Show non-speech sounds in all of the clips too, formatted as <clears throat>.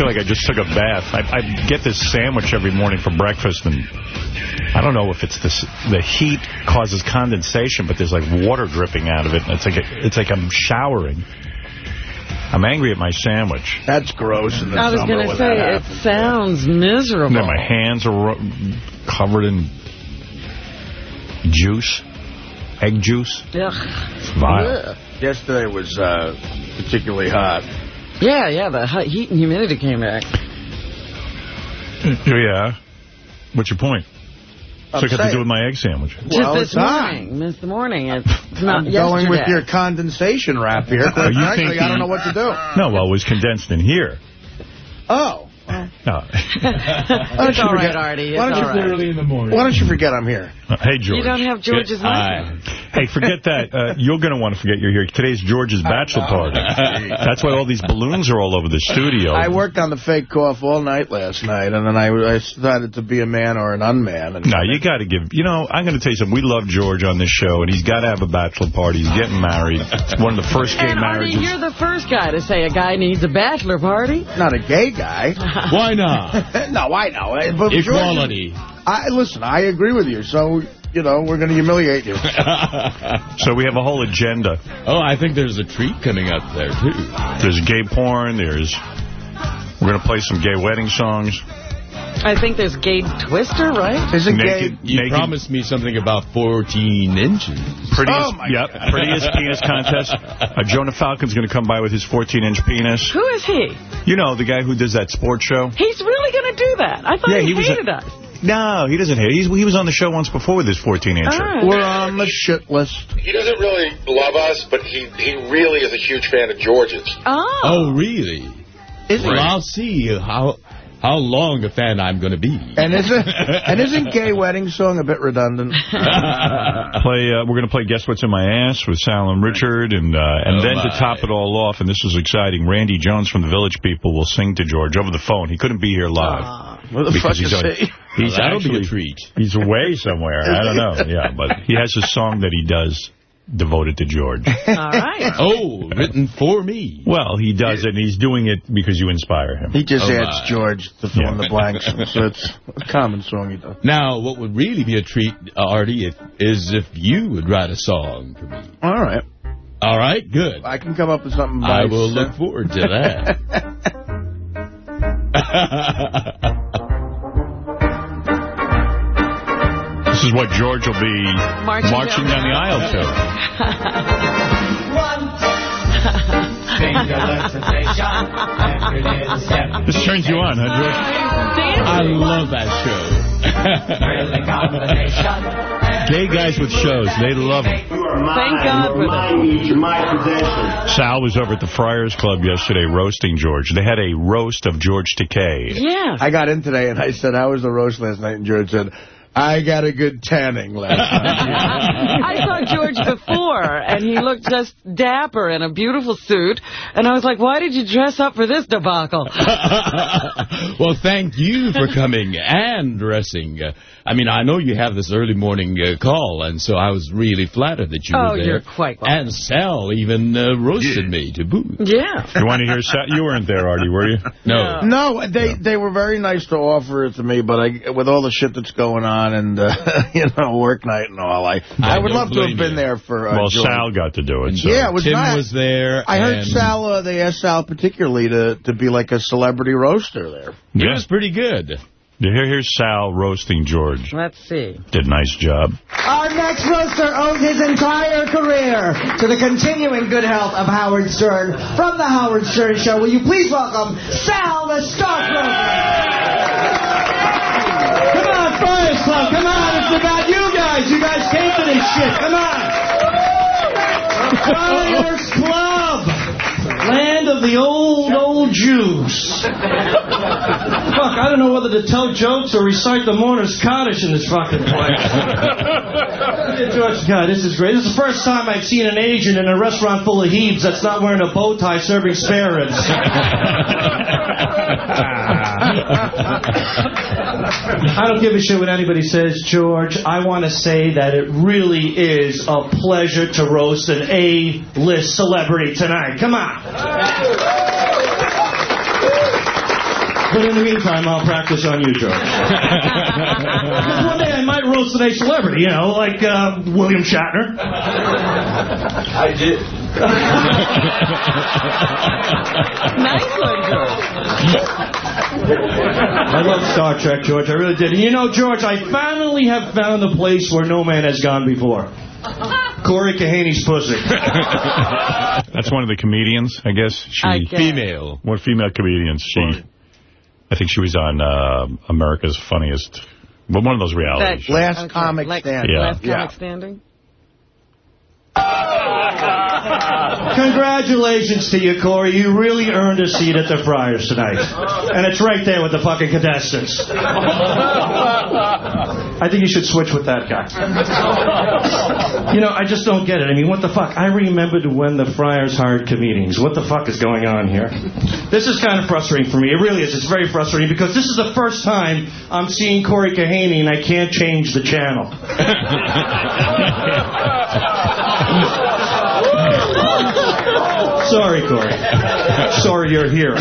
feel like I just took a bath. I, I get this sandwich every morning for breakfast, and I don't know if it's this, the heat causes condensation, but there's like water dripping out of it. And it's like a, it's like I'm showering. I'm angry at my sandwich. That's gross in the I was going to say, it happens. sounds miserable. Then my hands are covered in juice, egg juice. Ugh. It's vile. Ugh. Yesterday was uh, particularly hot. Yeah, yeah, the hot heat and humidity came back. Mm, yeah. What's your point? I'm So it got to saying. do with my egg sandwich. Just Well, this it's hot. morning. Missed the morning. It's, it's not I'm yesterday. going with your condensation wrap here. Are you Frankly, thinking- I don't know what to do. No, well, it was condensed in here. Oh. No. Oh. <laughs> it's all right, Artie. It's Why don't you all right. Early in the morning. Why don't you forget I'm here? Hey, George. You don't have George's Hi. license. Hey, forget that. Uh, you're going to want to forget you're here. Today's George's bachelor party. That's why all these balloons are all over the studio. I worked on the fake cough all night last night, and then I, I decided to be a man or an unman. And No, you got to give. You know, I'm going to tell you something. We love George on this show, and he's got to have a bachelor party. He's getting married. It's one of the first gay And Artie, marriages. you're the first guy to say a guy needs a bachelor party. Not a gay guy. Why not? <laughs> no, I know. But George- Equality. I, listen, I agree with you. So, you know, we're going to humiliate you. <laughs> So we have a whole agenda. oh, I think there's a treat coming up there, too. There's gay porn. There's. We're going to play some gay wedding songs. I think there's Gay Twister, right? Isn't Naked, gay... You naked, promised me something about 14 inches. prettiest, Oh, my yep, God. prettiest <laughs> penis contest. Uh, Jonah Falcon's going to come by with his 14-inch penis. Who is he? You know, the guy who does that sports show. He's really going to do that. I thought Yeah, he, he was a- hated us. No, he doesn't hate. He's, he was on the show once before with his 14-incher. All right. We're on the shit list. He doesn't really love us, but he, he really is a huge fan of George's. Oh. Oh, really? Is Well, I'll see how how long a fan I'm going to be. And isn't and isn't gay wedding song a bit redundant? <laughs> play. Uh, we're going to play Guess What's in My Ass with Sal and Richard, and uh, and Oh, then to top it all off, and this is exciting. Randy Jones from the Village People will sing to George over the phone. He couldn't be here live Where the because fuck he's is on- he? he's That'll actually be a treat. he's away somewhere. I don't know. Yeah, but he has a song that he does devoted to George. <laughs> All right. Oh, written for me. Well, he does it, and he's doing it because you inspire him. He just Oh, adds my. George to fill in the blanks. So it's <laughs> a common song he does. Now, what would really be a treat, Artie, if, is if you would write a song for me. All right. All right, good. I can come up with something I will look forward to that. <laughs> This is what George will be Marching marching, down down, the the aisle to. This turns you on, huh, George? I love that show. <laughs> Gay guys with shows, they love them. Thank God for that. Sal was over at the Friars Club yesterday roasting George. They had a roast of George Takei. Yes. I got in today and I said, how was the roast last night? And George said, I got a good tanning last night. <laughs> I saw George before, and he looked just dapper in a beautiful suit. And I was like, why did you dress up for this debacle? <laughs> well, thank you for coming and dressing. Uh, I mean, I know you have this early morning uh, call, and so I was really flattered that you Oh, were there. Oh, you're quite welcome. And Sal even uh, roasted me to boot. Yeah. You want to hear Sal? You weren't there, Artie, were you? No. No, they they were very nice to offer it to me, but I, with all the shit that's going on and, uh, <laughs> you know, work night and all, I, I, I would don't love to have been you. there for uh, Well, George. Sal got to do it. So. Yeah, it was Tim nice. was there. I heard Sal, uh, they asked Sal particularly to, to be like a celebrity roaster there. It was pretty good. Here, here's Sal roasting George. Let's see. Did a nice job. Our next roaster owes his entire career to the continuing good health of Howard Stern. From The Howard Stern Show, will you please welcome Sal the Stockbroker? Come on, Friars Club, come on, it's about you guys. You guys came to this shit, come on. Club, land of the old, old Jews. Fuck, I don't know whether to tell jokes or recite the mourner's Kaddish in this fucking place. George, God, this is great. This is the first time I've seen an Asian in a restaurant full of heaves that's not wearing a bow tie serving spare ribs. I don't give a shit what anybody says, George. I want to say that it really is a pleasure to roast an A-list celebrity tonight. Come on. But in the meantime, I'll practice on you, George. Because one day I might roast a celebrity, you know, like uh, William Shatner. I did. nice one, George. I love Star Trek, George. I really did. And you know, George, I finally have found the place where no man has gone before. <laughs> Corey Kahaney's pussy. <laughs> That's one of the comedians, I guess. She, I guess. Female. One female comedians. She, I think she was on uh, America's Funniest, well, one of those reality That- shows. Last okay, comic like standing. Yeah. Last Yeah. comic standing? <laughs> <laughs> Congratulations to you, Corey. You really earned a seat at the Friars tonight. And it's right there with the fucking contestants. I think you should switch with that guy. You know, I just don't get it. I mean, what the fuck? I remembered when the Friars hired comedians. What the fuck is going on here? This is kind of frustrating for me. It really is. It's very frustrating because this is the first time I'm seeing Corey Kahaney and I can't change the channel. <laughs> <laughs> Sorry, Corey. Sorry you're here. <laughs>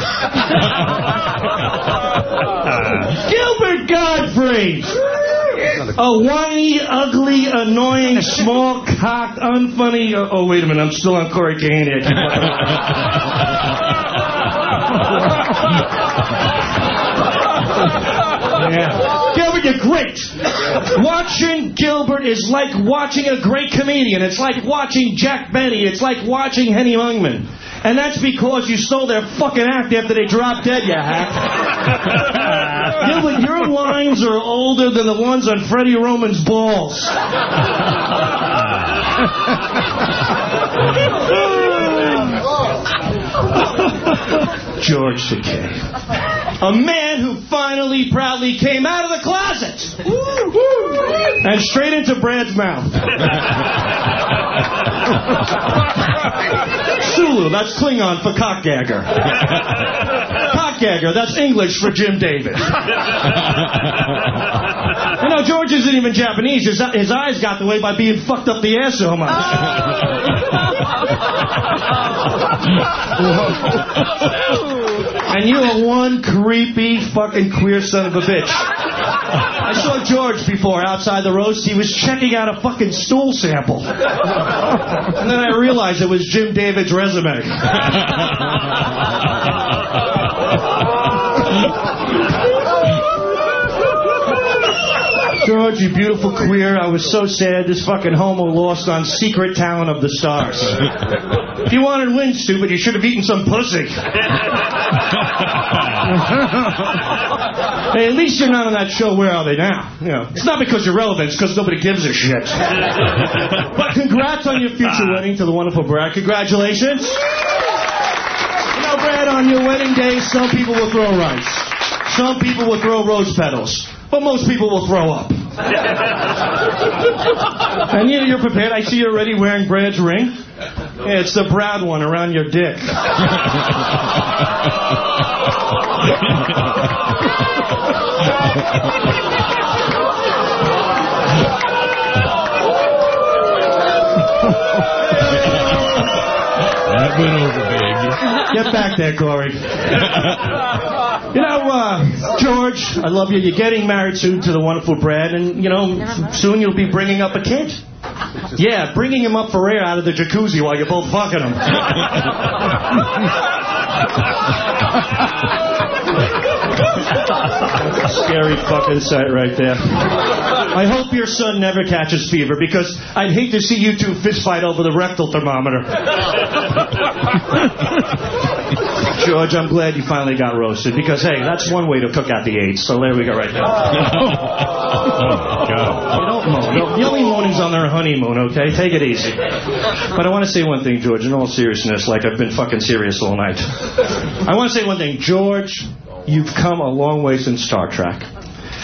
Gilbert Gottfried! A whiny, ugly, annoying, small-cocked, unfunny... Oh, oh, wait a minute. I'm still on Corey Kahaney. <laughs> Yeah. You're great. <laughs> Watching Gilbert is like watching a great comedian. It's like watching Jack Benny. It's like watching Henny Youngman. And that's because you stole their fucking act after they dropped dead, you hack. Gilbert, <laughs> your lines are older than the ones on Freddie Roman's balls. <laughs> George Takei. A man who finally proudly came out of the closet. And straight into Brad's mouth. <laughs> Sulu, that's Klingon for cockgagger. Cockgagger, that's English for Jim David. You know, George isn't even Japanese. His, his eyes got the way by being fucked up the ass so much. Oh. <laughs> <laughs> and you are one creepy fucking queer son of a bitch. I saw George before outside the roast. He was checking out a fucking stool sample. And then I realized it was Jim David's resume. <laughs> George, you beautiful queer. I was so sad this fucking homo lost on Secret Talent of the Stars. If you wanted to win, stupid, you should have eaten some pussy. <laughs> hey, at least you're not on that show. Where are they now? You know, it's not because you're relevant. It's because nobody gives a shit. but congrats on your future ah. wedding to the wonderful Brad. Congratulations. You know, Brad, on your wedding day, some people will throw rice. Some people will throw rose petals. But most people will throw up. <laughs> and you, you're prepared. I see you're already wearing Brad's ring. Yeah, it's the Brad one around your dick. That went over big. Get back there, Corey. <laughs> You know, uh, George, I love you. You're getting married soon to the wonderful Brad, and, you know, soon you'll be bringing up a kid. Yeah, bringing him up for air out of the jacuzzi while you're both fucking him. <laughs> Scary fucking sight right there. I hope your son never catches fever because I'd hate to see you two fist fight over the rectal thermometer. <laughs> George, I'm glad you finally got roasted because, hey, that's one way to cook out the AIDS. So there we go right there. Oh, <laughs> oh, oh God. You don't moan. Don't- The only moaning's on their honeymoon, okay? Take it easy. But I want to say one thing, George, in all seriousness, like I've been fucking serious all night. I want to say one thing. George, you've come a long way since Star Trek.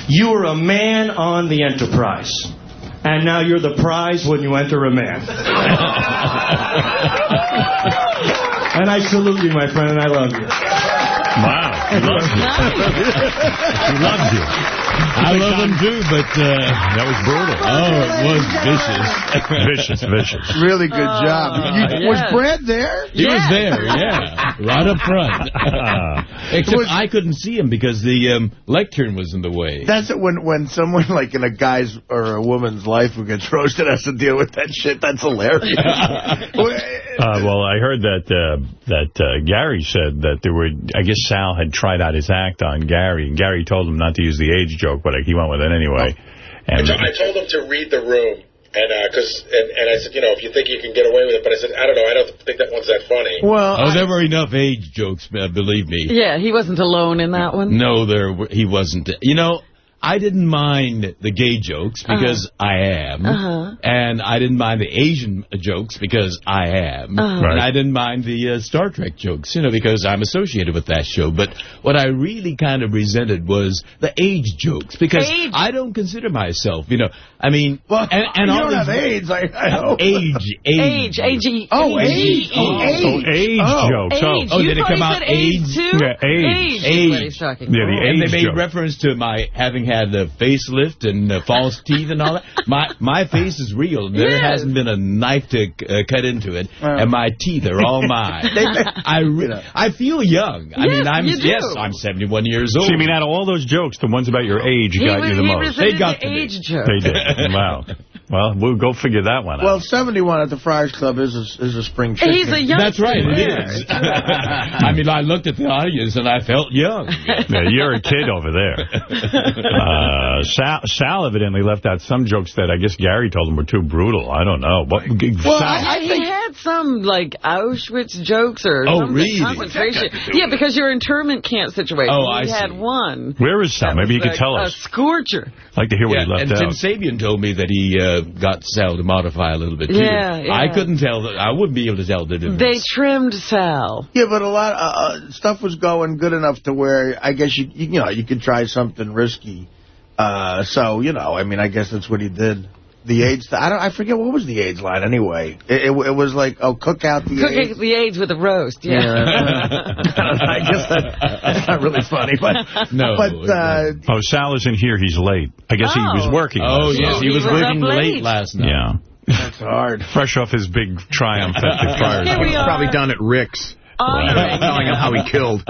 You were a man on the Enterprise. And now you're the prize when you enter a man. <laughs> and I salute you, my friend, and I love you. Wow. He loves you. he loves you. I love them too, but uh, That was brutal. oh, it was vicious. vicious, vicious. Really good job. You- Was. Brad there? He was there, yeah, <laughs> right up front. <laughs> Except Was- I couldn't see him because the um, lectern was in the way. That's it, when when someone like in a guy's or a woman's life who gets <laughs> roasted has to deal with that shit. That's hilarious. Uh, well, I heard that uh, that uh, Gary said that there were, I guess Sal had tried out his act on Gary, and Gary told him not to use the age joke, but he went with it anyway. I And to- I told him to read the room, and because and, and I said, you know, if you think you can get away with it, but I said, I don't know, I don't think that one's that funny. well, Oh, I- there were enough age jokes, uh, believe me. Yeah, he wasn't alone in that one. No, there he wasn't. You know, I didn't mind the gay jokes because I am, Uh-huh. and I didn't mind the Asian jokes because I am, Uh-huh. and I didn't mind the uh, Star Trek jokes, you know, because I'm associated with that show. But what I really kind of resented was the age jokes because Age? I don't consider myself, you know, I mean, well, and, and you all don't have these- AIDS. I, I <laughs> hope. Age, age, Age, age, Oh, age. Oh, oh, age Oh. jokes. Age. Oh, Oh, did it come out said age AIDS? too? Yeah, age. Age. is Age. what he's talking Yeah, about. the And they made joke. reference to my having had a facelift and uh, false teeth and all that. <laughs> My my face is real. There Yes. hasn't been a knife to uh, cut into it, Wow. and my teeth are all mine. <laughs> I re- I feel young. I mean, I'm you do. yes, I'm 71 years old. So you mean out of all those jokes, the ones about your age He, got you the he most? They got the to me. age joke. They did. <laughs> Wow. Well, we'll go figure that one out. Well, 71 at the Friars Club is a, is a spring chicken. He's a young. That's right, it is. <laughs> I mean, I looked at the audience and I felt young. Yeah, you're a kid over there. Uh, Sal, Sal evidently left out some jokes that I guess Gary told him were too brutal. I don't know. But, Well, Sal, I- he had some like Auschwitz jokes or Oh, something, really? concentration. Yeah, because your internment camp situation. Oh, he I had see. one. where is Sal? that Maybe he was could tell a, us. A scorcher. I'd like to hear what Yeah, he left and out. Tim Sabean told me that he uh, got Sal to modify a little bit too. Yeah, yeah. I couldn't tell. The, I wouldn't be able to tell the difference. They trimmed Sal. Yeah, but a lot uh, uh, stuff was going good enough to where I guess you you, you know you could try something risky. Uh, so you know, I mean, I guess that's what he did. The AIDS, I don't, I forget what was the AIDS line anyway. It, it, it was like, oh, cook out the Cooking AIDS. the AIDS with a roast. Yeah. <laughs> I guess that, that's not really funny, but <laughs> No, but it's uh, Oh, Sal isn't here. He's late. I guess he was Oh. working. Oh, last yes, night. he was was working late late. last night. Yeah. that's hard. <laughs> Fresh off his big triumph at the Friars. Here we Club. are. Probably done at Rick's. honoring Telling him how he killed.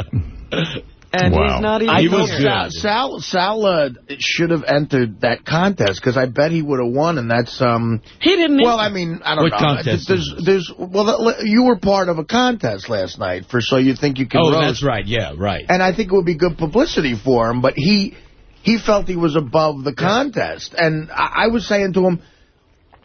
And Wow. he's not even He I was good. Sal, Sal, Sal uh, should have entered that contest because I bet he would have won, and that's um. He didn't. Well, I mean, I don't What know. contest There's, is there's, well, you were part of a contest last night for So You Think You Can Oh, Roast. that's right. Yeah, right. And I think it would be good publicity for him, but he he felt he was above the contest. And I, I was saying to him,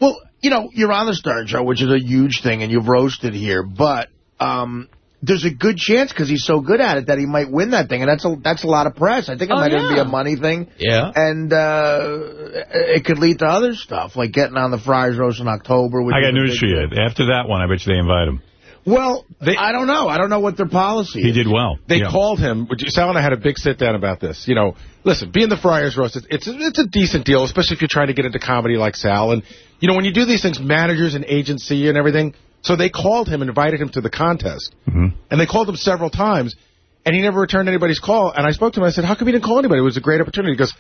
well, you know, you're on the Stern Show, which is a huge thing, and you've roasted here, but um, there's a good chance because he's so good at it that he might win that thing, and that's a that's a lot of press. I think it Oh, might even be a money thing. Yeah. And uh, it could lead to other stuff, like getting on the Friars Roast in October. Which I got news for you. After that one, I bet you they invite him. Well, I don't know. I don't know what their policy He is. did well. They Yeah. called him. Sal and I had a big sit down about this. You know, listen, being the Friars roast, it's it's, it's a decent deal, especially if you're trying to get into comedy like Sal. And you know, when you do these things, managers and agency and everything. So they called him and invited him to the contest, Mhm. and they called him several times, and he never returned anybody's call. And I spoke to him. I said, "How come he didn't call anybody? It was a great opportunity." He goes.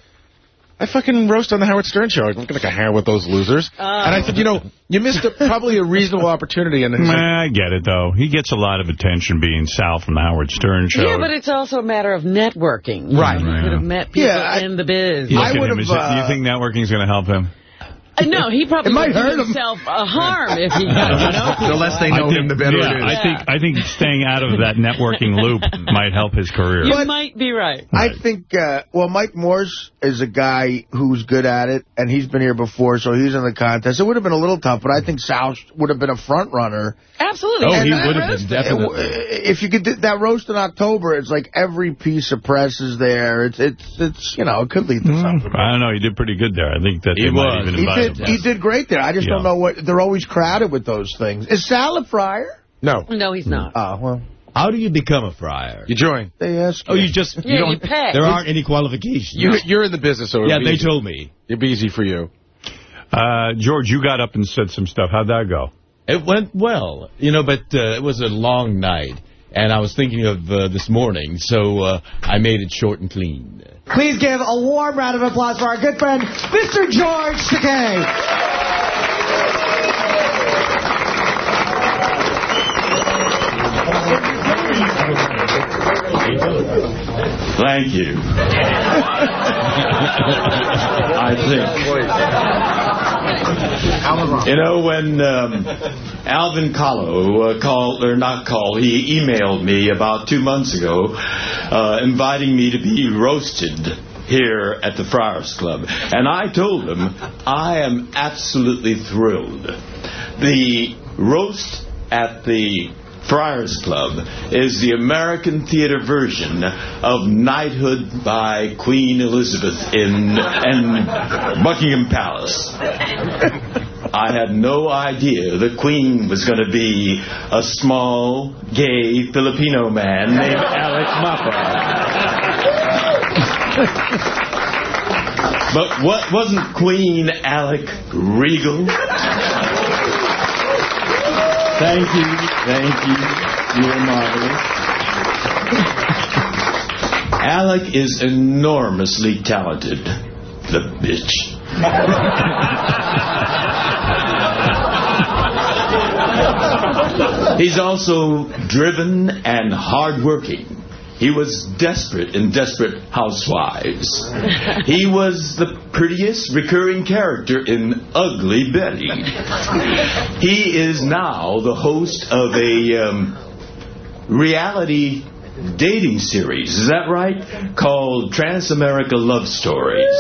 I fucking roast on the Howard Stern show. I'm not going to hang with those losers. And I said, you know, you missed a, probably a reasonable opportunity. And he's like, Nah, I get it, though. He gets a lot of attention being Sal from the Howard Stern show. Yeah, but it's also a matter of networking. Right. You could have met people Yeah, I- in the biz. Look I him. would've, Is it- do you uh, think networking is going to help him? Uh, no, he probably might would do hurt him. himself a harm if he got to know <laughs> the less they know him, the better yeah, it is. I think I think staying out of that networking loop <laughs> might help his career. You But- might be right. I think, uh, well, Mike Morse is a guy who's good at it, and he's been here before, so he's in the contest. It would have been a little tough, but I think Sal would have been a front runner. Absolutely. Oh, And he would have been, definitely. If you could do that roast in October, it's like every piece of press is there. It's, it's, it's you know, it could lead to something. I don't know. He did pretty good there. I think that He they might was. even He invite did, he did great there. I just Yeah. don't know what, they're always crowded with those things. Is Sal a friar? no, No, he's not. Oh, well, How do you become a friar? you join. they ask Oh, you just Yeah, you don't. you pay. There aren't any qualifications. You, you're in the business, so it'd yeah, be they easy. told me it'd be easy for you. Uh, George, you got up and said some stuff. How'd that go? it went well, you know, but uh, it was a long night, and I was thinking of uh, this morning, so uh, I made it short and clean. Please give a warm round of applause for our good friend, Mr. George Takei. Thank you. <laughs> I think. You know, when um, Alvin Collo uh, called, or not called, he emailed me about two months ago uh, inviting me to be roasted here at the Friars Club. And I told him I am absolutely thrilled. The roast at the Friars Club is the American theater version of Knighthood by Queen Elizabeth in, in Buckingham Palace. I had no idea the Queen was going to be a small, gay Filipino man named Alec Mapa. But what wasn't Queen Alec Regal? Thank you, thank you. You are marvelous. Alec is enormously talented. The bitch. He's also driven and hardworking. He was desperate in Desperate Housewives. He was the prettiest recurring character in Ugly Betty. He is now the host of a um, reality dating series. Is that right? Called Transamerica Love Stories.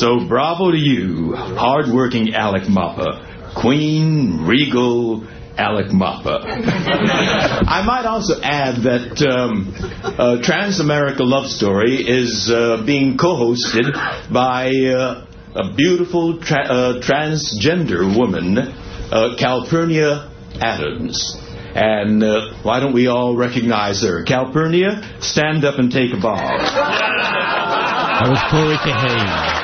So bravo to you, hardworking Alec Mapa, Queen Regal Alec Mapa. <laughs> I might also add that um, uh, Transamerica Love Story is uh, being co-hosted by uh, a beautiful tra- uh, transgender woman, uh, Calpurnia Addams. And uh, why don't we all recognize her? Calpurnia, stand up and take a bow. That was Corey Kahane.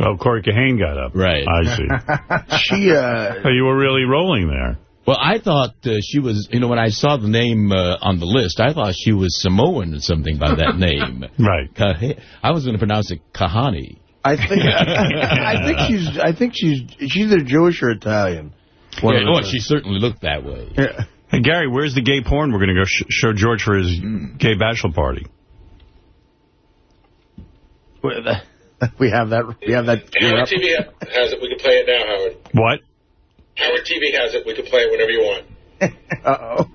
Oh, Corey Kahane got up. Right. I see. <laughs> she, uh... Oh, you were really rolling there. Well, I thought uh, she was, you know, when I saw the name uh, on the list, I thought she was Samoan or something by that <laughs> name. right. Kahe- I was going to pronounce it Kahani. I think I think she's I think she's she's either Jewish or Italian. One Yeah, well, two. she certainly looked that way. Yeah. Hey, Gary, where's the gay porn we're going to go sh show George for his gay bachelor party? <laughs> We have that. We have that. Howard up. TV has it. We can play it now, Howard. What? Howard TV has it. We can play it whenever you want. <laughs> Uh-oh.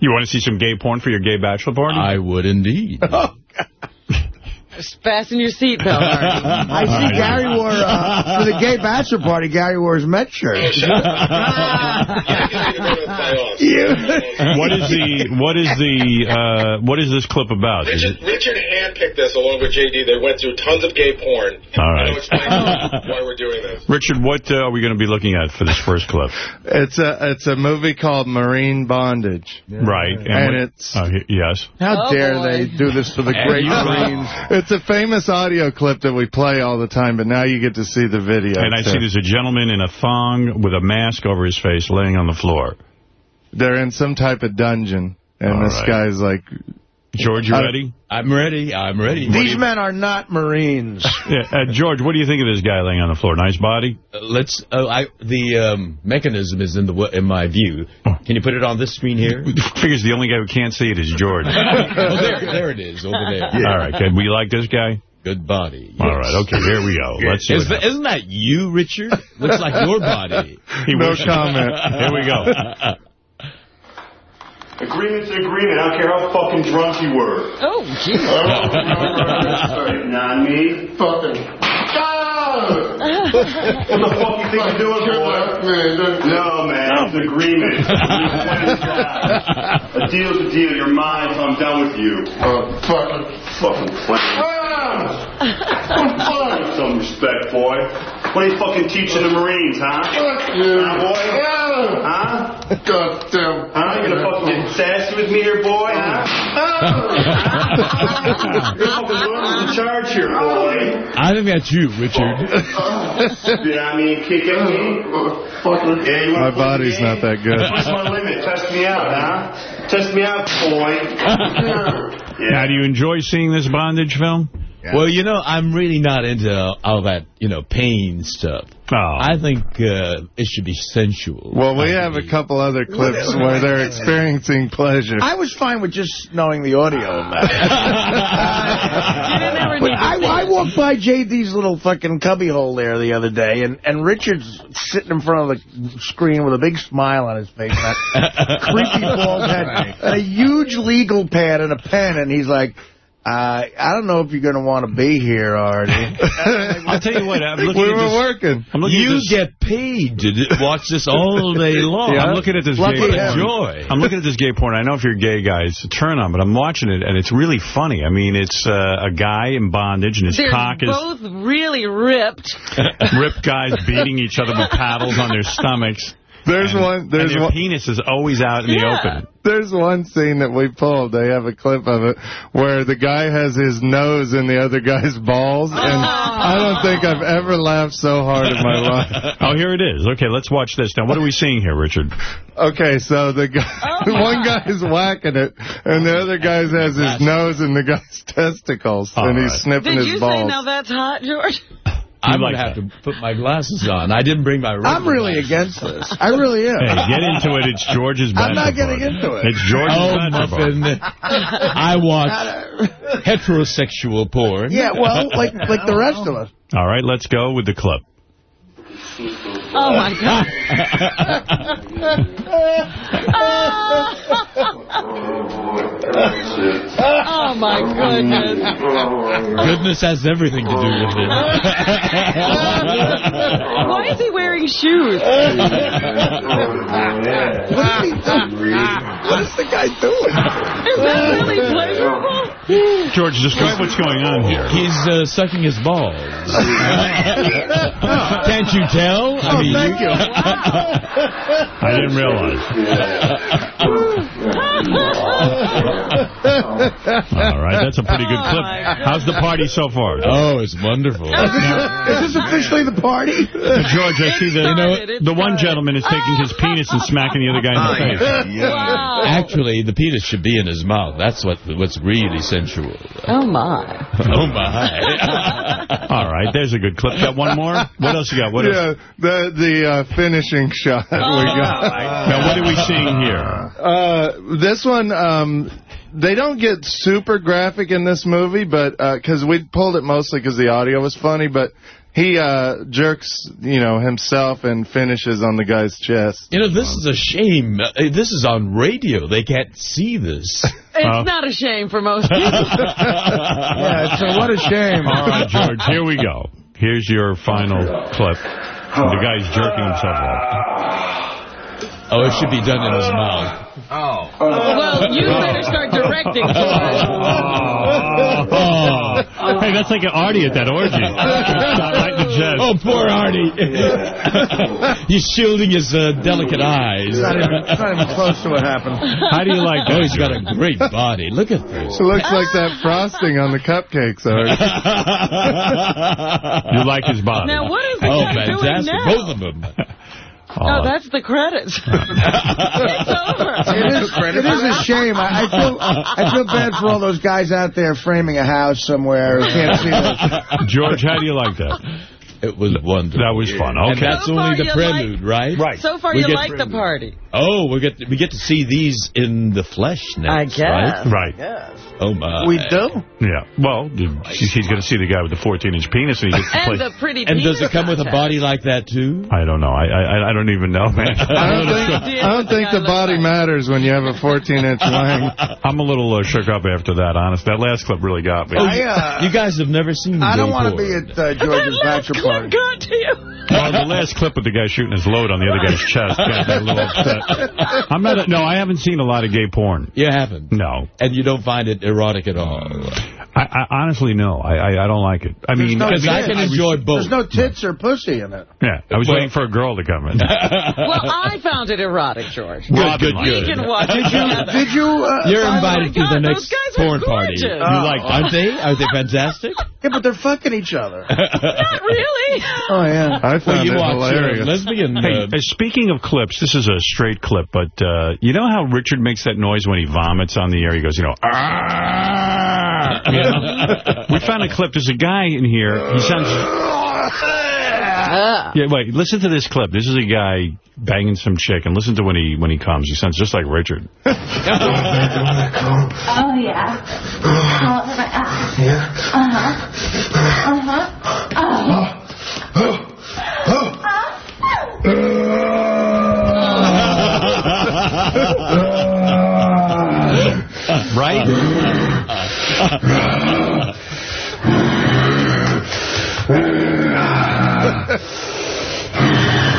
You want to see some gay porn for your gay bachelor party? I would indeed. <laughs> Oh, Just fasten your seatbelt, <laughs> Artie. I see Gary wore, uh, for the gay bachelor party, Gary wore his Met shirt. <laughs> <laughs> what is the what is the uh, what is this clip about? Richard, it, Richard handpicked this along with JD. They went through tons of gay porn. All And right. I'll why we're doing this. Richard, what uh, are we going to be looking at for this first clip? It's a it's a movie called Marine Bondage. Right. And, what- it's uh, yes. How Oh, dare boy. they do this to the And great you- Marines? It's a famous audio clip that we play all the time, but now you get to see the video. And I too. see there's a gentleman in a thong with a mask over his face laying on the floor. They're in some type of dungeon, and All this right. guy's like, George, you I- ready? I'm ready. I'm ready. These men are not Marines. <laughs> Yeah, uh, George, what do you think of this guy laying on the floor? Nice body? Uh, let's. Oh, I the um, mechanism is in the w- in my view. Can you put it on this screen here? <laughs> Figures the only guy who can't see it is George. <laughs> oh, there, there it is over there. All right, good. We like this guy? Good body. All right, okay, here we go. Let's see. Is the, isn't that you, Richard? Looks like your body. He no comment. Here we go. Agreement's an agreement. I don't care how fucking drunk you were. Oh, jeez. Oh, Not me. Fucking. what the fuck you think you're doing, boy? No, man. It's an agreement. a deal's a deal. You're mine if I'm done with you. Oh, fucking. Fucking. Some respect, boy. What are you fucking teaching the Marines, huh? Huh, boy? Huh? Goddamn. Huh? You gonna fucking get sassy with me here, boy? Huh? <laughs> You're fucking whoever's in charge here, boy. I think that's you, Richard. Uh-huh. Yeah, I mean, kicking at me. Uh-huh. Yeah, you my wanna play the body's not that good. What's my limit? Test me out, huh? Test me out, boy. <laughs> Now, Yeah. do you enjoy seeing this bondage film? Well, you know, I'm really not into all that, you know, pain stuff. Oh. I think uh, it should be sensual. Well, we have a couple other clips where they're experiencing pleasure. I was fine with just knowing the audio of that. <laughs> <laughs> But I, I walked by JD's little fucking cubbyhole there the other day, and, and Richard's sitting in front of the screen with a big smile on his face, and a <laughs> creepy bald head, and a huge legal pad and a pen, and he's like, uh, I don't know if you're going to want to be here, Artie. <laughs> I'll tell you what. I'm looking we at were this, working. I'm looking at You this- get paid to watch this all day <laughs> long. I'm looking at this Lucky gay him. Joy. I'm looking at this gay porn. I know if you're gay guys, it's a turn on, but I'm watching it, and it's really funny. I mean, it's uh, a guy in bondage, and his They're cock is both really ripped. <laughs> ripped guys beating each other with paddles on their stomachs. There's and, one. There's and their one. penis is always out in the open. There's one scene that we pulled. They have a clip of it where the guy has his nose in the other guy's balls, and I don't think I've ever laughed so hard in my life. <laughs> Oh, here it is. Okay, let's watch this. Now, what are we seeing here, Richard? Okay, so the guy, oh <laughs> one guy's whacking it, and the other guy has his nose in the guy's <laughs> testicles, All and he's right. sniffing Did his you say balls. now that's hot, George? I'm like going to have that. to put my glasses on. I didn't bring my I'm really glasses. against this. <laughs> I really am. Hey, get into it. It's George's I'm not getting party. into it. It's George's Oh. Muffin. <laughs> <laughs> I watch heterosexual porn. Yeah, well, like like the rest of us. All right, let's go with the clip. Oh, my God. oh, my goodness. Goodness has everything to do with it. Why is he wearing shoes? What is he doing? What is the guy doing? Is that really pleasurable? George, describe what's going on here. He's uh, sucking his balls. <laughs> Can't you tell? I Oh, mean, thank you. <laughs> I didn't realize. <laughs> <laughs> All right, that's a pretty good Oh, clip. How's the party so far? Oh, it's wonderful. <laughs> Is this officially the party? George, I see the It started, it the one started. gentleman is taking his penis and smacking the other guy in the face. Wow. Actually, the penis should be in his mouth. That's what what's really sensual. Oh, my. <laughs> Oh, my. All right, there's a good clip. Got one more? What else you got? What else? the the uh, finishing shot we got. Now, what are we seeing here? Uh, this one, um, they don't get super graphic in this movie, but because we pulled it mostly because the audio was funny, but he uh, jerks, you know, himself and finishes on the guy's chest. You know, this is a shame. Uh, This is on radio. They can't see this. It's Uh, not a shame for most people. <laughs> Yeah, so what a shame. All right, George, here we go. Here's your final clip. The guy's jerking himself off. Oh, it should be done in his mouth. Oh. Well, you better start directing, George. Oh. Hey, that's like an Artie at that orgy. <laughs> Shot right in the chest. Oh, poor Artie. He's shielding his uh, delicate eyes. It's not, even, it's not even close to what happened. How do you like Oh, he's got a great body. Look at this. It looks like that frosting on the cupcakes. <laughs> Already. You like his body? Now, what is the Oh, guy doing now? Both of them. Oh, that's the credits. it's <laughs> over. It is, it is a shame. I, I feel I feel bad for all those guys out there framing a house somewhere who can't see this. George, how do you like that? It was wonderful. That was fun. And Okay. that's So only the you prelude, right? Right. So far, We you get- like the party. Oh, we get to, we get to see these in the flesh now. I guess. right? Right. Oh, my. We do? Yeah. Well, he's going to see the guy with the 14-inch penis, and he gets to And the pretty And does it come with a body like that, too? I don't know. I, I I don't even know, man. <laughs> I don't think, <laughs> I don't the think guy the body like. matters when you have a 14-inch wang. <laughs> I'm a little uh, shook up after that, honest. That last clip really got me. I, uh, You guys have never seen I don't want to be at uh, George's last bachelor clip party. got to you. Well, the last clip with the guy shooting his load on the other guy's chest got me a little upset. I'm not. A, no, I haven't seen a lot of gay porn. You haven't. No, And you don't find it erotic at all. I, I honestly no. I, I I don't like it. I mean, no Because I can enjoy both. There's no tits or pussy in it. yeah, I was Well- waiting for a girl to come in. <laughs> Well, I found it erotic, George. Robin good, liked We it. can watch it together. Did you? Uh, <laughs> You're find- invited to God, the next porn party. gorgeous. You Oh. like, aren't they? Are they fantastic? <laughs> Yeah, but they're fucking each other. Not really. Oh yeah. I Well, you it watch uh, hilarious. lesbian. Hey, Uh, uh, speaking of clips, this is a straight clip, but uh, you know how Richard makes that noise when he vomits on the air? He goes, you know, ah! You know? we found a clip. There's a guy in here. He sounds... Yeah, wait. Listen to this clip. This is a guy banging some chick, and listen to when he when he comes. He sounds just like Richard. <laughs> Oh, yeah. Yeah. Uh-huh. Uh-huh.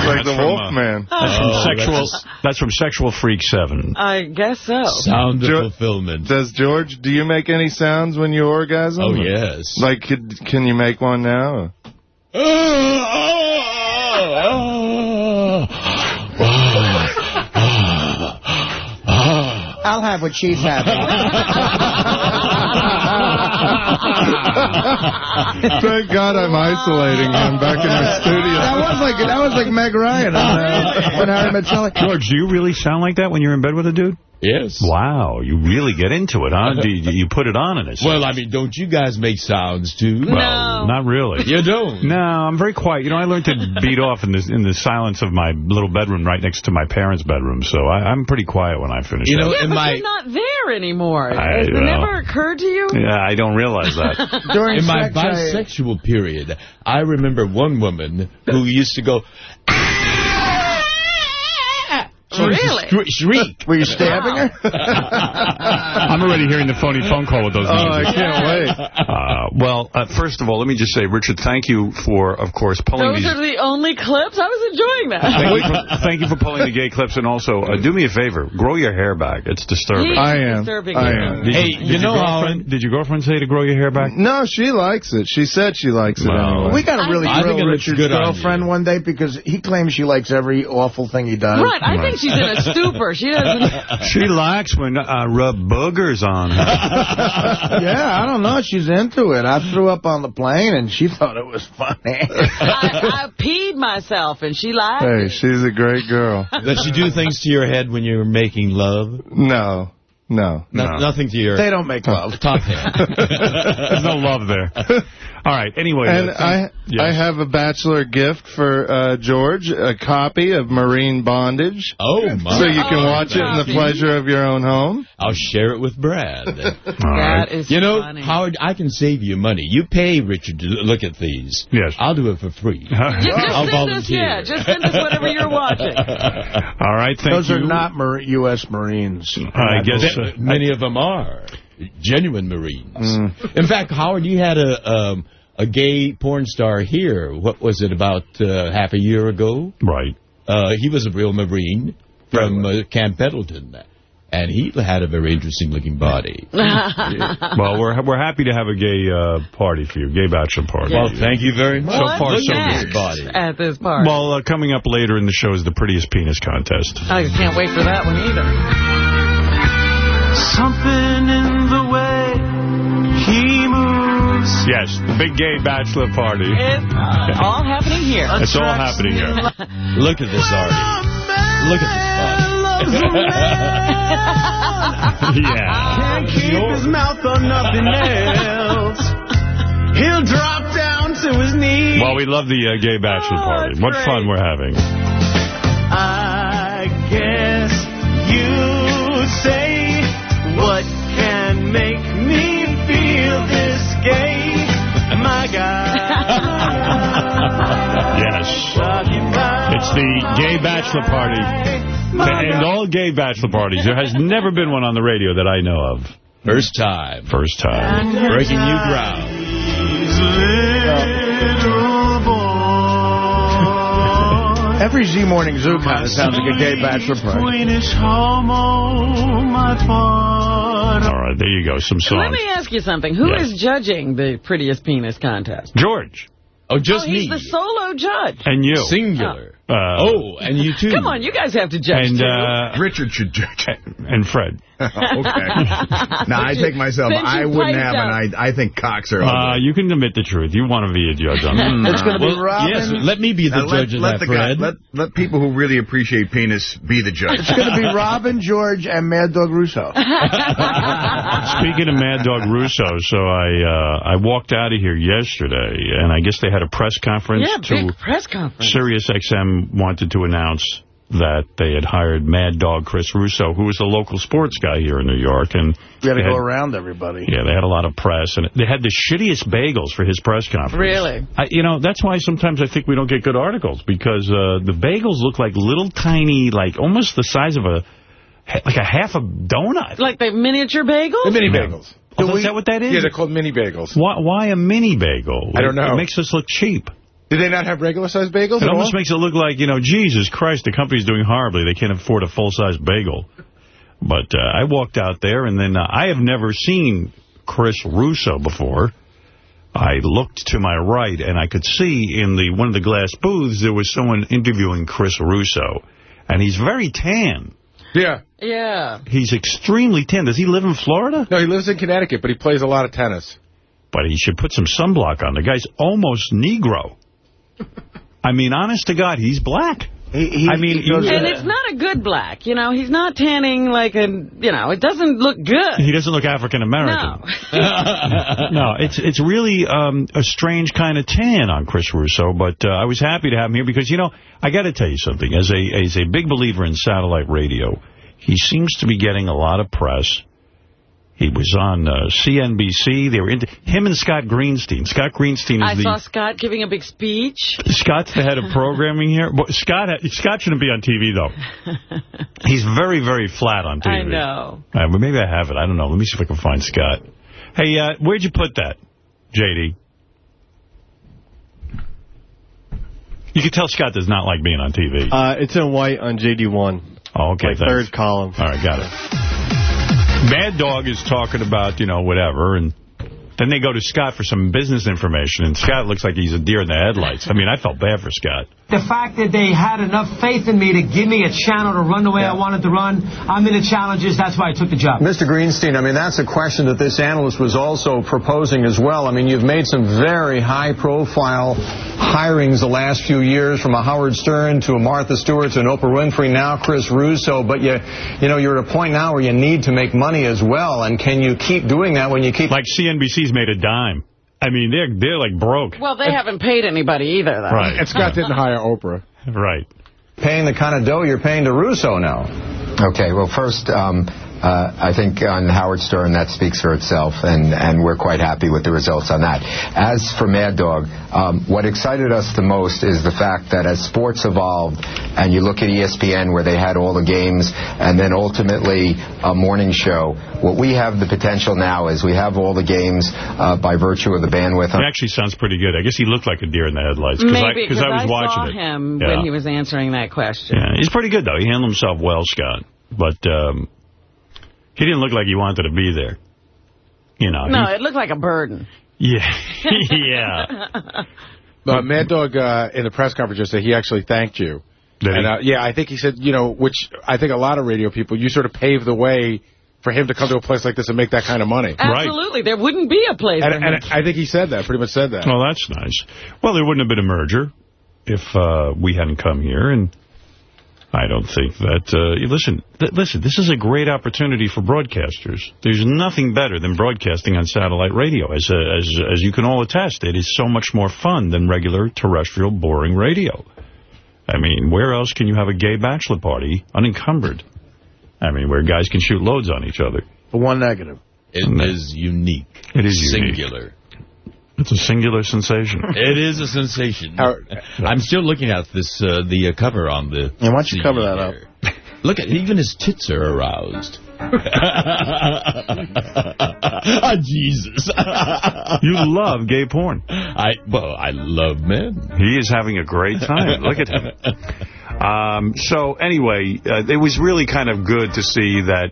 Like the from, uh, Wolfman. Oh. That's from Oh, sexual. That's from Sexual Freak Seven. I guess so. Sound of Jo- fulfillment. Does George, do you make any sounds when you orgasm? Oh, yes. Like, could, can you make one now? Ah, ah, ah, I'll have what she's having. <laughs> Thank God I'm isolating him back in my studio. That was like that was like Meg Ryan on, uh, <laughs> when Harry Met Sally. George, do you really sound like that when you're in bed with a dude? Yes. Wow, you really get into it, huh? <laughs> Do you, you put it on in a sense. Well, I mean, don't you guys make sounds, too? Well, not really. You don't? No, I'm very quiet. You know, I learned to beat off in the in the silence of my little bedroom right next to my parents' bedroom, so I, I'm pretty quiet when I finish. You know, that. Yeah, but my you're not there anymore. I Has it never occurred to you? Yeah, I don't realize that. <laughs> During in my sex, I- bisexual period, I remember one woman who used to go. She Really? shriek. <laughs> Were you stabbing her? <laughs> I'm already hearing the phony phone call with those Oh, I can't wait. <laughs> Uh, well, uh, first of all, let me just say, Richard, thank you for, of course, pulling Those these... are the only clips? I was enjoying that. Thank you, for, thank you for pulling the gay clips, and also, uh, do me a favor, grow your hair back. It's disturbing. He I am. disturbing I am. Did Hey, did you know your how- girlfriend, Did your girlfriend say to grow your hair back? No, she likes it. She said she likes it Well, anyway. We got to really I grill Richard's good on girlfriend one day because he claims she likes every awful thing he does. Right, I think she's in a stupor. She doesn't... <laughs> She likes when I rub boogers on her. <laughs> yeah, I don't know. She's into it. I threw up on the plane, and she thought it was funny. <laughs> I, I peed myself, and she lied. Hey, she's a great girl. Does she do things to your head when you're making love? No, no. No, No. Nothing to your they don't make love. top head. There's no love there. All right, anyway. And uh, I yes. I have a bachelor gift for uh, George, a copy of Marine Bondage. Oh, my. So you can Oh, watch it in the pleasure of your own home. I'll share it with Brad. <laughs> All That right. is You know, funny. Howard, I can save you money. You pay Richard to look at these. Yes. I'll do it for free. <laughs> Just I'll send us, volunteer. yeah, just send us whatever you're watching. <laughs> All right, thank Those you. are not Mar U.S. Marines. I guess... Uh, Many of them are genuine Marines. Mm. In fact, Howard, you had a um, a gay porn star here. What was it about uh, half a year ago? right. Uh, he was a real Marine from uh, Camp Pendleton, and he had a very interesting looking body. <laughs> Well, we're we're happy to have a gay uh, party for you, gay bachelor party. Well, thank you very much. So far, What's so good. Body. at this party? Well, uh, coming up later in the show is the prettiest penis contest. I can't wait for that one either. Something in the way he moves. Yes, the big gay bachelor party. It's uh, all happening here. It's all happening here. Look at this, Artie. Look at this body. <laughs> yeah. Can't keep his mouth on nothing else. He'll drop down to his knees. Well, we love the uh, gay bachelor Oh, party. it's What great. fun we're having. I guess you say what can make the gay bachelor party. And all gay bachelor parties. There has never been one on the radio that I know of. First time. First time. Breaking new ground. Every Z Morning Zoo kind of sounds like a gay bachelor party. All right, there you go. Some songs. Let me ask you something. Who is Yes. judging the prettiest penis contest? George. Oh, just oh, he's me. the solo judge. And you. Singular. Uh, oh, and you too. Come on, you guys have to judge And too. uh, Richard should judge. and Fred. <laughs> okay. No, I take myself. I wouldn't have up. an I. I think cocks are. Uh, you can admit the truth. You want to be a judge on that. It's going to be Well, Robin. yes, let me be the Now, let, judge of let that, the guy, let let people who really appreciate penis be the judge. It's going to be Robin, George, and Mad Dog Russo. <laughs> <laughs> Speaking of Mad Dog Russo, so I uh, I walked out of here yesterday, and I guess they had a press conference Yeah, to big press conference. Sirius XM wanted to announce that they had hired Mad Dog Chris Russo, who was a local sports guy here in New York, and You had to they go had- around everybody. Yeah, they had a lot of press, and they had the shittiest bagels for his press conference. Really? I, you know, that's why sometimes I think we don't get good articles, because uh, the bagels look like little tiny, like almost the size of a, like a half a donut. Like the miniature bagels? The mini bagels. Oh, is that what that is? Yeah, they're called mini bagels. Why, why a mini bagel? I don't know. It makes us look cheap. Did they not have regular sized bagels It at almost all? makes it look like, you know, Jesus Christ, the company's doing horribly. They can't afford a full-size bagel. But uh, I walked out there, and then uh, I have never seen Chris Russo before. I looked to my right, and I could see in the one of the glass booths there was someone interviewing Chris Russo. And he's very tan. Yeah. Yeah. He's extremely tan. Does he live in Florida? No, he lives in Connecticut, but he plays a lot of tennis. But he should put some sunblock on. The guy's almost Negro. I mean, honest to God, he's black. I mean, you- And it's not a good black, you know. He's not tanning like a, you know, it doesn't look good. He doesn't look African American. No. <laughs> no, it's it's really um, a strange kind of tan on Chris Russo, but uh, I was happy to have him here because, you know, I got to tell you something. As a as a big believer in satellite radio, he seems to be getting a lot of press. He was on uh, CNBC. They were into him and Scott Greenstein. Scott Greenstein is I the saw Scott giving a big speech. Scott's the head of programming here. But Scott Scott shouldn't be on TV though. <laughs> He's very very flat on TV. I know. Uh, well, maybe I have it. I don't know. Let me see if I can find Scott. Hey, uh, where'd you put that, JD? You can tell Scott does not like being on TV. Uh, it's in white on JD1. Oh, okay. Like third column. All right, got it. Mad Dog is talking about, you know, whatever, and then they go to Scott for some business information, and Scott looks like he's a deer in the headlights. I mean, I felt bad for Scott. The fact that they had enough faith in me to give me a channel to run the way I wanted to run, I'm in the challenges. That's why I took the job. Mr. Greenstein, I mean, that's a question that this analyst was also proposing as well. I mean, you've made some very high-profile hirings the last few years, from a Howard Stern to a Martha Stewart to an Oprah Winfrey, now Chris Russo. But, you, you know, you're at a point now where you need to make money as well. And can you keep doing that when you keep... Like CNBC's made a dime. I mean, they're they're like broke. Well, they haven't paid anybody either, though. Right. And Scott didn't hire Oprah. Right. Paying the kind of dough you're paying to Russo now. Okay, well, first, um, I think on Howard Stern, that speaks for itself, and, and we're quite happy with the results on that. As for Mad Dog, um, what excited us the most is the fact that as sports evolved, and you look at E ESPN where they had all the games, and then ultimately a morning show, what we have the potential now is we have all the games uh, by virtue of the bandwidth. It actually sounds pretty good. I guess he looked like a deer in the headlights because I, I was I watching saw it. him Yeah. when he was answering that question. Yeah, he's pretty good, though. He handled himself well, Scott. But um, he didn't look like he wanted to be there. You know. No, he- it looked like a burden. yeah. <laughs> yeah. Uh, Mad Dog, uh, in the press conference just said he actually thanked you. Did he? and, uh, yeah, I think he said, you know, which I think a lot of radio people, you sort of paved the way for him to come to a place like this and make that kind of money. Absolutely. There wouldn't be a place And, and I think he said that, pretty much said that. Well, that's nice. Well, there wouldn't have been a merger if uh, we hadn't come here, and I don't think that... Uh, listen, th listen, this is a great opportunity for broadcasters. There's nothing better than broadcasting on satellite radio, as, uh, as, as you can all attest. It is so much more fun than regular terrestrial boring radio. I mean, where else can you have a gay bachelor party unencumbered? I mean, where guys can shoot loads on each other. The one negative. It is unique. It is unique. Singular. It's a singular sensation. <laughs> It is a sensation. I'm still looking at this, uh, the uh, cover on the... Yeah, why don't you cover that up? Look at, even his tits are aroused. Ah, <laughs> Jesus. you love gay porn. I Well, I love men. He is having a great time. Look at him. Um, so anyway, uh, it was really kind of good to see that,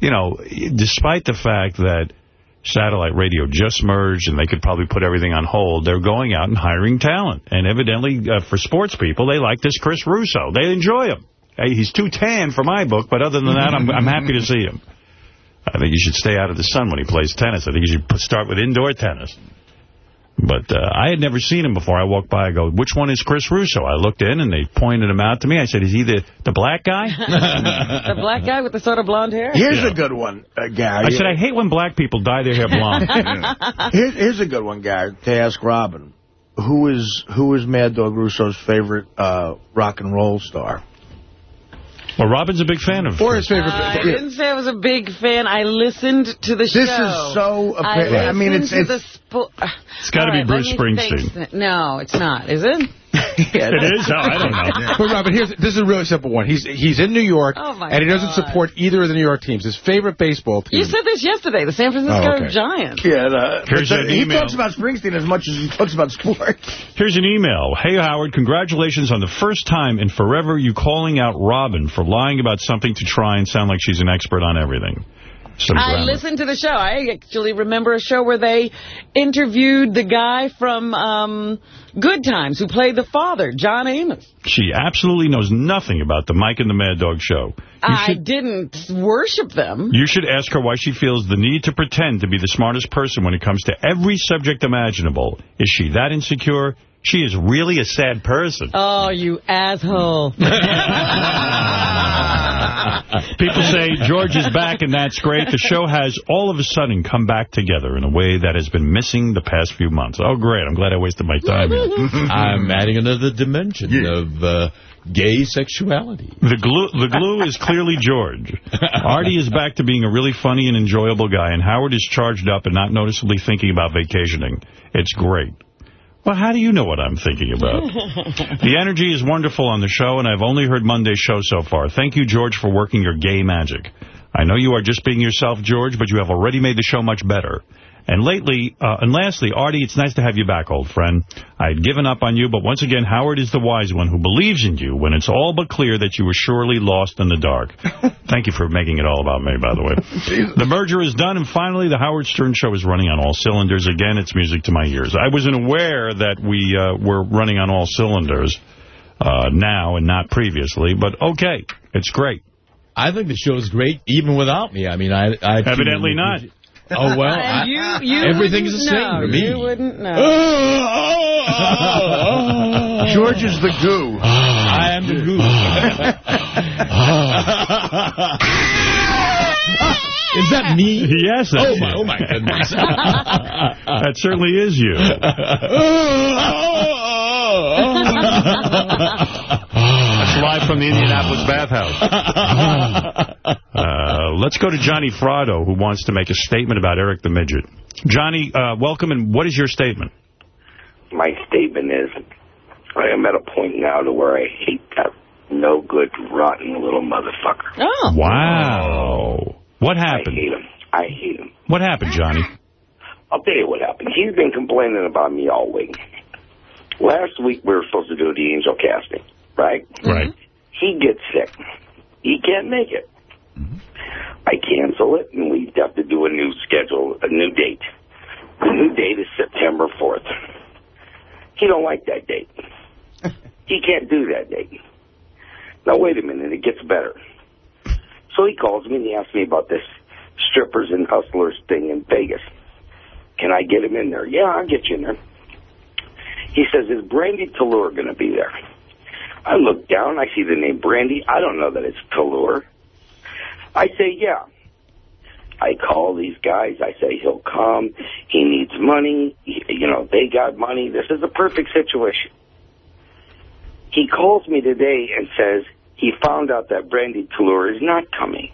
you know, despite the fact that satellite radio just merged and they could probably put everything on hold, they're going out and hiring talent. And evidently, uh, for sports people, they like this Chris Russo. They enjoy him. Hey, he's too tan for my book, but other than that, I'm, I'm happy to see him. I think you should stay out of the sun when he plays tennis. I think you should start with indoor tennis. But uh, I had never seen him before. I walked by, I go, which one is Chris Russo? I looked in, and they pointed him out to me. I said, is he the, the black guy? <laughs> the black guy with the sort of blonde hair? Here's Yeah. a good one, uh, Gary. I said, I hate when black people dye their hair blonde. <laughs> Here's, here's a good one, Gary, to ask Robin. Who is who is Mad Dog Russo's favorite uh, rock and roll star? Well, Robin's a big fan of... Or his favorite... Uh, I didn't say I was a big fan. I listened to the show. This is so apparent. I mean, it's- listened to it's- the It's gotta be Bruce let me. Springsteen. No, it's not. Is it? <laughs> It is? Oh, I don't know. <laughs> But Robin, here's this is a really simple one. He's he's in New York, Oh, and he doesn't God. support either of the New York teams. His favorite baseball team. You said this yesterday, the San Francisco Oh, okay. Giants. Yeah, uh, Here's but an he email. talks about Springsteen as much as he talks about sports. Here's an email. Hey, Howard, congratulations on the first time in forever you calling out Robin for lying about something to try and sound like she's an expert on everything. Some I listened to the show. I actually remember a show where they interviewed the guy from um, Good Times who played the father, John Amos. She absolutely knows nothing about the Mike and the Mad Dog show. You I should, didn't worship them. you should ask her why she feels the need to pretend to be the smartest person when it comes to every subject imaginable. Is she that insecure? She is really a sad person. Oh, you asshole. <laughs> <laughs> People say George is back and that's great. The show has all of a sudden come back together in a way that has been missing the past few months. Oh, great. I'm glad I wasted my time here. <laughs> I'm adding another dimension of uh, gay sexuality. The glue, the glue is clearly George. Artie is back to being a really funny and enjoyable guy, and Howard is charged up and not noticeably thinking about vacationing. It's great. Well, how do you know what I'm thinking about? <laughs> The energy is wonderful on the show, and I've only heard Monday's show so far. Thank you, George, for working your gay magic. I know you are just being yourself, George, but you have already made the show much better. And lately, uh, and lastly, Artie, it's nice to have you back, old friend. I had given up on you, but once again, Howard is the wise one who believes in you when it's all but clear that you were surely lost in the dark. <laughs> Thank you for making it all about me, by the way. <laughs> the merger is done, and finally, the Howard Stern Show is running on all cylinders. Again, it's music to my ears. I wasn't aware that we uh, were running on all cylinders uh, now and not previously, but okay, it's great. I think the show is great even without me. I mean, I... I Evidently not. Oh, well, And I, you, you everything's the same know. to me. You wouldn't know. Oh, oh, oh. George is the goo. Ah. I am the goo. Ah. <laughs> Ah. Is that me? Yes, that's Oh, my, you. oh, my goodness. <laughs> that certainly is you. <laughs> That's live from the Indianapolis bathhouse. <laughs> Uh, let's go to Johnny Fratto, who wants to make a statement about Eric the Midget. Johnny, uh, welcome, and what is your statement? my statement is I am at a point now to where I hate that no good, rotten little motherfucker. Oh. Wow. What happened? I happened? hate him. I hate him. What happened, Johnny? I'll tell you what happened. He's been complaining about me all week. Last week we were supposed to do the angel casting, right? Right. He gets sick. He can't make it. Mm-hmm. I cancel it, and we have to do a new schedule, a new date. The new date is September 4th. He don't like that date. <laughs> he can't do that date. Now, wait a minute. It gets better. So he calls me and he asks me about this strippers and hustlers thing in Vegas. Can I get him in there? Yeah, I'll get you in there. He says, is Brandy Talore going to be there? I look down. I see the name Brandy. I don't know that it's Talore. I say, yeah. I call these guys. I say, he'll come. He needs money. He- You know, they got money. This is a perfect situation. He calls me today and says he found out that Brandy Talore is not coming.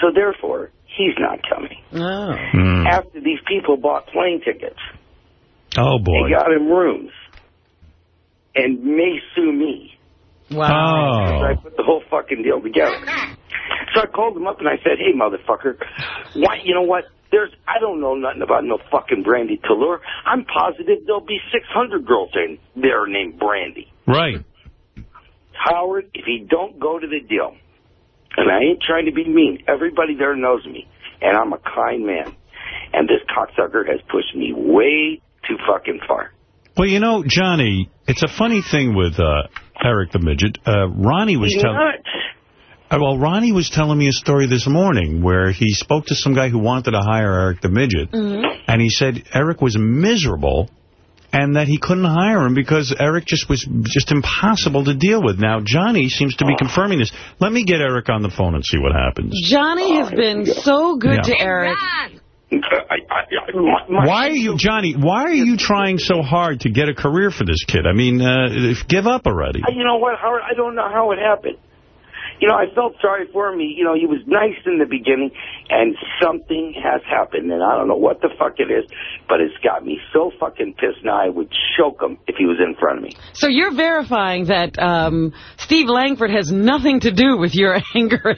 So therefore, he's not coming. Oh. Hmm. After these people bought plane tickets, Oh, boy. they got him rooms, and may sue me. Wow. Oh. Because I put the whole fucking deal together. So I called him up and I said, hey, motherfucker, why, you know what? There's, I don't know nothing about no fucking Brandy Talore. I'm positive there'll be 600 girls in there named Brandy. Right. Howard, if he don't go to the deal, and I ain't trying to be mean, everybody there knows me, and I'm a kind man, and this cocksucker has pushed me way too fucking far. Well, you know, Johnny, it's a funny thing with uh, Eric the Midget. Uh, Ronnie was telling... not. Uh, Well, Ronnie was telling me a story this morning where he spoke to some guy who wanted to hire Eric the Midget, and he said Eric was miserable and that he couldn't hire him because Eric just was just impossible to deal with. Now, Johnny seems to be confirming this. Let me get Eric on the phone and see what happens. Johnny has been so good Yeah. to Eric. Why are you, Johnny, why are you trying so hard to get a career for this kid? I mean, uh, give up already. You know what, Howard? I don't know how it happened. You know, I felt sorry for him. He, you know, he was nice in the beginning, and something has happened, and I don't know what the fuck it is, but it's got me so fucking pissed now I would choke him if he was in front of me. So you're verifying that um, Steve Langford has nothing to do with your <laughs> anger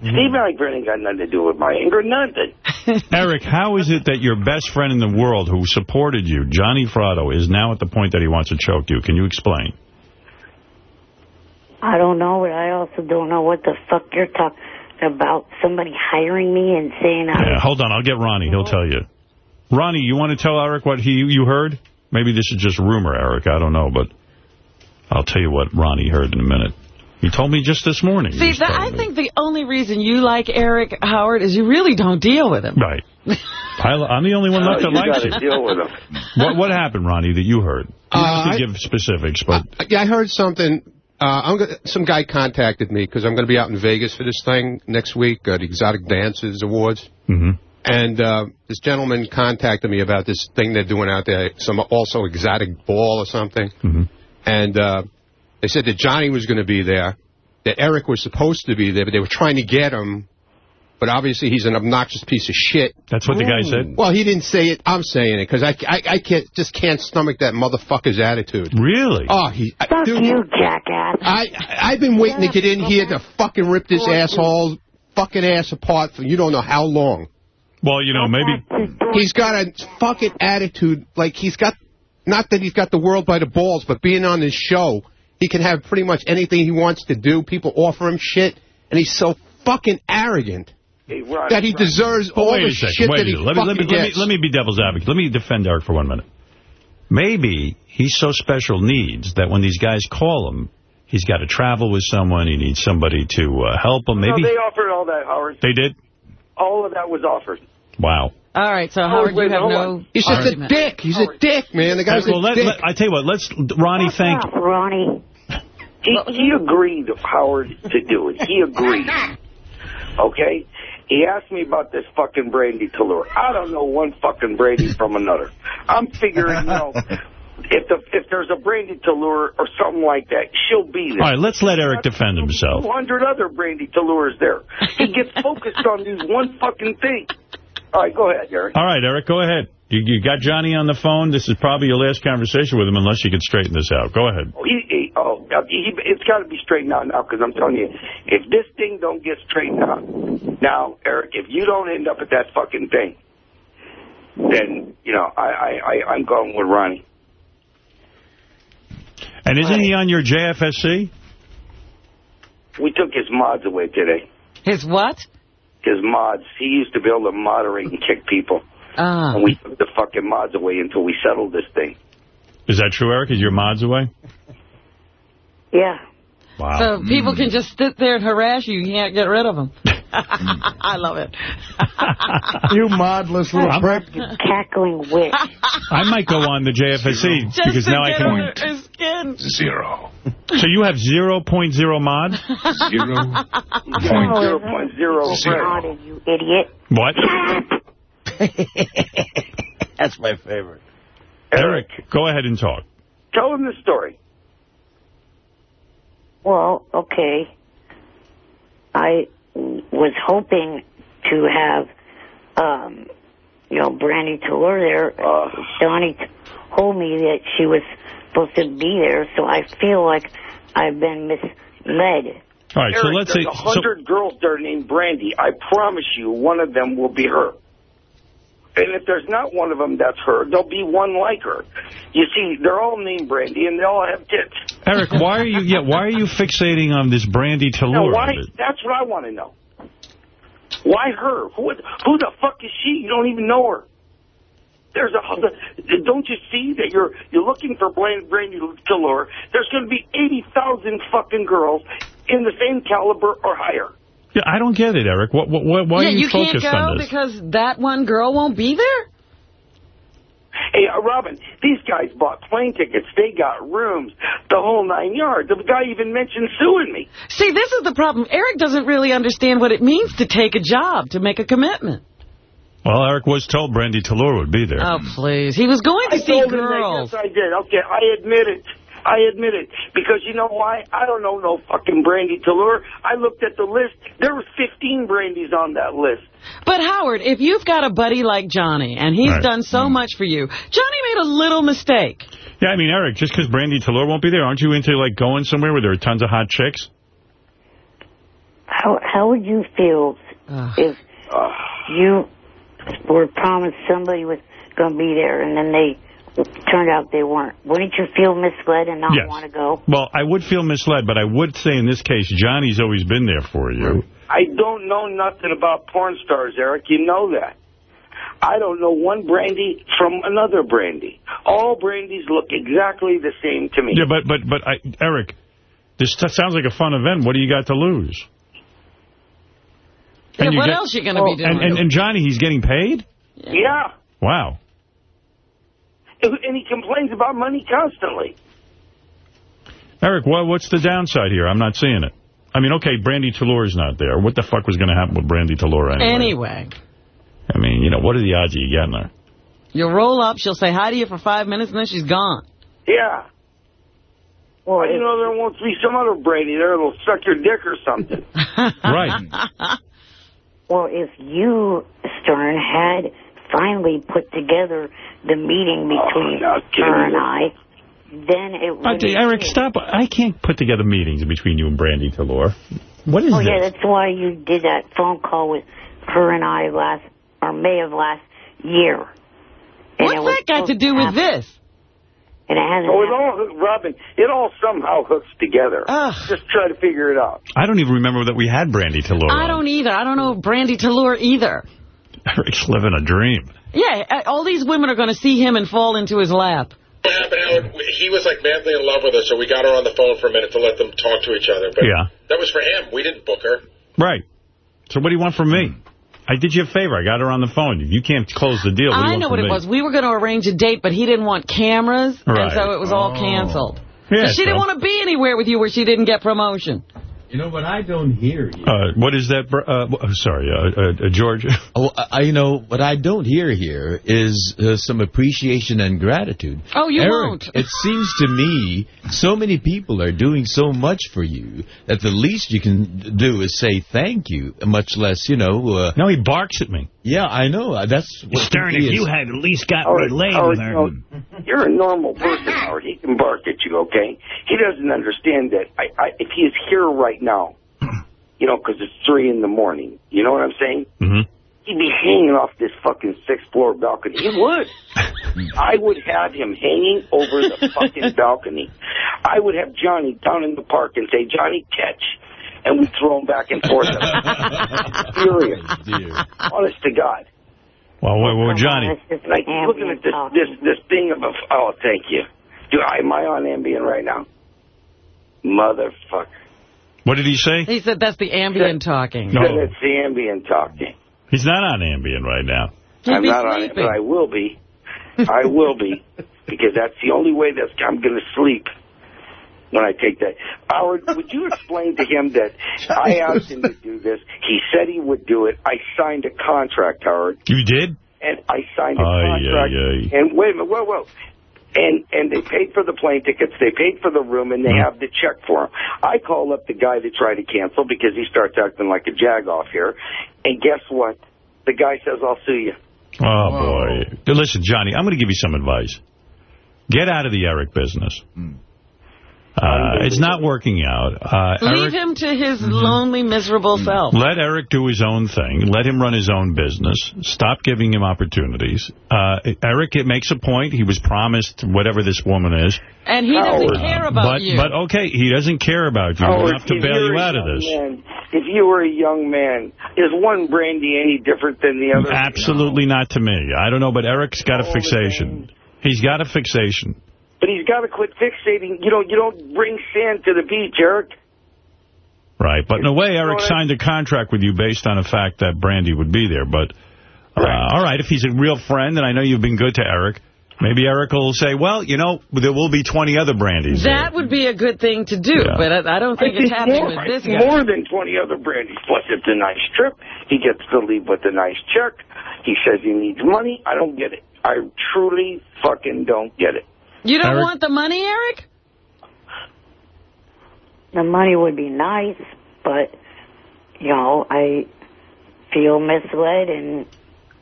at Eric. Steve Langford ain't got nothing to do with my anger, nothing. <laughs> Eric, how is it that your best friend in the world who supported you, Johnny Fratto, is now at the point that he wants to choke you? Can you explain? I don't know, but I also don't know what the fuck you're talking about. Somebody hiring me and saying I Yeah, hold on, I'll get Ronnie. He'll tell you. Ronnie, you want to tell Eric what he you heard? Maybe this is just rumor, Eric. I don't know, but I'll tell you what Ronnie heard in a minute. He told me just this morning. See, that, I me. think the only reason you like Eric Howard is you really don't deal with him. Right. I, I'm the only one left that you likes gotta you. deal with him. What, what happened, Ronnie, that you heard? You don't have Uh, to give specifics, but... Yeah, I heard something. Uh, I'm gonna, some guy contacted me because I'm going to be out in Vegas for this thing next week, uh, the Exotic Dances Awards. Mm-hmm. And uh, this gentleman contacted me about this thing they're doing out there, some also exotic ball or something. Mm-hmm. And uh, they said that Johnny was going to be there, that Eric was supposed to be there, but they were trying to get him. But obviously he's an obnoxious piece of shit. That's what the guy hmm. said? Well, he didn't say it. I'm saying it because I, I, I can't just can't stomach that motherfucker's attitude. Really? Oh, he. I- Fuck dude, you, jackass. I I've been waiting to get in here to fucking rip this asshole fucking ass apart for you don't know how long. Well, you know, maybe... He's got a fucking attitude like he's got not that he's got the world by the balls, but being on this show, he can have pretty much anything he wants to do. People offer him shit, and he's so fucking arrogant Hey, Ron, that he Ron. deserves Well, all wait the a second. shit Wait that a he second. Let me, let, me, fucking let, me, let me be devil's advocate. Let me defend Eric for one minute. Maybe he's so special needs that when these guys call him, he's got to travel with someone. He needs somebody to uh, help him. Maybe No, they offered all that, Howard. they did. All of that was offered. Wow. All right, so Howard, wait, you have hold no. He's just a dick. He's a dick, man. The guy's well, a let, dick. let- I tell you what. Let's Ronnie thank. you. Ronnie. He, he agreed, Howard, to do it. He agreed. Okay? He asked me about this fucking brandy Talore. I don't know one fucking brandy from another. I'm figuring, out know, if the if there's a brandy Talore or something like that, she'll be there. All right, let's let Eric defend himself. 200 other brandy Talores there. He gets focused on this one fucking thing. All right, go ahead, Eric. All right, Eric, go ahead. You, you got Johnny on the phone. This is probably your last conversation with him, unless you can straighten this out. Go ahead. Oh, he, he, oh, uh, he, it's got to be straightened out now because I'm telling you, if this thing don't get straightened out, now, Eric, if you don't end up at that fucking thing, then, you know, I, I, I, I'm going with Ronnie. And isn't he on your JFSC? We took his mods away today. His what? His mods. He used to be able to moderate and kick people. Ah. And we took the fucking mods away until we settled this thing. Is that true, Eric? Is your mods away? <laughs> Yeah. Wow. So people can just sit there and harass you. You can't get rid of them. <laughs> <laughs> I love it. You modless little prick. Cackling witch. I might go on the JFSC Just because now I get can. under his skin. Zero. So you have 0.0 mod? Zero point zero Zero. you idiot. What? <laughs> That's my favorite. Eric, go ahead and talk. Tell him the story. Well, okay. I was hoping to have, um, you know, Brandy Tour there. Uh, Donnie told me that she was supposed to be there, so I feel like I've been misled. All right, so let's say... there's a So, hundred girls there named Brandy. I promise you, one of them will be her. And if there's not one of them that's her, there'll be one like her. You see, they're all named Brandy, and they all have tits. Eric, why are you yeah, why are you fixating on this Brandy Now, Talore? why? That's what I want to know. Why her? Who, who the fuck is she? You don't even know her. There's a. Don't you see that you're you're looking for Brandy Talore? There's going to be eighty thousand fucking girls in the same caliber or higher. Yeah, I don't get it, Eric. What, what, what, why yeah, are you, you can't go because that one girl won't be there? Hey, uh, Robin, these guys bought plane tickets. They got rooms, the whole nine yards. The guy even mentioned suing me. See, this is the problem. Eric doesn't really understand what it means to take a job, to make a commitment. Well, Eric was told Brandy Tallulah would be there. Oh, please. He was going to I see told him that, girls. yes, I did. Okay, I admit it. I admit it. Because you know why? I don't know no fucking Brandy Tallulah. I looked at the list. There were 15 Brandys on that list. But, Howard, if you've got a buddy like Johnny, and he's Right. done so mm. much for you, Johnny made a little mistake. Yeah, I mean, Eric, just because Brandy Tallulah won't be there, aren't you into, like, going somewhere where there are tons of hot chicks? How how would you feel if you were promised somebody was going to be there and then they turned out they weren't? Wouldn't you feel misled and not Yes. want to go? Well, I would feel misled, but I would say in this case, Johnny's always been there for you. I don't know nothing about porn stars, Eric. You know that. I don't know one brandy from another brandy. All brandies look exactly the same to me. Yeah, but, but, but I, Eric, this t- sounds like a fun event. What do you got to lose? Yeah, you what get- else you going to oh. be doing? And, and, and Johnny, he's getting paid? Yeah. Wow. And he complains about money constantly. Eric, what, what's the downside here? I'm not seeing it. I mean, okay, Brandy Tallulah not there. What the fuck was going to happen with Brandy Tallulah anyway? Anyway, I mean, you know, what are the odds of you getting her? you'll roll up, she'll say hi to you for five minutes, and then she's gone. Yeah. Well, you know, there won't be some other Brady there that'll suck your dick or something. <laughs> <laughs> right. <laughs> Well, if you, Stern, had finally put together the meeting between her and I, then it Uh, would Eric, stop. I can't put together meetings between you and Brandy Tallulah. What is oh, this? yeah, that's why you did that phone call with her and I last, or May of last year. And What's that got to do with happen. this? And it hasn't Oh, it all, Robin, it all somehow hooks together. Just try to figure it out. I don't even remember that we had Brandy Tallulah. I don't either. I don't know Brandy Tallulah either. Eric's living a dream. Yeah, uh, all these women are going to see him and fall into his lap. What happened, Howard? He was like madly in love with her, so we got her on the phone for a minute to let them talk to each other. But Yeah. that was for him. We didn't book her. Right. So what do you want from me? I did you a favor. I got her on the phone. If you can't close the deal, what do you I want know from what it was. We were going to arrange a date, but he didn't want cameras, and so it was all Oh. canceled. Yeah, So she didn't want to be anywhere with you where she didn't get promotion. You know what I don't hear here? Uh, what is that? Uh, uh, sorry, uh, uh, uh, George. <laughs> Oh, I, you know, what I don't hear here is uh, some appreciation and gratitude. Oh, you Eric, won't. it seems to me so many people are doing so much for you that the least you can do is say thank you, much less, you know... Uh, no, he barks at me. Yeah, I know. Uh, That's what Stern, he if is. you had at least got Howard, me laid Howard, with you her. know, you're a normal person, Howard. He can bark at you, okay? He doesn't understand that I, I, if he is here right now, <clears throat> you know, because it's 3 in the morning, you know what I'm saying? Mm-hmm. He'd be hanging off this fucking sixth floor balcony. He would. <laughs> I would have him hanging over the fucking balcony. I would have Johnny down in the park and say, Johnny, catch. And we'd throw them back and forth. <laughs> Serious. Honest to God. Well, well, well Johnny. Like looking at this this this thing of a oh thank you. Do I am I on Ambien right now? Motherfucker. What did he say? He said that's the ambient talking. Said it's the Ambien talking. He's not on Ambien right now. I'm not on it, but I will be. I will be because that's the only way that I'm going to sleep when I take that. Howard, would you explain to him that I <laughs> asked him to do this? He said he would do it. I signed a contract, Howard. You did? and I signed a Ay, contract. ay, ay. And wait a minute, whoa, whoa. And and they paid for the plane tickets, they paid for the room, and they Mm-hmm. have the check for him. I call up the guy to try to cancel because he starts acting like a jag off here. And guess what? The guy says, "I'll sue you." Oh, boy. Listen, Johnny, I'm going to give you some advice. Get out of the Eric business. Uh, it's not working out. Uh, Leave Eric, him to his lonely, miserable self. let Eric do his own thing. Let him run his own business. Stop giving him opportunities. Uh, Eric, it makes a point. He was promised whatever this woman is. And he doesn't Uh, care about but, you. But, okay, he doesn't care about you Howard, enough to bail you're you a out of this. Man, if you were a young man, is one brandy any different than the other? Absolutely not to me. I don't know, but Eric's got a fixation. He's got a fixation. But he's got to quit fixating. You know, you don't bring sand to the beach, Eric. Right, but in a way, Eric signed a contract with you based on the fact that Brandy would be there. But, uh, all right, if he's a real friend, and I know you've been good to Eric, maybe Eric will say, well, you know, there will be 20 other Brandys. there. That would be a good thing to do, Yeah. but I, I don't think I it's think happening more, with this guy. More than 20 other Brandys. Plus, it's a nice trip. He gets to leave with a nice check. He says he needs money. I don't get it. I truly fucking don't get it. You don't Eric? want the money, Eric? The money would be nice, but, you know, I feel misled and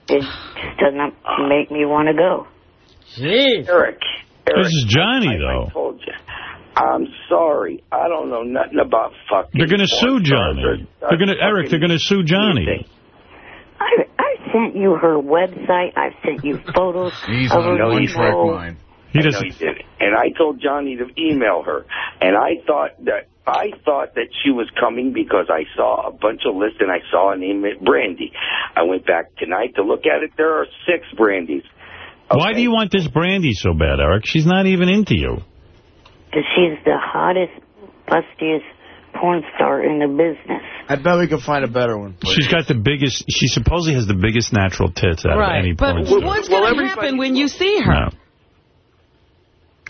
it just doesn't make me want to go. Jeez. Eric. This is Johnny, I though. told you. I'm sorry. I don't know nothing about fucking. They're going to sue Johnny. or- They're going to Eric. They're going to sue Johnny. I, I sent you her website. I've sent you photos of her. one track email. mind. He doesn't. did. And I told Johnny to email her, and I thought that I thought that she was coming because I saw a bunch of lists and I saw a name Brandy. I went back tonight to look at it. There are six Brandys. Why do you want this Brandy so bad, Eric? She's not even into you. Because she's the hottest, bustiest porn star in the business. I bet we could find a better one. She's got the biggest, she supposedly has the biggest natural tits out of any Right, but porn star. what's going to happen when you see her? No.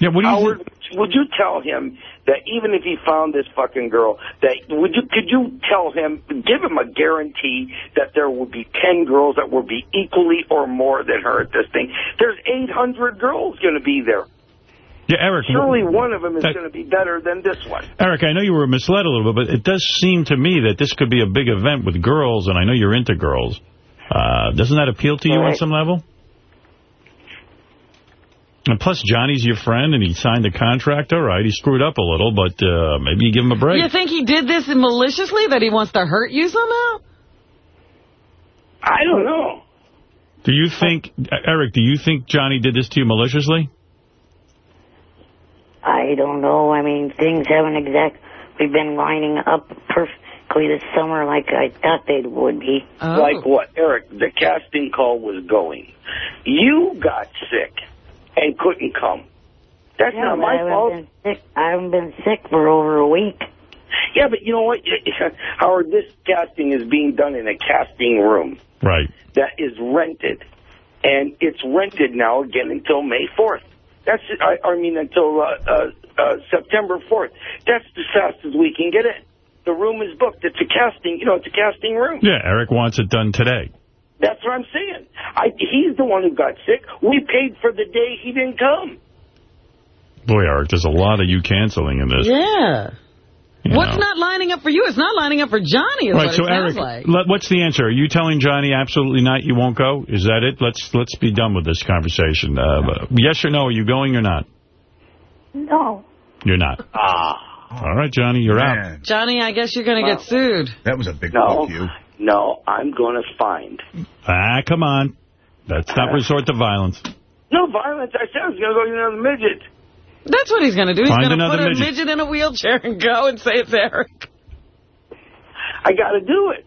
Yeah, what do you Howard, would you tell him that even if he found this fucking girl, that would you could you tell him, give him a guarantee that there would be ten girls that would be equally or more than her at this thing? There's 800 girls going to be there. Yeah, Eric. Surely one of them is that- going to be better than this one. Eric, I know you were misled a little bit, but it does seem to me that this could be a big event with girls, and I know you're into girls. Uh, doesn't that appeal to you on some level? And plus, Johnny's your friend, and he signed a contract. All right, he screwed up a little, but uh, maybe you give him a break. You think he did this maliciously, that he wants to hurt you somehow? I don't know. Do you think, Eric, do you think Johnny did this to you maliciously? I don't know. I mean, things haven't exactly been lining up perfectly this summer like I thought they would be. Like what, Eric? The casting call was going. You got sick and couldn't come. That's Yeah, not my I fault. Been sick. I haven't been sick for over a week. Yeah, but you know what, Howard? This casting is being done in a casting room Right. that is rented, and it's rented now again until May 4th. That's I, I mean until uh, uh, uh, September 4th. That's as fast as we can get it. The room is booked. It's a casting, you know, it's a casting room. Yeah, Eric wants it done today. That's what I'm saying. I, he's the one who got sick. We paid for the day he didn't come. Boy, Eric, there's a lot of you canceling in this. Yeah. You What's know. not lining up for you? It's not lining up for Johnny, is Right, what so it Eric, like. let- what's the answer? Are you telling Johnny absolutely not you won't go? Is that it? Let's let's be done with this conversation. Uh, yes or no, are you going or not? No. You're not. Ah. All right, Johnny, you're out. Johnny, I guess you're going to Well, get sued. That was a big No, fuck you. No, I'm going to find. Ah, come on. Let's not resort to violence. No violence. I said I was going to go get another midget. That's what he's going to do. He's going to another put a midget. midget in a wheelchair and go and say it's Eric. I got to do it.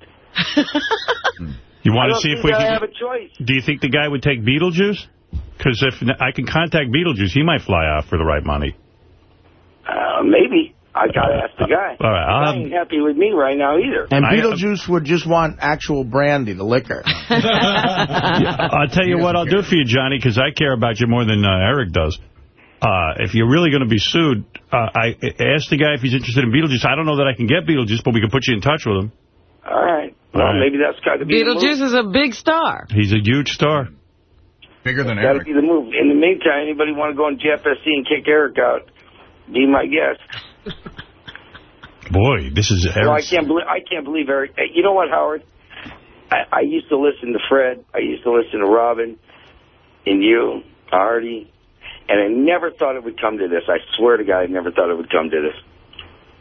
<laughs> You want to see if think we I can... have a choice. Do you think the guy would take Beetlejuice? Because if I can contact Beetlejuice, he might fly off for the right money. Uh, maybe. I got to ask the guy. All right, I'll I ain't happy with me right now either. And I- Beetlejuice would just want actual brandy, the liquor. <laughs> I'll tell you what I'll do for you, Johnny, because I care about you more than uh, Eric does. Uh, if you're really going to be sued, uh, I asked the guy if he's interested in Beetlejuice. I don't know that I can get Beetlejuice, but we can put you in touch with him. All right. Well, All right. maybe that's got to be the. Beetlejuice is a big star. He's a huge star. Bigger than Got to Eric. be the move. In the meantime, anybody want to go on GFSC and kick Eric out? Be my guest. Boy, this is Well, I Eric's... can't believe I can't believe Eric. You know what, Howard? I, I used to listen to Fred. I used to listen to Robin, and you, Artie, and I never thought it would come to this. I swear to God, I never thought it would come to this.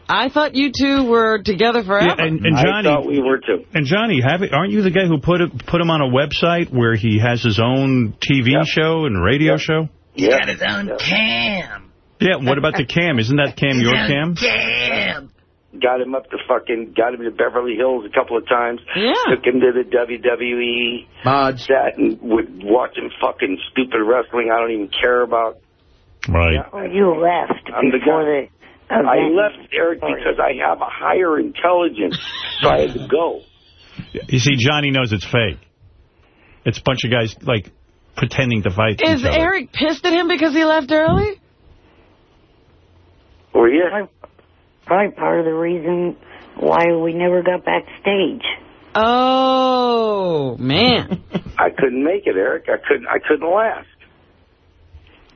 I thought you two were together forever. Yeah, and, and I Johnny, thought we were too. and Johnny, have it, aren't you the guy who put it, put him on a website where he has his own TV show and radio show? He's got his own cam. Yeah, what about the cam? Isn't that cam your cam? Cam. Got him up to fucking, got him to Beverly Hills a couple of times. Yeah. Took him to the WWE. Mod. Sat and would watch him fucking stupid wrestling I don't even care about. Right. Well, oh, you left I'm the guy. the I left Eric because I have a higher intelligence, so I had to go. You see, Johnny knows it's fake. It's a bunch of guys, like, pretending to fight Is each other. Eric pissed at him because he left early? Were you? Probably part of the reason why we never got backstage. Oh, man. <laughs> I couldn't make it, Eric. I couldn't. I couldn't last.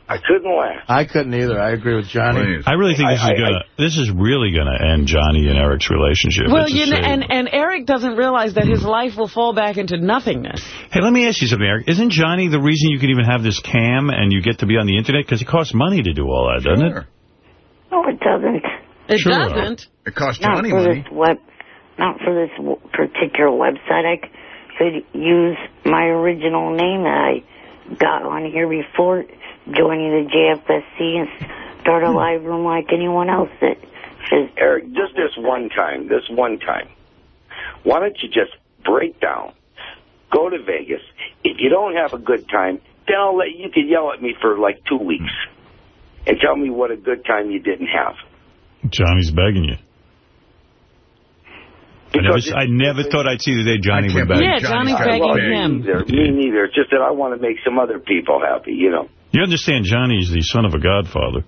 I couldn't last. I couldn't either. I agree with Johnny. I really think this I- is gonna this is really gonna end Johnny and Eric's relationship. Well, It's you know, and, and Eric doesn't realize that his life will fall back into nothingness. Hey, let me ask you something, Eric. Isn't Johnny the reason you can even have this cam and you get to be on the internet? Because it costs money to do all that, doesn't it? No, it doesn't. It Sure. doesn't. It costs Not Johnny for money. this web, not for this particular website. I could use my original name that I got on here before joining the JFSC and start a hmm. live room like anyone else that is. Eric, just this one time, this one time, why don't you just break down, go to Vegas. If you don't have a good time, then I'll let you can yell at me for like two weeks hmm. And tell me what a good time you didn't have. Johnny's begging you. I never, Because I never thought I'd see the day Johnny would beg. Yeah, Johnny's I- begging well, him. Me neither. Me neither. It's just that I want to make some other people happy, you know. You understand Johnny's the son of a godfather.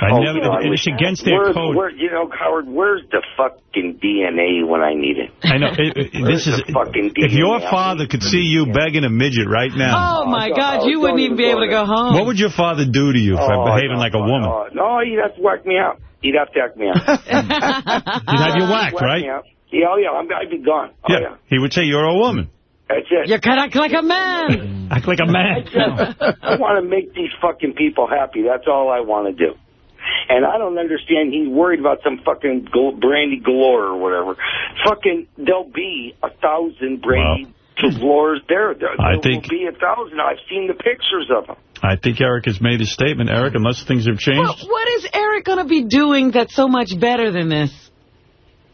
I Oh, never, you know, it's wish- against their where's, code. Where, you know, Howard, where's the fucking DNA when I need it? I know. It, it- this is the fucking if DNA? your father could see you begging a midget right now. Oh, my God, you wouldn't even be able to go home. What would your father do to you for Oh, behaving no, like a woman? No, no, he'd have to whack me out. He'd have to whack me out. <laughs> He'd have you whacked, Whack right? Yeah, oh, yeah, I'm, I'd be gone. Oh, yeah. yeah. He would say you're a woman. That's it. You can act like a man. Act like a man. I want to make these fucking people happy. That's all I want to do. And I don't understand. He's worried about some fucking brandy galore or whatever. Fucking, there'll be a thousand brandy <clears throat> galores there. There, I there think- will be a thousand. I've seen the pictures of them. I think Eric has made his statement, Eric, unless things have changed. What, what is Eric going to be doing that's so much better than this?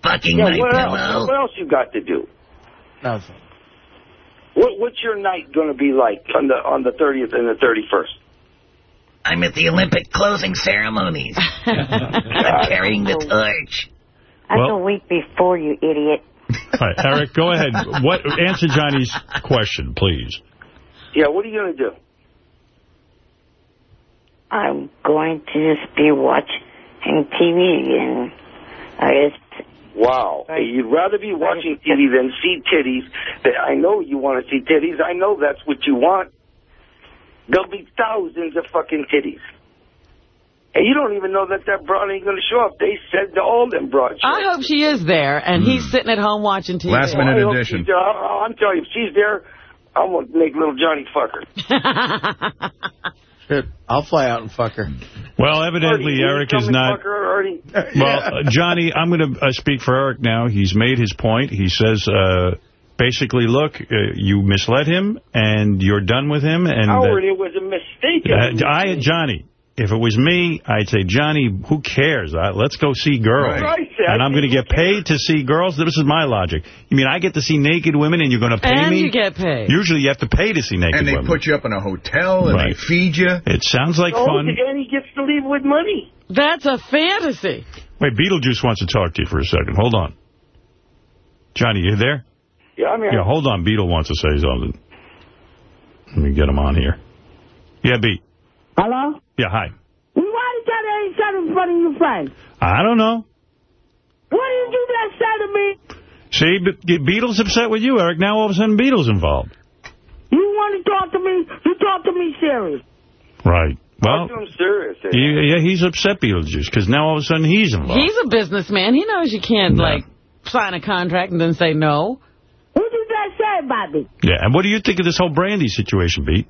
Fucking Yeah, my what else? pillow. What else you got to do? Nothing. What, what's your night going to be like on the on the 30th and the 31st? I'm at the Olympic closing ceremonies. <laughs> I'm carrying the torch. That's Well- a week before, you idiot. All right, Eric, go ahead. What Answer Johnny's question, please. Yeah, what are you going to do? I'm going to just be watching TV again. I just Wow. You'd rather be watching TV than see titties. That I know you want to see titties. I know that's what you want. There'll be thousands of fucking titties. And you don't even know that that broad ain't going to show up. They said to all them broads. I hope she is there, and he's sitting at home watching TV. I hope she's there. I- I'm telling you, if she's there, I'm going to make little Johnny fuck her. <laughs> Shit, I'll fly out and fuck her. Well, evidently Artie, Eric is not. fuck her, Artie? Well, uh, Johnny, I'm going to uh, speak for Eric now. He's made his point. He says, uh, basically, look, uh, you misled him, and you're done with him. And Howard, it was a mistake. Uh, I, Johnny, if it was me, I'd say, Johnny, who cares? Uh, let's go see girls. Right. Right, And I'm going to get paid to see girls. This is my logic. You mean I get to see naked women and you're going to pay and me? you get paid. Usually you have to pay to see naked women. And they women. put you up in a hotel and Right. they feed you. It sounds like Oh, fun. and he gets to leave with money. That's a fantasy. Wait, Beetlejuice wants to talk to you for a second. Hold on. Johnny, you there? Yeah, I'm here. Yeah, hold on. Beetle wants to say something. Let me get him on here. Yeah, Beat. Hello? Yeah, hi. Well, why did you ain't said in front of your friend? I don't know. What did you just say to me? See, Be- Beetle's upset with you, Eric. Now all of a sudden Beetle's involved. You want to talk to me? You talk to me serious. Right. Well, I'm serious. eh? he, yeah, he's upset Beetlejuice because now all of a sudden he's involved. He's a businessman. He knows you can't, like, sign a contract and then say no. What did you just say about me? Yeah, and what do you think of this whole Brandy situation, Beat?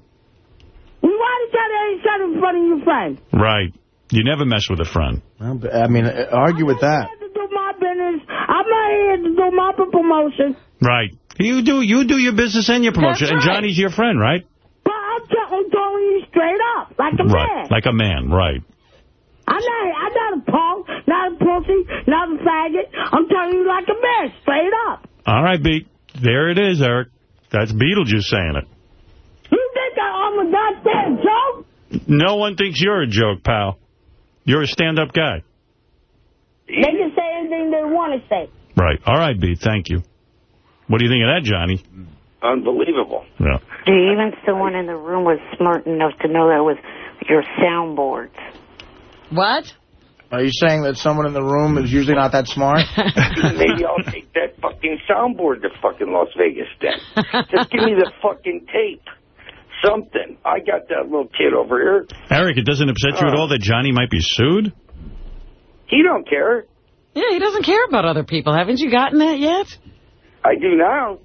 Well, why did you ain't said in front of your friend? Right. You never mess with a friend. I mean, uh, argue with that. I'm not here to do my business. I'm not here to do my promotion. Right. You do you do your business and your promotion, That's and right. Johnny's your friend, right? But I'm, t- I'm telling you straight up, like a Right. man. Like a man, right. I'm not, I'm not a punk, not a pussy, not a faggot. I'm telling you like a man, straight up. All right, Beat. There it is, Eric. That's Beetlejuice saying it. You think I'm a goddamn joke? No one thinks you're a joke, pal. You're a stand-up guy. They can say anything they want to say. Right. All right, B. Thank you. What do you think of that, Johnny? Unbelievable. Yeah. Do even someone in the room was smart enough to know that was your soundboards? What? Are you saying that someone in the room is usually not that smart? <laughs> Maybe I'll take that fucking soundboard to fucking Las Vegas then. Just give me the fucking tape. Something. I got that little kid over here. Eric, it doesn't upset you at all that Johnny might be sued? He don't care. Yeah, he doesn't care about other people. Haven't you gotten that yet? I do now.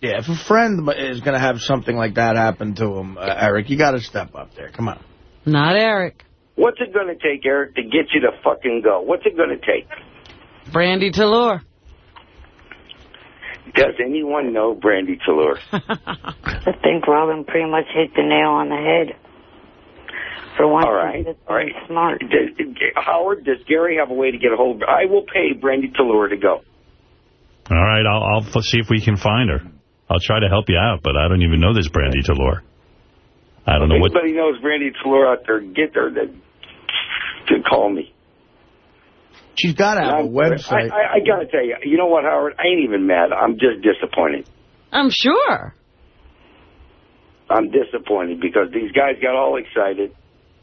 Yeah, if a friend is going to have something like that happen to him, uh, Eric, you got to step up there. Come on. Not Eric. What's it going to take, Eric, to get you to fucking go? What's it going to take? Brandy Talore. Does anyone know Brandy Talore? <laughs> I think Robin pretty much hit the nail on the head. For once, All right, he's all right. smart. Does, Howard, does Gary have a way to get a hold of her? I will pay Brandy Talore to go. All right, I'll, I'll see if we can find her. I'll try to help you out, but I don't even know this Brandy Talore. I don't know what... Anybody knows Brandy Talore out there, get her to, to call me. She's got to have a I'm- website. I, I, I got to tell you, you know what, Howard? I ain't even mad. I'm just disappointed. I'm sure. I'm disappointed because these guys got all excited.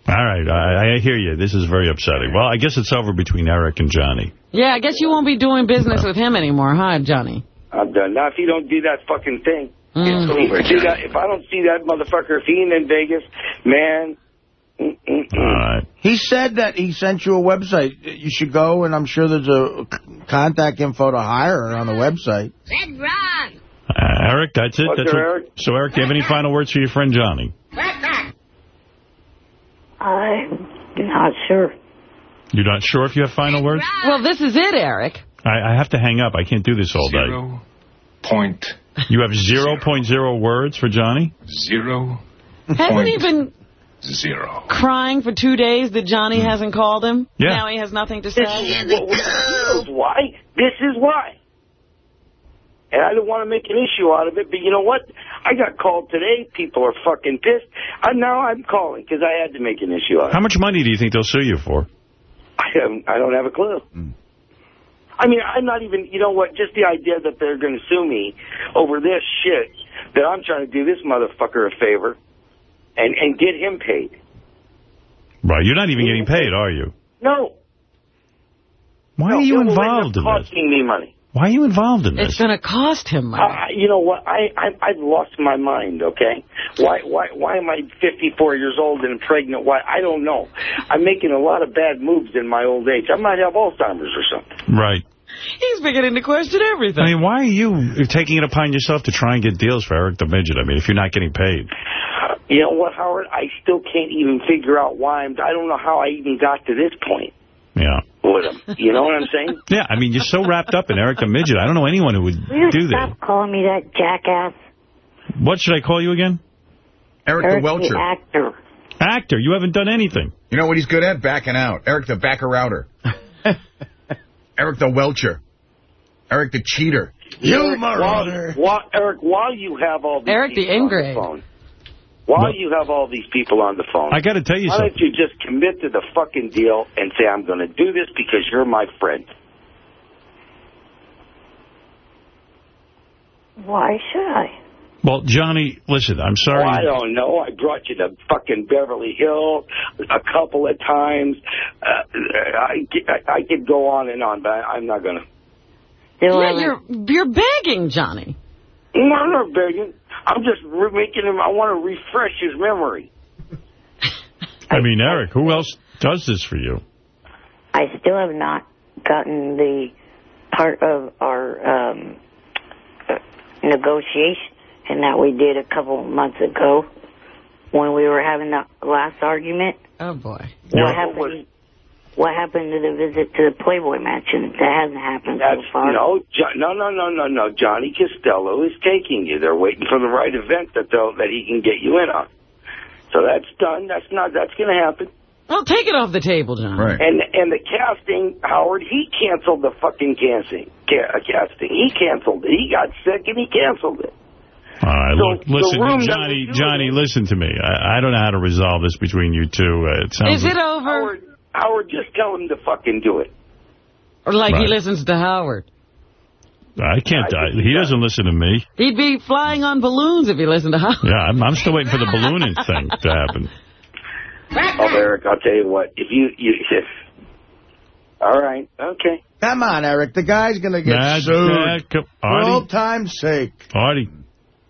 All right, I, I hear you. This is very upsetting. Well, I guess it's over between Eric and Johnny. Yeah, I guess you won't be doing business uh-huh. with him anymore, huh, Johnny? Uh, I'm done. Now, if you don't do that fucking thing, Mm. if, you see if I don't see that motherfucker, if he ain't in Vegas, man, mm, mm, mm. He said that he sent you a website. You should go, and I'm sure there's a contact info to hire her on the website. Red Ron. Uh, Eric, that's it. What's that's there, what- Eric? So, Eric, do you have any final words for your friend Johnny? I'm not sure. You're not sure if you have final words? Well, this is it, Eric. I, I have to hang up. I can't do this all day. Zero point You have 0.0 words for Johnny? zero Hasn't he been zero. crying for two days that Johnny hmm. hasn't called him? Yeah. Now he has nothing to say? This is why. This is why. And I don't want to make an issue out of it, but you know what? I got called today. People are fucking pissed. And now I'm calling because I had to make an issue out of it. How much money do you think they'll sue you for? I, I don't have a clue. Hmm. I mean, I'm not even, you know what, just the idea that they're going to sue me over this shit, that I'm trying to do this motherfucker a favor and, and get him paid. Right, you're not even getting paid, are you? No. Why no, are you it will end up involved in this? costing me money. Why are you involved in this? It's going to cost him money. Uh, you know what? I, I I've lost my mind. Okay, why why why am I 54 years old and pregnant? Why I don't know. I'm making a lot of bad moves in my old age. I might have Alzheimer's or something. Right. He's beginning to question everything. I mean, why are you taking it upon yourself to try and get deals for Eric the Midget? I mean, if you're not getting paid. You know what, Howard? I still can't even figure out why I'm. I don't know how I even got to this point Yeah. with him. You know what I'm saying? <laughs> Yeah, I mean, you're so wrapped up in Eric the Midget. I don't know anyone who would Will do that. stop calling me that jackass? What should I call you again? Eric, Eric the Welcher. actor. Actor. You haven't done anything. You know what he's good at? Backing out. Eric the backer outer. <laughs> Eric the Welcher. Eric the cheater. Eric, while, while, Eric, while you have all these Eric the people on ingrate. the phone, while What? you have all these people on the phone, I got to tell you why something. don't you just commit to the fucking deal and say, I'm going to do this because you're my friend? Why should I? Well, Johnny, listen, I'm sorry. Oh, I don't know. I brought you to fucking Beverly Hills a couple of times. Uh, I, I, I could go on and on, but I'm not going to. yeah, you're, you're begging, Johnny. No, I'm not begging. I'm just re- making him, I want to refresh his memory. <laughs> I mean, Eric, who else does this for you? I still have not gotten the part of our um, uh, negotiation and that we did a couple months ago when we were having the last argument. Oh, boy. What happened? What happened to the visit to the Playboy Mansion? That hasn't happened That's, so far. no, jo- no, no, no, no, no. Johnny Costello is taking you. They're waiting for the right event that they'll, that he can get you in on. So that's done. That's not. That's going to happen. Well, take it off the table, Johnny. And and the casting, Howard, he canceled the fucking casting. Ca- uh, casting. He canceled it. He got sick and he canceled it. All right, So, look, the listen, room Johnny, Johnny, listen to me. I, I don't know how to resolve this between you two. Uh, it sounds Is it like- over? Howard, Howard, just tell him to fucking do it. Or like he listens to Howard? I can't. I, he doesn't listen to me. He'd be flying on balloons if he listened to Howard. Yeah, I'm, I'm still waiting for the ballooning <laughs> thing to happen. Oh, Eric, I'll tell you what. If you, you, if, all right, okay. Come on, Eric. The guy's going to get Nah, sued. nah, come- For Artie. old time's sake. Artie,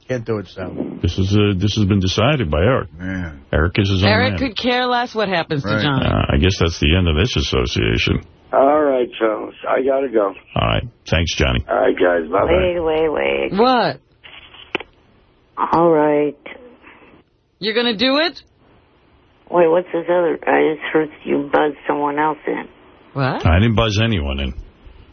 Can't do it, Sal. this is uh, this has been decided by Eric. Man. Eric is his own Eric man. could care less what happens to Johnny. Uh, I guess that's the end of this association. All right, fellas. I gotta go. All right. Thanks, Johnny. All right, guys. Bye-bye. Wait, wait, wait. What? All right. You're going to do it? Wait, what's this other? I just heard you buzz someone else in. What? I didn't buzz anyone in.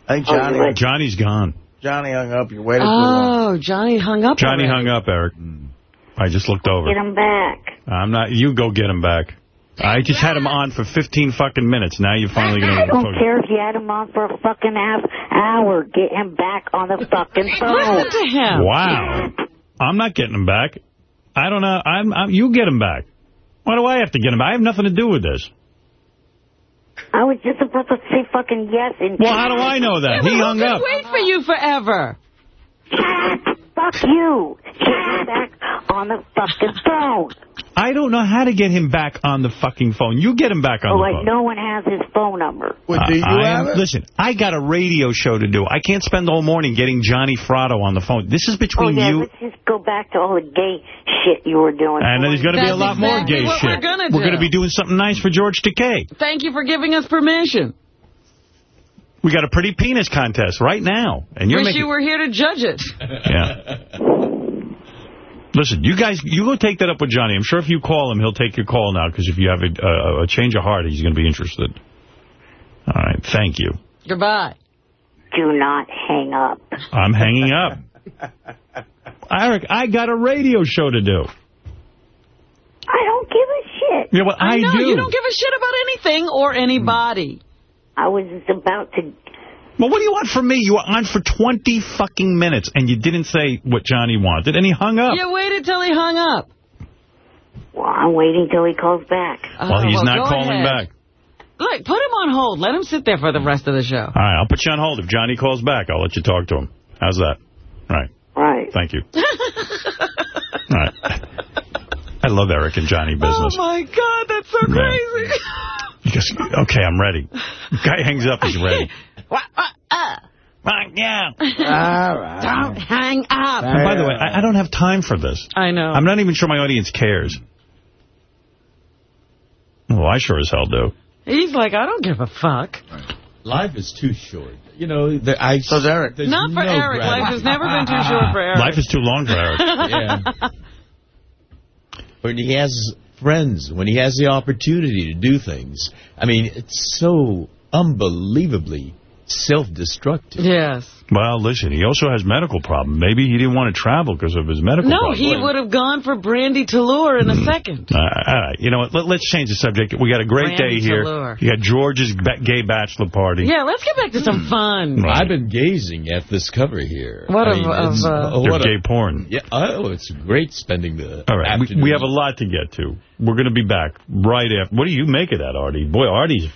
I think Johnny, Oh, Johnny's gone. Johnny hung up. You waited too long. Oh, Johnny hung up Johnny already. hung up, Eric. Mm. I just looked over. Get him back. I'm not. You go get him back. I just had him on for 15 fucking minutes. Now you're finally going I to... don't care if you had him on for a fucking half hour. Get him back on the fucking <laughs> phone. Listen to him. Wow. I'm not getting him back. I don't know. I'm, I'm. You get him back. Why do I have to get him back? I have nothing to do with this. I was just about to say fucking yes. And Well, how do I know that? He hung Who up. could wait for you forever? Fuck you. Get him back on the fucking phone. I don't know how to get him back on the fucking phone. You get him back on the phone. Oh, the like phone. no one has his phone number. Well, Uh, do you I have am- it? Listen, I got a radio show to do. I can't spend the whole morning getting Johnny Fratto on the phone. This is between Oh, between yeah, you let's just go back to all the gay shit you were doing. and there's going to be a That's lot more gay what shit. we're gonna We're going to do. be doing something nice for George Takei. Thank you for giving us permission. We got a pretty penis contest right now, and you're Wish making. you were here to judge it. Yeah. <laughs> Listen, you guys, you go take that up with Johnny. I'm sure if you call him, he'll take your call now, because if you have a, a, a change of heart, he's going to be interested. All right, thank you. Goodbye. Do not hang up. I'm hanging up. <laughs> Eric, I got a radio show to do. I don't give a shit. Yeah, well, I, know, do. you don't give a shit about anything or anybody. I was about to. Well, what do you want from me? You were on for 20 fucking minutes, and you didn't say what Johnny wanted, and he hung up. You waited till he hung up. Well, I'm waiting till he calls back. Oh, well, he's well, not calling ahead. back. Look, put him on hold. Let him sit there for the rest of the show. All right, I'll put you on hold. If Johnny calls back, I'll let you talk to him. How's that? All right. Right. Thank you. <laughs> All right. I love Eric and Johnny business. Oh, my God, that's so Man. crazy. He okay, I'm ready. Guy hangs up, he's ready. <laughs> What? What? Uh. Right, yeah. <laughs> All right. Don't hang up. And by the way, I, I don't have time for this. I know. I'm not even sure my audience cares. Well, I sure as hell do. He's like, I don't give a fuck. Life is too short. You know, the, I, So's Eric. Not for no Eric. gravity. Life has never been too short for <laughs> Eric. Life is too long for Eric. <laughs> yeah. When he has friends, when he has the opportunity to do things. I mean, it's so unbelievably self-destructive. Yes. Well, listen, he also has medical problem. Maybe he didn't want to travel because of his medical No, problem. he would have gone for Brandy Talore in a second. Uh, all right, you know what? Let, us change the subject. We got a great Randy day here. Talore. You got George's gay bachelor party. Yeah, let's get back to some fun. Right. I've been gazing at this cover here. What I of- mean, of, it's- uh, Your what a- gay porn. Yeah, oh, it's great spending the All right, we, we have a lot to get to. We're going to be back right after. What do you make of that, Artie? Boy, Artie's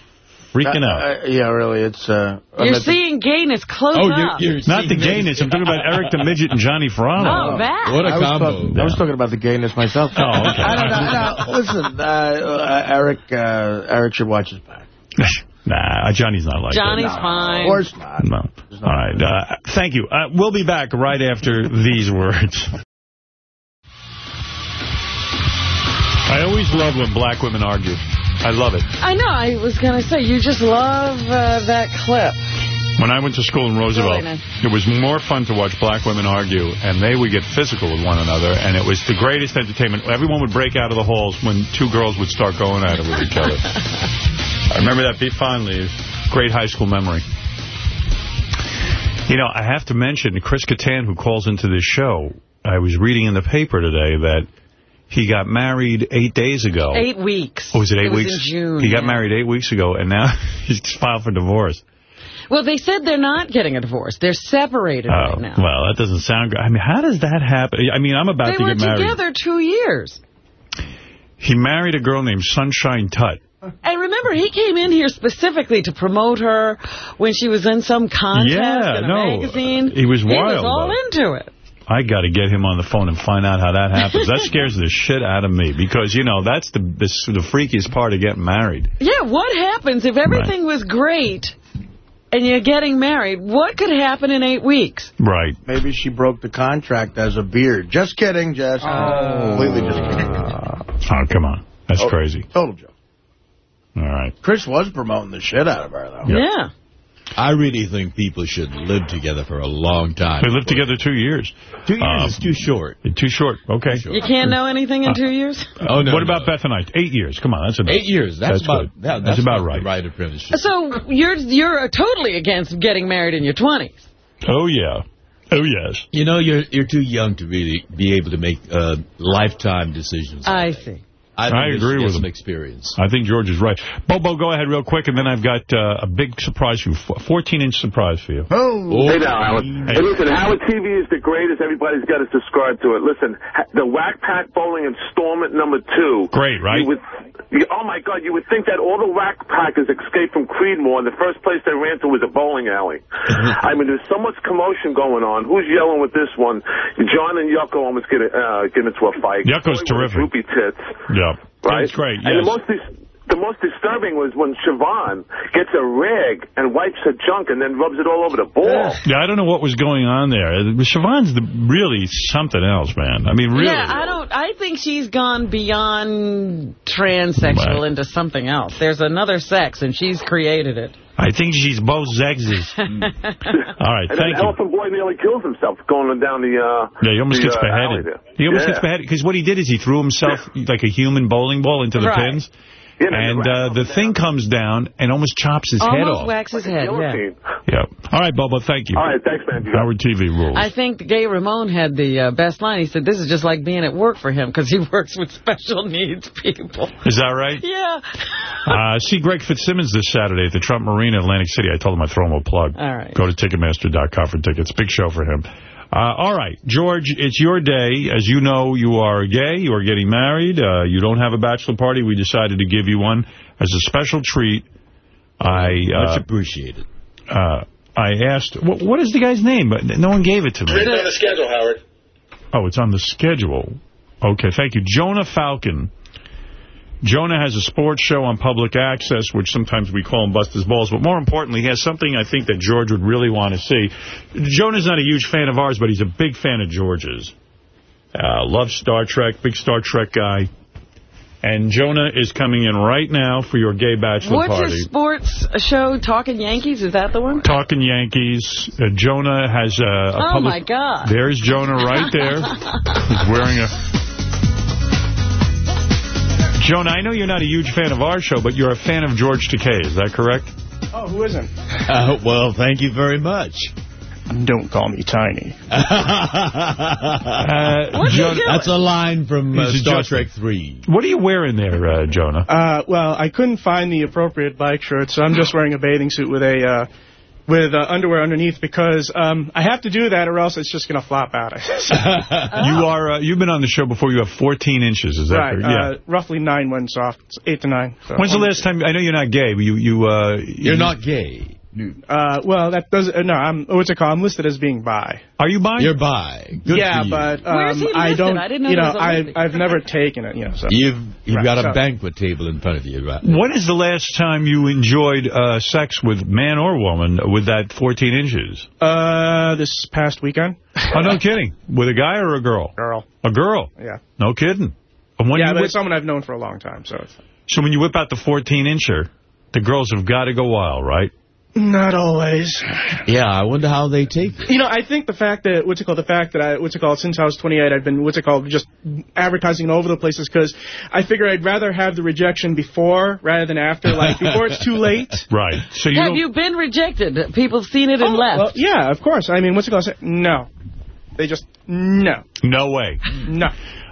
freaking Uh, out. uh, yeah, really, it's... Uh, You're at the- seeing gayness close Oh, up. you're, you're Not the gayness. I'm talking about Eric the Midget and Johnny Ferrano. Oh, that. What a I was, combo. talk- I was talking about the gayness myself. Oh, okay. I don't know. No, listen, uh, uh, Eric, uh, Eric should watch his back. <laughs> nah, Johnny's not like Johnny's that. Of fine. course not. No. All right. Uh, thank you. Uh, we'll be back right after these words. <laughs> I always love when black women argue. I love it. I know. I was going to say, you just love uh, that clip. When I went to school in Roosevelt, Really nice. it was more fun to watch black women argue, and they would get physical with one another, and it was the greatest entertainment. Everyone would break out of the halls when two girls would start going at it with each other. <laughs> I remember that be fondly. Great high school memory. You know, I have to mention Chris Kattan, who calls into this show. I was reading in the paper today that he got married eight days ago. Eight weeks. Oh, was it eight was weeks? in June. He got yeah. married eight weeks ago, and now <laughs> he's filed for divorce. Well, they said they're not getting a divorce. They're separated Oh, right now. well, that doesn't sound good. I mean, how does that happen? I mean, I'm about They to get married. They were together two years. He married a girl named Sunshine Tutt. And remember, he came in here specifically to promote her when she was in some contest Yeah, in a no, magazine. he was wild. He was all into it. I got to get him on the phone and find out how that happens. that <laughs> scares the shit out of me because, you know, that's the, the, the freakiest part of getting married. Yeah, what happens if everything was great and you're getting married? What could happen in eight weeks? Right. Maybe she broke the contract as a beard. Just kidding, Jess. Oh. Completely just kidding. Oh, come on. That's Oh, crazy. Total joke. All right. Chris was promoting the shit out of her, though. Yeah. I really think people should live together for a long time. They lived together two years. Two years Um, is too short. Too short. Okay. You can't know anything in two years? Oh, no, What no. about Beth and I? Eight years. Come on, that's about Eight years. That's, about good. yeah, that's, about the right. right approach. So you're you're totally against getting married in your 20s. Oh yeah. Oh yes. You know, you're you're too young to really be able to make uh, lifetime decisions. I see. I, think I agree with him. experience. I think George is right. Bobo, go ahead real quick, and then I've got uh, a big surprise for you. 14-inch surprise for you. Oh. Hey now, Howard. Hey, listen, Howard TV is the greatest. Everybody's got to subscribe to it. Listen, the Wack Pack Bowling installment number two. Great, right? You would, you, oh my God, you would think that all the Wack Packers escaped from Creedmoor, and the first place they ran to was a bowling alley. <laughs> I mean, there's so much commotion going on. Who's yelling with this one? John and Yucko almost get, uh, get into a fight. Yucko's terrific. Droopy tits. Yeah. Right? That's great, And the most, the most disturbing was when Siobhan gets a rag and wipes her junk and then rubs it all over the ball. Yeah, I don't know what was going on there. Siobhan's the, really something else, man. I mean, really. Yeah, I don't. I think she's gone beyond transsexual into something else. There's another sex, and she's created it. I think she's both sexes. <laughs> All right, And then thank you. Elephant Boy nearly kills himself going down the. Uh, Yeah, he almost the, gets uh, alley beheaded. there. He almost yeah. gets beheaded because what he did is he threw himself like a human bowling ball into the Right. pins. Yeah, man, and uh, the thing comes down and almost chops his head Almost off. whacks his head, yeah. Yeah. All right, Bobo, thank you. All right, thanks, man. Howard TV rules. I think Gay Ramon had the uh, best line. He said, this is just like being at work for him because he <laughs> works with special needs people. Is that right? Yeah. <laughs> Uh, see Greg Fitzsimmons this Saturday at the Trump Marina, Atlantic City. I told him I'd throw him a plug. All right. Go to Ticketmaster.com for tickets. Big show for him. Uh, all right, George, it's your day. As you know, you are gay. You are getting married. Uh, you don't have a bachelor party. We decided to give you one as a special treat. I uh, Much appreciated. Uh, I asked, what, what is the guy's name? But no one gave it to me. Written on the schedule, Howard. Oh, it's on the schedule. Okay, thank you. Jonah Falcon. Jonah has a sports show on public access, which sometimes we call him Bust His Balls. But more importantly, he has something I think that George would really want to see. Jonah's not a huge fan of ours, but he's a big fan of George's. Uh, loves Star Trek, big Star Trek guy. And Jonah is coming in right now for your gay bachelor What's party. his sports show, Talking Yankees? Is that the one? Talking Yankees. Uh, Jonah has a, a Oh, public... my God. There's Jonah right there. <laughs> He's wearing a... Jonah, I know you're not a huge fan of our show, but you're a fan of George Takei. Is that correct? Oh, who isn't? <laughs> Uh, well, thank you very much. Don't call me tiny. <laughs> Uh, Jonah, That's a line from uh, Star Trek 3. What are you wearing there, uh, Jonah? Uh, well, I couldn't find the appropriate bike shirt, so I'm just <gasps> wearing a bathing suit with a uh, with uh, underwear underneath because um, I have to do that or else it's just going to flop out. <laughs> <laughs> You are. Uh, you've been on the show before. You have 14 inches. Is that right. Yeah. uh, roughly nine when soft, It's eight to nine. So. When's the last time? I know you're not gay. But you you uh. You're not gay. Uh, well, that does uh, no. I'm what's it called? I'm listed as being bi. Are you bi? You're bi. Good yeah, for you. but um, he I don't. I didn't know you know, was a I've listing. I've never taken it. You know, so You've you've Right, got a so- banquet table in front of you, right? When is the last time you enjoyed uh, sex with man or woman with that 14 inches? uh, this past weekend. <laughs> Oh, no kidding. With a guy or a girl? Girl. A girl. Yeah. No kidding. And when yeah, you but whip, it's someone I've known for a long time. So it's so when you whip out the 14-incher, the girls have got to go wild, right? Not always. Yeah, I wonder how they take it. You know, I think the fact that what's it called? The fact that I what's it called? Since I was 28, I've been what's it called? Just advertising all over the places because I figure I'd rather have the rejection before rather than after. Like <laughs> before it's too late. Right. So you Have you been rejected? People have seen it and oh, left. Well, yeah, of course. I mean, what's it called? No. They just, no. No way. No.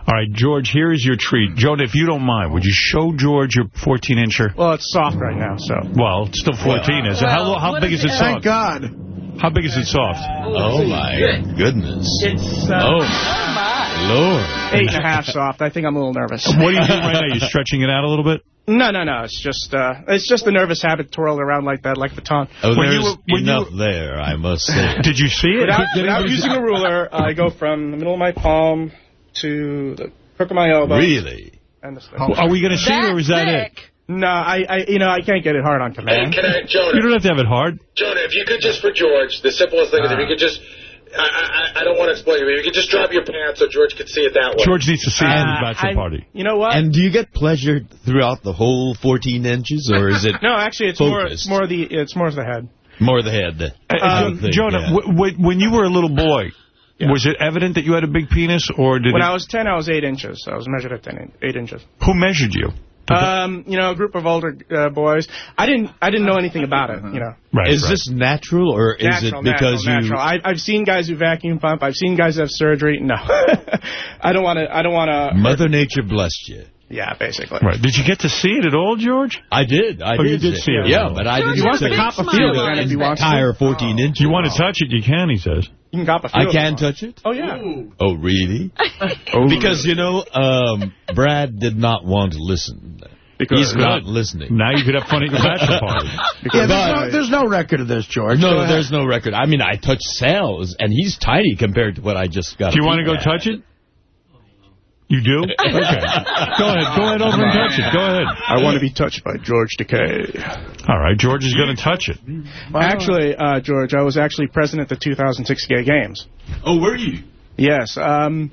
All right, George, here is your treat. Jonah, if you don't mind, would you show George your 14-incher? Well, it's soft right now, so. Well, it's still 14, is it? How, Well, how what big is is it it? soft? Thank God. How big is it soft? Oh, my goodness. It's, uh, oh, my Lord. Eight and a half soft. I think I'm a little nervous. What are you doing right now? You're stretching it out a little bit? No, no, no. It's just uh, it's just a nervous habit twirling around like that, like the tongue. Oh, When there's you were- when you enough there, I must say. <laughs> Did you see it? Without, without using a ruler, I go from the middle of my palm to the crook of my elbow. Really? And the Are we going to see it, or is that it? No, I, I, you know, I can't get it hard on Hey, command. can I, Jonah? You don't have to have it hard. Jonah, if you could just for George, the simplest thing is if you could just. I, I, I don't want to explain it, but if you could just drop your pants so George could see it that way. George needs to see it at Uh, his bachelor I- party. You know what? And do you get pleasure throughout the whole 14 inches, or is it <laughs> no, actually, it's more, focused? it's more the, it's more the head. more the head? Uh, I Jonah, yeah. w- w- when you were a little boy, was it evident that you had a big penis, or did When it, I was 10, I was 8 inches. I was measured at 10, 8 inches. who measured you? Um, you know, a group of older uh, boys. I didn't, I didn't know anything about it. You know, Right, is right. this natural, or is natural, it because natural, you... natural. I, I've seen guys who vacuum pump. I've seen guys have surgery. No, <laughs> I don't want to. I don't want to. Mother Nature blessed you. Yeah, basically. Right. Did you get to see it at all, George? I did. I Oh, did. you did see it. Yeah, but I George didn't. wants to say- cop a feel again if he wants to. Entire 14 inches. You want to touch it, you can, he says. You can cop a feel. I can touch it? Oh yeah. Oh, really? <laughs> Because, you know, um, Brad did not want to listen. Because He's not listening. Now you could have fun at your bachelor <laughs> party. Yeah, there's no, there's no record of this, George. No, there's no record. I mean, I touched Sal's, and he's tiny compared to what I just got. Do you want to go touch it? You do? <laughs> Okay. go ahead. Go ahead over and touch it. Go ahead. I want to be touched by George Takei. All right, George is going to touch it. Actually, uh, George, I was actually present at the 2006 Gay Games. Oh, were you? Yes. Um,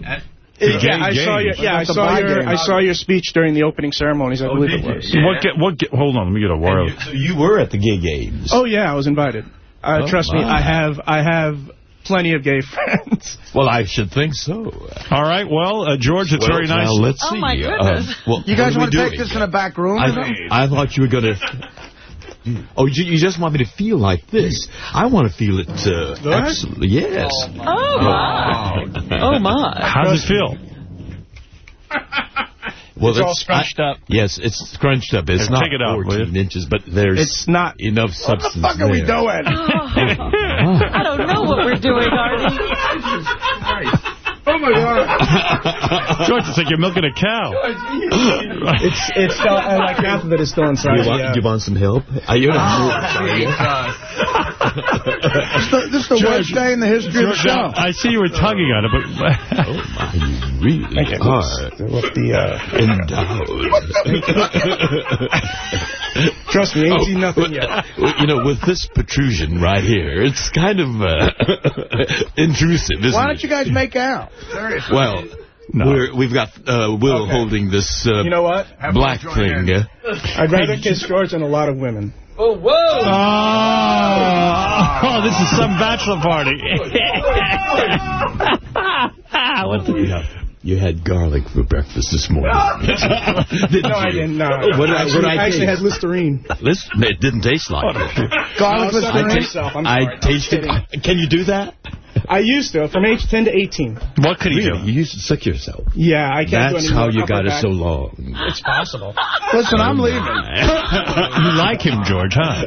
The yeah, Gay I saw your yeah, I saw your game. I saw your speech during the opening ceremonies. I believe it was. What get, what get, hold on, let me get a wire. So you were at the gay games. Oh yeah, I was invited. Uh, Oh, trust me. I have I have plenty of gay <laughs> friends. Well, I should think so. All right, well, uh, George, it's Well, very nice. Now, let's Oh, see. my Uh, goodness. well, You guys want to take doing? this in a back room? I, I thought you were going to... Oh, you, you just want me to feel like this? I want to feel it. Uh, absolutely, yes. Oh, my. Oh, my. <laughs> How does it feel? <laughs> Well, It's all scrunched I- up. Yes, it's scrunched up. It's Here, not it out, will 14 inches, but there's It's not- enough substance What the substance fuck are we doing? <laughs> I don't know what we're doing, Artie. <laughs> Oh my god! <laughs> George, it's like you're milking a cow. it's it's still uh, like half of it is still inside. You want, yeah. you want some help? Are you <laughs> This the, this the worst day in the history of the show. I see you were tugging on it, but... <laughs> Oh, my, you really Okay, are let's the, uh, endowed. Trust me, ain't seen nothing yet. You know, with this protrusion right here, it's kind of uh, intrusive, isn't Why don't you guys make out? Seriously. Well, No. we're, we've got uh, Will Okay. holding this uh, You know what? black thing. Uh, I'd rather kiss George than a lot of women. Oh, whoa. Oh, oh, this is some bachelor party. <laughs> what the... you, you had garlic for breakfast this morning. <laughs> didn't No, I didn't. No. What did I, what I I actually had? Listerine. Listen, it didn't taste like it. Garlic No, Listerine? I, ta- I'm sorry. I'm tasted. kidding. Can you do that? I used to, from age 10 to 18. What could he Really? do? You used to suck yourself. Yeah, I can't do That's how you got it back. so long. It's possible. Listen, I'm leaving. you like him, George, huh?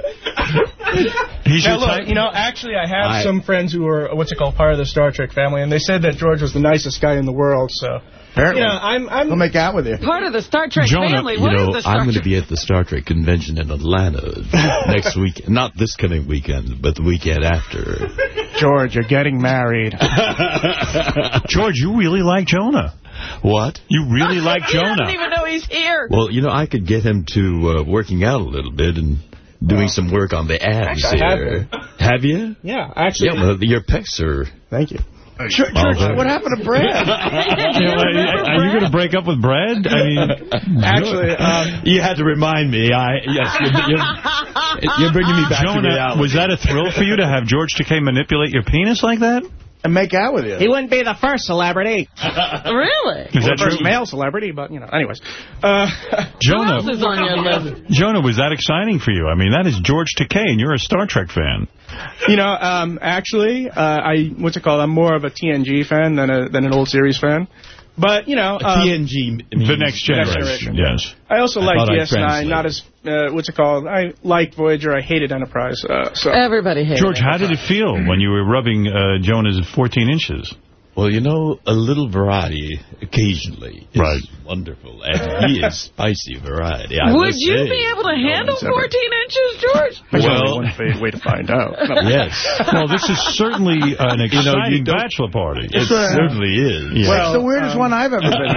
He's Now, your look, type? you know, actually, I have I- some friends who are, what's it called, part of the Star Trek family, and they said that George was the nicest guy in the world, so... Apparently. You know, I'm... I'm I'll make out with you. Part of the Star Trek Jonah, family. You What is know, the I'm going to be at the Star Trek convention in Atlanta <laughs> next week. Not this coming weekend, but the weekend after. George, you're getting married. <laughs> George, you really like Jonah. What? You really like <laughs> He doesn't Jonah. even know he's here. Well, you know, I could get him to uh, working out a little bit and doing some work on the abs Actually, I have here. Have you? yeah, actually... Yeah, well, your pecs are... Thank you. Church, Okay. what happened to Brad? <laughs> You know, are, <laughs> are you going to break up with Brad? I mean, <laughs> Actually, um, You had to remind me. I Yes, you're, you're, you're bringing me back to Jonah, reality. was that a thrill for you to have George Takei manipulate your penis like that? And make out with you. He wouldn't be the first celebrity. <laughs> really? Is that the first true? male celebrity, but, you know, anyways. Uh, <laughs> Jonah, is on your? Jonah, was that exciting for you? I mean, that is George Takei, and you're a Star Trek fan. You know, um, actually, uh, I what's it called? I'm more of a TNG fan than a than an old series fan. But you know, um, TNG. The next generation, generation. yes. I also I like thought DS9. Not as uh, what's it called? I liked Voyager. I hated Enterprise. Uh, so Everybody hates George, how did it feel when you were rubbing uh, Jonah's 14 inches? Well, you know, a little variety occasionally is Right. wonderful, and he is spicy variety. I Would you say. be able to handle one's ever- 14 inches, George? There's Well- only one way to find out. <laughs> Yes. Well, this is certainly an <laughs> You know, exciting you don't- bachelor party. It certainly is. Yeah. Well, it's the weirdest um, one I've ever been in. <laughs>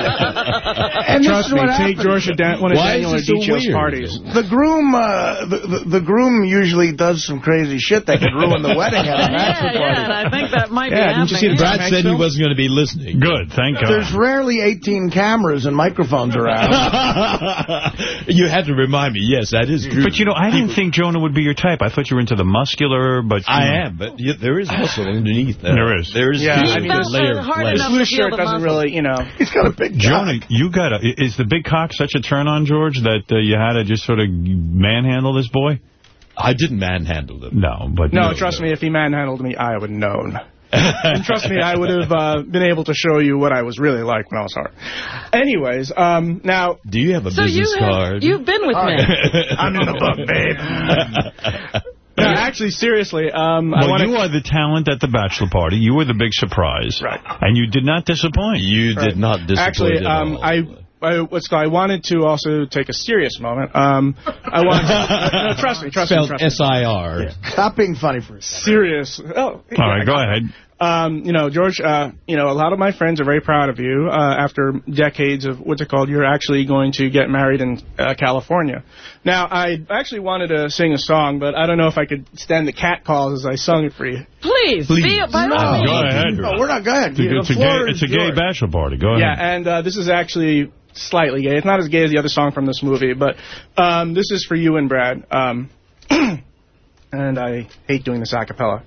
and this Trust is me, what take. George to Dan- one of Why is Daniel it so Ardicio's weird? parties. The groom, uh, the, the, the groom usually does some crazy shit that could ruin the wedding at a Yeah, bachelor yeah, party. and I think that might Yeah, be didn't you see. Brad said he wasn't going to be listening. Good, thank God. There's rarely 18 cameras and microphones around. <laughs> you had to remind me. Yes, that is true. But, you know, I didn't think Jonah would be your type. I thought you were into the muscular, but... you know- I am, but you, there is muscle underneath. There, There is. There is Yeah, just I a mean, this- layer hard flesh. Enough loose to shirt doesn't muscle. really, you know. He's got a big Jonah, you got to... Is the big cock such a turn on, George, that uh, you had to just sort of manhandle this boy? I didn't manhandle him. No, but... No, trust me, if he manhandled me, I would have known. And trust me, I would have uh, been able to show you what I was really like when I was hard. Anyways, um, now... Do you have a So you business have, card? you've been with me. <laughs> I'm in the book, babe. no, actually, seriously, um, I Well, want you are the talent at the bachelor party. You were the big surprise. Right. And you did not disappoint. You did not disappoint Actually, at um, all. I, I, what's called, I wanted to also take a serious moment. Um, I wanted to, <laughs> no, trust me, trust me, Spelled trust me. S-I-R. Stop being funny for a second. Serious. Oh, All right, go ahead. Um, you know, George, uh, you know, a lot of my friends are very proud of you. Uh, after decades of what's it called, you're actually going to get married in uh, California. Now, I actually wanted to sing a song, but I don't know if I could stand the cat calls as I sung it for you. Please, be by No, all Go ahead. no, we're not good. It's a, it's a gay, it's a gay bachelor party. Go ahead. Yeah, and uh, this is actually slightly gay. It's not as gay as the other song from this movie, but um, this is for you and Brad. Um, <clears throat> and I hate doing this a cappella.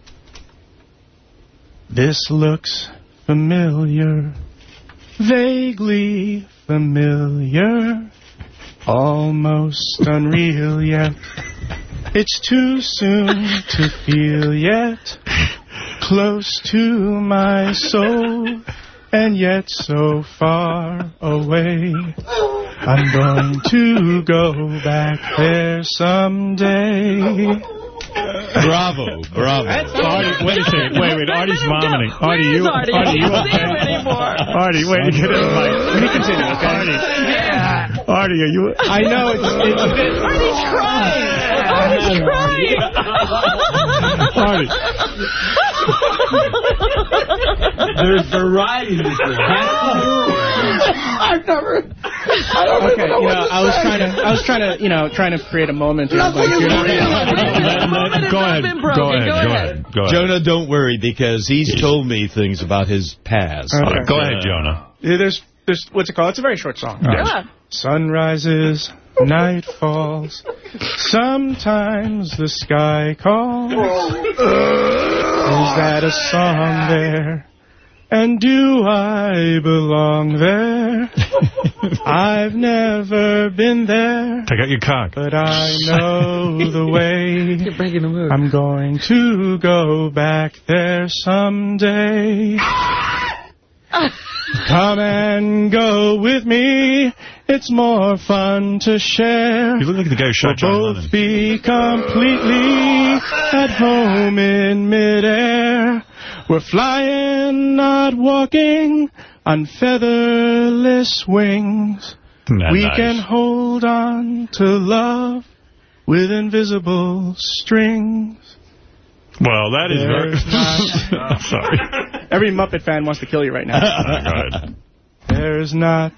This looks familiar, vaguely familiar, almost unreal yet. It's too soon to feel yet, close to my soul, and yet so far away. I'm going to go back there someday. Bravo, bravo. Artie, wait a second. Wait, wait. Artie's vomiting. Artie, you, Artie? Artie, you I don't see him anymore. Artie, wait. Get in the mic. Let me continue, okay? Artie, Artie, are you? I know it's, it's a bit. Artie's crying. Artie's crying. Artie. There's variety in this. <laughs> I've never. I don't Okay, even know you what know, to I was say. trying to, I was trying to, you know, trying to create a moment. here, Nothing like, is you're not- real. Go ahead. Go ahead. Go Go ahead. ahead. Go ahead. Jonah, don't worry, because he's told me things about his past. Okay. All right, Go ahead, Jonah. There's, there's, what's it called? It's a very short song. Yeah. Sun rises, night falls. Sometimes the sky calls. Is that a song there? And do I belong there? I've never been there, Take out your cock. but I know the way. You're breaking the mood. I'm going to go back there someday. <laughs> Come and go with me. It's more fun to share. You look like the guy who shot John We'll Lennon. both be completely at home in midair. We're flying, not walking, on featherless wings. Not we nice. can hold on to love with invisible strings. Well, that is very... There's not- <laughs> Sorry. Every Muppet fan wants to kill you right now. <laughs> Oh, go ahead. There's not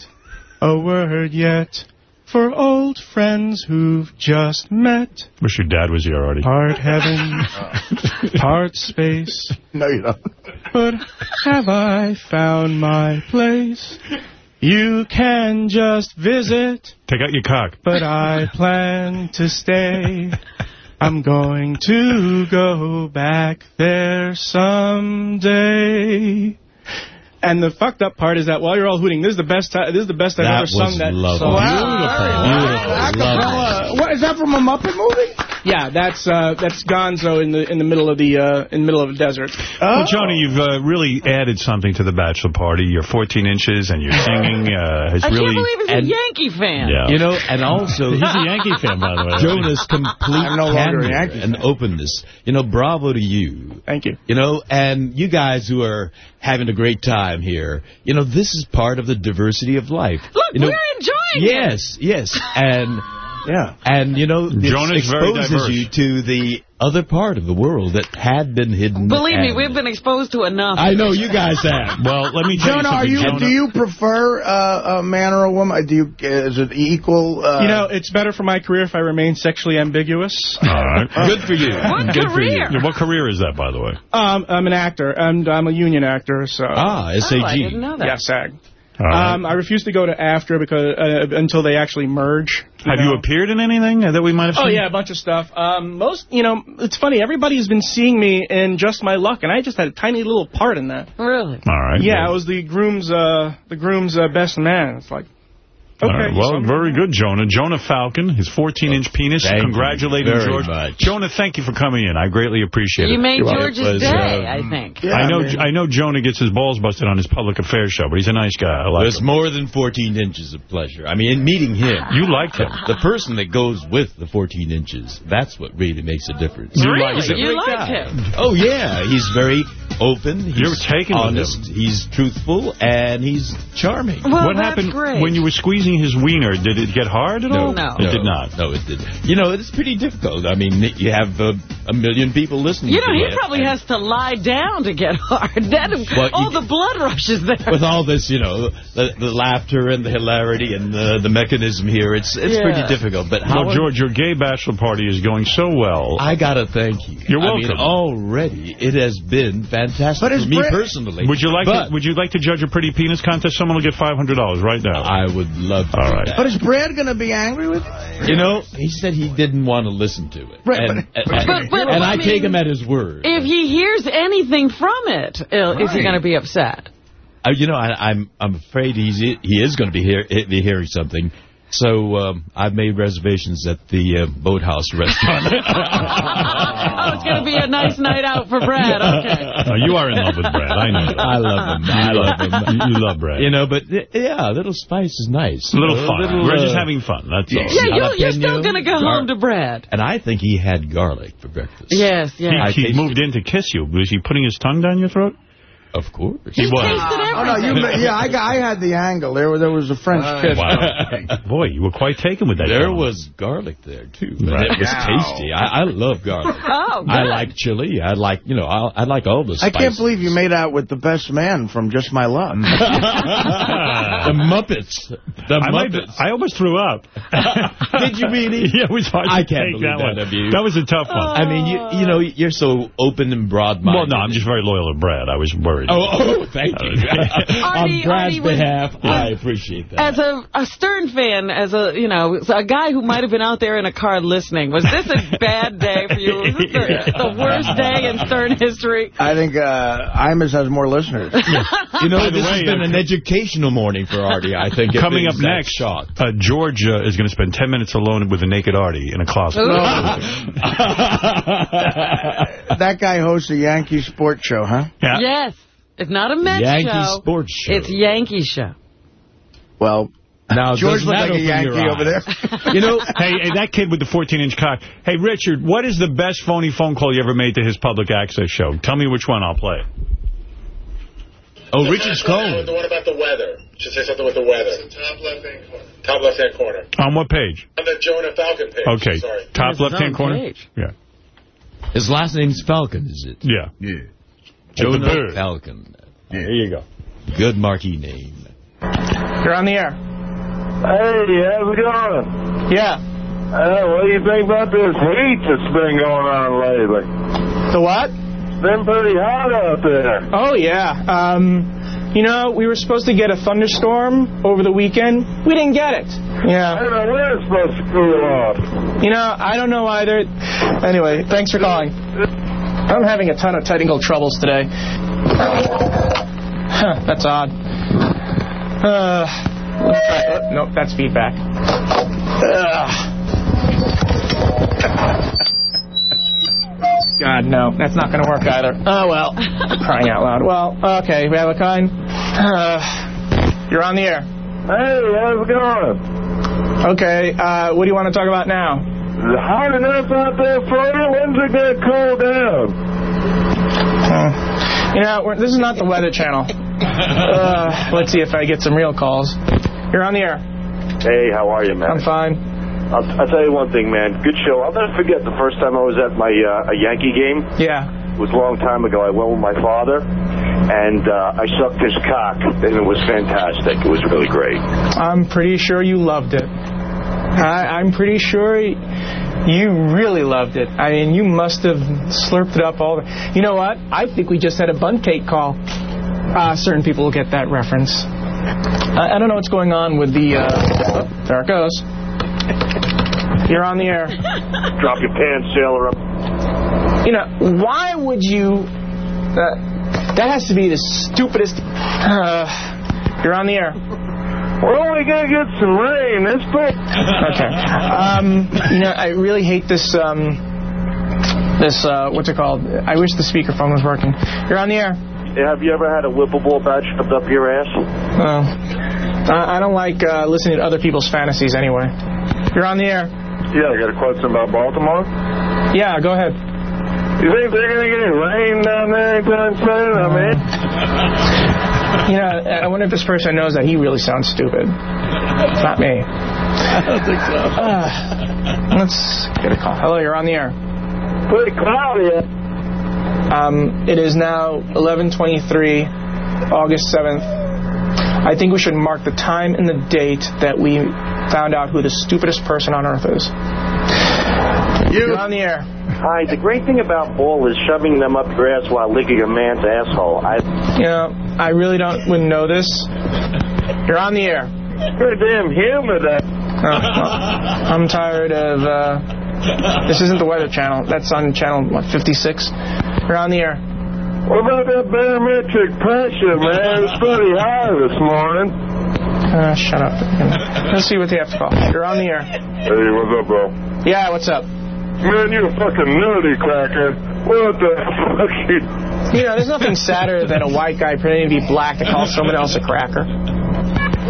a word yet for old friends who've just met. Wish your dad was here already. Part <laughs> heaven, <laughs> part space. No, you don't. But have I found my place? You can just visit, Take out your cock. but I plan to stay. I'm going to go back there someday. And the fucked up part is that while you're all hooting, this is the best time. This is the best I've That ever sung that lovely. song. Beautiful, Acapella. What is that from a Muppet movie? Yeah, that's uh, that's Gonzo in the in the middle of the uh, in the middle of the desert. Well, Johnny, you've uh, really added something to the bachelor party. You're 14 inches and you're singing. Uh, has I really. can't believe he's and- a Yankee fan. Yeah. You know, and also... He's a Yankee fan, by the way. Jonah's complete I'm no longer a candor Yankee and openness. You know, bravo to you. Thank you. You know, and you guys who are having a great time here, you know, this is part of the diversity of life. Look, you know, we're enjoying it. Yes, yes. And, Yeah. and you know, this Jonah's very exposes you to the other part of the world that had been hidden. Believe me, we've been exposed to enough. I know you guys have. <laughs> Well, let me tell Jonah, are you you? something, Do you prefer uh, a man or a woman? Do you? Is it equal? Uh, You know, it's better for my career if I remain sexually ambiguous. All right. <laughs> Good for you. What Good for you. career? What career is that, by the way? Um, I'm an actor, and I'm a union actor, so... Ah, SAG. Oh, I didn't know that. Yeah, SAG. All right. Um, I refuse to go to AFTRA because uh, until they actually merge. Have you appeared in anything that we might have seen? Oh, yeah, a bunch of stuff. Um, most, you know, it's funny. Everybody has been seeing me in Just My Luck, and I just had a tiny little part in that. Really? All right. Yeah, I was the groom's, uh, the groom's uh, best man. It's like, okay. all right. Well, very good, Jonah. Jonah Falcon, his 14-inch penis. thank you Congratulating very George. much. Jonah, thank you for coming in. I greatly appreciate You it. You made It George's was, day, uh, I think. Yeah, I know. mean- I know Jonah gets his balls busted on his public affairs show, but he's a nice guy. I like There's him. more than 14 inches of pleasure. I mean, in meeting him. You liked him. The person that goes with the 14 inches, that's what really makes a difference. You Really? like- He's a You great liked guy. him? Oh, yeah. He's very open. He's You're taken with honest. He's truthful, and he's charming. Well, what that's happened great. when you were squeezing his wiener? Did it get hard at all? No. It did not. No, it didn't. You know, it's pretty difficult. I mean, you have uh, a million people listening You know, to he it, probably has to lie down to get <laughs> hard. That, Well, all you- the blood rushes there. With all this, you know, the, the laughter and the hilarity and the, the mechanism here, it's it's Yeah. pretty difficult. But how Well, George, your gay bachelor party is going so well. I gotta thank you. You're I mean, welcome. already it has been fantastic But is for me Brett- personally. Would you like But to, Would you like to judge a pretty penis contest? Someone will get five hundred dollars right now. I would love to. All do right. that. But is Brad going to be angry with you? You know, he said he didn't want to listen to it, Right, and, but- and, But- but, and I I, mean, take him at his word. If he hears anything from it, uh, is he going to be upset? Uh, you know, I, I'm I'm afraid he's he is going to be hear, be hearing something. So um, I've made reservations at the uh, Boathouse restaurant. <laughs> oh, it's going to be a nice night out for Brad. Okay. Oh, you are in love with Brad. I know. <laughs> I love him. I love him. You love Brad. You know, but yeah, a little spice is nice. a little You know, fun. little, We're uh, just having fun. That's all. Yeah, you're, you're still going to go home to Brad. And I think he had garlic for breakfast. Yes, yes. He, he tasted moved in to kiss you. Was he putting his tongue down your throat? Of course. He was. Oh, no, you, yeah, I, I had the angle. There, was- there was a French kiss. Wow. <laughs> Boy, you were quite taken with that. There gentleman. was garlic there, too. And Right. it was tasty. I, I love garlic. <laughs> Oh, good. I like chili. I like, you know, I, I like all the spices. I can't believe you made out with the best man from Just My Luck. <laughs> the Muppets. The I, might- Muppets. I almost threw up. Did you really? yeah, it was hard I to can't take believe that, that one. of you. That was a tough one. I mean, you you know, you're so open and broad-minded. well, no, I'm just very loyal to Brad. I was worried. Oh, oh thank you. <laughs> Artie- On Brad's Artie was- behalf, I appreciate that. As a, a Stern fan, as a you know a guy who might have been out there in a car listening, was this a bad day for you? Was this the, <laughs> the worst day in Stern history? I think uh, Imus has more listeners. <laughs> You know, By this way, has been uh, an educational morning for Artie, I think. Coming up next, shot. uh, George uh, is going to spend 10 minutes alone with a naked Artie in a closet. that guy hosts a Yankee sports show, huh? Yeah. Yes, it's not a Mets Yankee show. sports show. It's Yankee show. Well, Now, George looks like a Yankee over there. You know, Hey, hey, that kid with the 14-inch cock. Hey, Richard, what is the best phony phone call you ever made to his public access show? Tell me which one. I'll play. it. oh, Richard's The calling. one about the weather. Should say something with the weather. Top left-hand corner. Top left-hand corner. On what page? On the Jonah Falcon page. Okay. Sorry. Top left-hand corner? page. Yeah. His last name's Falcon, is it? Yeah. Yeah. Jonah Jonah Falcon. There you go. Good marquee name. You're on the air. Hey, how's it going? Yeah. Uh, what do you think about this heat that's been going on lately? The what? It's been pretty hot out there. Oh, yeah. Um, You know, we were supposed to get a thunderstorm over the weekend. We didn't get it. Yeah. I don't know when it's supposed to cool off. You know, I don't know either. Anyway, thanks for calling. I'm having a ton of technical troubles today. Huh, that's odd. Uh, let's try, uh, nope, that's feedback. Ugh. God, no, that's not going to work either. Oh, well. <laughs> Crying out loud. Well, okay, we have a kind. Uh, you're on the air. Hey, how's it going? Okay, uh, what do you want to talk about now? Hot enough out there for you? When's it going to cool down? Uh, you know, we're, this is not the Weather Channel. Uh, let's see if I get some real calls. You're on the air. Hey, how are you, man? I'm fine. I'll, I'll tell you one thing, man. Good show. I'll never forget the first time I was at my uh, a Yankee game. Yeah. It was a long time ago. I went with my father, and uh, I sucked his cock, and it was fantastic. It was really great. I'm pretty sure you loved it. I, I'm pretty sure you really loved it. I mean, you must have slurped it up all the... You know what? I think we just had a bun cake call. Uh, certain people will get that reference. I, I don't know what's going on with the... Uh, oh, there it goes. You're on the air. <laughs> Drop your pants, sailor up. You know, why would you... Uh, that has to be the stupidest... Uh, you're on the air. We're only going to get some rain. That's pretty... Okay. Um, you know, I really hate this, um, this, uh, what's it called? I wish the speakerphone was working. You're on the air. Have you ever had a whippable bat shoved up your ass? Well, I I don't like uh, listening to other people's fantasies anyway. You're on the air. Yeah, I got a question about Baltimore. Yeah, go ahead. You think they're going to get rain down there anytime soon? I mean... You know, I wonder if this person knows that he really sounds stupid. It's not me. I don't think so. Uh, let's get a call. Hello, you're on the air. Pretty cloudy. Um, it is now 11:23, August 7th. I think we should mark the time and the date that we found out who the stupidest person on earth is. You're on the air. Hi, the great thing about ball is shoving them up your ass while licking a man's asshole. I... You know, I really don't wouldn't know this. You're on the air. You're damn humid. Oh, well, I'm tired of. Uh, this isn't the Weather Channel. That's on channel what 56. You're on the air. What about that barometric pressure, man? It's pretty high this morning. Uh, shut up. Let's see what they have to call. You're on the air. Hey, what's up, bro? Yeah, what's up? Man, you're a fucking nutty cracker. What the <laughs> fuck? You know, there's nothing sadder than a white guy pretending to be black to call someone else a cracker.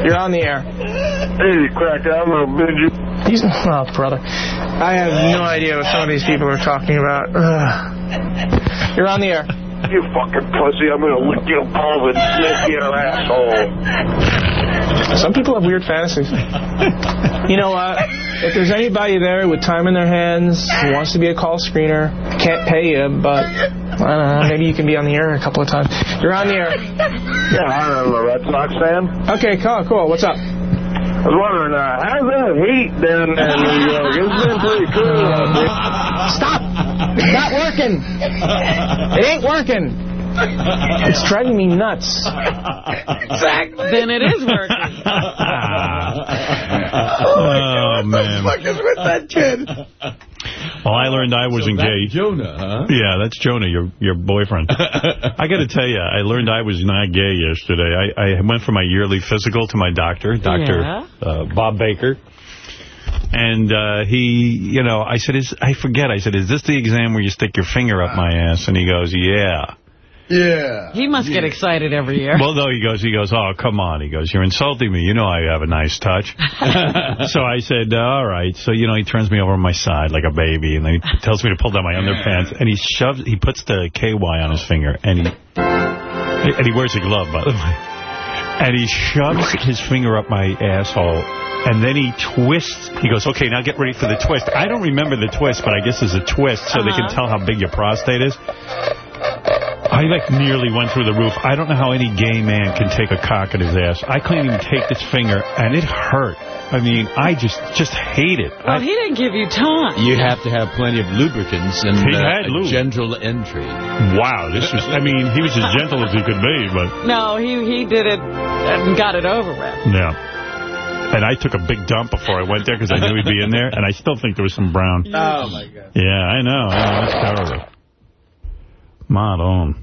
You're on the air. Hey, cracker, I'm gonna bid you. He's, oh, brother. I have no idea what some of these people are talking about. Ugh. You're on the air. You fucking pussy, I'm gonna lick your balls and sniff your asshole. Some people have weird fantasies. <laughs> You know what? If there's anybody there with time in their hands who wants to be a call screener, can't pay you, but I don't know, maybe you can be on the air a couple of times. You're on the air. Yeah, I'm a Red Sox fan. Okay, cool, cool. What's up? I was wondering, uh, how's that heat down there in New York? It's been pretty cool. Stop! It's not working. It ain't working. <laughs> It's driving me nuts. Exactly. Then it is working. <laughs> Oh, man. What the fuck is with that kid? Well, I learned I wasn't gay. Jonah, huh? Yeah, that's Jonah, your your boyfriend. <laughs> I got to tell you, I learned I was not gay yesterday. I, I went for my yearly physical to my doctor, Dr. Yeah. Uh, Bob Baker. And uh, he, you know, I said, is I forget. I said, is this the exam where you stick your finger up my ass? And he goes, yeah. Yeah. He must get excited every year. Well, no, he goes, he goes, oh, come on. He goes, you're insulting me. You know I have a nice touch. <laughs> so I said, all right. So, you know, he turns me over on my side like a baby, and then he <laughs> tells me to pull down my underpants, and he shoves, he puts the KY on his finger, and he, and he wears a glove, by the way. And he shoves his finger up my asshole, and then he twists. He goes, okay, now get ready for the twist. I don't remember the twist, but I guess there's a twist so they can Uh-huh. tell how big your prostate is. I like nearly went through the roof. I don't know how any gay man can take a cock in his ass. I couldn't even take this finger, and it hurt. I mean, I just just hate it. Well, he didn't give you time. You have to have plenty of lubricants and He uh, had a lube. gentle entry. Wow, this was, I mean, he was as gentle as he could be, but No, he he did it and got it over with. yeah. And I took a big dump before I went there because I knew he'd be in there, and I still think there was some brown. Oh, my God. Yeah, I know. I know. It's terrible. Madon.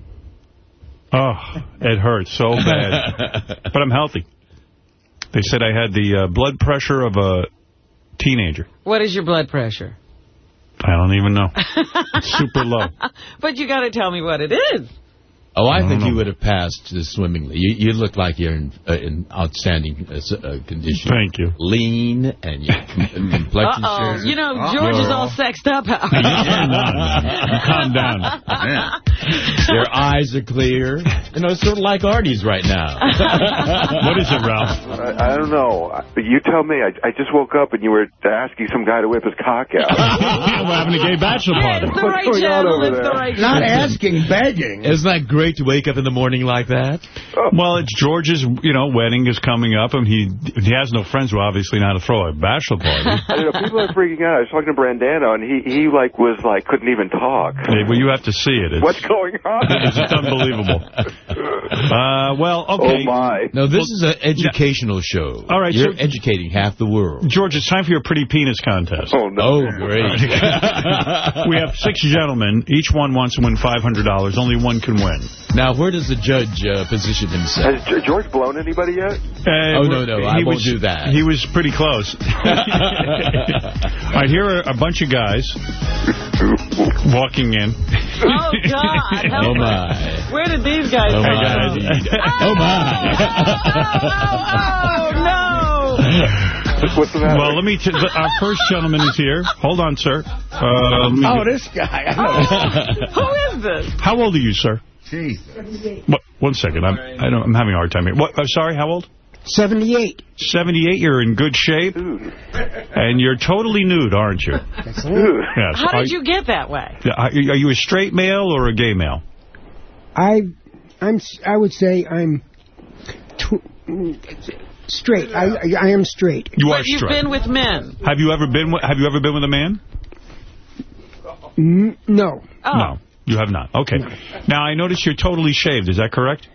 Oh, it hurts so <laughs> bad. but I'm healthy. They said I had the uh, blood pressure of a teenager. What is your blood pressure? I don't even know. <laughs> It's super low. But you got to tell me what it is. Oh, I, I think know. you would have passed this swimmingly. You, you look like you're in, uh, in outstanding uh, uh, condition. Thank you. Lean and your <laughs> complexion. Uh-oh. You know, George is You're all sexed up. Calm down. Your eyes are clear. You know, it's sort of like Artie's right now. <laughs> what is it, Ralph? I, I don't know. But you tell me. I, I just woke up and you were asking some guy to whip his cock out. We're having a gay bachelor party. It's the right channel. It's the right Not asking, begging. Isn't that great to wake up in the morning like that? Oh. Well, it's George's, you know, wedding is coming up, and he he has no friends who are obviously know how to throw a bachelor party. <laughs> I don't know. People are freaking out. I was talking to Brandano, and he he like was like couldn't even talk. Hey, well, you have to see it. It's, What's going on? <laughs> It's just unbelievable. Uh, well, okay. Oh my! No, this is an educational show. All right, You're so- educating half the world. George, it's time for your pretty penis contest. Oh no! Oh, great. <laughs> we have six gentlemen. Each one wants to win $500. Only one can win. Now, where does the judge uh, position himself? Has George blown anybody yet? Uh, Oh, no, no, I he won't was- do that. He was pretty close. <laughs> All right, here are a bunch of guys walking in. Oh, God. <laughs> Help Oh, my. Where did these guys Oh, come my. from? <laughs> Oh, my. Oh, no. What's the matter? Well, let me. T our first gentleman is here. Hold on, sir. Uh, Oh, this guy. I. Who is this? How old are you, sir? What, one second. I'm, I don't, I'm having a hard time here. What? I'm sorry. How old? 78. 78. You're in good shape, and you're totally nude, aren't you? Yes. How Are, did you get that way? are you a straight male or a gay male? I, I'm, I would say I'm straight. I, I, I am straight. You are But you've been with men. Have you ever been? With, have you ever been with a man? N- no. Oh. No, you have not. Okay. Now I notice you're totally shaved. Is that correct?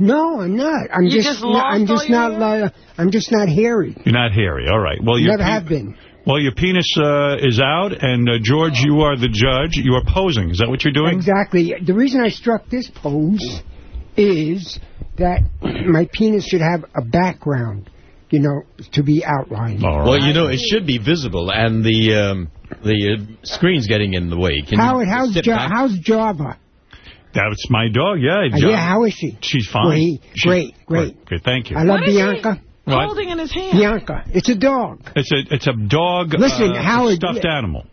No, I'm not. I'm You just, just no, lost I'm just all your not. Uh, I'm just not hairy. You're not hairy. All right. Well, your Never have been. Well, your penis uh, is out, and uh, George, you are the judge. You are posing. Is that what you're doing? Exactly. The reason I struck this pose is that <clears throat> my penis should have a background, you know, to be outlined. All Well, you know, it should be visible, and the um, the uh, screen's getting in the way. Can Howard, you how's step ja- back? how's Java? That's my dog. Yeah. Uh, John. yeah, how is she? She's fine. Great, She's- great, great. Okay, thank you. I love What is he Bianca. What? Holding in his hand. Bianca. It's a dog. It's a it's a dog. Listen, uh, Howard, stuffed animal.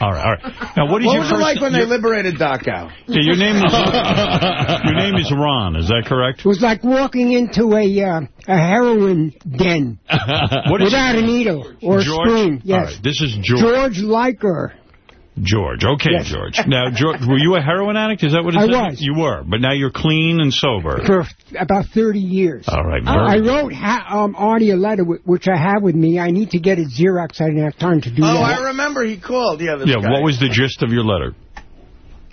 All right, all right. Now, what is What your was first? it like when they your, liberated Dachau? yeah, your name is your name is Ron. Is that correct? It was like walking into a uh, a heroin den What is without a needle or a George? spoon. Yes. right, this is George. George Liker. George. Okay, Yes. George. Now, George, were you a heroin addict? Is that what it I says? was. You were, but now you're clean and sober. for about 30 years. All right, I wrote ha- um, Artie a letter, which I have with me. I need to get it Xerox. I didn't have time to do Oh, that. I remember he called. Yeah, this Yeah, guy. what was the gist of your letter?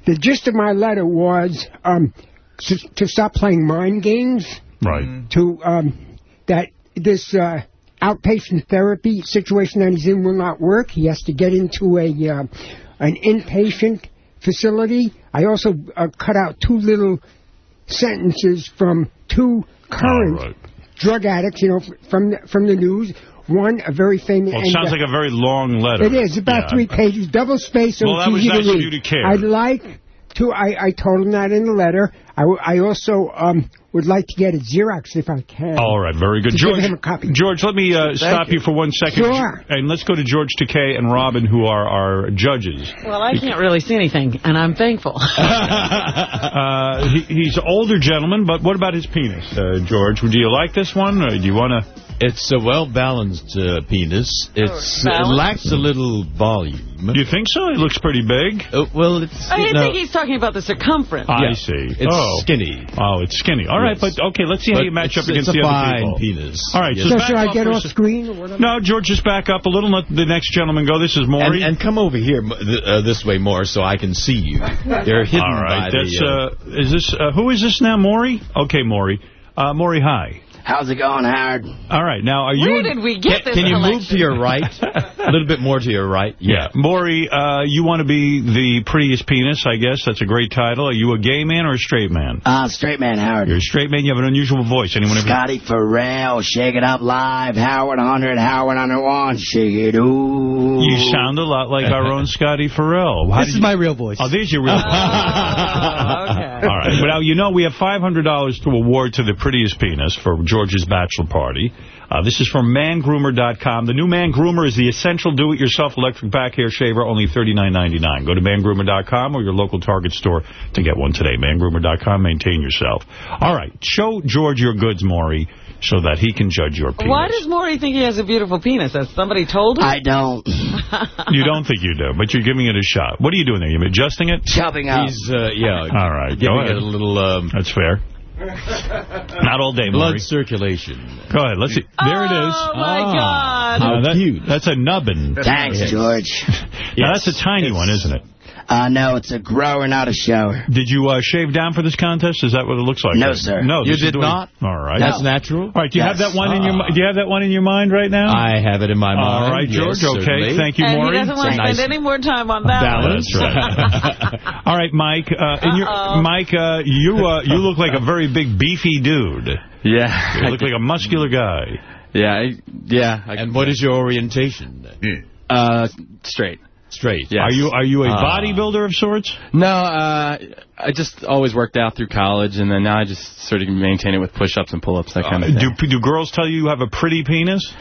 The gist of my letter was um, to, to stop playing mind games, Right. to um, that this uh, outpatient therapy situation that he's in will not work. He has to get into a uh, an inpatient facility. I also uh, cut out two little sentences from two current right. drug addicts, you know, from the, from the news. One, a very famous. Well, it sounds uh, like a very long letter. It is about Yeah. three pages, double space. so Well, it's that was easy nice to of read. you to care. I'd like to. I, I told him that in the letter. I, w- I also um, would like to get a Xerox if I can. All right, very good. To give George, him a copy. George, let me uh, stop you. you. for one second. Sure. And let's go to George Takei and Robin, who are our judges. Well, I can't really see anything, and I'm thankful. <laughs> Uh, he, he's an older gentleman, but what about his penis, uh, George? Would you like this one, or do you want to... It's a well-balanced uh, penis. It's It Balanced? lacks a little volume. You think so? It looks pretty big. Uh, well, it's... I no, think he's talking about the circumference. I Yeah. see. It's oh. skinny. Oh, it's skinny. All right, Yes. but okay, let's see how you match up it's- against it's a the other fine people. penis. All right, Yes. so, So should I get for off screen or whatever? No, George, just back up a little. and Let the next gentleman go. This is Maury. And, and come over here uh, this way more so I can see you. You're hidden All right, by that's the... Uh, uh, is this uh, who is this now, Maury? Okay, Maury. Uh, Maury, hi. How's it going, Howard? All right, now are you? Where did we get this can you move to your right? <laughs> a little bit more to your right? Yeah, Maury, uh, you want to be the prettiest penis, I guess. That's a great title. Are you a gay man or a straight man? Uh, straight man, Howard. You're a straight man. You have an unusual voice. Anyone ever? Scotty Farrell, Shake It Up Live, Howard 100, Howard 101, Shake It Ooh. You sound a lot like our own Scotty Farrell. How This is you- my real voice. Oh, there's your real <laughs> voice. okay. All right. Well, you know, we have $500 to award to the prettiest penis for George's bachelor party. Uh, this is from mangroomer.com. The new Man Groomer is the essential do-it-yourself electric back hair shaver, only $39.99. Go to mangroomer.com or your local Target store to get one today. Mangroomer.com. Maintain yourself. All right. Show George your goods, Maury, so that he can judge your penis. Why does Maury think he has a beautiful penis? Has somebody told him? I don't. <laughs> You don't think you do, but you're giving it a shot. What are you doing there? You adjusting it? Chopping up. He's, uh, yeah, All right. giving Go ahead. it a little... Um, That's fair. <laughs> Not all day, blood Maury. circulation. Go ahead. Let's see. There it is. Oh, my Ah. God. How Now that- cute. That's a nubbin. Thanks, Yes. George. Now, that's a tiny one, isn't it? Uh, no, it's a grower, not a shower. Did you uh, shave down for this contest? Is that what it looks like? No, sir. No, You did the way- not? All right. That's natural? All right. Do you Yes. have that one in your Ah. Do you have that one in your mind right now? I have it in my mind. All right, George. Yes, okay. certainly. Thank you, and Maury. he doesn't want to Nice. spend any more time on that one. That's right. <laughs> All right, Mike. Uh, in your, Uh-oh. Mike, uh, you uh, you look like a very big, beefy dude. Yeah. You look like a muscular guy. Yeah. I, yeah. I, And what is your orientation? then? uh, straight. Straight. Yes. Are you are you a Ah. bodybuilder of sorts? No, uh, I just always worked out through college, and then now I just sort of maintain it with push-ups and pull-ups, that kind of Uh, thing. do do girls tell you you have a pretty penis?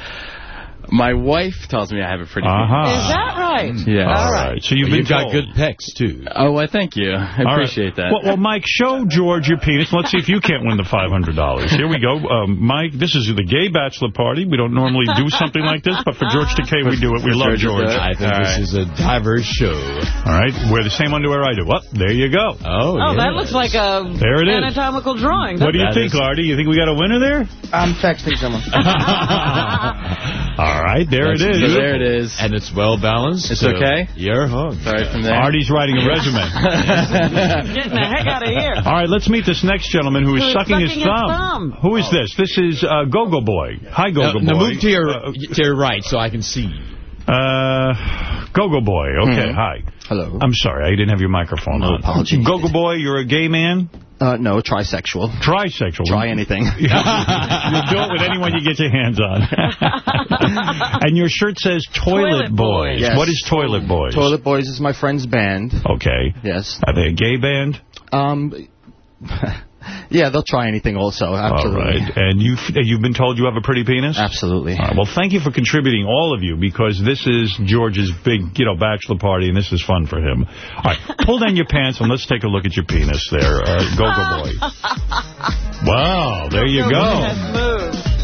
My wife tells me I have a pretty Uh-huh. Is that right? Yeah. All right. So you've Well, been you've got told. good pecs, too. Oh, well, thank you. I All right. appreciate that. Well, well, Mike, show George your penis. Let's see if you can't win the $500. Here we go. Um, Mike, this is the gay bachelor party. We don't normally do something like this, but for George Takei, we do it. We love George, George. uh, I think All this right. is a diverse show. All right. Wear the same underwear I do. Well, there you go. Oh, Oh, that looks like a There it is. anatomical drawing. What do you That think, is- Artie? You think we got a winner there? I'm texting someone. <laughs> All right. There it That's is. So there it is. And it's well balanced. It's so okay? You're hung. Sorry from there. Artie's writing a resume. <laughs> Getting the heck out of here. All right, let's meet this next gentleman who is Who's sucking, his, sucking his thumb. thumb. Who is this? This is uh, Go-Go Boy. Hi, Go-Go Boy. now move to your, Uh, to your right so I can see. Uh, Go-Go Boy. Okay, Mhm. hi. Hello. I'm sorry, I didn't have your microphone No on. apologies. Go-Go Boy, you're a gay man? Uh, no, trisexual. Trisexual. Try anything. <laughs> You'll do it with anyone you get your hands on. <laughs> and your shirt says Toilet, Toilet Boys. Yes. What is Toilet Boys? Toilet Boys is my friend's band. Okay. Yes. Are they a gay band? Um, yeah, they'll try anything also. Absolutely. All right. And you've, you've been told you have a pretty penis? Absolutely. All right, well, thank you for contributing, all of you, because this is George's big, you know, bachelor party, and this is fun for him. All right, <laughs> pull down your pants and let's take a look at your penis there, uh, Go-Go Boy. <laughs> Wow, there you go. <laughs>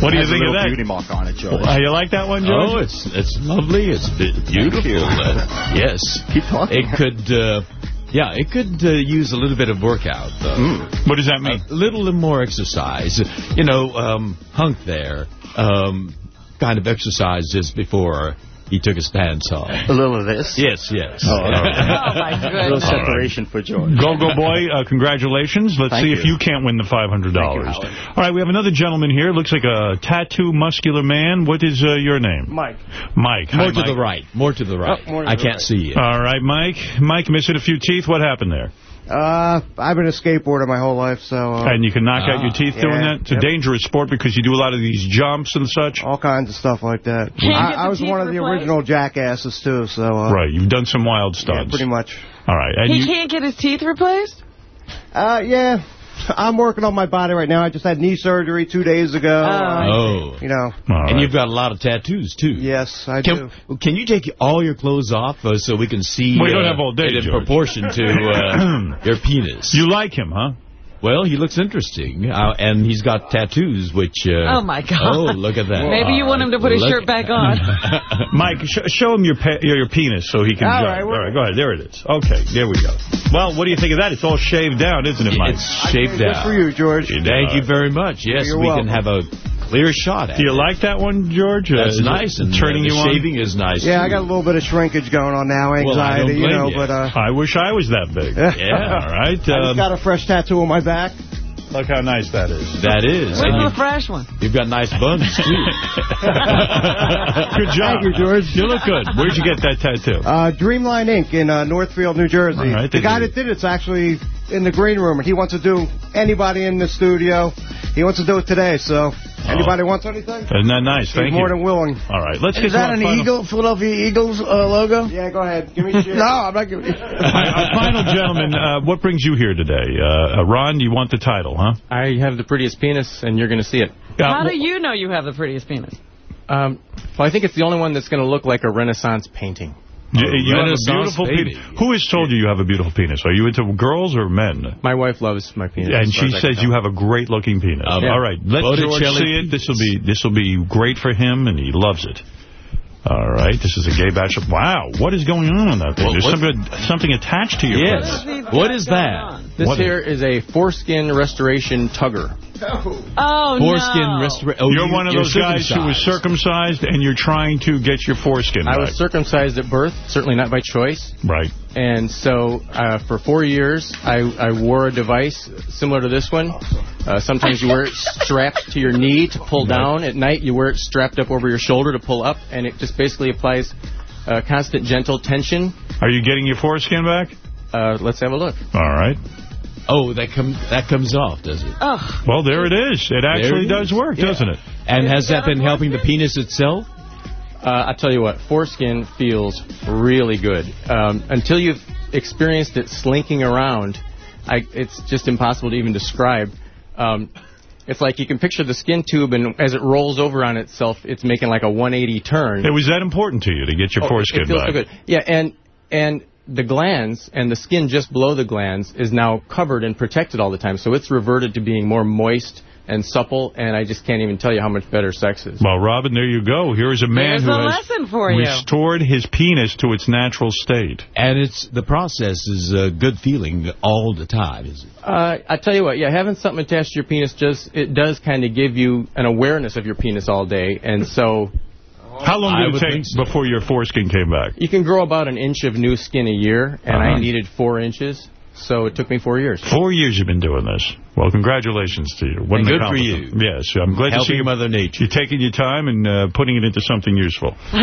What do you think of that? beauty mark on it, George. Uh, you like that one, George? Oh, it's it's lovely. It's bi- beautiful. Uh, yes. Keep talking. It could, uh, yeah, it could uh, use a little bit of workout, though. What does that mean? A little more exercise. You know, um, Hunk there um, kind of exercised just before he took his pants off. A little of this? Yes, yes. Oh, all right. <laughs> Oh, my <laughs> A little goodness. separation for George. Go-Go Boy, uh, congratulations. Let's Thank see you. if you can't win the $500. Thank you, All right, we have another gentleman here. Looks like a tattoo muscular man. What is uh, your name? Mike. Mike. More Hi, to Mike. the right. More to the right. Oh, to I the can't right. see you. All right, Mike. Mike missing a few teeth. What happened there? Uh, I've been a skateboarder my whole life, so... Uh, and you can knock out your teeth yeah, doing that? It's yep. a dangerous sport because you do a lot of these jumps and such. All kinds of stuff like that. I, I was teeth one of the replaced? original jackasses, too, so... Uh, Right, you've done some wild Yeah, stunts. pretty much. All right. And He you, can't get his teeth replaced? Uh, yeah. I'm working on my body right now. I just had knee surgery two days ago. Oh. You know. and you've got a lot of tattoos, too. Yes, I can, do. Can you take all your clothes off uh, so we can see We don't uh, have all day, it in George. proportion to uh, <clears throat> your penis? you like him, huh? Well, he looks interesting, uh, and he's got tattoos, which... Uh, Oh, my God. Oh, look at that. Maybe you want him to put his Look- shirt back on. <laughs> Mike, sh show him your pe your, your penis so he can All judge. right, all go ahead. There it is. Okay, there we go. Well, what do you think of that? It's all shaved down, isn't it, Mike? It's shaved Good for you, George. Thank you very much. Yes, You're we welcome. can have a clear shot at Do you it. like that one, George? That's is nice. And turning the you on? shaving is nice. Yeah, I got a little bit of shrinkage going on now, Well, I don't anxiety, you know, you. but uh, I wish I was that big. <laughs> Yeah. All right. I just Um, got a fresh tattoo on my back. look how nice that is. That is. Where's And the you, fresh one? you've got nice buns, <laughs> too. Good job. Thank you, George. You look good. Where'd you get that tattoo? Uh, Dreamline Inc. in uh, Northfield, New Jersey. All right, the guy do. that did it's actually in the green room, and he wants to do anybody in the studio. He wants to do it today, so anybody wants anything? Isn't that nice? He's Thank more you. than willing. All right, let's get Is to that our an final, eagle, Philadelphia Eagles uh, logo? Yeah, go ahead. Give me <laughs> shit. no, I'm not giving you. our final gentleman. Uh, what brings you here today? Uh, uh, Ron, you want the title, huh? I have the prettiest penis, and you're going to see it. How do you know you have the prettiest penis? Um, well, I think it's the only one that's going to look like a Renaissance painting. You, you have a beautiful penis. Who has told you you have a beautiful penis? Are you into girls or men? My wife loves my penis. and she as I can says you have a great looking penis. Um, yeah. All right, let George see it. This will be this will be great for him, and he loves it. All right, this is a gay bachelor. Wow, what is going on on that thing? Well, There's what- something something attached to your Yes. penis. What is that? This What here is a foreskin restoration tugger. No. Oh, Foreskin no. restoration. Oh, you're you- one of you're those guys who was circumcised. circumcised, and you're trying to get your foreskin back. I was circumcised at birth, certainly not by choice. right. And so uh, for four years, I, I wore a device similar to this one. Uh, sometimes you wear it strapped to your knee to pull down. At night, you wear it strapped up over your shoulder to pull up. And it just basically applies uh, constant, gentle tension. Are you getting your foreskin back? Uh, let's have a look. All right. Oh, that comes that comes off, does it? Oh, Well, there it is. It actually it does work, Yeah. doesn't it? And has that been helping the penis itself? Uh, I tell you what, foreskin feels really good. Um, until you've experienced it slinking around, I, it's just impossible to even describe. Um, it's like you can picture the skin tube, and as it rolls over on itself, it's making like a 180 turn. It was that important to you to get your Oh, foreskin it feels back. so good. Yeah, and and the glands and the skin just below the glands is now covered and protected all the time, so it's reverted to being more moist and supple. And I just can't even tell you how much better sex is. Well, Robin, there you go. Here is a man There's who a has lesson for you. restored his penis to its natural state. And it's the process is a good feeling all the time, is it? Uh, I tell you what, yeah, having something attached to your penis just it does kind of give you an awareness of your penis all day, and so How long I did it take so. before your foreskin came back? you can grow about an inch of new skin a year, and Uh-huh. I needed four inches, so it took me four years. Four years you've been doing this. Well, congratulations to you. What Good for accomplishment. Yes, I'm glad to see Helping you. Mother Nature. You're taking your time and uh, putting it into something useful. <laughs> All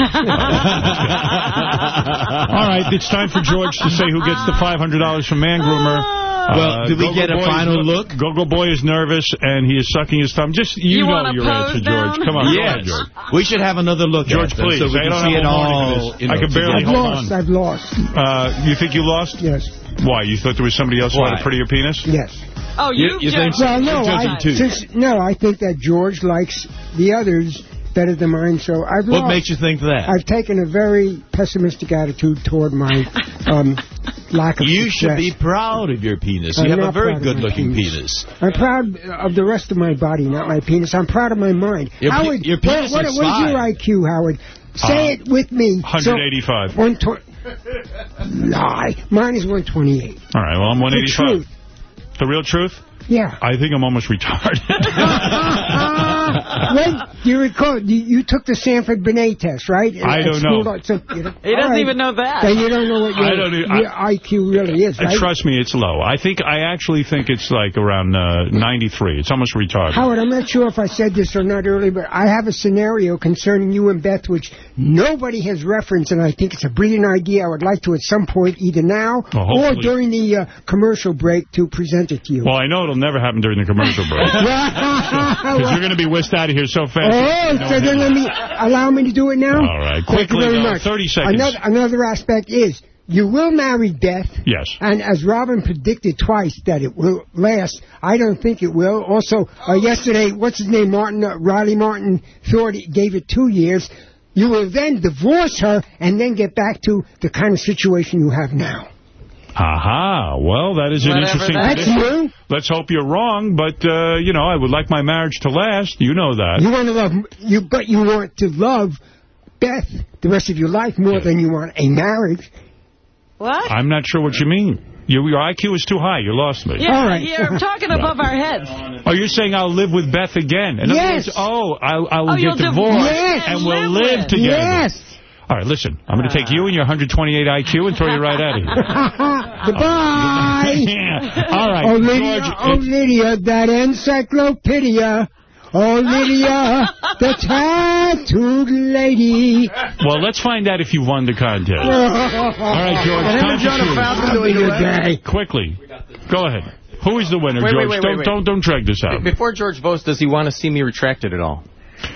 right, it's time for George to say who gets the $500 from Man Groomer. Well, do we Go-Go get a Boy final look? Go-Go Boy is nervous, and he is sucking his thumb. Just, you, You know your answer, George. down? Come on, go yes. George. We should have another look George, at please. so we I can don't see have it all. for this. you I can barely I've hold lost. on. I've lost. Uh, you think you lost? Yes. Why? You thought there was somebody else who had a prettier penis? Yes. Oh, you, you think so? Well, no, I, since, no, I think that George likes the others better than mine, so I've What lost. makes you think that? I've taken a very pessimistic attitude toward my um, lack of You should be proud of your penis. I'm You have a very proud of my good-looking penis. penis. I'm proud of the rest of my body, not my penis. I'm proud of my mind. Your Howard, your penis what, what, is what is your. IQ, Howard? Say Uh, it with me. 185. So, 120. Lie. Mine is 128. All right, well, I'm 185. The 185. truth. The real truth? Yeah. I think I'm almost <laughs> retarded. <laughs> <laughs> when you recall, you, you took the Stanford Binet test, right? I don't school, know. So, you know, He doesn't right. even know that. Then you don't know what your, I don't your IQ really is, right? Trust me, it's low. I think I actually think it's like around uh, 93. It's almost retarded. Howard, I'm not sure if I said this or not earlier, but I have a scenario concerning you and Beth which nobody has referenced, and I think it's a brilliant idea. I would like to at some point, either now Well, or during the uh, commercial break, to present it to you. Well, I know it'll never happen during the commercial break. <laughs> <laughs> Because you're going to be whisked out of here so fast. Oh, so then let me allow me to do it now. All right, Thank you quickly, very though, much. 30 seconds. Another, another aspect is you will marry Beth. Yes. And as Robin predicted twice that it will last, I don't think it will. Also, uh, yesterday, what's his name, Martin, uh, Riley Martin, thought he gave it two years. You will then divorce her and then get back to the kind of situation you have now. Aha. Well, that is an Whatever interesting that is. prediction. That's Let's hope you're wrong, but, uh, you know, I would like my marriage to last. You know that. You want to love, you, but you want to love Beth the rest of your life more than you want a marriage. What? I'm not sure what you mean. Your, your IQ is too high. You lost me. Yeah, you're talking above our heads. Oh, you're saying I'll live with Beth again? In other Yes. words, oh, I'll, I will Oh, get divorced Yes. and and we'll live live together. Yes. All right, listen. I'm going to take you and your 128 IQ and throw you right out of here. <laughs> Goodbye. <laughs> Yeah. All right, Oh, Lydia, George, oh, Lydia, that encyclopedia. Oh, Lydia, the <laughs> tattooed lady. Well, let's find out if you won the contest. All right, George. Time and to Jonah choose. Falcon doing your day. Quickly. Go ahead. Who is the winner, Wait, wait, George? wait, don't, wait, wait. don't don't drag this out. Before George votes, does he want to see me retracted at all?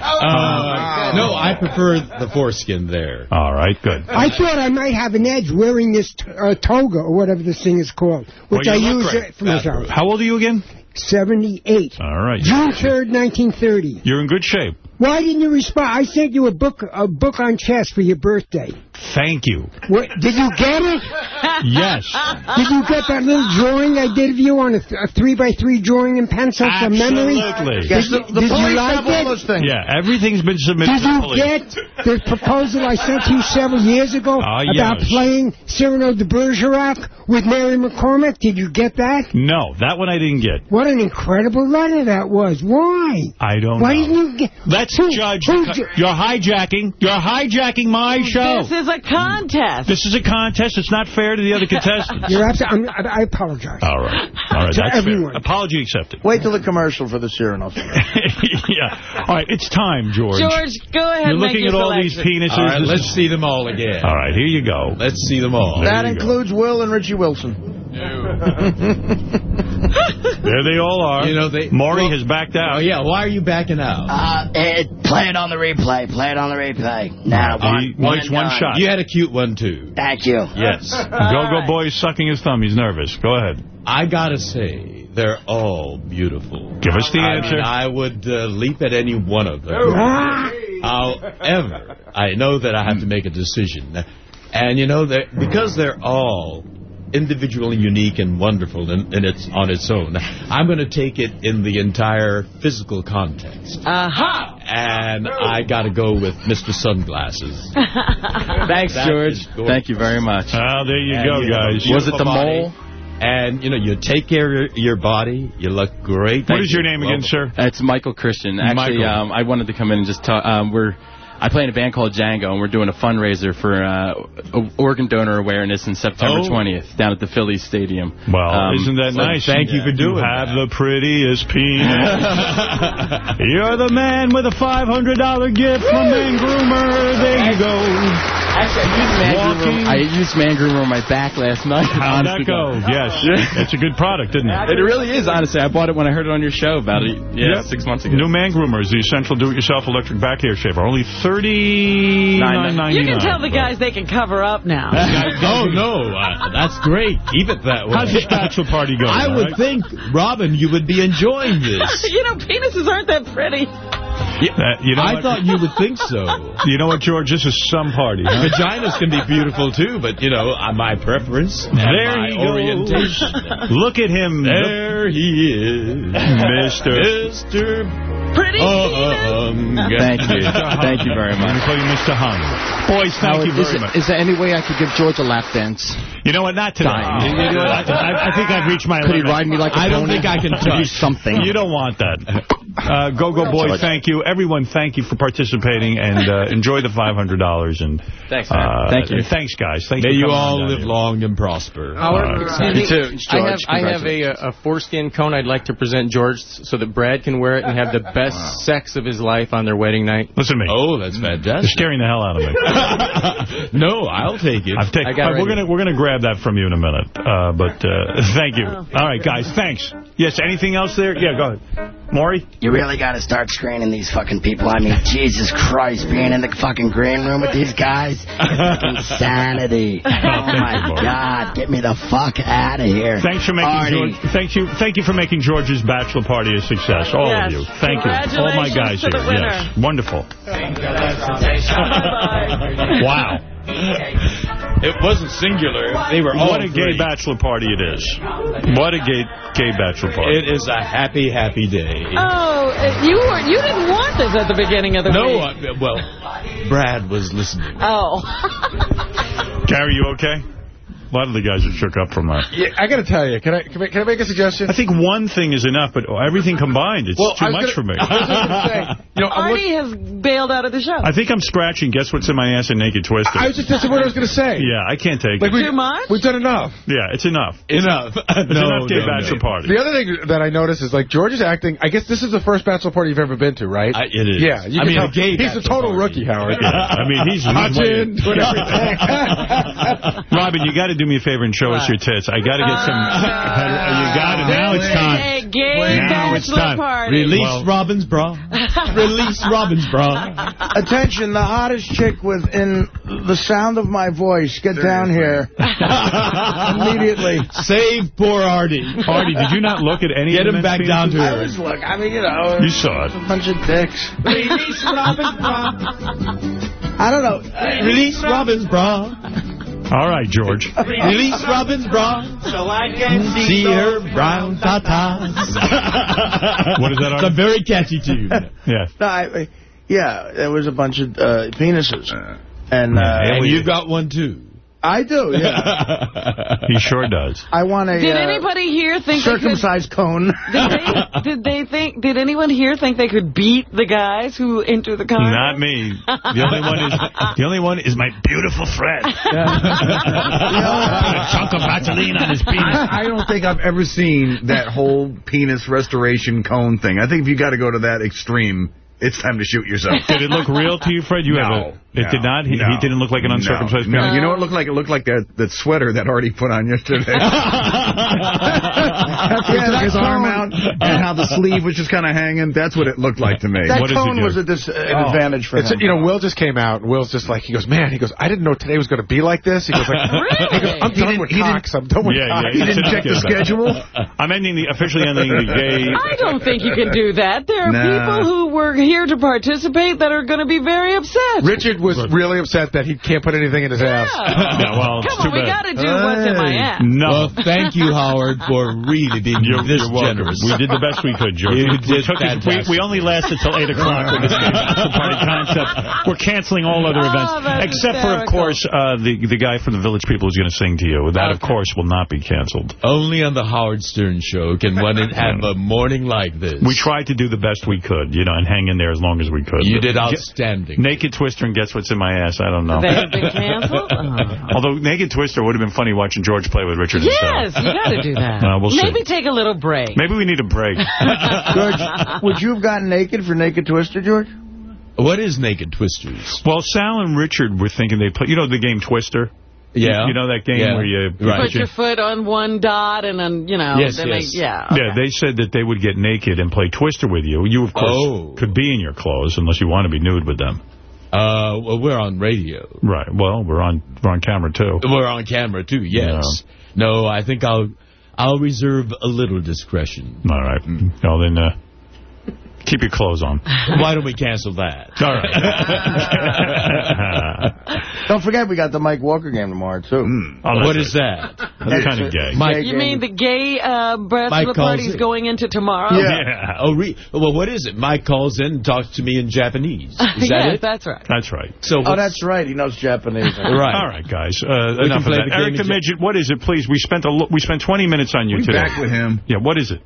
Uh, no, I prefer the foreskin there. All right, good. I thought I might have an edge wearing this t- uh, toga, or whatever this thing is called, which Well, I use great. uh, for myself. How old are you again? 78. All right. June 3rd, 1930. You're in good shape. Why didn't you respond? I sent you a book a book on chess for your birthday. Thank you. What, did you get it? Yes. Did you get that little drawing I did of you on a, th- a three by three drawing in pencil from memory? Absolutely. Did, you- did you like it? Yeah, everything's been submitted Did to you police. get the proposal I sent you several years ago Ah, about yes. playing Cyrano de Bergerac with Mary McCormick? Did you get that? No, that one I didn't get. What an incredible letter that was. Why? I don't Why know. didn't you get... Let's Who- judge. who the ju- co- You're hijacking. You're hijacking my show. This is a contest. This is a contest. It's not fair to the other <laughs> contestants. You're absolutely... I I apologize. All right. All right. To That's everyone. fair. Apology accepted. Wait till the commercial for the Cyrano. <laughs> yeah. All right. It's time, George. George, go ahead You're and make looking at all these penises. All right, let's see them all again. All right. Here you go. Let's see them all. That includes Will and Richie Wilson. There they all are. You know, they- Maury well- has backed out. Oh, yeah, why are you backing out? Uh, eh, play it on the replay. Play it on the replay. Now, one, He one likes and one done. shot. You had a cute one, too. Thank you. Yes. <laughs> Go-Go Boy is sucking his thumb. He's nervous. Go ahead. I gotta say, they're all beautiful. Give us the I answer. mean, I would uh, leap at any one of them. <laughs> However, I know that I have to make a decision. And, you know, that because they're all individually unique and wonderful in, in its, on its own, I'm going to take it in the entire physical context. Aha! And I got to go with Mr. Sunglasses. <laughs> Thanks, That George. Thank you very much. Ah, there you And go, you guys. Was it the body. mole? And, you know, you take care of your body. You look great. What is your name again, sir? It's Michael Christian. Actually, Michael. um, I wanted to come in and just talk. Um, we're I play in a band called Django, and we're doing a fundraiser for uh, organ donor awareness in September Oh. 20th down at the Phillies Stadium. Well, Um, isn't that so nice? Thank you for doing You have that. the prettiest penis. <laughs> You're the man with a $500 gift from Man Groomer. There you go. Actually, I used Man Groomer. I used Man on my back last night. How'd that go? God. Yes. <laughs> It's a good product, isn't it? It really is, honestly. I bought it when I heard it on your show about it, yeah, Yep. six months ago. New Man Groomers, the essential do-it-yourself electric back hair shaver. Only $39.99. You can tell the guys they can cover up now. <laughs> oh, no. Uh, that's great. Keep it that way. How's your bachelor party going? I would right? think, Robin, you would be enjoying <laughs> this. you know, penises aren't that pretty. Uh, you know I what? thought you would think so. <laughs> You know what, George? This is some party. Huh? Vaginas can be beautiful, too, but, you know, uh, my preference There my he goes. Look at him. There he is. Mister. Mr. Pretty <laughs> Hung. Thank you. Thank you very I'm much. call you Mr. Hung. Boys, thank you is, much. is there any way I could give George a lap dance? You know what? Not today. Dying. You- you know what? <laughs> I, I think I've reached my Could he ride me like a I don't pony? think I can do touch. something. You don't want that. Uh, go, go, boy, George. thank you. Everyone, thank you for participating, and uh, enjoy the $500. And Thanks, man. uh, Thank you. Thanks, guys. Thank May you you all live here. long and prosper. Howard, Uh, excuse You me, too, I have, I have a, a foreskin cone I'd like to present George so that Brad can wear it and have the best sex of his life on their wedding night. Listen to me. Oh, that's You're scaring the hell out of me. <laughs> no, I'll take it. I've taken. I got all right, we're gonna we're gonna grab that from you in a minute. Uh, but uh, thank you. Oh. All right, guys. Thanks. Yes. Anything else there? Yeah. Go ahead. Maury. You really got to start screening these fucking people. I mean, Jesus Christ, being in the fucking green room with these guys, insanity. Oh my God, get me the fuck out of here. Thanks for making Artie. George. Thank you. Thank you for making George's bachelor party a success. All Yes. of you. Thank you. All my guys here. Yes. Wonderful. <laughs> Wow. It wasn't singular. They were all What a gay bachelor party it is. What a gay gay bachelor party. It is a happy, happy day. Oh, uh, you were you didn't want this at the beginning of the No, week. I, well, Brad was listening. Oh. Gary, you okay? A lot of the guys are shook up from that. Yeah, I got to tell you, can I, can I can I make a suggestion? I think one thing is enough, but everything combined, it's Well, too much gonna- for me. <laughs> I was gonna say, you know, I'm Artie has bailed out of the show. I think I'm scratching Guess What's in My Ass and Naked Twister. I was just that's what I was going to say. Yeah, I can't take Like it. we, We've done enough. Yeah, it's enough. Enough. <laughs> It's no, enough gay no, bachelor no. party. The other thing that I noticed is like George is acting. I guess this is the first bachelor party you've ever been to, right? I, it is. Yeah, you I can mean, tell a gay he's a total party. rookie, Howard. Yeah, I mean, he's, he's Touching, way- doing. Robin, you got to do me a favor and show us your tits. I got to get some. Oh, <laughs> you got it. Now it's time. A gay Now it's time. party. Release Well- Robin's bra. Release Robin's bra. <laughs> Attention, the hottest chick within the sound of my voice. Get down here. <laughs> Immediately. Save poor Artie. Artie, did you not look at any Get of the him back down to penises? I was look. I mean, you know. You saw it. A bunch of dicks. Release Robin's bra. I don't know. Release Robin's bra. All right, George. <laughs> Release Robin's bra. So I can See her brown tatas. <laughs> What is that, It's a Artie? very catchy tune. <laughs> Yeah. No, I, yeah, there was a bunch of uh, penises. And, uh, and you got one too. I do, yeah. <laughs> He sure does. I want a Did uh, anybody here think they could, circumcised cone. did they <laughs> did they think did anyone here think they could beat the guys who enter the car? Not me. The only one is the only one is my beautiful friend. <laughs> Put a chunk of Vaseline on his penis. I, I don't think I've ever seen that whole penis restoration cone thing. I think if you got to go to that extreme, it's time to shoot yourself. Did it look real to you, Fred? You no, have a. It no, did not. He, no, he didn't look like an uncircumcised No, penis. no, you know what it looked like? It looked like that, that sweater that Artie put on yesterday. <laughs> <laughs> Yeah, that his arm out and how the sleeve was just kind of hanging. That's what it looked like to me. That What does cone was a dis- an Oh. advantage for It's, him. you know, Will just came out, and Will's just like, he goes, man, he goes, I didn't know today was going to be like this. He goes, like, <laughs> he goes, I'm He done didn't- with he didn't- cocks. I'm done with Yeah, cocks. yeah. He it's didn't check the schedule? I'm ending the officially ending the gay. I don't think you can do that. There are people who were here to participate that are going to be very upset. Richard was really upset that he can't put anything in his ass. <laughs> Yeah, well, it's Come on, too we got to do what's in my ass. No. Well, thank you, Howard, for really being You're, this you're generous. We did the best we could, George. You we, we did took it- we, we only lasted till 8 o'clock with this <laughs> party concept. We're canceling all other Oh, events. that's Except for, of course, uh, the, the guy from the Village People who's going to sing to you. That, of course, will not be canceled. Only on the Howard Stern show can one <laughs> have a morning like this. We tried to do the best we could, you know, and hang in there as long as we could. You did outstanding. Naked Twister and Guess What's in My Ass, I don't know. They have been canceled? Oh. <laughs> Although Naked Twister would have been funny watching George play with Richard Yes, instead. you got to do that. <laughs> Uh, we'll see. Maybe take a little break. Maybe we need a break. <laughs> George, would you have gotten naked for Naked Twister, George? What is Naked Twisters? Well, Sal and Richard were thinking they play. You know the game Twister. Yeah. You know that game Yeah. where you Right. Put your foot on one dot and then, you know, Yes, then yes. They, yeah. Yeah, they said that they would get naked and play Twister with you. You, of course, Oh. could be in your clothes unless you want to be nude with them. Uh, well, we're on radio. Right. Well, we're on we're on camera too. We're on camera too. Yes. No, I think I'll I'll reserve a little discretion. All right. Well, then uh, keep your clothes on. <laughs> Why don't we cancel that? All right. <laughs> Don't forget, we got the Mike Walker game tomorrow, too. Oh, what that's that? That's kind of gay. Mike, You mean the gay uh, bachelor Mike calls party's it. going into tomorrow? Yeah. Oh, re- well, what is it? Mike calls in and talks to me in Japanese. <laughs> Is that yes, it? that's right. That's right. So Oh, that's right. He knows Japanese. right. All right, guys. Uh, We enough can play of that. game Eric the Midget, what is it, please? We spent a lo- we spent 20 minutes on you We today. back with him. Yeah, what is it?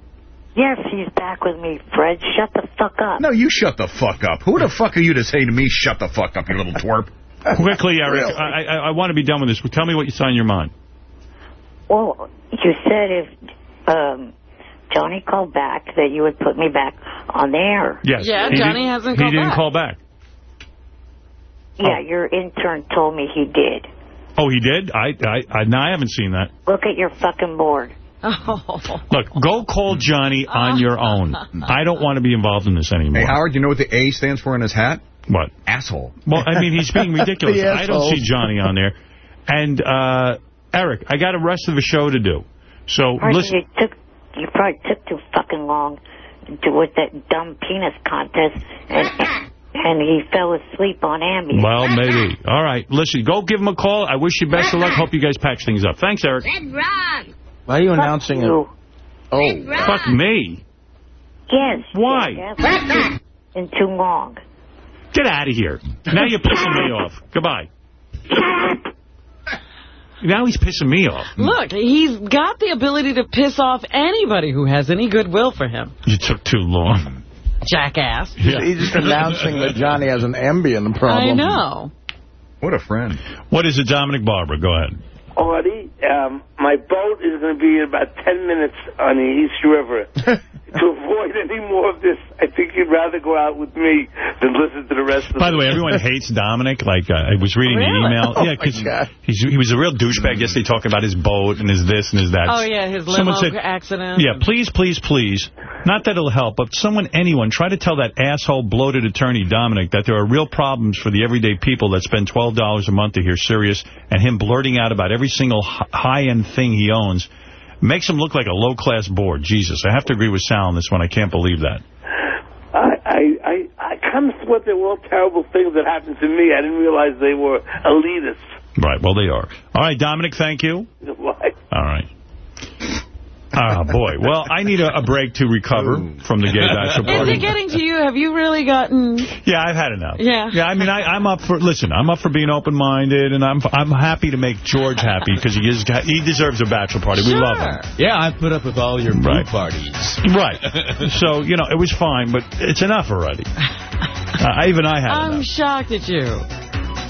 Yes, he's back with me, Fred. Shut the fuck up. No, you shut the fuck up. Who the fuck are you to say to me, shut the fuck up, you little twerp? <laughs> Quickly, Eric. Really? I, I, I want to be done with this. Tell me what you saw in your mind. Well, you said if um, Johnny called back that you would put me back on the air. Yes. Yeah, He Johnny didn't- called back. He called didn't back. call back. Yeah, your intern told me he did. Oh, he did? I, I, I, no, I haven't seen that. Look at your fucking board. Oh. <laughs> Look, go call Johnny on your own. I don't want to be involved in this anymore. Hey, Howard, you know what the A stands for in his hat? What? Asshole. Well, I mean, he's being <laughs> ridiculous. I don't see Johnny on there. And, uh, Eric, I got a rest of the show to do. So, Archie, listen. you took you probably took too fucking long to with that dumb penis contest and <coughs> and he fell asleep on Ambien. Well, maybe. All right. Listen, go give him a call. I wish you best of luck. Hope you guys patch things up. Thanks, Eric. Red Ron. Why are you announcing it? you. Oh, fuck me. Yes. Why? yes, that's In too long. Get out of here. Now you're pissing me off. Goodbye. Now he's pissing me off. Look, he's got the ability to piss off anybody who has any goodwill for him. You took too long. Jackass. He's, he's just announcing that Johnny has an Ambien problem. I know. What a friend. What is it, Dominic Barbara? Go ahead. Artie, um, my boat is going to be in about 10 minutes on the East River. <laughs> to avoid any more of this, I think you'd rather go out with me than listen to the rest of By the way, everyone <laughs> hates Dominic. Like, uh, I was reading the email. Oh, yeah, because he was a real douchebag yesterday talking about his boat and his this and his that. Oh, yeah, his Someone limo said- accident. Yeah, please, please, please. Not that it'll help, but someone, anyone, try to tell that asshole bloated attorney, Dominic, that there are real problems for the everyday people that spend $12 a month to hear Sirius, and him blurting out about every single hi- high-end thing he owns makes him look like a low-class board. Jesus, I have to agree with Sal on this one. I can't believe that. I, I, I, I kind of thought they were all terrible things that happened to me. I didn't realize they were elitists. Right, well, they are. All right, Dominic, thank you. <laughs> Why? All right. Oh, boy. Well, I need a, a break to recover from the gay bachelor party. Is party. it getting to you? Have you really gotten... Yeah, I've had enough. Yeah. Yeah, I mean, I, I'm up for, listen, I'm up for being open-minded, and I'm I'm happy to make George happy, because he is he deserves a bachelor party. We love him. Yeah, I put up with all your pool Right. parties. Right. <laughs> So, you know, it was fine, but it's enough already. Uh, even I had I'm enough. shocked at you.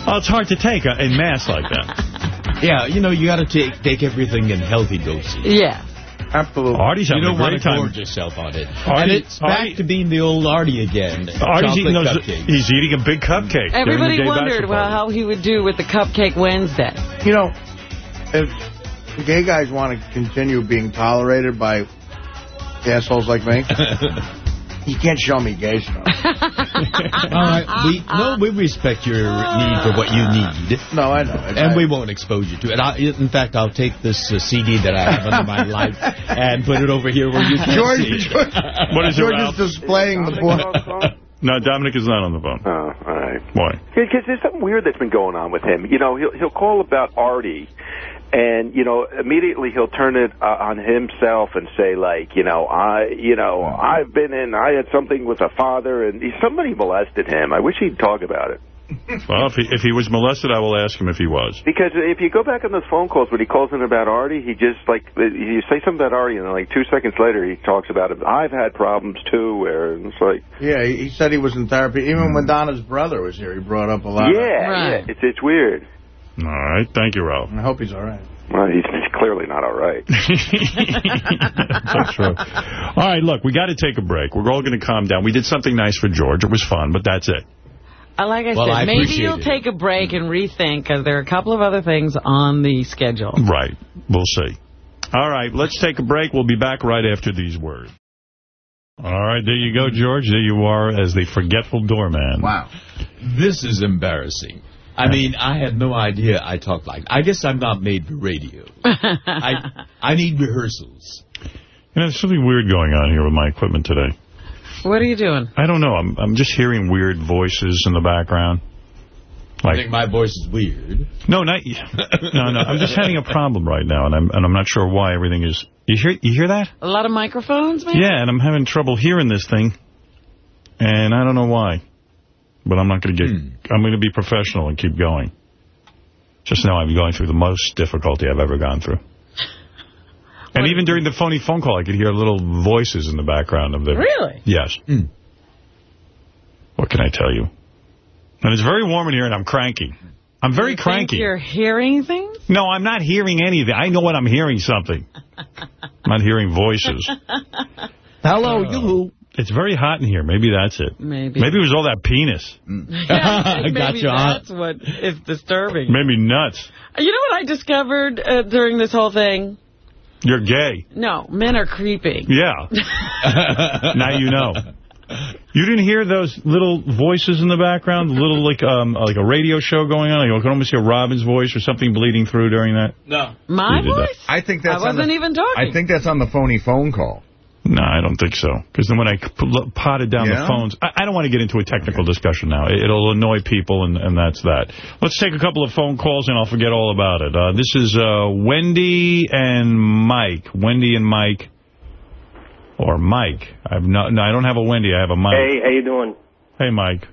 Oh, it's hard to take uh, in mass like that. <laughs> Yeah, you know, you got to take take everything in healthy doses. Yeah. Absolutely. Artie's You having don't a want to time. gorge yourself on it. Artie- and it's back to being the old Artie again. Artie's eating those, cupcakes. he's eating a big cupcake. during the Everybody gay wondered well, how he would do with the Cupcake Wednesday. You know, if gay guys want to continue being tolerated by assholes like me, <laughs> you can't show me gay stuff. <laughs> All right, we, no, we respect your need for what you need. No, I know. And we won't expose you to it. I, in fact, I'll take this uh, CD that I have under my <laughs> life and put it over here where you can George, see. George, What is it, George is displaying the board. No, Dominic is not on the phone. Oh, all right. Why? Because there's something weird that's been going on with him. You know, he'll he'll call about Artie, and you know, immediately he'll turn it uh, on himself and say like, you know, I, you know, I've been in, I had something with a father, and he, somebody molested him. I wish he'd talk about it. <laughs> Well, if he, if he was molested, I will ask him if he was. Because if you go back on those phone calls when he calls in about Artie, he just like you say something about Artie, and then like two seconds later he talks about it. I've had problems too, where it's like, Yeah, he he said he was in therapy. Even when Donna's brother was here, he brought up a lot. yeah, of, yeah, it's it's weird. All right. Thank you, Ralph. I hope he's all right. Well, he's, he's clearly not all right. <laughs> That's true. All right, look, we got to take a break. We're all going to calm down. We did something nice for George. It was fun, but that's it. Uh, Like I Well, said, I maybe you'll it. take a break and rethink, because there are a couple of other things on the schedule. Right. We'll see. All right, let's take a break. We'll be back right after these words. All right, there you go, George. There you are as the forgetful doorman. Wow. This is embarrassing. I mean, I had no idea I talked like I guess I'm not made for radio. <laughs> I I need rehearsals. You know, there's something weird going on here with my equipment today. What are you doing? I don't know. I'm I'm just hearing weird voices in the background. I think my voice is weird. No, not no, no. I'm just having a problem right now, and I'm and I'm not sure why everything is. You hear you hear that? A lot of microphones, maybe? Yeah, and I'm having trouble hearing this thing, and I don't know why. But I'm not going to get. Hmm. I'm going to be professional and keep going. Just know I'm going through the most difficulty I've ever gone through. And even during the phony phone call, I could hear little voices in the background of the. Really? Yes. Hmm. What can I tell you? And it's very warm in here, and I'm cranky. I'm very You think cranky. you're hearing things? No, I'm not hearing anything. I know what I'm hearing something. <laughs> I'm not hearing voices. Hello, oh. you. It's very hot in here. Maybe that's it. Maybe. Maybe it was all that penis. <laughs> Maybe Got you on. that's what is disturbing. Maybe nuts. You know what I discovered uh, during this whole thing? You're gay. No, men are creepy. Yeah. <laughs> now you know. You didn't hear those little voices in the background? Little, like um, like a radio show going on? Like, you can almost hear Robin's voice or something bleeding through during that? No. My Who did that? voice? I think that's I wasn't even talking. I think that's on the phony phone call. No, I don't think so. Because then when I potted down Yeah? the phones, I, I don't want to get into a technical discussion now. It, will annoy people, and, and that's that. Let's take a couple of phone calls, and I'll forget all about it. Uh, this is uh, Wendy and Mike. Wendy and Mike. Or Mike. I've no, no, I don't have a Wendy. I have a Mike. Hey, how you doing? Hey, Mike.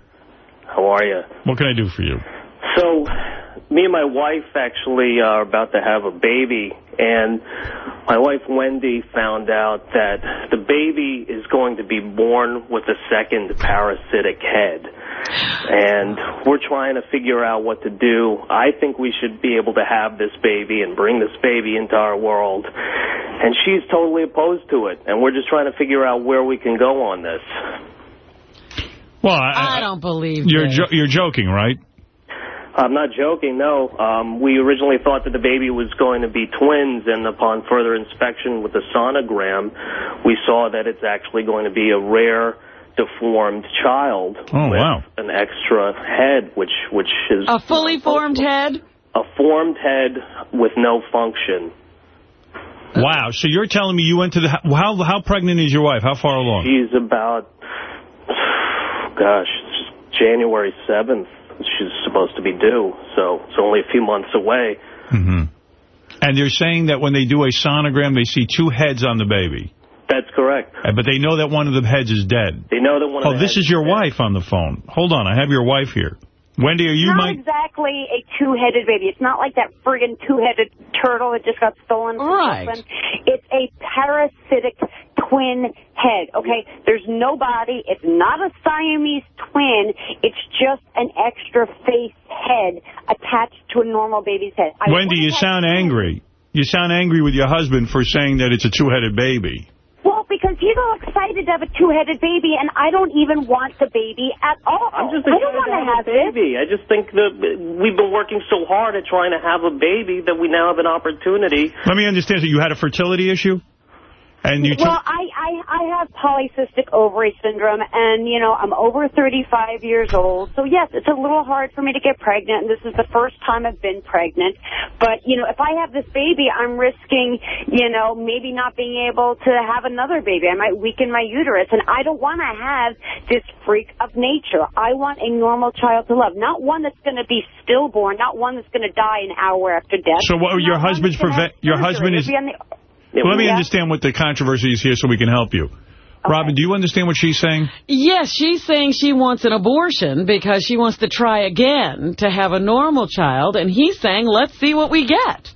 How are you? What can I do for you? So, me and my wife actually are about to have a baby, and my wife Wendy found out that the baby is going to be born with a second parasitic head. And we're trying to figure out what to do. I think we should be able to have this baby and bring this baby into our world. And she's totally opposed to it. And we're just trying to figure out where we can go on this. Well, I, I don't believe You're this. jo you're joking, right? I'm not joking, no. Um, we originally thought that the baby was going to be twins, and upon further inspection with the sonogram, we saw that it's actually going to be a rare deformed child Oh, with wow. an extra head, which which is A fully formed head? a formed head with no function. Wow. So you're telling me you went to the... How, how pregnant is your wife? How far along? She's about, <sighs> gosh, it's January 7th. She's supposed to be due, so it's only a few months away. hmm And they're saying that when they do a sonogram, they see two heads on the baby. That's correct. But they know that one of the heads is dead. They know that one of Oh, this heads is your wife on the phone. Hold on, I have your wife here. Wendy, are you not my... exactly a two-headed baby. It's not like that friggin' two-headed turtle that just got stolen from Right. Brooklyn. It's a parasitic twin head, okay? There's no body. It's not a Siamese twin. It's just an extra face head attached to a normal baby's head. I Wendy, you sound angry. You sound angry with your husband for saying that it's a two-headed baby. Well, because he's all excited to have a two-headed baby, and I don't even want the baby at all. I'm just I don't want to to have have a this. baby. I just think that we've been working so hard at trying to have a baby that we now have an opportunity. Let me understand, so you had a fertility issue? And you. Well, I, I I have polycystic ovary syndrome, and you know I'm over 35 years old. So yes, it's a little hard for me to get pregnant. And this is the first time I've been pregnant. But you know, if I have this baby, I'm risking, you know, maybe not being able to have another baby. I might weaken my uterus, and I don't want to have this freak of nature. I want a normal child to love, not one that's going to be stillborn, not one that's going to die an hour after death. So what, your husband's prevent... Your husband is... It'll be on the- Well, let me Yeah. understand what the controversy is here so we can help you. Robin, do you understand what she's saying? Yes, she's saying she wants an abortion because she wants to try again to have a normal child, and he's saying, let's see what we get.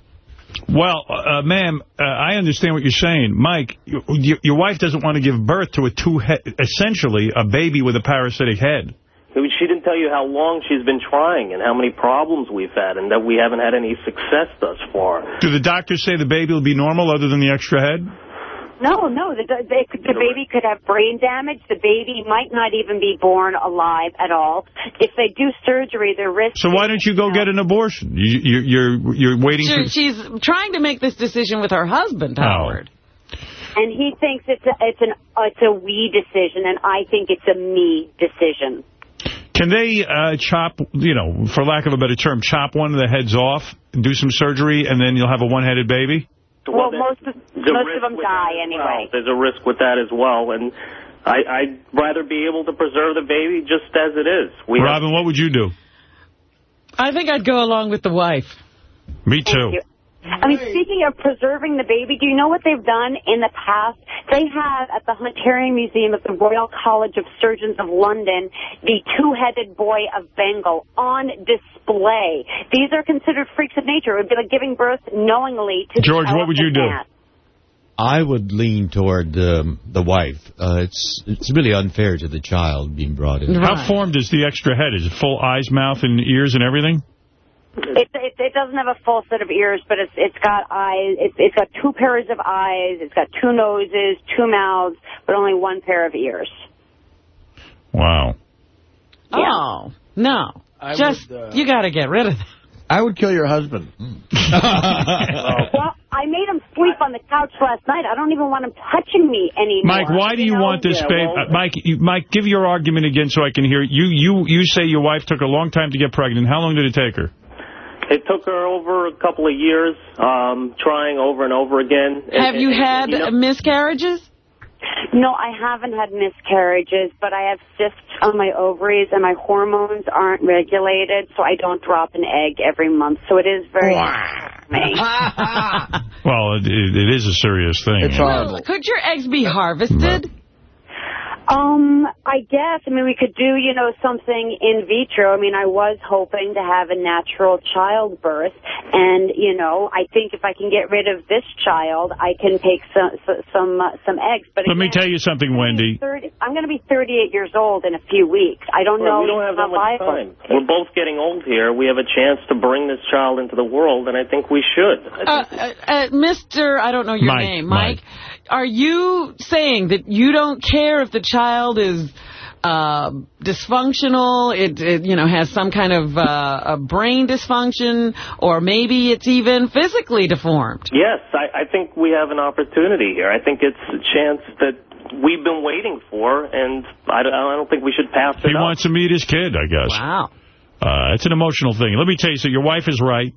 Well, uh, ma'am, uh, I understand what you're saying. Mike, you, you, your wife doesn't want to give birth to a two essentially a baby with a parasitic head. She didn't tell you how long she's been trying and how many problems we've had and that we haven't had any success thus far. Do the doctors say the baby will be normal other than the extra head? No, no. The, the, the baby could have brain damage. The baby might not even be born alive at all. If they do surgery, the risk... So why don't you go get an abortion? You, you, you're you're waiting She, for... she's trying to make this decision with her husband, oh. Howard. And he thinks it's a, it's an it's a we decision, and I think it's a me decision. Can they uh, chop, you know, for lack of a better term, chop one of the heads off, and do some surgery, and then you'll have a one-headed baby? Well, most of, the most of them die that anyway. well. There's a risk with that as well, and I, I'd rather be able to preserve the baby just as it is. We have- Robin, what would you do? I think I'd go along with the wife. Me too. You. I mean, speaking of preserving the baby, do you know what they've done in the past? They have at the Hunterian Museum at the Royal College of Surgeons of London the two-headed boy of Bengal on display. These are considered freaks of nature. It would be like giving birth knowingly to the George, what would you do? ant. I would lean toward um, the wife. Uh, it's it's really unfair to the child being brought in. How formed is the extra head? Is it full eyes, mouth, and ears and everything? It, it, it doesn't have a full set of ears, but it's it's got eyes. It's it's got two pairs of eyes. It's got two noses, two mouths, but only one pair of ears. Wow. Oh, no. I Just, would, uh, you got to get rid of that. I would kill your husband. <laughs> well, I made him sleep on the couch last night. I don't even want him touching me anymore. Mike, why do you know? want this Yeah, baby? well, Uh, Mike, you, Mike, give your argument again so I can hear it. You, you, you say your wife took a long time to get pregnant. How long did it take her? It took her over a couple of years, um, trying over and over again. And- Have you and- had you know, miscarriages? No, I haven't had miscarriages, but I have cysts on my ovaries, and my hormones aren't regulated, so I don't drop an egg every month. So it is very. <laughs> Well, it, it is a serious thing. Well, Could your eggs be harvested? Um, I guess. I mean, we could do, you know, something in vitro. I mean, I was hoping to have a natural childbirth, and you know, I think if I can get rid of this child, I can take some some uh, some eggs. But Let me tell you something, Wendy. 30, I'm going to be 38 years old in a few weeks. I don't Well, know we don't have that much time. We're both getting old here. We have a chance to bring this child into the world, and I think we should. Uh, uh, uh, Mr. I don't know your Mike, name. Mike, are you saying that you don't care if the child is uh, dysfunctional, it, it, you know, has some kind of uh, a brain dysfunction, or maybe it's even physically deformed? Yes, I, I think we have an opportunity here. I think it's a chance that we've been waiting for, and I don't, I don't think we should pass it He up. wants to meet his kid, I guess. Wow. Uh, it's an emotional thing. Let me tell you, so your wife is right.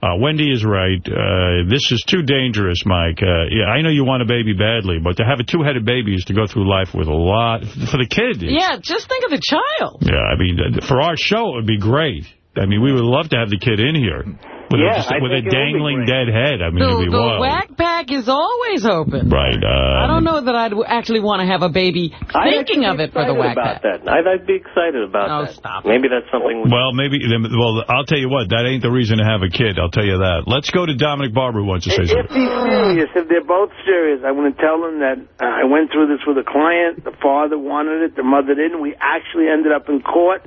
Uh, Wendy is right. Uh, this is too dangerous, Mike. Uh, yeah, I know you want a baby badly, but to have a two-headed baby is to go through life with a lot. For the kid, Yeah, just think of the child. Yeah, I mean, for our show, it would be great. I mean, we would love to have the kid in here with, Yeah, a, just, I with a think it would be dangling dead head. I mean, The, it'd be the wild. Wack Pack is always open. Right. Uh, I don't know that I'd actually want to have a baby I'd thinking of it for the whack about pack. that. I'd, I'd be excited about Oh, that. stop Maybe that's something we Well, maybe. then- Well, I'll tell you what. That ain't the reason to have a kid. I'll tell you that. Let's go to Dominic Barbara. Who wants to say If something? he's serious, if they're both serious, I want to tell them that uh, I went through this with a client. The father wanted it, the mother didn't. We actually ended up in court.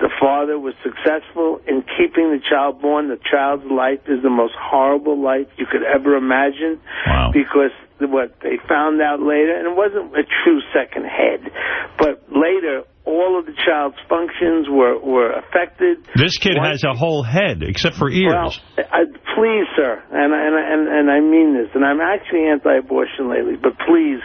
The father was successful in keeping the child born. The child's life is the most horrible life you could ever imagine. Wow. Because what they found out later, and it wasn't a true second head, but later all of the child's functions were were affected. This kid One- has a whole head, except for ears. well, I, please, sir, and and and and I mean this, and I'm actually anti-abortion lately, but please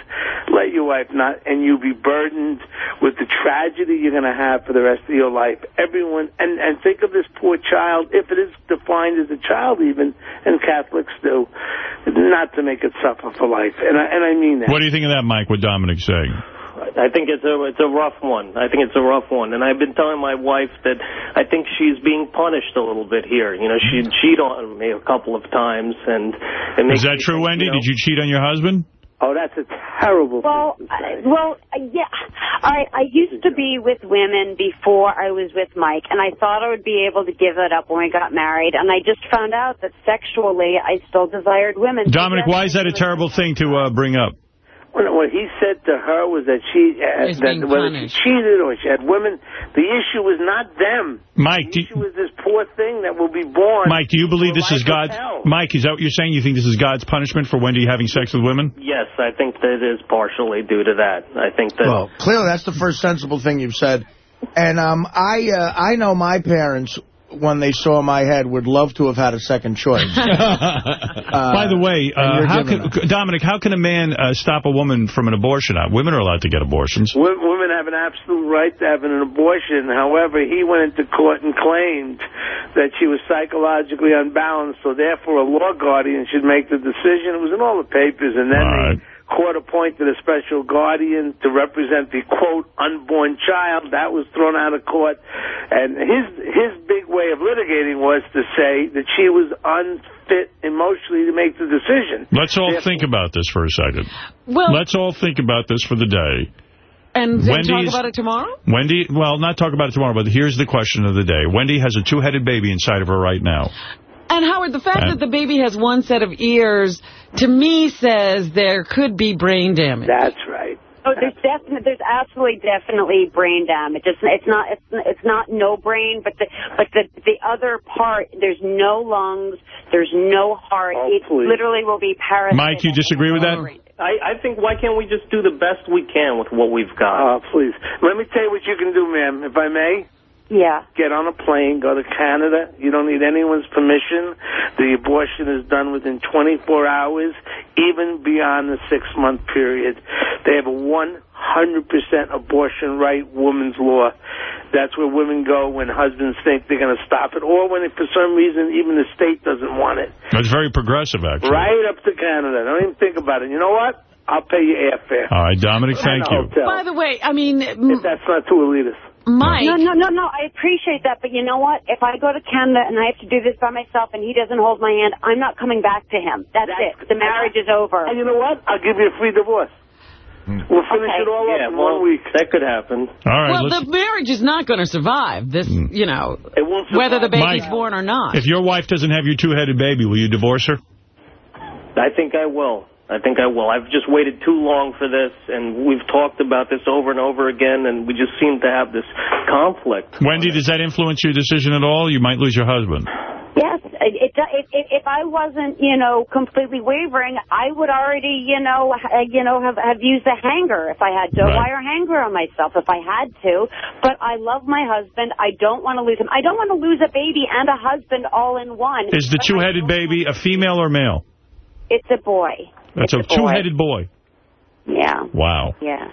let your wife not and you be burdened with the tragedy you're going to have for the rest of your life. Everyone, and and think of this poor child, if it is defined as a child, even, and Catholics do, not to make it suffer for life, and I and I mean that. What do you think of that, Mike? What Dominic's saying? I think it's a it's a rough one. I think it's a rough one, and I've been telling my wife that I think she's being punished a little bit here. You know, she cheated on me a couple of times, and it makes Is that true, think, Wendy? you know, Did you cheat on your husband? Oh, that's a terrible. Well, I- well, uh, yeah. I I used to be with women before I was with Mike, and I thought I would be able to give it up when we got married. And I just found out that sexually, I still desired women. Dominic, why is that a terrible thing to uh, bring up? What what he said to her was that she uh, that whether punished. she cheated or she had women. The issue was not them. Mike, The issue was this poor thing that will be born. Mike, do you believe this is life God's... hell. Mike, is that what you're saying? You think this is God's punishment for Wendy having sex with women? Yes, I think that it is partially due to that. I think that. Well, clearly that's the first sensible thing you've said. And um, I uh, I know my parents, when they saw my head, would love to have had a second choice. <laughs> By the way, uh, how can, Dominic, how can a man uh, stop a woman from an abortion? Uh, women are allowed to get abortions. Wo- Women have an absolute right to have an abortion. However, he went into court and claimed that she was psychologically unbalanced, so therefore a law guardian should make the decision. It was in all the papers, and then the court appointed a special guardian to represent the quote unborn child. That was thrown out of court, and his his big way of litigating was to say that she was unfit emotionally to make the decision. Let's all think about this for a second. Well- Let's all think about this for the day. And then talk about it tomorrow? Wendy, well, not talk about it tomorrow, but here's the question of the day. Wendy has a two-headed baby inside of her right now. And Howard, the fact that the baby has one set of ears, to me, says there could be brain damage. That's right. Oh, there's definitely, there's absolutely definitely brain damage. It's it's not it's it's not no brain, but the but the the other part, there's no lungs, there's no heart. it literally will be parasitic. Mike, you disagree with that? I, I think why can't we just do the best we can with what we've got? Oh, please. Let me tell you what you can do, ma'am, if I may. Yeah. Get on a plane, go to Canada. You don't need anyone's permission. The abortion is done within 24 hours, even beyond the six-month period. They have a 100% abortion right, women's law. That's where women go when husbands think they're going to stop it, or when, for some reason, even the state doesn't want it. That's very progressive, actually. Right up to Canada. Don't even think about it. You know what? I'll pay you airfare. All right, Dominic, thank you. hotel. By the way, I mean, If that's not too elitist. Mike. No, no, no, no. I appreciate that, but you know what? If I go to Canada and I have to do this by myself and he doesn't hold my hand, I'm not coming back to him. That's, it. The marriage is over. And you know what? I'll give you a free divorce. Hmm. We'll finish it all up Yeah, in well, one week. that could happen. All right, well, the marriage is not going to survive this, hmm. you know, won't whether the baby's Mike, born or not. If your wife doesn't have your two-headed baby, will you divorce her? I think I will. I think I will. I've just waited too long for this, and we've talked about this over and over again, and we just seem to have this conflict. Wendy, does that influence your decision at all? You might lose your husband. Yes, it, it, it, it, if I wasn't, you know, completely wavering, I would already, you know, ha- uh, you know, have have used a hanger if I had to, a Right. wire hanger on myself if I had to. But I love my husband. I don't want to lose him. I don't want to lose a baby and a husband all in one. Is the two-headed baby a female or male? It's a boy. That's a two-headed boy. Yeah. Wow. Yeah.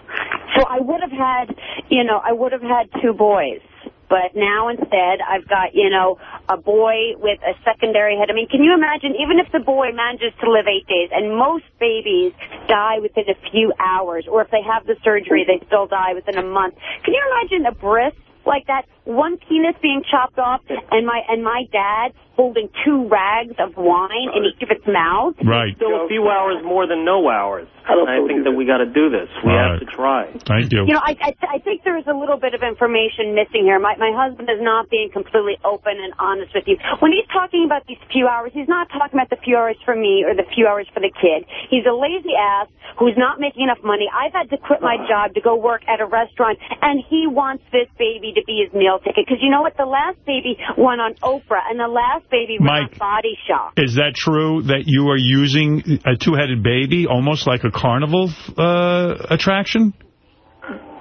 So I would have had, you know, I would have had two boys. But now instead, I've got, you know, a boy with a secondary head. I mean, can you imagine, even if the boy manages to live eight days, and most babies die within a few hours, or if they have the surgery, they still die within a month. Can you imagine a bris like that, one penis being chopped off, and my and my dad holding two rags of wine in each of its mouths? Right. Still a few hours more than no hours. And I think that we got to do this. We All have right. to try. Thank you. You know, I, I I think there is a little bit of information missing here. My my husband is not being completely open and honest with you. When he's talking about these few hours, he's not talking about the few hours for me or the few hours for the kid. He's a lazy ass who's not making enough money. I've had to quit my ah. job to go work at a restaurant, and he wants this baby to be his meal ticket. Because you know what? The last baby went on Oprah, and the last baby went on Body Shock. Is that true that you are using a two-headed baby almost like a carnival uh, attraction?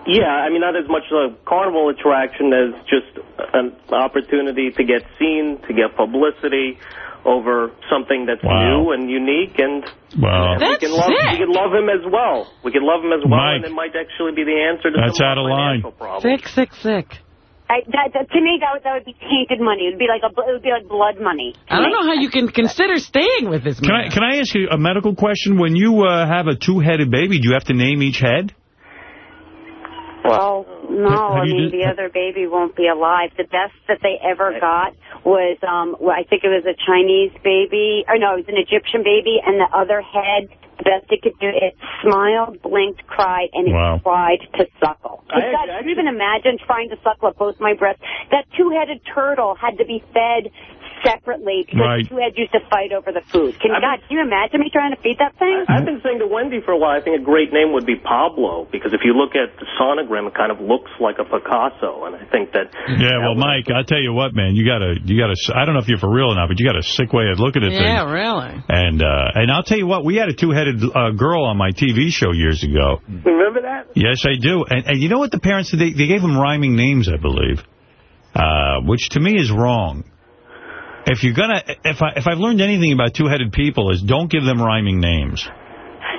Yeah, I mean, not as much a carnival attraction as just an opportunity to get seen, to get publicity over something that's Wow. new and unique, and Wow. we can love we can love him as well. We can love him as well, Mike. and it might actually be the answer to That's some out of line. financial problems. Sick, sick, sick. I, that, that, to me, that would, that would be tainted money. It would be like a, it would be like blood money. I don't know how you can consider staying with this Can man. I can I ask you a medical question? When you uh, have a two-headed baby, do you have to name each head? Well, no, Have I mean, the other baby won't be alive. The best that they ever got was, um, I think it was a Chinese baby, or no, it was an Egyptian baby, and the other head, the best it could do, it smiled, blinked, cried, and it Wow. tried to suckle. I It's that- can you even imagine trying to suckle at both my breasts? That two-headed turtle had to be fed separately because Right. the two heads used to fight over the food. Can, God, can you imagine me trying to feed that thing? I've been saying to Wendy for a while, I think a great name would be Pablo, because if you look at the sonogram, it kind of looks like a Picasso, and I think that... Yeah, well, Mike, I'll tell you what, man, you got to, you got to. I don't know if you're for real or not, but you got a sick way of looking at Yeah, things. Yeah, really. And uh, and I'll tell you what, we had a two-headed uh, girl on my TV show years ago. Remember that? Yes, I do. And, and you know what the parents did? They, they gave them rhyming names, I believe, uh, which to me is wrong. If you're gonna, if I if I've learned anything about two-headed people is don't give them rhyming names.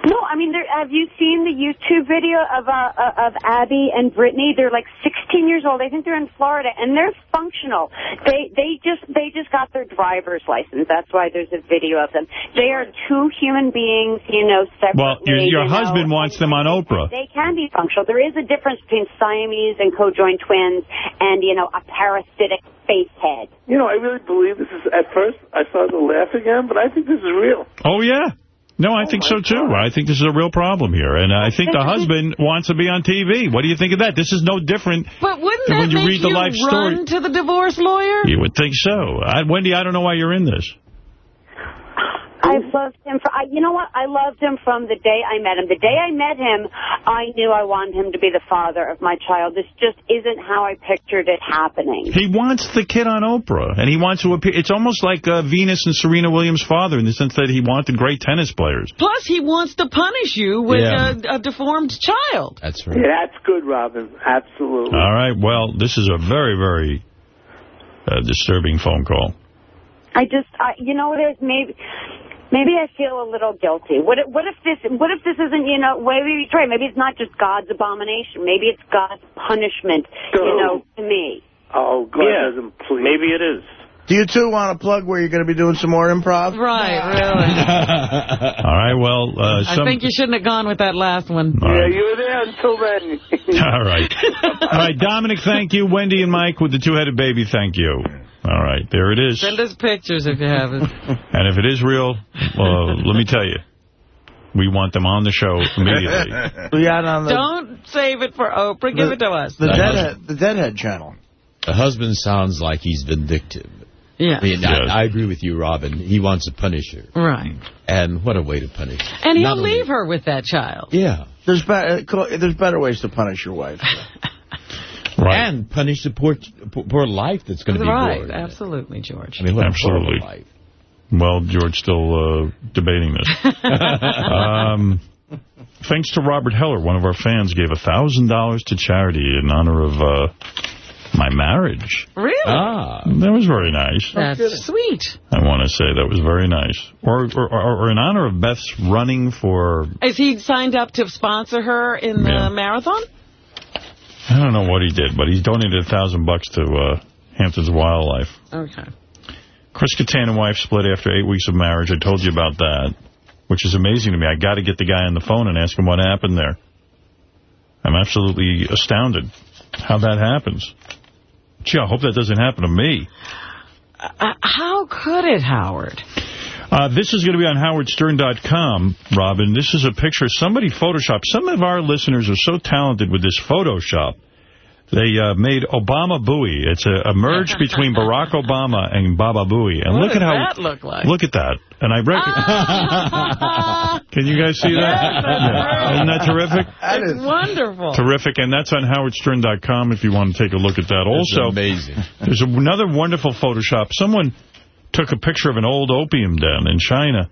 No, I mean, there, have you seen the YouTube video of uh, uh, of Abby and Brittany? They're like 16 years old. I think they're in Florida, and they're functional. They they just they just got their driver's license. That's why there's a video of them. They are two human beings, you know, separately. Well, your your you know, husband wants them on Oprah. They can be functional. There is a difference between Siamese and co-joined twins, and you know, a parasitic face head. You know, I really believe this is, at first, I started to laugh again, but I think this is real. Oh yeah. No, I think so too. I think this is a real problem here, and I think the husband wants to be on TV. What do you think of that? This is no different. But wouldn't that when you make read the you life run story- to the divorce lawyer? You would think so. I, Wendy, I don't know why you're in this. I loved him. For, I, you know what? I loved him from the day I met him. The day I met him, I knew I wanted him to be the father of my child. This just isn't how I pictured it happening. He wants the kid on Oprah, and he wants to appear. It's almost like uh, Venus and Serena Williams' father in the sense that he wanted great tennis players. Plus, he wants to punish you with Yeah. a, a deformed child. That's Yeah, that's good, Robin. Absolutely. All right. Well, this is a very, very uh, disturbing phone call. I just, I, you know, there's maybe. Maybe I feel a little guilty. What if, what if this what if this isn't, you know, maybe he's right. Maybe it's not just God's abomination. Maybe it's God's punishment, you know, to me. Oh, God yeah, doesn't please. maybe it is. Do you two want to plug where you're going to be doing some more improv? Right, <laughs> really. All <laughs> right, well, uh, I think you shouldn't have gone with that last one. All right. you were there until then. <laughs> All right. All right, Dominic, thank you. Wendy and Mike with the two-headed baby, thank you. All right, there it is. Send us pictures if you have it. <laughs> And if it is real, uh, let me tell you, we want them on the show immediately. <laughs> We had on the, Don't save it for Oprah. Give the- it to us. the Deadhead, the Deadhead channel. The husband sounds like he's vindictive. Yeah. I mean, Yes. I, I agree with you, Robin. He wants to punish her. Right. And what a way to punish her. And he'll Not only- leave her with that child. Yeah. There's, be uh, there's better ways to punish your wife. <laughs> And punish the poor, poor, poor life that's going to be Right, born. absolutely, George. I mean, Absolutely. Well, George still uh, debating this. <laughs> um, thanks to Robert Heller, one of our fans gave $1,000 to charity in honor of uh, my marriage. Really? Ah. That was very nice. That's sweet. I want to say that was very nice. Or, or, or in honor of Beth's running for, Is he signed up to sponsor her in the marathon? I don't know what he did, but he donated a thousand bucks to uh, Hampton's Wildlife. Okay. Chris Kattan and wife split after eight weeks of marriage. I told you about that, which is amazing to me. I got to get the guy on the phone and ask him what happened there. I'm absolutely astounded how that happens. Gee, I hope that doesn't happen to me. Uh, how could it, Howard? Uh, this is going to be on howardstern.com, Robin. This is a picture somebody photoshopped. Some of our listeners are so talented with this Photoshop. They uh, made Obama Booey. It's a, a merge <laughs> between Barack Obama and Baba Booey. And What look does at how that look like? Look at that. And I reckon. <laughs> Can you guys see that? Yes, that's Yeah. Isn't that terrific? It's wonderful. Terrific, and that's on howardstern.com if you want to take a look at that. It's also, amazing. there's another wonderful Photoshop. Someone took a picture of an old opium den in China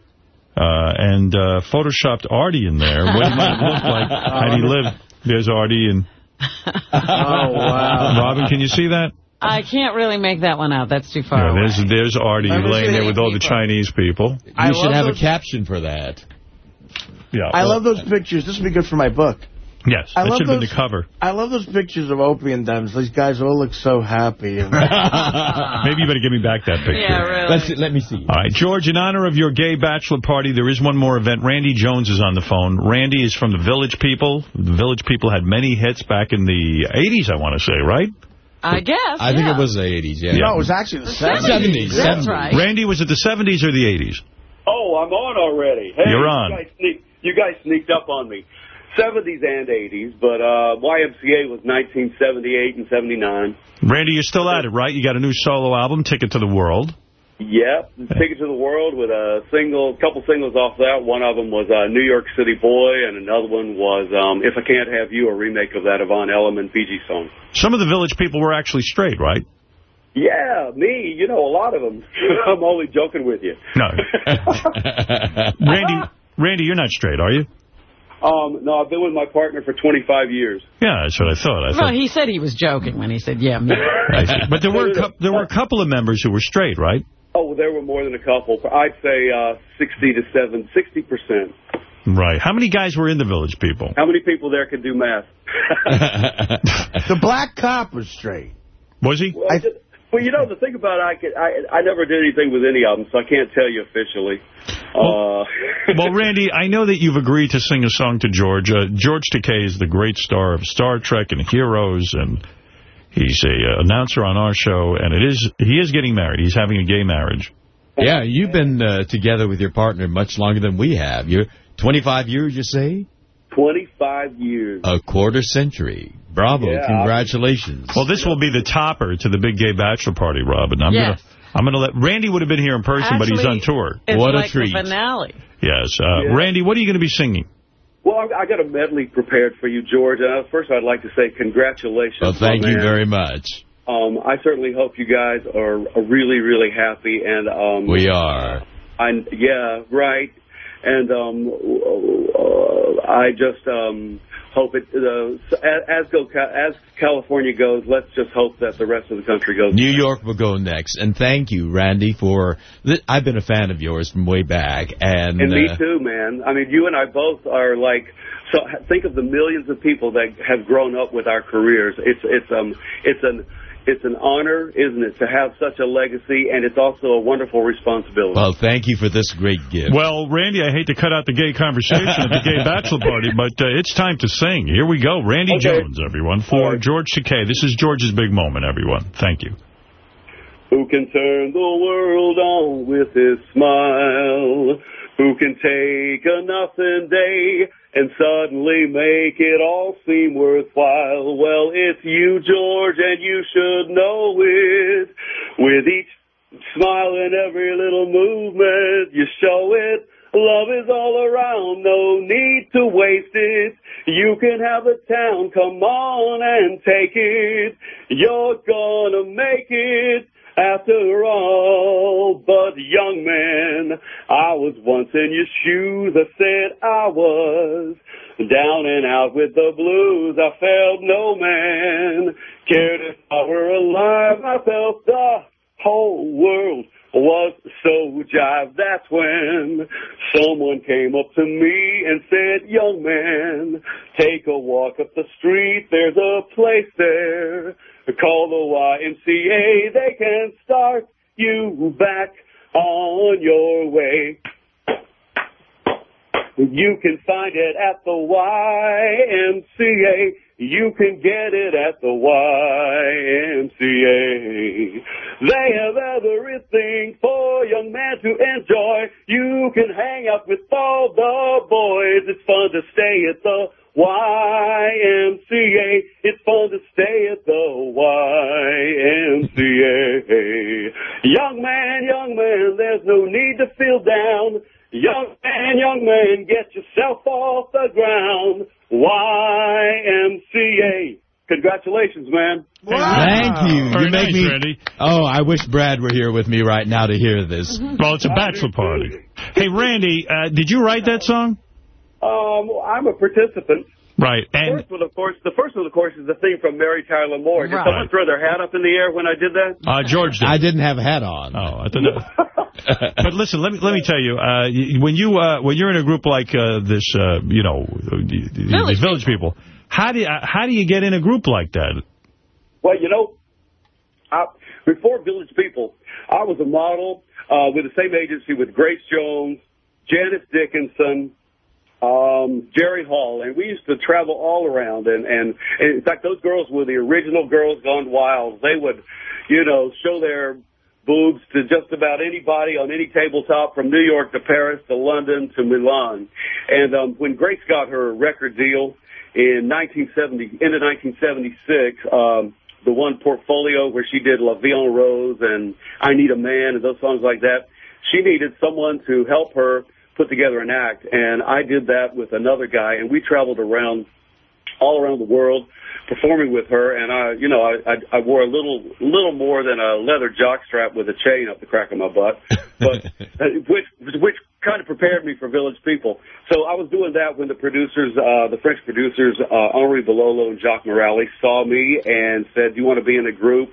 uh, and uh, photoshopped Artie in there. What he might look like had he lived. There's Artie and... Oh, wow. Robin, can you see that? I can't really make that one out. That's too far Yeah, away. there's, there's Artie Let me laying there the with all the. Chinese people. I You should love have a caption for that. Yeah. I love those pictures. This would be good for my book. Yes, I that love should have been the cover. I love those pictures of opium dens. These guys all look so happy. <laughs> <laughs> Maybe you better give me back that picture. Yeah, really. Let's, let me see. All right, George, in honor of your gay bachelor party, there is one more event. Randy Jones is on the phone. Randy is from the Village People. The Village People had many hits back in the 80s, I want to say, right? I guess, I think it was the 80s, yeah. No, it was actually the 70s. 70s. That's 70s. right. Randy, was it the 70s or the 80s? Oh, I'm on already. Hey, You're on. You guys, sneak, you guys sneaked up on me. 70s and 80s, but uh, YMCA was 1978 and 79. Randy, you're still at it, right? You got a new solo album, Ticket to the World. Yep, Ticket to the World with a single, couple singles off that. One of them was uh, New York City Boy, and another one was um, If I Can't Have You, a remake of that Yvonne Elliman Bee Gees song. Some of the Village People were actually straight, right? Yeah, me, you know, a lot of them. <laughs> I'm only joking with you. No. <laughs> Randy, Randy, you're not straight, are you? Um, no, I've been with my partner for 25 years. Yeah, that's what I thought. I Well, thought. he said he was joking when he said, yeah, me. <laughs> But there were a cou- there were a couple of members who were straight, right? Oh, there were more than a couple. I'd say uh, 60 to 7, 60%. Right. How many guys were in the Village People? How many people there can do math? <laughs> <laughs> The black cop was straight. Was he? Well, just- well, you know, the thing about it, I, could, I, I never did anything with any of them, so I can't tell you officially. Uh, <laughs> well, Randy, I know that you've agreed to sing a song to George. Uh, George Takei is the great star of Star Trek and Heroes, and he's a uh, announcer on our show. And it is he is getting married. He's having a gay marriage. Yeah, you've been uh, together with your partner much longer than we have. You're 25 years, you say? 25 years. A quarter century. Bravo. Yeah. Congratulations. Well, this will be the topper to the big gay bachelor party, Robin. I'm Yes. gonna I'm gonna let Randy would have been here in person, but he's on tour. It's What a like treat. the finale. Yes, uh, Yeah. Randy, what are you going to be singing? well, I, I got a medley prepared for you, George. Uh, first, I'd like to say congratulations. Well, thank you man. very much. Um, I certainly hope you guys are, are really, really happy. And um, We are. I yeah, right. And um, uh, I just um, hope it. Uh, as go as California goes, let's just hope that the rest of the country goes. New York will go next. And thank you, Randy, for... Th I've been a fan of yours from way back. And, And me uh, too, man. I mean, you and I both are like. So think of the millions of people that have grown up with our careers. It's it's um it's an it's an honor, isn't it, to have such a legacy, and it's also a wonderful responsibility. Well, thank you for this great gift. Well, Randy, I hate to cut out the gay conversation at the gay <laughs> bachelor party, but uh, it's time to sing. Here we go. Randy Okay. Jones, everyone, for George Takei. This is George's big moment, everyone. Thank you. Who can turn the world on with his smile? Who can take a nothing day and suddenly make it all seem worthwhile? Well, it's you, George, and you should know it. With each smile and every little movement, you show it. Love is all around, no need to waste it. You can have the town, come on and take it. You're gonna make it after all. But young man, I was once in your shoes. I said I was down and out with the blues. I felt no man cared if I were alive. I felt the whole world was so jive. That's when someone came up to me and said, young man, take a walk up the street. There's a place there called the YMCA. They can start you back on your way. You can find it at the YMCA. You can get it at the YMCA. They have everything for a young man to enjoy. You can hang out with all the boys. It's fun to stay at the YMCA. It's fun to stay at the YMCA. Young man, young man, there's no need to feel down. Young man, young man, get yourself off the ground. YMCA. Congratulations, man. Thank you. Very you make nice, me. Randy. Oh, I wish Brad were here with me right now to hear this. Well, it's a bachelor party. Hey, Randy, uh, did you write that song? Um, I'm a participant. Right. The And first one, of course, the first one, of course, is the thing from Mary Tyler Moore. Did Right. someone throw their hat up in the air when I did that? uh, George did. I didn't have a hat on. Oh, I thought that. <laughs> but listen, let me let me tell you, uh, when you uh, when you're in a group like uh, this, uh, you know, the- the- Village these village people, how do you, uh, how do you get in a group like that? Well, you know, I, before Village People, I was a model uh, with the same agency with Grace Jones, Janice Dickinson, um, Jerry Hall, and we used to travel all around. And, and, and in fact, those girls were the original Girls Gone Wild. They would, you know, show their boobs to just about anybody on any tabletop from New York to Paris to London to Milan. And um, when Grace got her record deal in 1970, into 1976, um, the one portfolio where she did La Vie en Rose and I Need a Man and those songs like that, she needed someone to help her put together an act. And I did that with another guy, and we traveled around all around the world performing with her. And I, you know, I, I, I wore a little, little more than a leather jockstrap with a chain up the crack of my butt, but <laughs> uh, which, which kind of prepared me for Village People. So I was doing that when the producers, uh, the French producers, uh, Henri Belolo and Jacques Morali saw me and said, do you want to be in a group?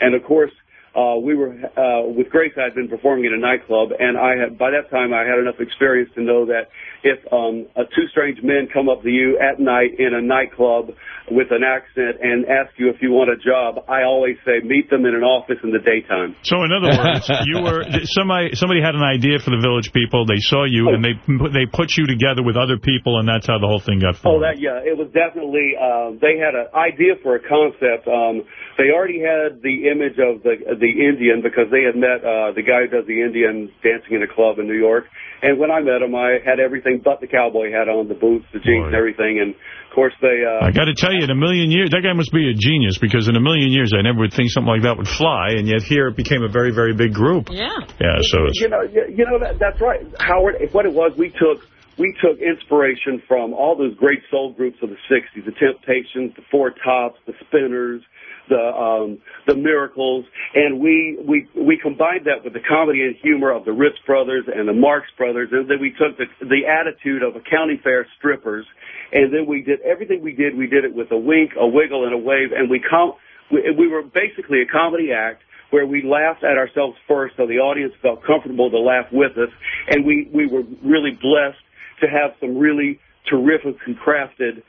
And of course, uh, we were, uh, with Grace, I had been performing in a nightclub, and I had, by that time, I had enough experience to know that if, um, uh, two strange men come up to you at night in a nightclub with an accent and ask you if you want a job, I always say, meet them in an office in the daytime. So in other words, you were <laughs> somebody somebody had an idea for the village people. They saw you and they put- they put you together with other people, and that's how the whole thing got Oh, that yeah, it was definitely. Uh, they had an idea for a concept. Um, they already had the image of the the Indian because they had met uh, the guy who does the Indian dancing in a club in New York. And when I met him, I had everything but the cowboy hat on, the boots, the jeans, and everything. And of course, they. Uh, I got to tell you, in a million years, that guy must be a genius because in a million years, I never would think something like that would fly, and yet here it became a very, very big group. Yeah. Yeah, so it's, you know, you you know that that's right, Howard. What it was, we took we took inspiration from all those great soul groups of the '60s: the Temptations, the Four Tops, the Spinners, the um, the Miracles, and we we we combined that with the comedy and humor of the Ritz Brothers and the Marx Brothers, and then we took the the attitude of a county fair strippers, and then we did everything we did. We did it with a wink, a wiggle, and a wave, and we com- we, we were basically a comedy act where we laughed at ourselves first so the audience felt comfortable to laugh with us. And we, we were really blessed to have some really terrifically crafted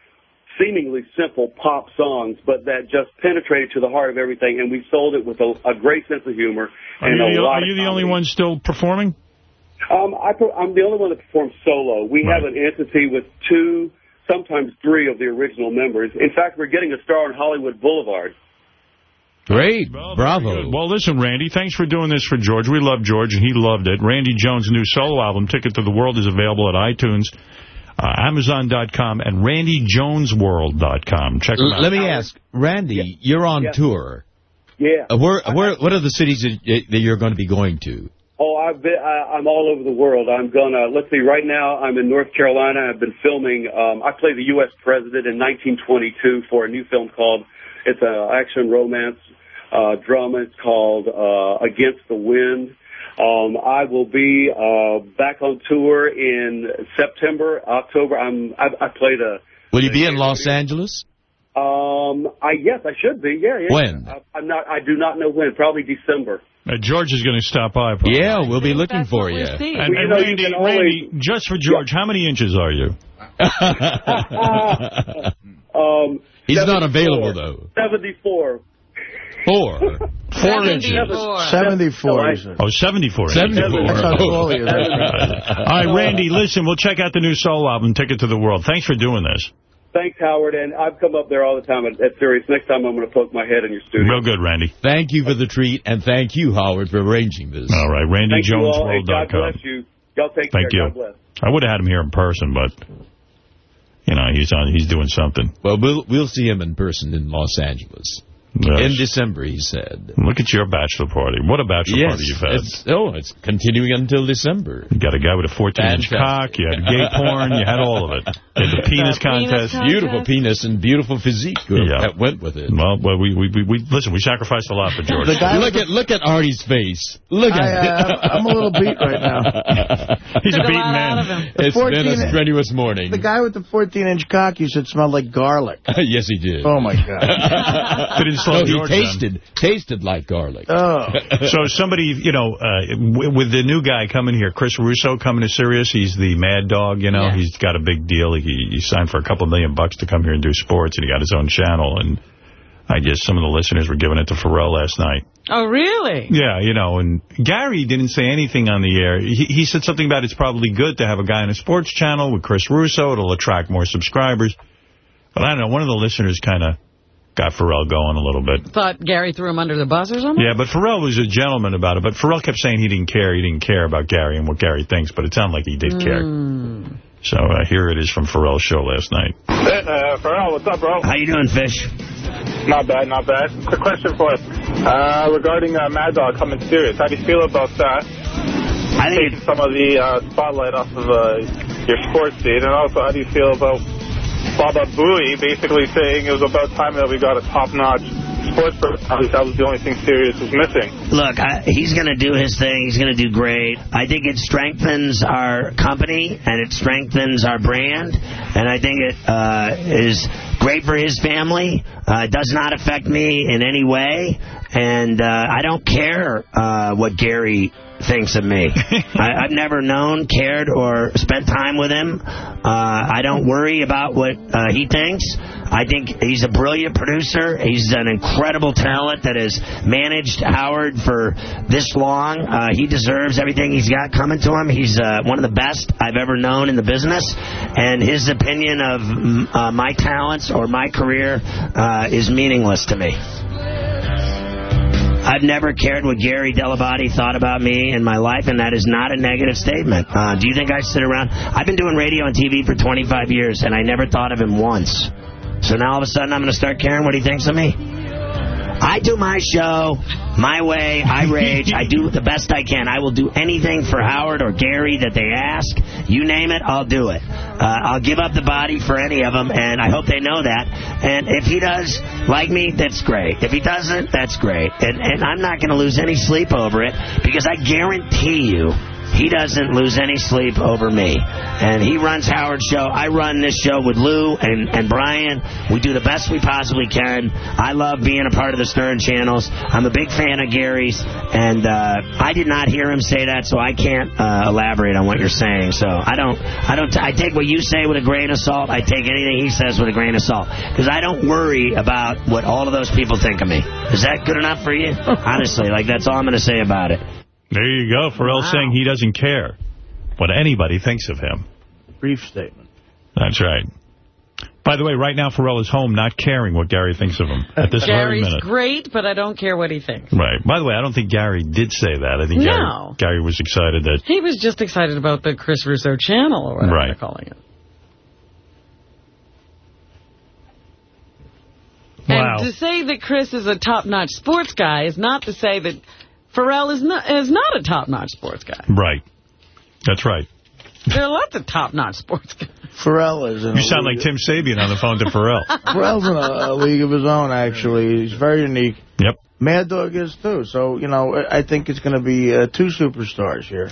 seemingly simple pop songs, but that just penetrated to the heart of everything, and we sold it with a, a great sense of humor Are and you, a the, lot are of you the only one still performing? Um, I, I'm the only one that performs solo. We have an entity with two, sometimes three of the original members. In fact, we're getting a star on Hollywood Boulevard. Great. Bravo. Well, listen, Randy, thanks for doing this for George. We love George, and he loved it. Randy Jones' new solo album, Ticket to the World, is available at iTunes, uh, Amazon.com, and RandyJonesWorld.com. Check them out. Let me ask, Randy, you're on tour. Yeah. Uh, where, where, what are the cities that, that you're going to be going to? Oh, I've been, I, I'm all over the world. I'm gonna, let's see, right now I'm in North Carolina. I've been filming, um, I play the U.S. President in 1922 for a new film called, it's an action romance, uh, drama. It's called, uh, Against the Wind. Um, I will be, uh, back on tour in September, October. I'm, I, I played a, Will you be in Los Angeles? um, I, yes, I should be. Yeah, yeah. When? I, I'm not, I do not know when. Probably December. Uh, George is going to stop by. probably. Yeah, we'll be looking for you. And, Well, you and know, Randy, can always- Randy, just for George, how many inches are you? <laughs> <laughs> Um, He's not available, though. 74. <laughs> Four. Four inches. 74. he said. Oh, 74. 74. That's how tall he is. <laughs> All right, Randy, listen, we'll check out the new solo album, Ticket to the World. Thanks for doing this. Thanks, Howard. And I've come up there all the time at, at Sirius. Next time I'm going to poke my head in your studio. Real good, Randy. Thank you for the treat, and thank you, Howard, for arranging this. All right, Thank you all. and God bless you. Y'all take Thank care. you. God bless. I would have had him here in person, but, you know, he's on. He's doing something. Well, we'll we'll see him in person in Los Angeles. Yes. In December, he said. Look at your bachelor party. What a bachelor Yes, party you've had. it's, oh, it's continuing until December. You got a guy with a 14-inch cock. You had gay porn. You had all of it. <laughs> You had the <laughs> penis contest. Beautiful penis and beautiful physique Yeah. that went with it. Well, well we, we, we, we listen. We sacrificed a lot for George. look at look at Artie's face. Look at I, uh, I'm a little beat right now. <laughs> He's Took a a beaten lot man. out of him. It's been a strenuous morning. The guy with the 14-inch cock you said smelled like garlic. <laughs> yes, he did. Oh, my God. Didn't slow no, he George down. tasted tasted like garlic. Oh. so somebody, you know, uh, with the new guy coming here, Chris Russo coming to Sirius, he's the mad dog, you know. Yeah. He's got a big deal. He, he signed for a couple million bucks to come here and do sports, and he got his own channel. And I guess some of the listeners were giving it to Ferrall last night. Oh, really? Yeah, you know, and Gary didn't say anything on the air. He, he said something about it's probably good to have a guy on a sports channel with Chris Russo. It'll attract more subscribers. But I don't know, one of the listeners kind of got Ferrall going a little bit. Thought Gary threw him under the bus or something? Yeah, but Ferrall was a gentleman about it. But Ferrall kept saying he didn't care. He didn't care about Gary and what Gary thinks. But it sounded like he did care. Hmm. So uh, here it is from Ferrall's show last night. Hey, uh, Ferrall, what's up, bro? How you doing, Fish? Not bad, not bad. Quick question for us. Uh, regarding uh, Mad Dog coming serious, how do you feel about that? I think Taking some of the uh, spotlight off of uh, your sports feed, and also how do you feel about Baba Booey basically saying it was about time that we got a top-notch sports personality. That was the only thing Sirius was missing. Look, I, he's going to do his thing. He's going to do great. I think it strengthens our company and it strengthens our brand, and I think it uh, is great for his family. Uh, it does not affect me in any way, and uh, I don't care uh, what Gary thinks of me. <laughs> I, I've never known, cared, or spent time with him. Uh, I don't worry about what uh, he thinks. I think he's a brilliant producer. He's an incredible talent that has managed Howard for this long. Uh, he deserves everything he's got coming to him. He's uh, one of the best I've ever known in the business, and his opinion of uh, my talents or my career uh, is meaningless to me. I've never cared what Gary Dell'Abate thought about me in my life, and that is not a negative statement. Uh, do you think I sit around? I've been doing radio and TV for 25 years, and I never thought of him once. So now all of a sudden I'm going to start caring what he thinks of me? I do my show my way. I rage. I do the best I can. I will do anything for Howard or Gary that they ask. You name it, I'll do it. Uh, I'll give up the body for any of them, and I hope they know that. And if he does like me, that's great. If he doesn't, that's great. And, and I'm not going to lose any sleep over it because I guarantee you he doesn't lose any sleep over me. And he runs Howard's show. I run this show with Lou and, and Brian. We do the best we possibly can. I love being a part of the Stern channels. I'm a big fan of Gary's, and uh, I did not hear him say that, so I can't uh, elaborate on what you're saying. So I don't, I don't, I take what you say with a grain of salt. I take anything he says with a grain of salt because I don't worry about what all of those people think of me. Is that good enough for you? <laughs> Honestly, like that's all I'm going to say about it. There you go. Ferrall saying he doesn't care what anybody thinks of him. Brief statement. That's right. By the way, right now Ferrall is home not caring what Gary thinks of him at this very Gary's great, but I don't care what he thinks. Right. By the way, I don't think Gary did say that. I think No. Gary, Gary was excited that... He was just excited about the Chris Russo channel or whatever Right. they're calling it. Wow. And to say that Chris is a top-notch sports guy is not to say that Ferrall is not is not a top-notch sports guy. Right. That's right. There are lots of top-notch sports guys. Ferrall is in You a sound like Tim Sabean on the phone to Ferrall. <laughs> Ferrall's in a, a league of his own, actually. He's very unique. Yep. Mad Dog is, too. So, you know, I think it's going to be uh, two superstars here.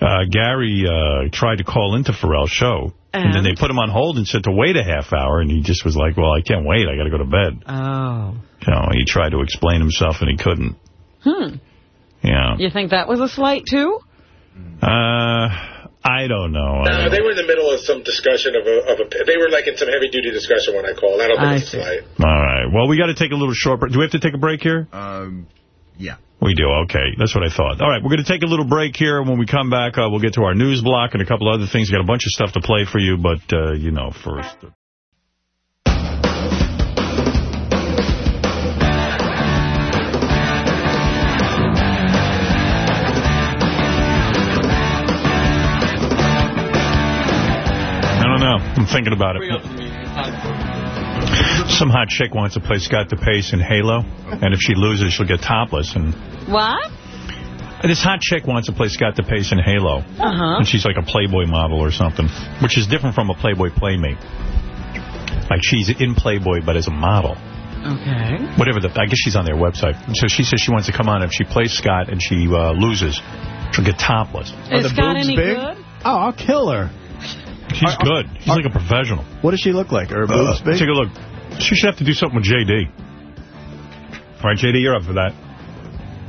Uh, Gary uh, tried to call into Ferrall's show, and? then they put him on hold and said to wait a half hour, and he just was like, well, I can't wait. I got to go to bed. Oh. You know, he tried to explain himself, and he couldn't. Hmm. Yeah. You think that was a slight, too? Uh, I don't know. No, they were in the middle of some discussion of a, of a. They were like in some heavy duty discussion when I called. I don't think I it's a slight. All right. Well, we got to take a little short break. Do we have to take a break here? Um, yeah. We do. Okay. That's what I thought. All right. We're going to take a little break here. When we come back, uh, we'll get to our news block and a couple other things. We Got a bunch of stuff to play for you, but, uh, you know, first. Know. I'm thinking about it. Some hot chick wants to play Scott DePace in Halo, and if she loses, she'll get topless. And What? this hot chick wants to play Scott DePace in Halo, Uh-huh. and she's like a Playboy model or something, which is different from a Playboy playmate. Like she's in Playboy, but as a model. Okay. Whatever the, I guess she's on their website. So she says she wants to come on. If she plays Scott and she uh, loses, she'll get topless. Is Scott any good? Oh, I'll kill her. She's good. She's like a professional. What does she look like? Are her boobs uh, big? Take a look. She should have to do something with JD. All right, JD, you're up for that.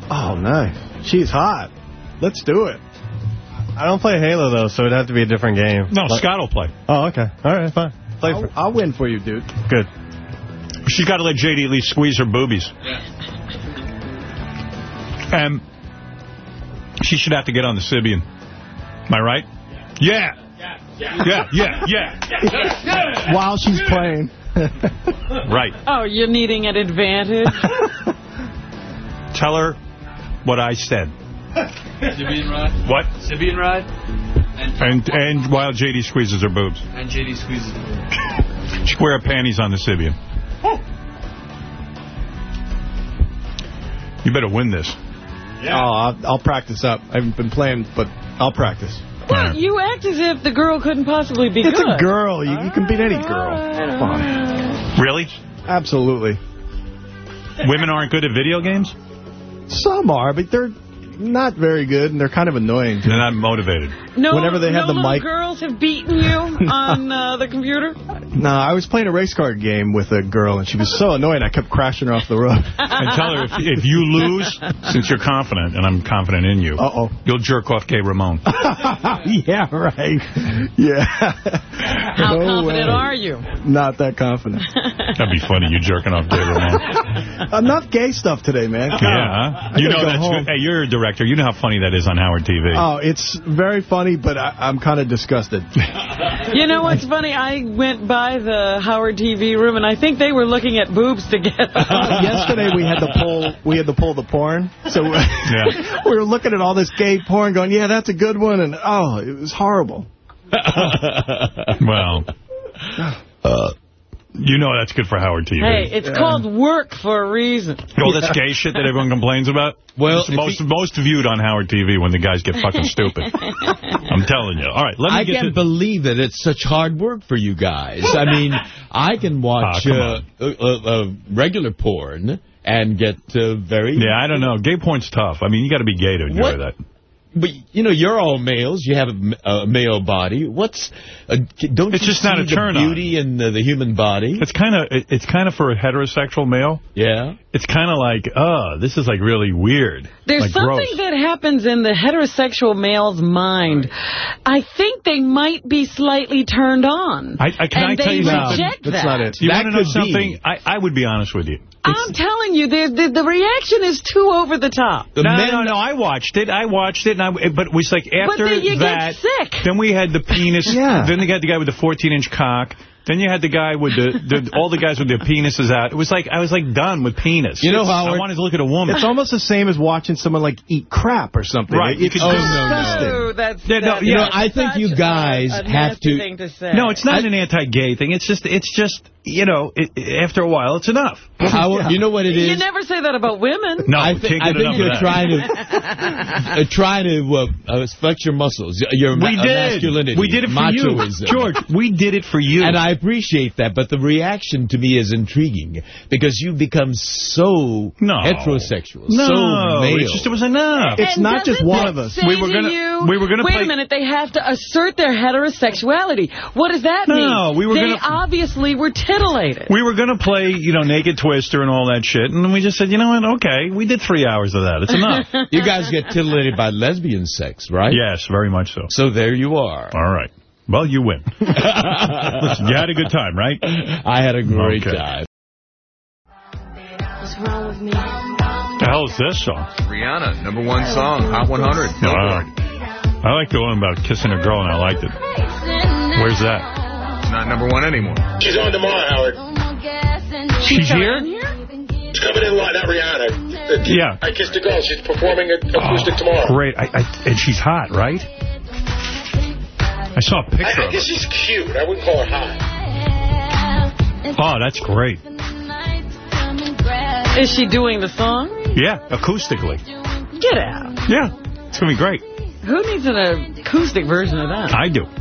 Oh, nice. She's hot. Let's do it. I don't play Halo, though, so it'd have to be a different game. No, Like- Scott will play. Oh, okay. All right, fine. Play for I'll win for you, dude. Good. She's got to let JD at least squeeze her boobies. And she should have to get on the Sybian. Am I right? Yeah. Yeah, yeah, yeah. <laughs> While she's playing. <laughs> Right. Oh, you're needing an advantage? <laughs> Tell her what I said. Sybian ride. What? Sybian ride. And and while JD squeezes her boobs. And JD squeezes. She can wear panties on the Sybian. You better win this. Yeah. Oh, I'll, I'll practice up. I haven't been playing, but I'll practice. Well, you act as if the girl couldn't possibly be It's good. a girl. You, you can beat any girl. Come on. Really? Absolutely. Women aren't good at video games? Some are, but they're not very good, and they're kind of annoying. They're not motivated. No, Whenever they no have the little mic- girls have beaten you <laughs> on uh, the computer? No, I was playing a race car game with a girl, and she was so annoying, I kept crashing her off the road. And tell her if, if you lose, since you're confident, and I'm confident in you, Uh-oh. you'll jerk off Gay Ramon. <laughs> yeah, right. Yeah. How No confident way. are you? Not that confident. That'd be funny, you jerking off Gay Ramon. <laughs> Enough gay stuff today, man. Come Yeah, on. huh? You know go that's good. Hey, you're a director. You know how funny that is on Howard TV. Oh, it's very funny, but I, I'm kind of disgusted. <laughs> You know what's funny? I went by the Howard TV room, and I think they were looking at boobs together. <laughs> Yesterday we had to pull we had to pull the porn, so we, <laughs> we were looking at all this gay porn, going, "Yeah, that's a good one," and oh, it was horrible. well, uh, you know that's good for Howard TV. Hey, it's called work for a reason. All this gay shit that everyone complains about? Well, it's most, most viewed on Howard TV when the guys get fucking stupid. <laughs> I'm telling you. All right, let me I get can't to... believe that it's such hard work for you guys. I mean, I can watch Ah, uh, uh, uh, uh, regular porn and get uh, very... Yeah, I don't know. Gay porn's tough. I mean, you got to be gay to enjoy What? that. But you know, you're all males. You have a male body. What's uh, don't It's you just not see a the turn on. beauty in the, the human body? It's kind of it's kind of for a heterosexual male. Yeah. It's kind of like, oh, this is like really weird. There's like something gross. that happens in the heterosexual male's mind. I think they might be slightly turned on. I, I, can and I tell you something? reject that. You That want to know could be. something? I, I would be honest with you. I'm telling you, the, the, the reaction is too over the top. no, no, no. I watched it. I watched it, and I, but it was like after then you get that. sick. Then we had the penis. <laughs> Yeah. Then they got the guy with the 14-inch cock. Then you had the guy with the, the <laughs> all the guys with their penises out. It was like I was like done with penis. You know, It's- I Howard, wanted to look at a woman. It's almost the same as watching someone like eat crap or something. Right, you It's could- Oh, no, no. disgusting. Oh, that's, Yeah, no, you know, I think you guys a, a have to- thing to say. No, it's not an anti-gay thing. It's just, it's just, you know, it, it- after a while, it's enough. How, You know what it is? You never say that about women. No, I, we thi- I get think you're trying to <laughs> uh, trying to uh, uh, flex your muscles, your ma- We did. masculinity, We did it for you. George, we did it for you. And I appreciate that, but the reaction to me is intriguing because you become so No. heterosexual, No, so male. it's just, it was enough. It's And not just one of us. We were to gonna- we were gonna Wait play- a minute, they have to assert their heterosexuality. What does that No, mean? we were they gonna- obviously were titillated. We were going to play, you know, Naked Twister and all that shit, and we just said, you know what, okay, we did three hours of that. It's enough. <laughs> you guys get titillated by lesbian sex, right? yes, very much so. So there you are. All right. Well, you win. <laughs> Listen, you had a good time, right? I had a great Okay. time. What's wrong with me? The hell is this song? Rihanna, number one song, Hot 100. No, I, I like the one about kissing a girl, and I liked it. Where's that? It's not number one anymore. She's on tomorrow, Howard. She's here? She's coming in live, not Rihanna. Yeah. I Kissed a Girl. She's performing at acoustic oh, tomorrow. Great. I, I, and she's hot, right? I saw a picture I of guess her. she's cute. I wouldn't call her hot. Oh, that's great. Is she doing the song? Yeah, acoustically. Get out. Yeah, it's going to be great. Who needs an acoustic version of that? I do. <laughs>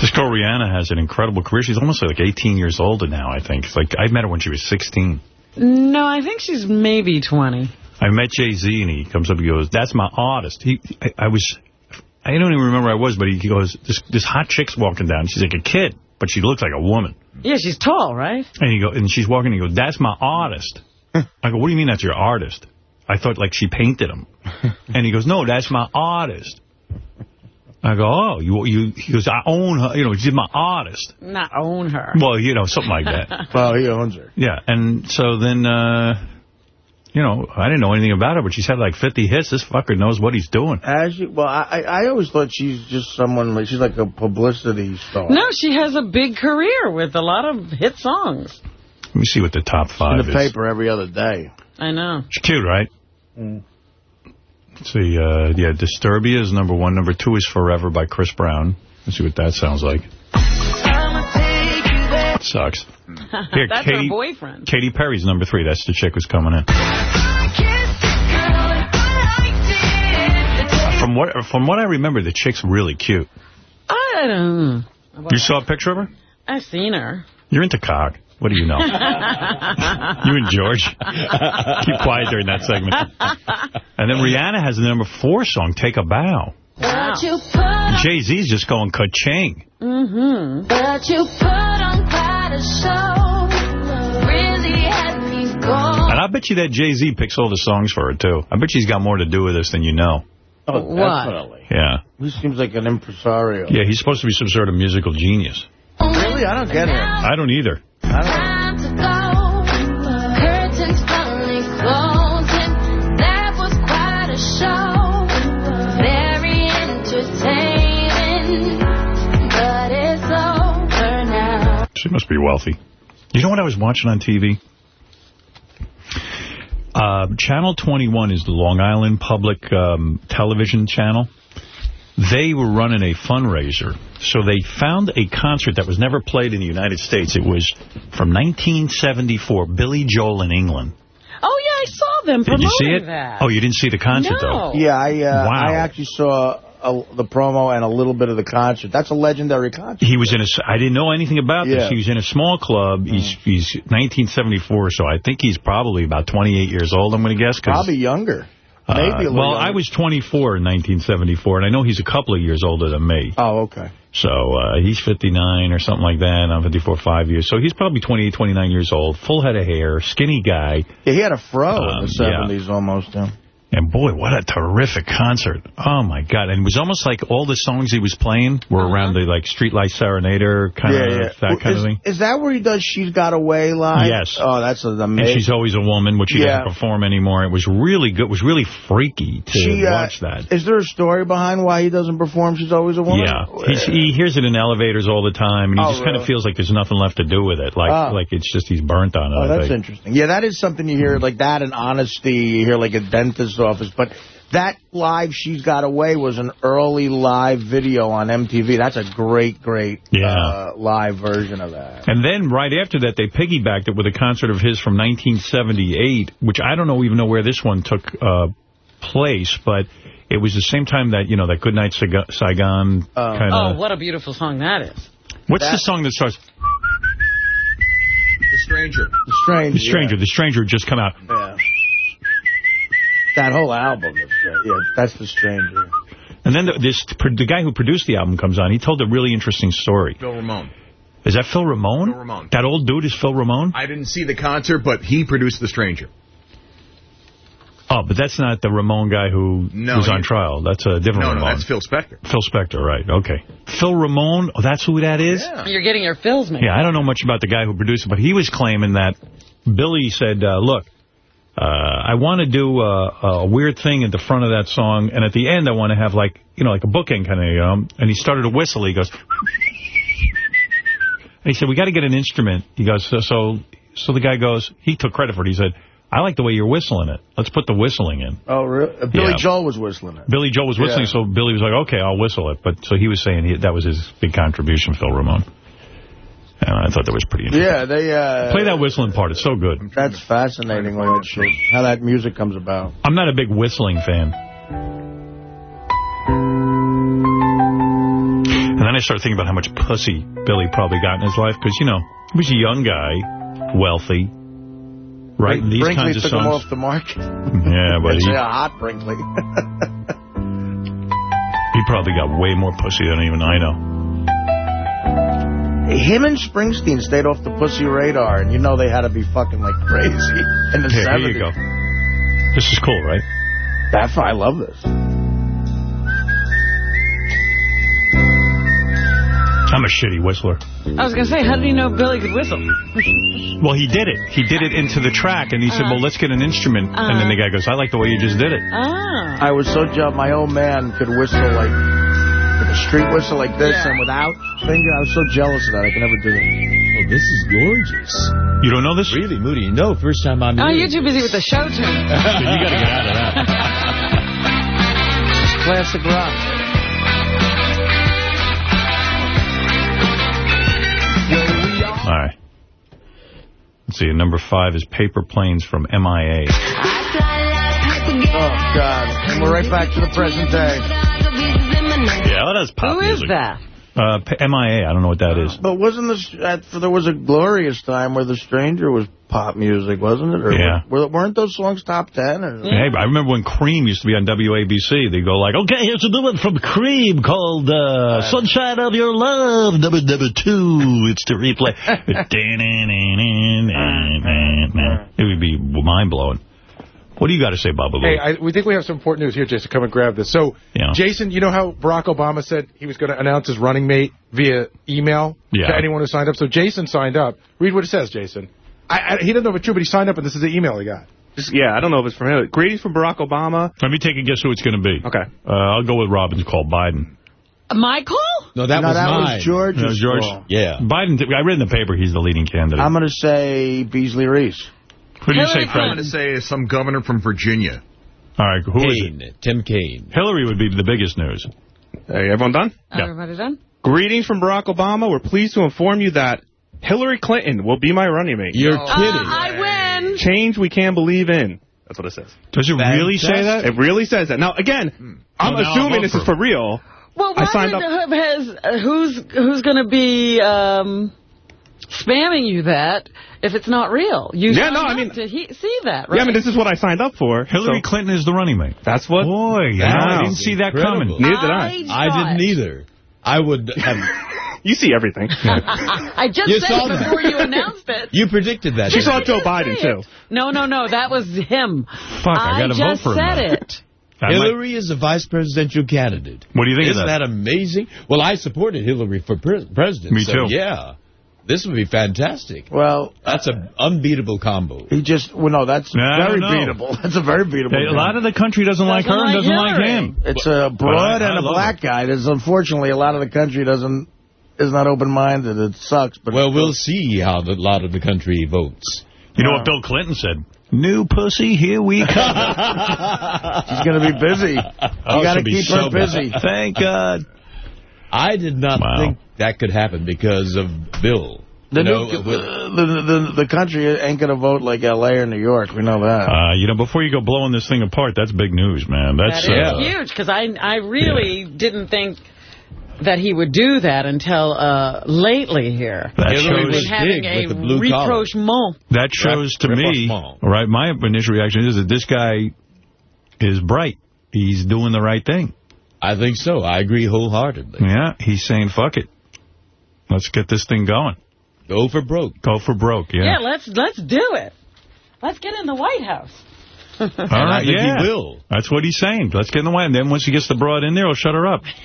This girl Rihanna has an incredible career. She's almost like 18 years older now, I think. It's like I met her when she was 16. No, I think she's maybe 20. I met Jay-Z, and he comes up and goes, that's my artist. He, I, I was, I don't even remember where I was, but he goes, this, this hot chick's walking down. She's like a kid, but she looks like a woman. Yeah, she's tall, right? And he go, and she's walking, and he goes, that's my artist. I go, what do you mean that's your artist? I thought like she painted him. <laughs> And he goes, no, that's my artist. I go, oh, you, you, he goes, I own her, you know, she's my artist. Not own her. Well, you know, something like that. <laughs> Well, he owns her. Yeah, and so then, uh, you know, I didn't know anything about her, but she's had like 50 hits. This fucker knows what he's doing. As you, well, I, I always thought she's just someone, like she's like a publicity star. No, she has a big career with a lot of hit songs. Let me see what the top five In the is. paper every other day. I know. She's cute, right? Mm. Let's see, uh, yeah, Disturbia is number one. Number two is Forever by Chris Brown. Let's see what that sounds like. Sucks. <laughs> Here, That's Katy, her boyfriend. Katy Perry's number three. That's the chick who's coming in. From what from what I remember, the chick's really cute. I don't know. You saw a picture of her? I've seen her. You're into cock. What do you know? <laughs> you and George. <laughs> Keep quiet during that segment. And then Rihanna has the number four song, Take a Bow. Wow. Jay-Z's just going ka-ching. Mm-hmm. But you put on quite a show. Really had me going. And I bet you that Jay-Z picks all the songs for her, too. I bet she's got more to do with this than you know. Oh, What? definitely. Yeah. He seems like an impresario. Yeah, he's supposed to be some sort of musical genius. Really? I don't get it. I don't either. Time to She must be wealthy. You know what I was watching on TV? Uh, channel 21 is the Long Island Public um, Television channel. They were running a fundraiser. So they found a concert that was never played in the United States. It was from 1974, Billy Joel in England. Oh, yeah, I saw them Did you see it? that. Oh, you didn't see the concert, though? No. Yeah, I uh, Wow. I actually saw a, the promo and a little bit of the concert. That's a legendary concert. He was in a. I didn't know anything about Yeah. this. He was in a small club. He's he's 1974, so I think he's probably about 28 years old. I'm going to guess. 'cause, Probably younger. uh, Maybe a little well, younger. I was 24 in 1974, and I know he's a couple of years older than me. Oh, okay. So uh, he's 59 or something like that, I'm 54, five years. So he's probably 28, 29 years old, full head of hair, skinny guy. Yeah, he had a fro in Um, the yeah. 70s almost. Yeah. And boy, what a terrific concert. Oh, my God. And it was almost like all the songs he was playing were uh-huh. around the, like, Streetlife Serenader kind yeah, of, yeah. that kind is, of thing. Is that where he does She's Got a Way live? Yes. Oh, that's an And amazing. she's always a woman, which she Yeah. doesn't perform anymore. It was really good. It was really freaky to She, uh, watch that. Is there a story behind why he doesn't perform She's Always a Woman? Yeah, He's, he hears it in elevators all the time, and he Oh, just kind of feels like there's nothing left to do with it. Like, Oh. like it's just he's burnt on it. Oh, I that's think. interesting. Yeah, that is something you hear, mm-hmm. like that and honesty, you hear like a dentist's office. But that live She's Got a Way was an early live video on MTV. That's a great, great Yeah. uh, live version of that. And then right after that, they piggybacked it with a concert of his from 1978, which I don't know even know where this one took uh, place, but it was the same time that, you know, that Goodnight Saigon- Saigon kind Oh, of... what a beautiful song that is. What's that- the song that starts... The Stranger. The Stranger. The Stranger. The Stranger just come out. Yeah. That whole album is great. Yeah, that's The Stranger. And then the, this the guy who produced the album comes on. He told a really interesting story. Phil Ramone. Is that Phil Ramone? Phil Ramone. That old dude is Phil Ramone? I didn't see the concert, but he produced The Stranger. Oh, but that's not the Ramone guy who No, was on trial. That's a different No, no, Ramone. that's Phil Spector. Phil Spector, right. Okay. Phil Ramone, oh, that's who that is? You're getting your fills, man. Yeah, I don't know much about the guy who produced it, but he was claiming that Billy said, uh, look, uh, I want to do a, a weird thing at the front of that song, and at the end I want to have like, you know, like a bookend kind of, you know, and he started to whistle. He goes, and <laughs> he said, we got to get an instrument. He goes, so, so, so the guy goes, he took credit for it. He said, I like the way you're whistling it. Let's put the whistling in. Oh, really? Uh, Billy Yeah. Joel was whistling it. Billy Joel was whistling, Yeah. so Billy was like, okay, I'll whistle it. But so he was saying he, that was his big contribution, Phil Ramone. And I thought that was pretty interesting. Yeah, they... Uh, Play that whistling part. It's so good. That's fascinating when that shit, how that music comes about. I'm not a big whistling fan. And then I started thinking about how much pussy Billy probably got in his life. Because, you know, he was a young guy, wealthy, right? These Brinkley kinds of took him songs. off the market. Yeah, but It's he, a hot Brinkley. <laughs> he probably got way more pussy than even I know. Him and Springsteen stayed off the pussy radar, and you know they had to be fucking like crazy <laughs> in the Here, 70s. here you go. This is cool, right? That's why I love this. I'm a shitty whistler. I was going to say, how did he know Billy could whistle? <laughs> Well, he did it. He did it into the track, and he said, Uh-huh. well, let's get an instrument. And then the guy goes, I like the way you just did it. Ah. I was so jealous. My old man could whistle like with a street whistle like this and without finger. I was so jealous of that. I could never do it. Oh, this is gorgeous. You don't know this? Really, Moody. No, first time I'm Oh, hearing you're too busy with the show tune. <laughs> you got to get out of that. <laughs> Classic rock. All right. Let's see. Number five is Paper Planes from MIA. Oh, God. And we're right back to the present day. Yeah, well, that's pop Who is music. that? Uh, MIA. I don't know what that is. But wasn't this, uh, there was a glorious time where The Stranger was pop music, wasn't it? Or Yeah. Were, weren't those songs top ten? Or? Hey, I remember when Cream used to be on WABC. They go like, okay, here's a new one from Cream called uh, Sunshine of Your Love, number number two. It's to replay. <laughs> it would be mind-blowing. What do you got to say, Baba Hey, I, we think we have some important news here, Jason. Come and grab this. So, Yeah. Jason, you know how Barack Obama said he was going to announce his running mate via email Yeah. to anyone who signed up? So Jason signed up. Read what it says, Jason. I, I, he doesn't know if it's true, but he signed up, and this is the email he got. Just, yeah, I don't know if it's from him. Greetings from Barack Obama. Let me take a guess who it's going to be. Okay. Uh, I'll go with Robin's call, Biden. Michael? No, that no, was that mine. was George's No, George. call. Yeah. Biden, I read in the paper he's the leading candidate. I'm going to say Beasley Reese. Who do you Hillary say, I'm going to say some governor from Virginia. All right, who is it? Tim Kaine. Hillary would be the biggest news. Hey, everyone done? Yeah. Everybody done? Greetings from Barack Obama. We're pleased to inform you that Hillary Clinton will be my running mate. You're Uh, kidding. I win. Change we can believe in. That's what it says. Does it really say that? It really says that. Now, again, I'm Well, now I'll assuming this is for real. Well, I why signed up. has uh, who's who's going to be um, spamming you that if it's not real? You Yeah, signed no, I mean- to he, see that, right? Yeah, I mean, this is what I signed up for. Hillary so- Clinton is the running mate. That's what. Boy, Wow. I didn't see that coming. Neither did I. I didn't either. I would <laughs> have... You see everything. <laughs> I just You said saw it that. before you announced it. You predicted that. She saw? Joe Biden, too. No, no, no, that was him. Fuck, I gotta vote just for him I just said now. it. That might- Hillary is a vice presidential candidate. What do you think of Isn't that? that amazing? Well, I supported Hillary for pre president. Me so, too. Yeah. This would be fantastic. Well, That's an unbeatable combo. he just, well, no, that's Yeah, I very beatable. <laughs> That's a very beatable. a lot of the country doesn't, like her and Doesn't doesn't like like him. It's a broad But I- and I a love black guy. There's unfortunately a lot of the country doesn't is not open-minded. It sucks. But Well, we'll see how the, a lot of the country votes. You know what Bill Clinton said? New pussy, here we come. <laughs> she's going to be busy. Oh, you Oh, got to keep so her busy. Thank God. I did not Wow. think that could happen because of Bill. The, You new, know, the, the, the country ain't going to vote like L.A. or New York. We know that. Uh, you know, before you go blowing this thing apart, that's big news, man. That's That is uh, huge because I I really didn't think that he would do that until uh, lately here. That Hillary shows- was having a with the blue rapprochement. that shows to me, right? My initial reaction is that this guy is bright. He's doing the right thing. I think so. I agree wholeheartedly. Yeah, he's saying, "Fuck it, let's get this thing going." Go for broke. Go for broke. Yeah. Yeah. let's let's do it. Let's get in the White House. <laughs> All right, And I right. think he Yeah. will. That's what he's saying. Let's get in the way. And then once he gets the broad in there, he'll shut her up. <laughs> <laughs>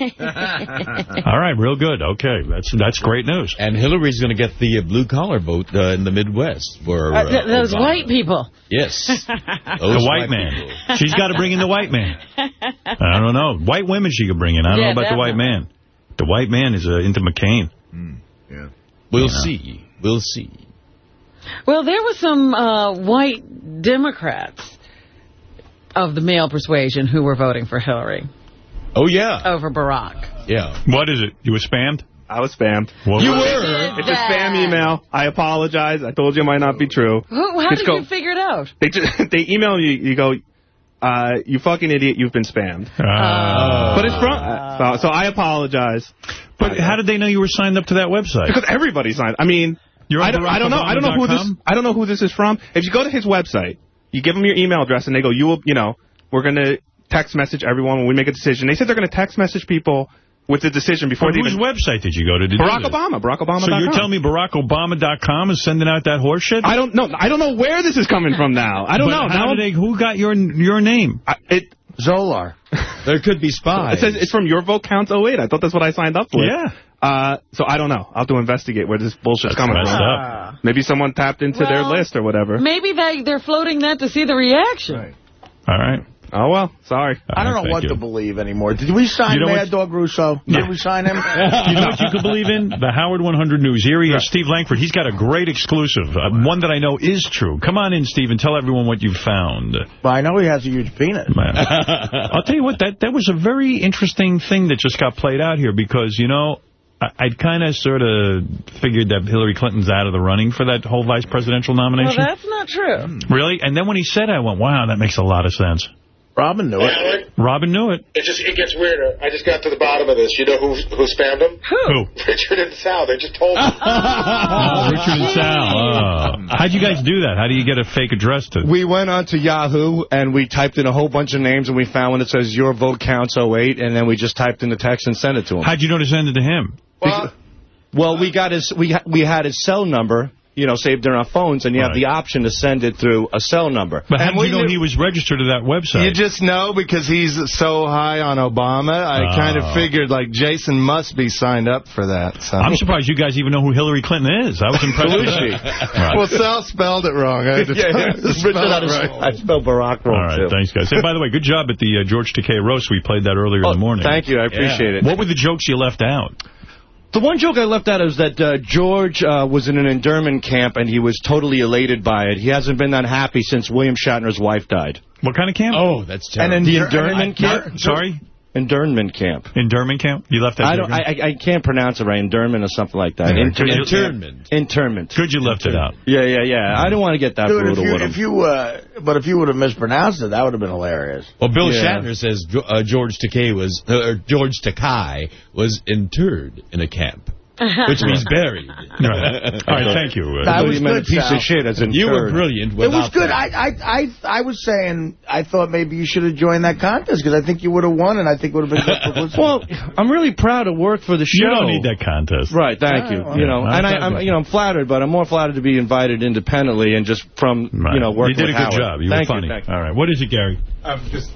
All right. Real good. Okay. That's that's great news. And Hillary's going to get the uh, blue collar vote uh, in the Midwest for Uh, uh, th- those Obama. white people. Yes. Those the white man. people. She's got to bring in the white man. I don't know. White women she could bring in. I don't Yeah, know about the white man. The white man is uh, into McCain. Yeah. We'll Yeah. see. We'll see. Well, there were some uh, white Democrats of the male persuasion who were voting for Hillary Oh, yeah. over Barack. Yeah. What is it? You were spammed? I was spammed. What You was it? were. It's a spam email. I apologize. I told you it might not be true. Who, how Just did go- you figure it out? They just, <laughs> they email you. You go, uh, you fucking idiot. You've been spammed. Uh, But it's from. So, so I apologize. but how did they know you were signed up to that website? Because everybody signed. I mean, You're I don't, I don't know. I don't know who this. I don't know who this is from. If you go to his website, you give them your email address, and they go, "You will, you know, we're going to text message everyone when we make a decision." They said they're going to text message people with the decision before Or they whose even. website did you go to? to do Barack this? Obama. Barack Obama. So you're telling me BarackObama.com is sending out that horseshit? I don't know. I don't know where this is coming from now. I don't But know. How Now did they, who got your your name? I, it Zolar. There could be spies. it says it's from your vote counts 08. I thought that's what I signed up for. Yeah. Uh, so I don't know. I'll have to investigate where this bullshit's That's coming from. up. Maybe someone tapped into their list or whatever. Maybe they, they're floating that to see the reaction. All right. Oh well, sorry. I don't know Thank what you. to believe anymore. Did we sign You know Mad Dog Russo? Yeah. Did we sign him? <laughs> you know what you could believe in? The Howard 100 News. Here he is, Steve Langford. He's got a great exclusive, uh, one that I know is true. Come on in, Steve, and tell everyone what you found. Well, I know he has a huge penis. <laughs> I'll tell you what, that, that was a very interesting thing that just got played out here because, you know, I- I'd kind of sort of figured that Hillary Clinton's out of the running for that whole vice presidential nomination. Well, nomination. that's not true. really? And then when he said it, I went, wow, that makes a lot of sense. Robin knew it. Howard, Robin knew it. it just it gets weirder. I just got to the bottom of this. You know who who spammed him? Who? <laughs> Richard and Sal. They just told me. Oh, <laughs> Richard and Sal. Oh. How'd you guys do that? How do you get a fake address to? We went on to Yahoo and we typed in a whole bunch of names and we found one that says your vote counts 08 and then we just typed in the text and sent it to him. How'd you know to send it to him? well, Well, we got his we ha- we had his cell number, you know, saved in our phones, and you have the option to send it through a cell number. But how And did you know knew- he was registered to that website? You just know because he's so high on Obama. I kind Oh. of figured like Jason must be signed up for that. So. I'm surprised you guys even know who Hillary Clinton is. I was <laughs> impressed. with Belushi. that. <laughs> Right. Well, Sal spelled it wrong. I <laughs> Yeah, yeah. spell it right. Oh. I spelled Barack wrong, All right, too. thanks, guys. Hey, by the way, good job at the uh, George Takei roast. We played that earlier in the morning. Oh, thank you. I appreciate it. What were the jokes you left out? The one joke I left out is that uh, George uh, was in an internment camp and he was totally elated by it. He hasn't been that happy since William Shatner's wife died. What kind of camp? Oh, that's And terrible. in the internment I- camp? Sorry? Internment camp. Internment camp? You left that I don't. I, I I can't pronounce it right. Internment or something like that. Yeah, Inter- internment. Internment. Could you left it out. Yeah, yeah, yeah. I don't want to get that Dude, if you, with him. if you, uh, but if you would have mispronounced it, that would have been hilarious. Well, Bill Yeah. Shatner says uh, George Takei was, uh, or George Takai was interred in a camp, <laughs> which means buried. Right. <laughs> <laughs> All right, thank you. uh, That was you meant a good, piece Sal. of shit as an. You were interned. brilliant. It was good. that. I, I, I, I was saying I thought maybe you should have joined that contest because I think you would have won, and I think it would have been good publicity. Well, I'm really proud to work for the show. You don't need that contest. Right, thank you. Yeah, you know, well, and I, I'm you know, I'm flattered, but I'm more flattered to be invited independently and just from, Right. you know, working You did a good Howard. job. You thank were funny. Thank you. All right. What is it, Gary? I'm just.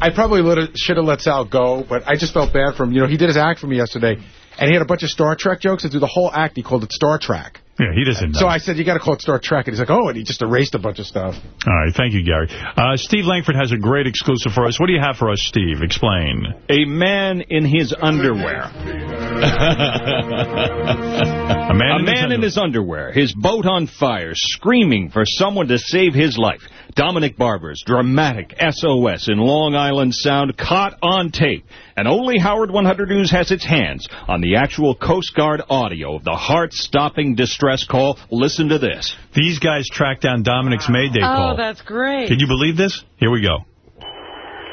I probably should have let Sal go, but I just felt bad for him. You know, he did his act for me yesterday, and he had a bunch of Star Trek jokes. And through the whole act, he called it Star Trek. Yeah, he doesn't know. So I said, you got to call it Star Trek. And he's like, oh, and he just erased a bunch of stuff. All right, thank you, Gary. Uh, Steve Langford has a great exclusive for us. What do you have for us, Steve? Explain. A man in his underwear. <laughs> A man, A in, man in his underwear, his boat on fire, screaming for someone to save his life. Dominic Barbara's dramatic SOS in Long Island Sound caught on tape. And only Howard 100 News has its hands on the actual Coast Guard audio of the heart-stopping distress call. Listen to this. These guys tracked down Dominic's Mayday Oh, call. Oh, that's great. Can you believe this? Here we go.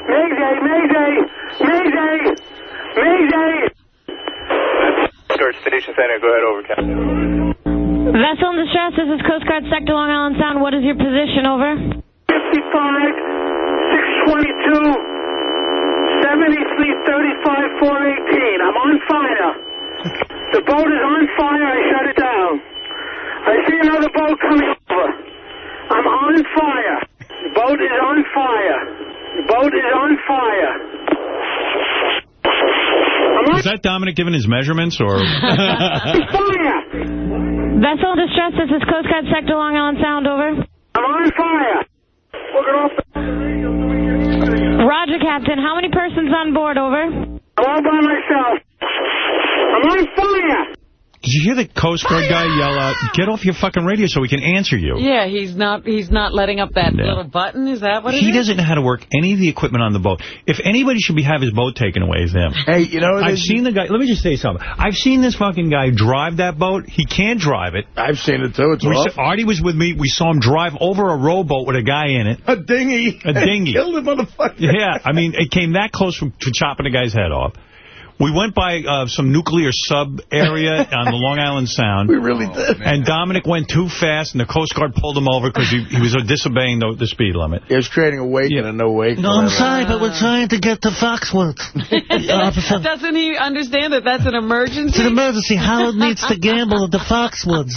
Mayday, Mayday, Mayday, Mayday. Guard Station Center, go ahead over, Captain. Vessel in distress, this is Coast Guard Sector Long Island Sound. What is your position, over? 55, 622, 73, 35, 418. I'm on fire. The boat is on fire. I shut it down. I see another boat coming over. I'm on fire. The boat is on fire. The boat is on fire. On Is that Dominic giving his measurements or? <laughs> fire. Vessel in distress, this is Coast Guard Sector Long Island Sound, over. I'm on fire. Look it off the... Roger, Captain. How many persons on board, over? All by myself. I'm on you hear the Coast Guard guy yell out, get off your fucking radio so we can answer you? Yeah, he's not he's not letting up that Yeah. little button. Is that what it He is? doesn't know how to work any of the equipment on the boat. If anybody should be have his boat taken away, it's him. Hey, you know, I've seen the guy. Let me just say something. I've seen this fucking guy drive that boat. He can't drive it. I've seen it too. It's We rough. saw, Artie was with me. We saw him drive over a rowboat with a guy in it. A dinghy. A dinghy. <laughs> Killed the motherfucker. Yeah, I mean, it came that close from, to chopping the guy's head off. We went by uh, some nuclear sub area <laughs> on the Long Island Sound. We really did. And Dominic went too fast, and the Coast Guard pulled him over because he, he was uh, disobeying the, the speed limit. He was creating a wake and a no wake. No, I'm sorry, but we're trying to get to Foxwoods. <laughs> <laughs> Doesn't he understand that that's an emergency? it's an emergency. Howard needs to gamble at the Foxwoods.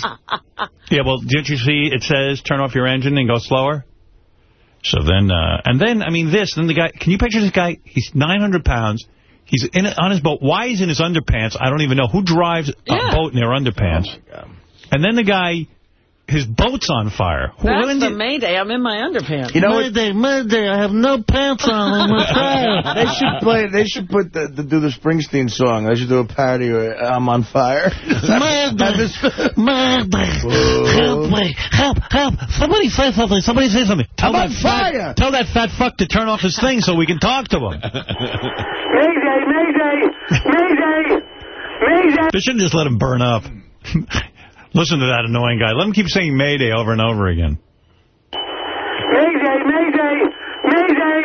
Yeah, well, didn't you see it says turn off your engine and go slower? So then, uh, and then, I mean, this, then the guy, can you picture this guy? He's 900 pounds. He's in on his boat. Why he's in his underpants, I don't even know. Who drives a boat in their underpants? Oh, and then the guy, his boat's on fire. That's when the did- Mayday. I'm in my underpants. You know what? Mayday, Mayday, I have no pants on. I'm afraid. <laughs> they should play. They should put the, the do the Springsteen song. They should do a parody. Of, I'm on fire. <laughs> Mayday, Mayday, help me, help, help. Somebody say something. Somebody say something. Tell I'm that on fire. Fat, tell that fat fuck to turn off his thing so we can talk to him. Mayday, Mayday, Mayday, Mayday. They shouldn't just let him burn up. <laughs> Listen to that annoying guy. Let him keep saying Mayday over and over again. Mayday, Mayday, Mayday,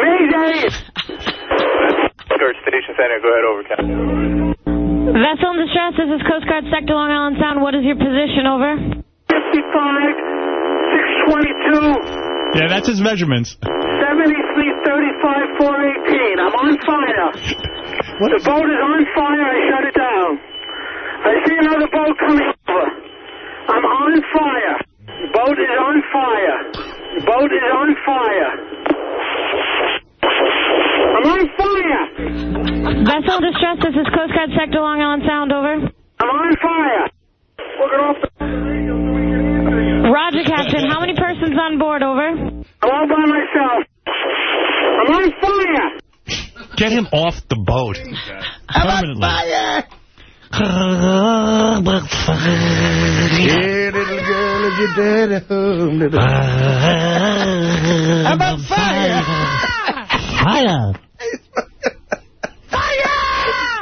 Mayday. Guard Station Center, go ahead over, Vessel in distress, this is Coast Guard Sector Long Island Sound. What is your position, over? 55, 622, Yeah, that's his measurements. 73, 35, 418. I'm on fire. the boat is on fire. I shut it down. I see another boat coming over. I'm on fire. Boat is on fire. Boat is on fire. I'm on fire. Vessel in distress, this is Coast Guard Sector Long Island Sound, over. I'm on fire. Look off the... Roger, Captain. How many persons on board, over? I'm all by myself. I'm on fire. Get him off the boat. Permanently. I'm on fire. Robert Farley. Dear little girl, if you're. I'm on fire! Fire! fire!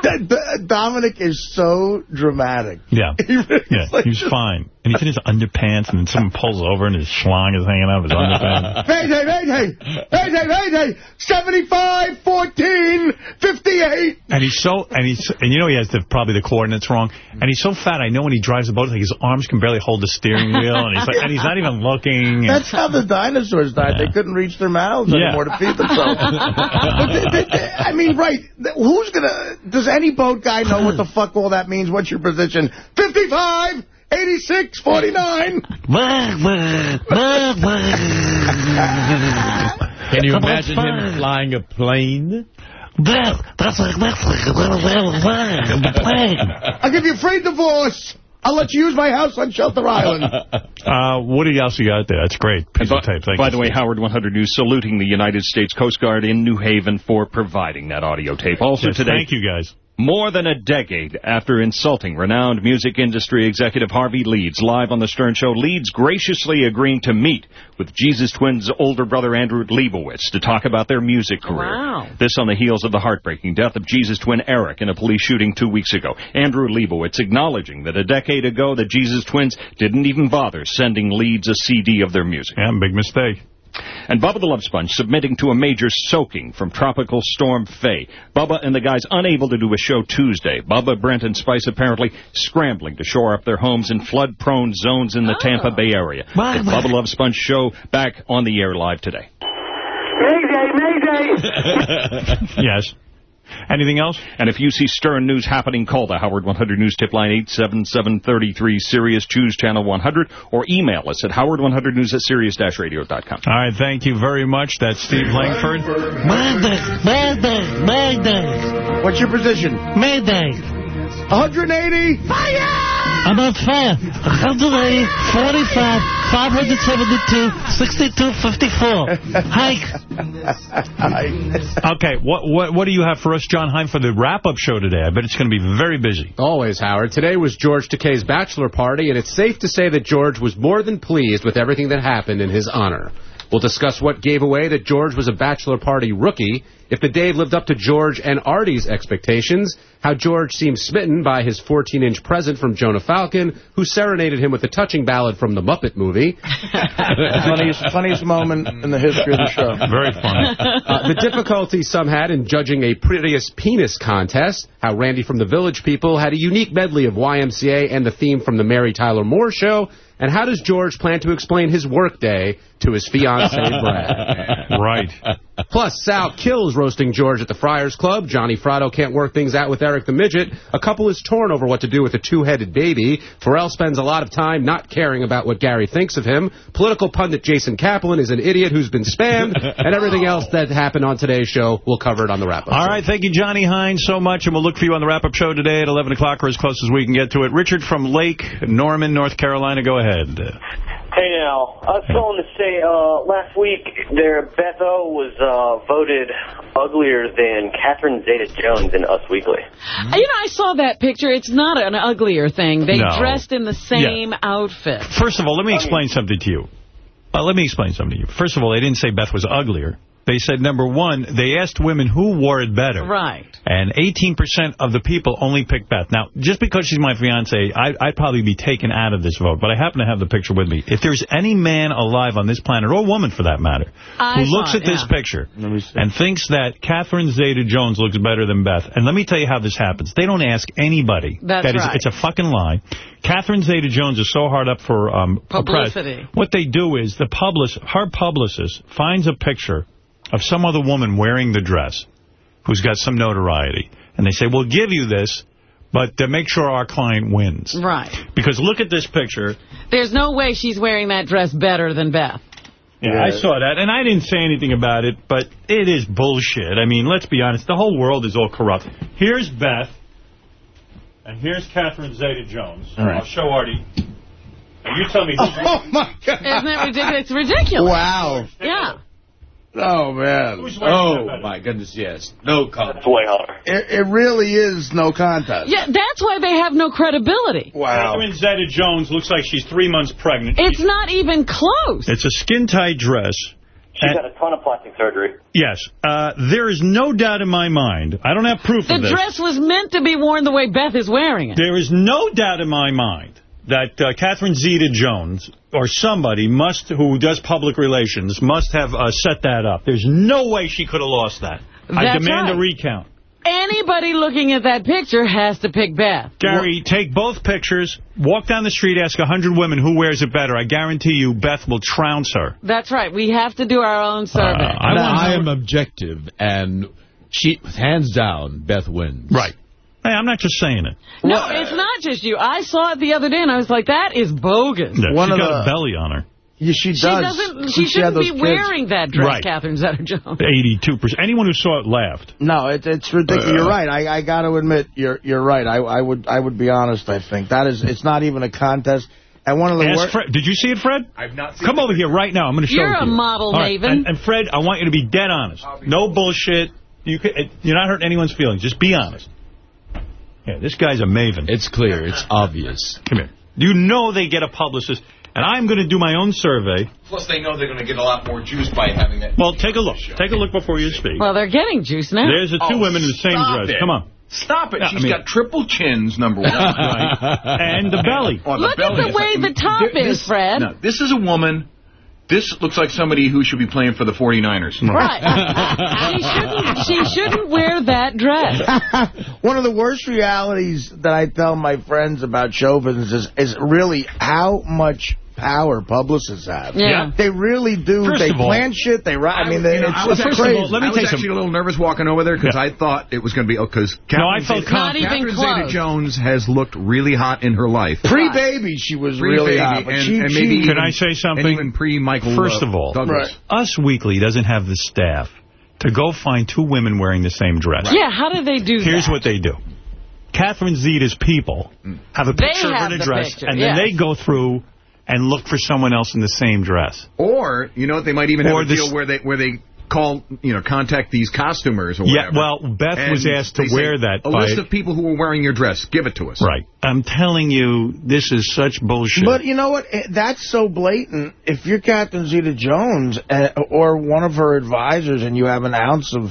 fire! Dominic is so dramatic. Yeah. <laughs> He really Yeah, like he was fine. And he's in his underpants, and then someone pulls over, and his schlong is hanging out of his underpants. Mayday, mayday, mayday, mayday, 75, 14, 58. And he's so, and he's, and you know he has the, probably the coordinates wrong. And he's so fat, I know when he drives the boat, like his arms can barely hold the steering wheel, and he's like, and he's not even looking. That's how the dinosaurs died. They couldn't reach their mouths Yeah. anymore to feed themselves. <laughs> but they, they, they- I mean, right, who's going to... Does any boat guy know what the <clears throat> fuck all that means? What's your position? 55, 86, 49. Can you imagine him flying a plane? Beth, that's like that's like the plane. <laughs> I'll give you free divorce. I'll let you use my house on Shelter Island. <laughs> Uh, what else you got there? That's great. Piece of tape. Thank By you, the way, Howard 100 News saluting the United States Coast Guard in New Haven for providing that audio tape. Also Yes, today, Thank you, guys. More than a decade after insulting renowned music industry executive Harvey Leeds live on The Stern Show, Leeds graciously agreeing to meet with Jesus Twins' older brother Andrew Leibowitz to talk about their music career. Wow. This on the heels of the heartbreaking death of Jesus twin Eric in a police shooting two weeks ago. Andrew Leibowitz acknowledging that a decade ago the Jesus Twins didn't even bother sending Leeds a CD of their music. Yeah, big mistake. And Bubba the Love Sponge submitting to a major soaking from Tropical Storm Faye. Bubba and the guys unable to do a show Tuesday. Bubba, Brent, and Spice apparently scrambling to shore up their homes in flood-prone zones in the Tampa ah. Bay area. The Bubba Love Sponge show back on the air live today. Mayday, mayday. <laughs> <laughs> <laughs> yes. Anything else? And if you see Stern News happening, call the Howard 100 News tip line 877-33 Sirius. Choose channel 100 or email us at howard100news at sirius-radio.com. All right, thank you very much. That's Steve Langford. Mayday, mayday, mayday. What's your position? Mayday. 180. Fire! I'm on fire. 180, 45, 572, 62, 54. Hike. <laughs> Okay, what what what do you have for us, Jon Hein, for the wrap-up show today? I bet it's going to be very busy. Always, Howard. Today was George Takei's bachelor party, and it's safe to say that George was more than pleased with everything that happened in his honor. We'll discuss what gave away that George was a bachelor party rookie, if the Dave lived up to George and Artie's expectations, how George seemed smitten by his 14-inch present from Jonah Falcon, who serenaded him with a touching ballad from the Muppet movie. <laughs> funniest, funniest moment in the history of the show. Very funny. <laughs> Uh, the difficulty some had in judging a prettiest penis contest, how Randy from the Village People had a unique medley of YMCA and the theme from the Mary Tyler Moore Show, and how does George plan to explain his workday to his fiancée, Brad? <laughs> Right. Plus, Sal kills roasting George at the Friars Club. Johnny Fratto can't work things out with Eric the Midget. A couple is torn over what to do with a two-headed baby. Ferrall spends a lot of time not caring about what Gary thinks of him. Political pundit Jason Kaplan is an idiot who's been spammed. <laughs> and everything else that happened on today's show, we'll cover it on the wrap-up. All right, thank you, Johnny Hein, so much, and we'll look for you on the wrap-up show today at 11 o'clock or as close as we can get to it. Richard from Lake Norman, North Carolina, go ahead. Hey now, I was calling to say uh, last week there Beth O was uh, voted uglier than Catherine Zeta-Jones in Us Weekly. Uh, You know, I saw that picture. It's not an uglier thing. They No. dressed in the same outfit. First of all, let me explain something to you. Uh, let me explain something to you. First of all, they didn't say Beth was uglier. They said, number one, they asked women who wore it better. Right. And 18% of the people only picked Beth. Now, just because she's my fiance, I, I'd probably be taken out of this vote, but I happen to have the picture with me. If there's any man alive on this planet, or woman for that matter, I who saw looks it, at this yeah. picture and thinks that Catherine Zeta-Jones looks better than Beth, and let me tell you how this happens. They don't ask anybody. That's That is- right. It's a fucking lie. Catherine Zeta-Jones is so hard up for um, for press. Publicity. What they do is the public, her publicist finds a picture of some other woman wearing the dress who's got some notoriety. And they say, we'll give you this, but uh, make sure our client wins. Right. Because look at this picture. There's no way she's wearing that dress better than Beth. Yeah, I saw that, and I didn't say anything about it, but it is bullshit. I mean, let's be honest. The whole world is all corrupt. Here's Beth, and here's Catherine Zeta-Jones. All right. I'll show Artie. And you tell me. <laughs> Oh, my God. Isn't that ridiculous? It's ridiculous. Wow. Yeah. Oh, man. Oh, my goodness, yes. No comment. way harder. It, it really is no contest. Yeah, that's why they have no credibility. Wow. Catherine Zeta-Jones looks like she's three months pregnant. It's not even close. It's a skin-tight dress. She's had a ton of plastic surgery. Yes. Uh, there is no doubt in my mind. I don't have proof The of this. dress was meant to be worn the way Beth is wearing it. There is no doubt in my mind that uh, Catherine Zeta-Jones or somebody must, who does public relations, must have uh, set that up. There's no way she could have lost that. I demand right. a recount. Anybody looking at that picture has to pick Beth. Gary, take both pictures, walk down the street, ask 100 women who wears it better. I guarantee you Beth will trounce her. That's right. We have to do our own survey. I, I am objective, and she, hands down, Beth wins. Right. Hey, I'm not just saying it. no, it's not just you. I saw it the other day, and I was like, that is bogus. Yeah, One she's of got the- a belly on her. Yeah, she She does. doesn't. She Since had shouldn't be kids. wearing that dress, Right. Catherine Zeta-Jones. 82%. Anyone who saw it laughed. No, it, it's ridiculous. Uh, you're right. I, I got to admit, you're you're right. I, I would I would be honest. I think that is it's not even a contest. And one of the Ask worst. Fred. Did you see it, Fred? I've not seen Come over here right now. I'm going to show you. You're it to a you. model All right, maven. And, and Fred, I want you to be dead honest. No bullshit. You could, you're not hurting anyone's feelings. Just be honest. Yeah, this guy's a maven. It's clear. It's obvious. Come here. You know they get a publicist. And I'm going to do my own survey. Plus, they know they're going to get a lot more juice by having that. Well, take a look. Take a look before you speak. Well, they're getting juice now. There's the two Oh, women in the same dress. it. Come on. Stop it. Yeah, She's I mean- got triple chins, number one. <laughs> And the belly. Oh, the Look at the is way like- the top Th- is, Fred. No, this is a woman. This looks like somebody who should be playing for the 49ers. Right. she <laughs> shouldn't. She shouldn't wear that dress. <laughs> One of the worst realities that I tell my friends about show business is, is really how much power publicists have. Yeah. They really do. First they of all- plan shit. They write. I mean, they, You know, it's, I was it's actually, crazy. I was actually a little nervous walking over there because I thought it was going to be because No, I felt Not even Catherine. Zeta-Jones has looked really hot in her life. Pre-baby, she was Pre-baby, really hot. But and- she, and maybe Can even- I say something? and even pre-Michael First uh, of all, Us Weekly doesn't have the staff to go find two women wearing the same dress. Yeah, how do they do Here's that? Here's what they do. Catherine Zeta's people have a They picture of her have in a dress, picture, and yes. then they go through and look for someone else in the same dress. Or you know what? They might even Or have a deal where they where they call you know contact these costumers or Yeah, whatever. well, Beth And was asked to they say, wear that A by- list of people who were wearing your dress. Give it to us. Right. I'm telling you, this is such bullshit. But you know what? Eh, That's so blatant. If you're Catherine Zeta-Jones uh, or one of her advisors and you have an ounce of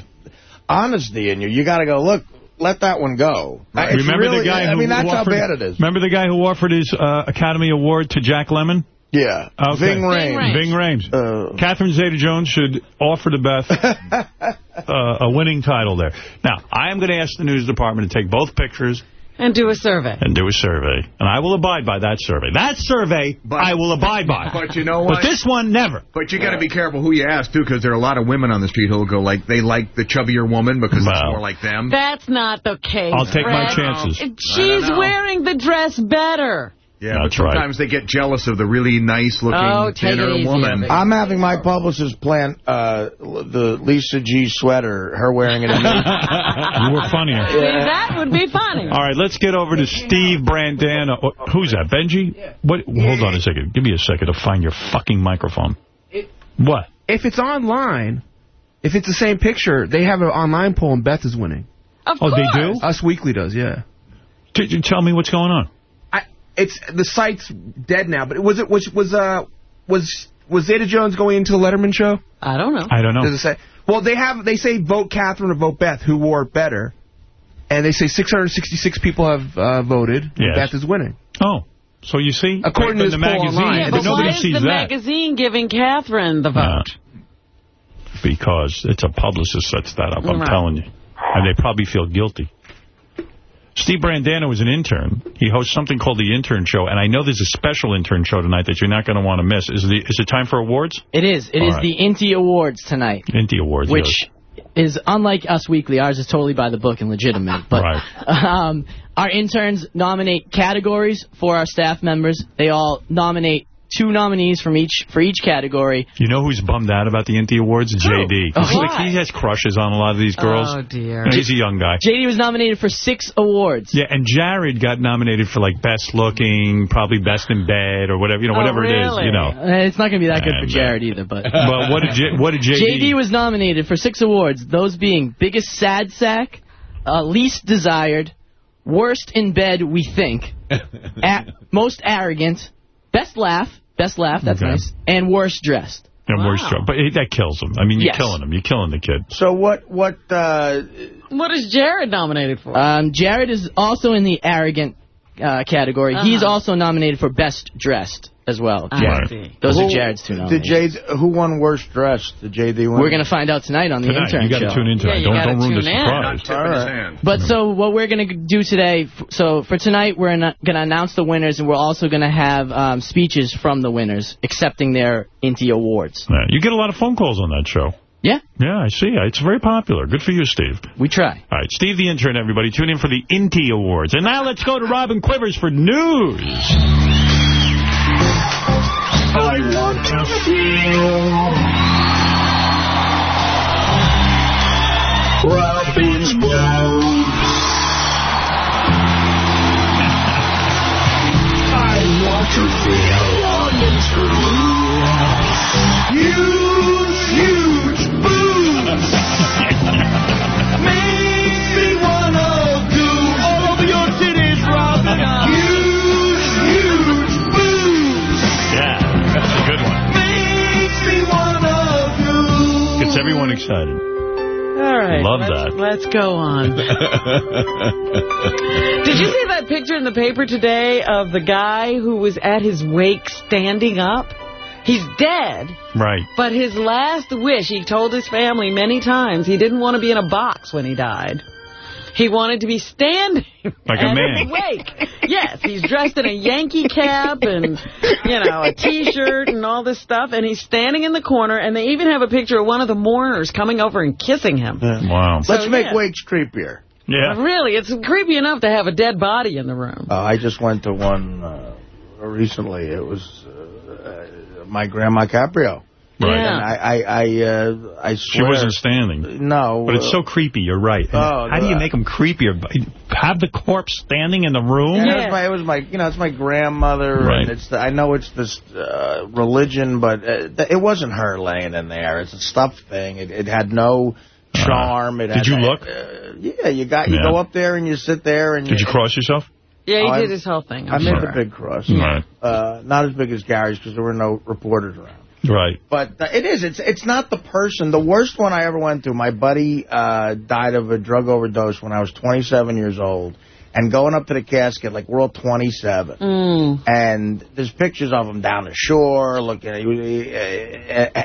honesty in you, you got to go, look, let that one go. It's Remember really- the guy I mean, that's offered, how bad it is. Remember the guy who offered his uh, Academy Award to Jack Lemmon? Yeah. Okay. Ving Rhames. Ving Rhames. Uh, Catherine Zeta-Jones should offer to Beth <laughs> uh, a winning title there. Now, I am going to ask the news department to take both pictures And do a survey. and do a survey. And I will abide by that survey. That survey, but, I will abide by. <laughs> But you know what? But this one, never. But you got to be careful who you ask too, because there are a lot of women on the street who'll go like they like the chubbier woman because it's more like them. That's not the case. I'll take my chances. She's wearing the dress better. Yeah, That's but right. sometimes they get jealous of the really nice looking Oh, take thinner woman. I'm having my publicist plan uh, the Lisa G sweater, her wearing it. in the- <laughs> You were funnier. See, that would be funny. All right, let's get over to Steve Brandano. Oh, Who's that, Benji? What? Hold on a second. Give me a second to find your fucking microphone. What? If it's online, if it's the same picture, they have an online poll and Beth is winning. Of Oh, course. they do? Us Weekly does, yeah. T- t- tell me what's going on. I, it's the site's dead now, but was it was was uh was was Zeta Jones going into the Letterman show? I don't know. I don't know. Does it say? Well, they have they say vote Catherine or vote Beth, who wore it better, and they say 666 people have uh, voted. and Yes. Beth is winning. Oh, so you see? According But to the magazine, online, Yeah, but but nobody why is sees the that. magazine giving Catherine the vote? because it's a publicist sets that up, I'm Right. telling you. And they probably feel guilty. Steve Brandano is an intern. He hosts something called The Intern Show, and I know there's a special intern show tonight that you're not going to want to miss. Is, the, is it time for awards? It is. It All is right. the Inti Awards tonight, Inti Awards. which is unlike Us Weekly. Ours is totally by the book and legitimate. But Right. <laughs> um, our interns nominate categories for our staff members. They all nominate two nominees from each for each category. You know who's bummed out about the Inti Awards? JD. Oh, He's like, he has crushes on a lot of these girls. Oh, dear. And he's a young guy. JD was nominated for six awards. Yeah, and Jared got nominated for like best looking, probably best in bed or whatever, you know, Oh, whatever it is, really? you know. Uh, it's not going to be that good for And, uh, Jared either, but. <laughs> But what did J- what did JD? JD was nominated for six awards, those being biggest sad sack, uh, least desired, worst in bed we think, <laughs> a- most arrogant, best laugh, best laugh, that's Okay. nice, and worst dressed. Yeah, moist jaw. But it, that kills him. I mean, you're Yes. killing him. You're killing the kid. So what? What? Uh, What is Jared nominated for? Um, Jared is also in the arrogant uh, category. He's Uh-huh. also nominated for best dressed as well. I Jared. see. Those who- are Jared's two Did nominations. J, who won worst dressed? The JD win? We're going to find out tonight on the Tonight, intern you got to show. tune in Yeah, tonight. you don't gotta don't ruin the tune in. surprise. Tipping his hand. But so what we're going to do today, so for tonight, we're going to announce the winners, and we're also going to have um, speeches from the winners accepting their Inti awards. Yeah, you get a lot of phone calls on that show. Yeah, Yeah, I see. It's very popular. Good for you, Steve. we try. All right, Steve the intern, everybody. Tune in for the Inti Awards. And now let's go to Robin Quivers for news. I want to feel Robin's blood. I want to feel Robin's huge everyone excited. All right. Love let's, that. Let's go on. <laughs> Did you see that picture in the paper today of the guy who was at his wake standing up? He's dead, Right. but his last wish, he told his family many times, he didn't want to be in a box when he died. He wanted to be standing Like a man. his wake. Yes, he's dressed in a Yankee cap and, you know, a T-shirt and all this stuff, and he's standing in the corner, and they even have a picture of one of the mourners coming over and kissing him. Wow. Let's make yeah. wakes creepier. Yeah. Really, it's creepy enough to have a dead body in the room. Uh, I just went to one uh, recently. It was uh, uh, my grandma Caprio. Right. Yeah. And I, I, I, uh, I She wasn't standing. No. But it's so creepy, you're right. Oh, How do you make them creepier? Have the corpse standing in the room? Yeah, It, was my, it was my, you know, it's my grandmother, Right. and it's. The, I know it's this uh, religion, but uh, it wasn't her laying in there. It's a stuffed thing. It, it had no charm. it Did had, you look? Uh, yeah, you got. You Yeah. go up there and you sit there and. Did you cross yourself? Yeah, he Oh, I- did his whole thing. I I'm made sure. the big cross. Right. Uh, not as big as Gary's because there were no reporters around. Right. But uh, it is. It's it's not the person. The worst one I ever went through, my buddy uh, died of a drug overdose when I was 27 years old. And going up to the casket, like we're all 27. Mm. And there's pictures of him down the shore looking at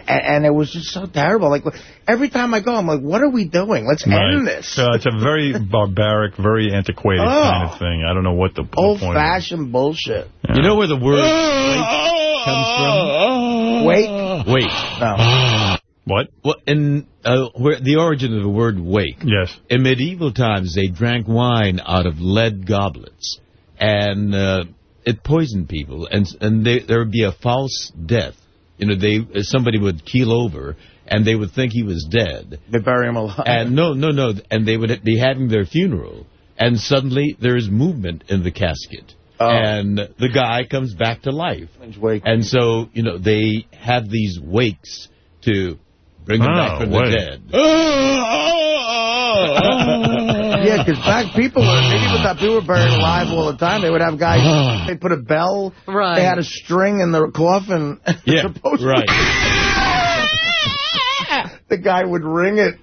And it was just so terrible. Like every time I go, I'm like, what are we doing? Let's Right. end this. Uh, it's a very <laughs> barbaric, very antiquated Oh. kind of thing. I don't know what the, the point. Old-fashioned bullshit. You know where the word <laughs> comes from? Wake? Wake. No. What? Well, in uh, where the origin of the word wake. Yes. In medieval times, they drank wine out of lead goblets, and uh, it poisoned people, and and they, there would be a false death. You know, they somebody would keel over, and they would think he was dead. They bury him alive. And no, no, no, and they would be having their funeral, and suddenly there is movement in the casket. Oh. And the guy comes back to life. And so, you know, they have these wakes to bring him Oh, back from wait. the dead. <laughs> Oh, oh, oh. Yeah, because back people were maybe with that people were buried alive all the time. They would have guys. They put a bell. Right. They had a string in the coffin. <laughs> Yeah, Supposed to- right. <laughs> the guy would ring it.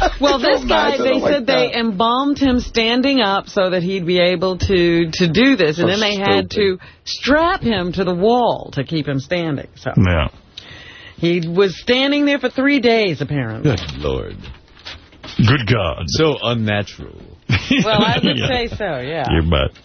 <laughs> Well, this guy, they don't like said they that. embalmed him standing up so that he'd be able to to do this, and then they had to strap him to the wall to keep him standing. So Yeah. he was standing there for three days, apparently. Good Lord. Good God. So unnatural. <laughs> Well, I would <laughs> Yeah. say so, yeah. You bet.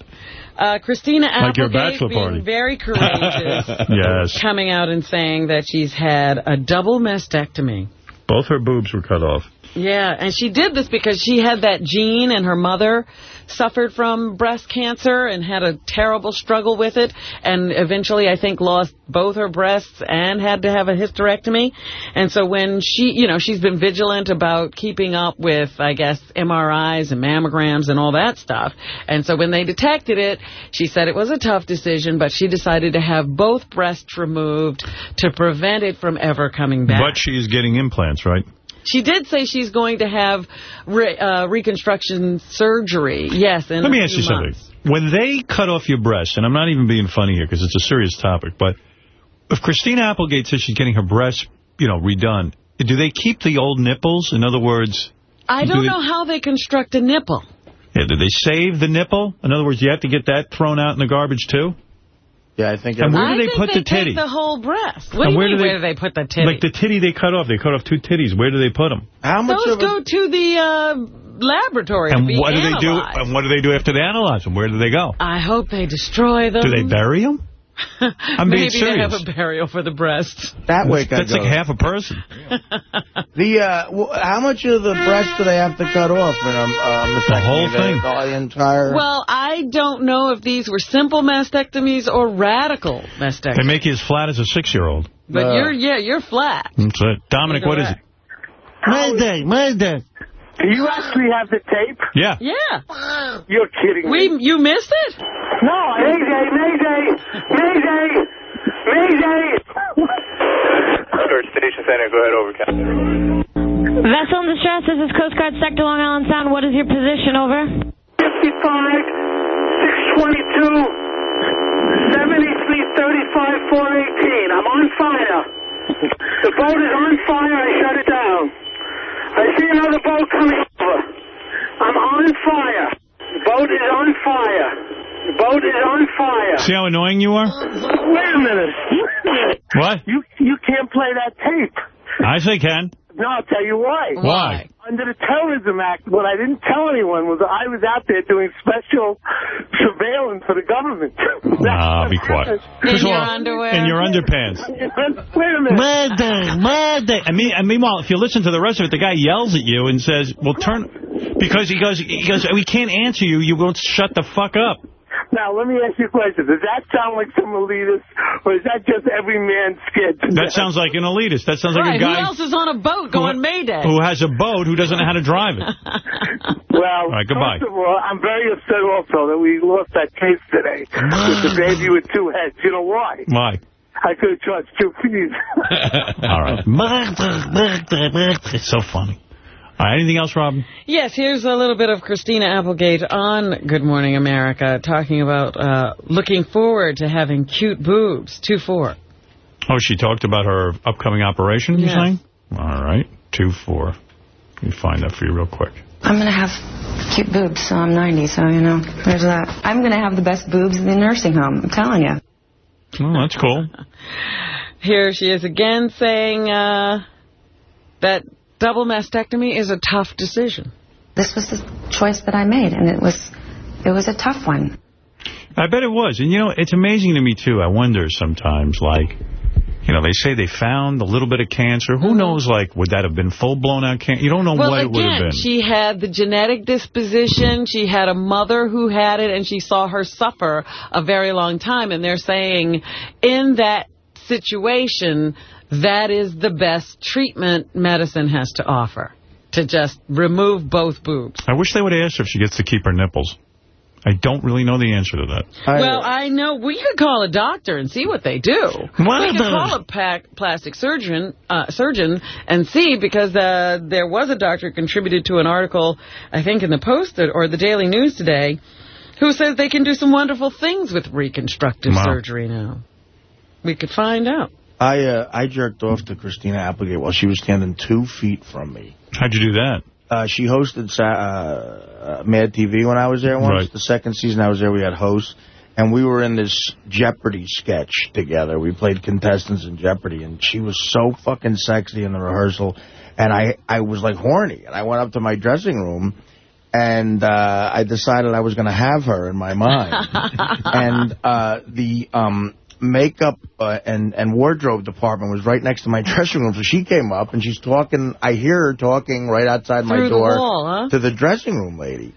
Uh, Christina Like your Applegate bachelor being party. very courageous, Yes. coming out and saying that she's had a double mastectomy. Both her boobs were cut off. Yeah, and she did this because she had that gene and her mother suffered from breast cancer and had a terrible struggle with it and eventually I think lost both her breasts and had to have a hysterectomy. And so when she, you know, she's been vigilant about keeping up with, I guess, MRIs and mammograms and all that stuff. And so when they detected it, she said it was a tough decision, but she decided to have both breasts removed to prevent it from ever coming back. But she's getting implants, right? She did say she's going to have re uh, reconstruction surgery. Yes, Let me ask you something. When they cut off your breast, and I'm not even being funny here because it's a serious topic, but if Christina Applegate says she's getting her breasts, you know, redone, do they keep the old nipples? In other words, I do don't they- know how they construct a nipple. Yeah, do they save the nipple? In other words, you have to get that thrown out in the garbage, too? Yeah, I think... And where do they put they the titty? take the whole breast. What And do you where mean, do they- where do they put the titty? Like the titty they cut off. They cut off two titties. Where do they put them? How much? Those go to the uh, laboratory to And be what do they do? And what do they do after they analyze them? Where do they go? I hope they destroy them. Do they bury them? I'm being Maybe serious. they have a burial for the breasts. That way That's, that's like half a person. <laughs> The uh, wh- how much of the breast do they have to cut off in a uh, mastectomy? The whole thing. The, the entire. Well, I don't know if these were simple mastectomies or radical mastectomies. They make you as flat as a six-year-old. But Uh, you're, yeah, you're flat. That's it. Dominic, what is it? Mayday, Mayday. Do you actually have the tape? Yeah. Yeah. You're kidding We, me. you missed it? No, Mayday, Mayday, Mayday, Mayday. Start station center. Go ahead, over, Captain. Vessel in distress, this is Coast Guard Sector Long Island Sound. What is your position, over? 55, 622, 73, 35, 418. I'm on fire. The boat is on fire. I shut it down. I see another boat coming over. I'm on fire. Boat is on fire. Boat is on fire. See how annoying you are? Wait a minute. What? You you can't play that tape. I say can. No, I'll tell you why. Why? Under the Terrorism Act, what I didn't tell anyone was I was out there doing special surveillance for the government. Ah, be quiet. In <laughs> First of your all, underwear? In your underpants. <laughs> Wait a minute. Mayday, Mayday. I mean, and meanwhile, if you listen to the rest of it, the guy yells at you and says, well, turn... Because he goes, he goes, we can't answer you. You won't shut the fuck up. Now, let me ask you a question. Does that sound like some elitist, or is that just every man's scared to That sounds like an elitist. That sounds like a guy who else is on a boat going Mayday? who has a boat who doesn't know how to drive it. <laughs> Well, right, goodbye. first of all, I'm very upset also that we lost that case today with the baby with two heads. You know why? Why? I could have charged two fees. <laughs> All right. It's <laughs> so funny. All right, anything else, Robin? Yes, here's a little bit of Christina Applegate on Good Morning America talking about uh, looking forward to having cute boobs. 2-4. Oh, she talked about her upcoming operation, you're Yes. saying? All right. 2-4. Let me find that for you real quick. I'm going to have cute boobs, so I'm 90, so, you know, there's that. I'm going to have the best boobs in the nursing home, I'm telling you. Well, that's cool. <laughs> Here she is again saying uh, that double mastectomy is a tough decision. This was the choice that I made, and it was, it was a tough one. I bet it was. And, you know, it's amazing to me, too. I wonder sometimes, like, you know, they say they found a little bit of cancer. Who mm-hmm. knows, like, would that have been full-blown out cancer? You don't know well, what it would have again, been. she had the genetic disposition. She had a mother who had it, and she saw her suffer a very long time. And they're saying in that situation, that is the best treatment medicine has to offer, to just remove both boobs. I wish they would ask her if she gets to keep her nipples. I don't really know the answer to that. well, I know we could call a doctor and see what they do. What we could call a pac plastic surgeon, uh, surgeon, and see because uh, there was a doctor who contributed to an article, I think, in the Post or the Daily News today, who says they can do some wonderful things with reconstructive Wow. surgery now. We could find out. I uh, I jerked off to Christina Applegate while she was standing two feet from me. How'd you do that? Uh, she hosted uh, uh, Mad TV when I was there once. Right. The second season I was there, we had hosts. And we were in this Jeopardy sketch together. We played contestants in Jeopardy. And she was so fucking sexy in the rehearsal. And I, I was like horny. And I went up to my dressing room. And uh, I decided I was going to have her in my mind. <laughs> and uh, the um, makeup uh, and, and wardrobe department was right next to my <laughs> dressing room. So she came up and she's talking. I hear her talking right outside my Through the door wall, huh? to the dressing room lady.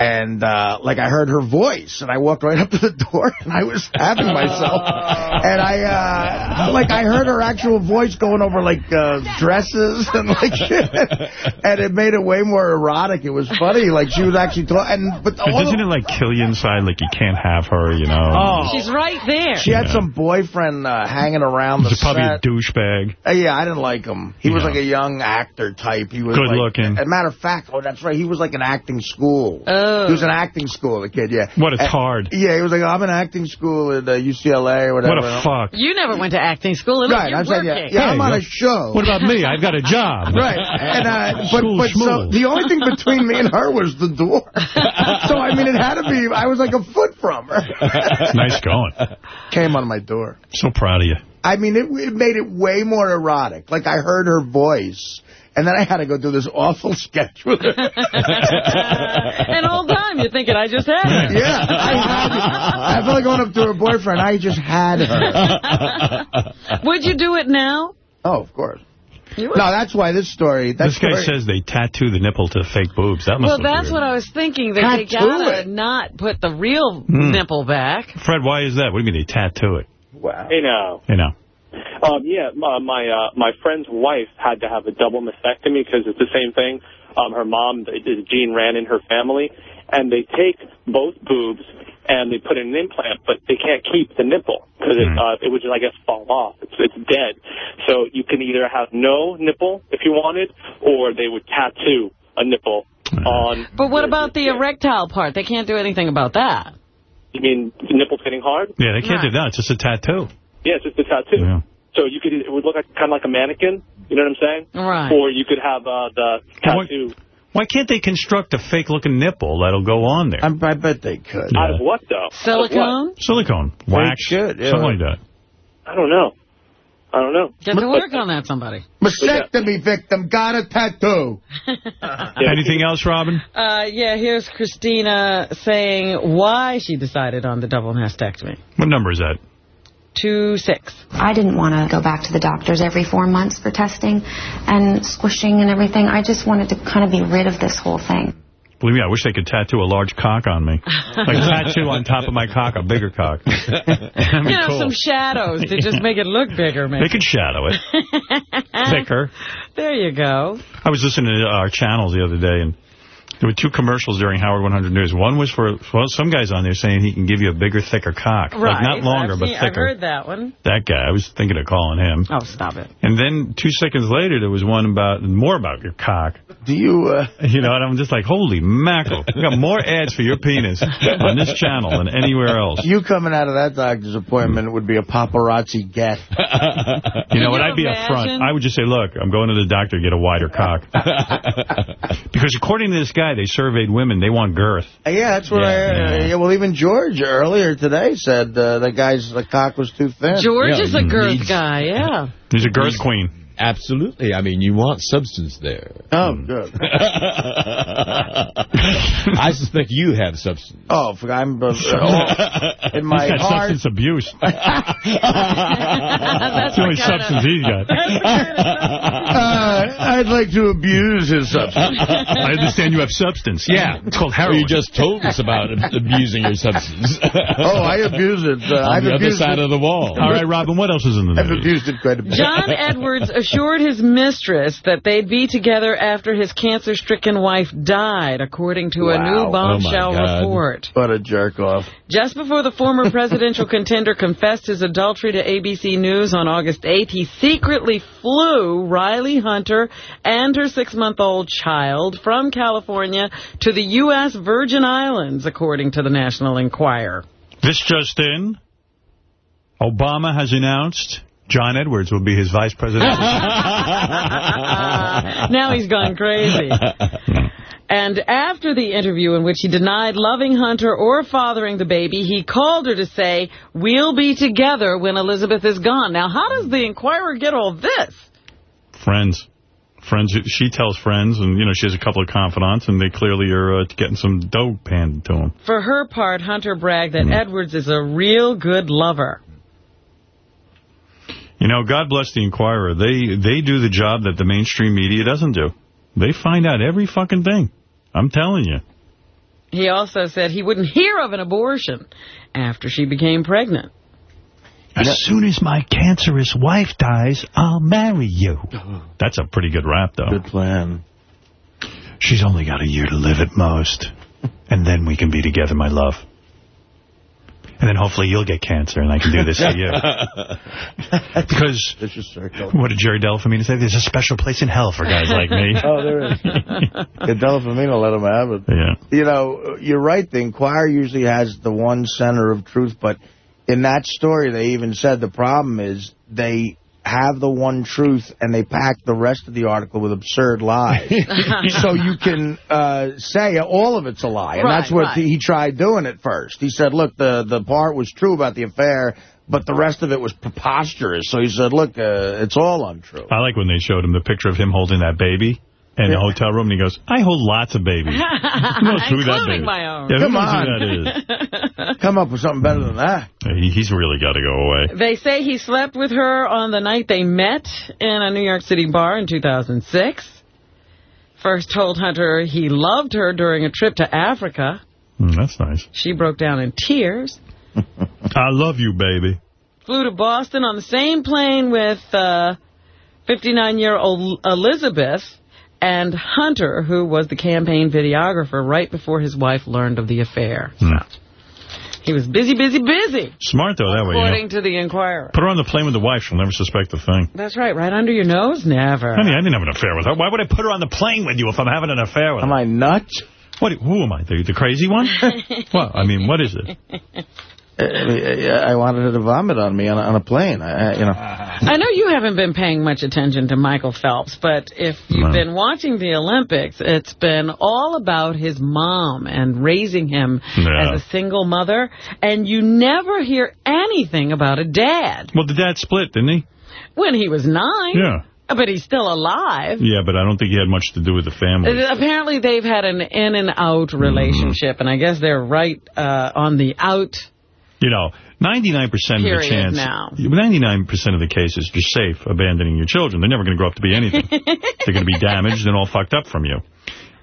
And, uh, like, I heard her voice, and I walked right up to the <laughs> door, and I was having myself. And I, uh, like, I heard her actual voice going over, like, uh, dresses <laughs> and, like, shit. <laughs> And it made it way more erotic. It was funny. Like, she was actually talking. But But all doesn't it, like, kill you inside? Like, you can't have her, you know? Oh. She's right there. She had some boyfriend uh, hanging around the He's probably a douchebag. Uh, yeah, I didn't like him. He was Yeah. like a young actor type. He was Good like, looking. As a matter of fact, oh, that's right. He was like an acting school. Oh. He was in acting school, the kid, yeah. What a And- tard. Yeah, he was like, I'm in acting school at uh, UCLA or whatever. What a fuck. You never went to acting school. It Right, I'm saying, yeah, working. yeah, I'm on a show. What about me? I've got a job. <laughs> Right, and uh, <laughs> but but so the only thing between me and her was the door. so I mean, it had to be. I was like a foot from her. <laughs> nice going. Came on my door. So proud of you. I mean, it, it made it way more erotic. Like I heard her voice, and then I had to go do this awful sketch with her. and all the time you're thinking, I just had it. Yeah, I had it. I felt like going up to her boyfriend. I just had her. <laughs> Would you do it now? Oh, of course. No, that's why this story. That This guy says they tattoo the nipple to fake boobs. That must Well, that's weird. what I was thinking, that they Tattoo gotta it. not put the real Hmm. nipple back. Fred, why is that? What do you mean they tattoo it? Wow. Hey now. You know. Um, yeah, my my, uh, my friend's wife had to have a double mastectomy because it's the same thing. Um, her mom, the, the gene ran in her family, and they take both boobs and they put in an implant, but they can't keep the nipple because it, uh, it would just, I guess, fall off. It's, it's dead. So you can either have no nipple if you wanted, or they would tattoo a nipple on. But what about the erectile part? They can't do anything about that. You mean the nipple's getting hard? Yeah, they can't do that. It's just a tattoo. Yeah, it's just a tattoo. Yeah. So you could it would look like kind of like a mannequin. You know what I'm saying? Right. Or you could have uh, the tattoo. Why can't they construct a fake-looking nipple that'll go on there? I bet they could. Out of what though? Out of Silicone? Silicone, wax, should, yeah. something like that. I don't know. I don't know. Get to work on that, somebody. Mastectomy victim got a tattoo. <laughs> Anything else, Robin? Uh, yeah, here's Christina saying why she decided on the double mastectomy. What number is that? Two six. I didn't want to go back to the doctors every four months for testing and squishing and everything. I just wanted to kind of be rid of this whole thing. Believe me, I wish they could tattoo a large cock on me. Like a tattoo on top of my cock, a bigger cock. That'd You know, cool. some shadows to just make it look bigger, maybe. They could shadow it. <laughs> Thicker. There you go. I was listening to our channels the other day, and there were two commercials during Howard 100 News. One was for, well, some guy's on there saying he can give you a bigger, thicker cock. Right. Like, not longer, I've but seen- I've heard that one. That guy. I was thinking of calling him. Oh, stop it. And then two seconds later, there was one about, more about your cock. Do you, uh... <laughs> You know, and I'm just like, holy mackerel. We got more ads for your penis on this channel than anywhere else. You coming out of that doctor's appointment would be a paparazzi get. <laughs> You know what? I'd be upfront. I would just say, look, I'm going to the doctor to get a wider cock. <laughs> because according to this guy, they surveyed women. They want girth. Uh, Yeah, that's what I heard. Yeah, well, even George earlier today said uh, the guy's the cock was too thin. George Yeah, is a he girth needs- guy, yeah. He's a girth queen. Absolutely. I mean, you want substance there. Oh, good. <laughs> I suspect you have substance. Oh, I'm uh, oh, <laughs> in my he's got heart. substance abuse. That's <laughs> That's the only the kind substance he's got. Uh, I'd like to abuse his substance. I understand you have substance. Yeah, it's called heroin. You just told us about abusing your substance. Oh, I abuse it. Uh, On I've the other side it. of the wall. All right, Robin, what else is in the I've abused it quite a bit. John Edwards assured his mistress that they'd be together after his cancer-stricken wife died, according to a new Oh, bombshell my God. report. What a jerk off. Just before the former <laughs> presidential contender confessed his adultery to ABC News on August 8th, he secretly flew Rielle Hunter and her six-month-old child from California to the U.S. Virgin Islands, according to the National Enquirer. This just in, Obama has announced John Edwards will be his vice president. <laughs> now he's gone crazy. And after the interview in which he denied loving Hunter or fathering the baby, he called her to say, we'll be together when Elizabeth is gone. Now, how does the Inquirer get all this? friends. Friends, she tells friends, and, you know, she has a couple of confidants, and they clearly are uh, getting some dough panned to them. For her part, Hunter bragged that Edwards is a real good lover. You know, God bless the Inquirer. They they do the job that the mainstream media doesn't do. They find out every fucking thing. I'm telling you. He also said he wouldn't hear of an abortion after she became pregnant. As soon as my cancerous wife dies, I'll marry you. That's a pretty good rap, though. Good plan. She's only got a year to live at most. And then we can be together, my love. And then hopefully you'll get cancer and I can do this to you. <laughs> because, what did Jerry Della Femina say? There's a special place in hell for guys like me. <laughs> oh, there is. Get Della Femina, let him have it. Yeah. You know, you're right. The Inquirer usually has the one center of truth, but in that story, they even said the problem is they have the one truth and they pack the rest of the article with absurd lies. <laughs> so you can uh, say all of it's a lie. And Right, that's what right. he tried doing at first. He said, look, the, the part was true about the affair, but the rest of it was preposterous. So he said, look, uh, it's all untrue. I like when they showed him the picture of him holding that baby in the hotel room, and he goes, I hold lots of babies. <laughs> Who knows who that baby? my own. Yeah, Come on. that is? <laughs> Come up with something better than that. He, he's really got to go away. They say he slept with her on the night they met in a New York City bar in 2006. First told Hunter he loved her during a trip to Africa. Mm, that's nice. She broke down in tears. <laughs> I love you, baby. Flew to Boston on the same plane with 59-year-old Elizabeth and Hunter, who was the campaign videographer right before his wife learned of the affair. Hmm. He was busy, busy, busy, Smart, though, that way. You know. according to the Inquirer. Put her on the plane with the wife. She'll never suspect a thing. That's right, right under your nose? Never. Honey, I didn't have an affair with her. Why would I put her on the plane with you if I'm having an affair with her? Am I nuts? What? Who am I? The, the crazy one? <laughs> well, I mean, what is it? I, wanted her to vomit on me on a, on a plane. I, you know. I know you haven't been paying much attention to Michael Phelps, but if you've No. been watching the Olympics, it's been all about his mom and raising him Yeah. as a single mother, and you never hear anything about a dad. Well, the dad split, didn't he? When he was nine, Yeah. but he's still alive. Yeah, but I don't think he had much to do with the family. Uh, Apparently, they've had an in and out Mm-hmm. relationship, and I guess they're right uh, on the out. You know, 99% of the chance, now. 99% of the cases, you're safe abandoning your children. They're never going to grow up to be anything. <laughs> They're going to be damaged and all fucked up from you.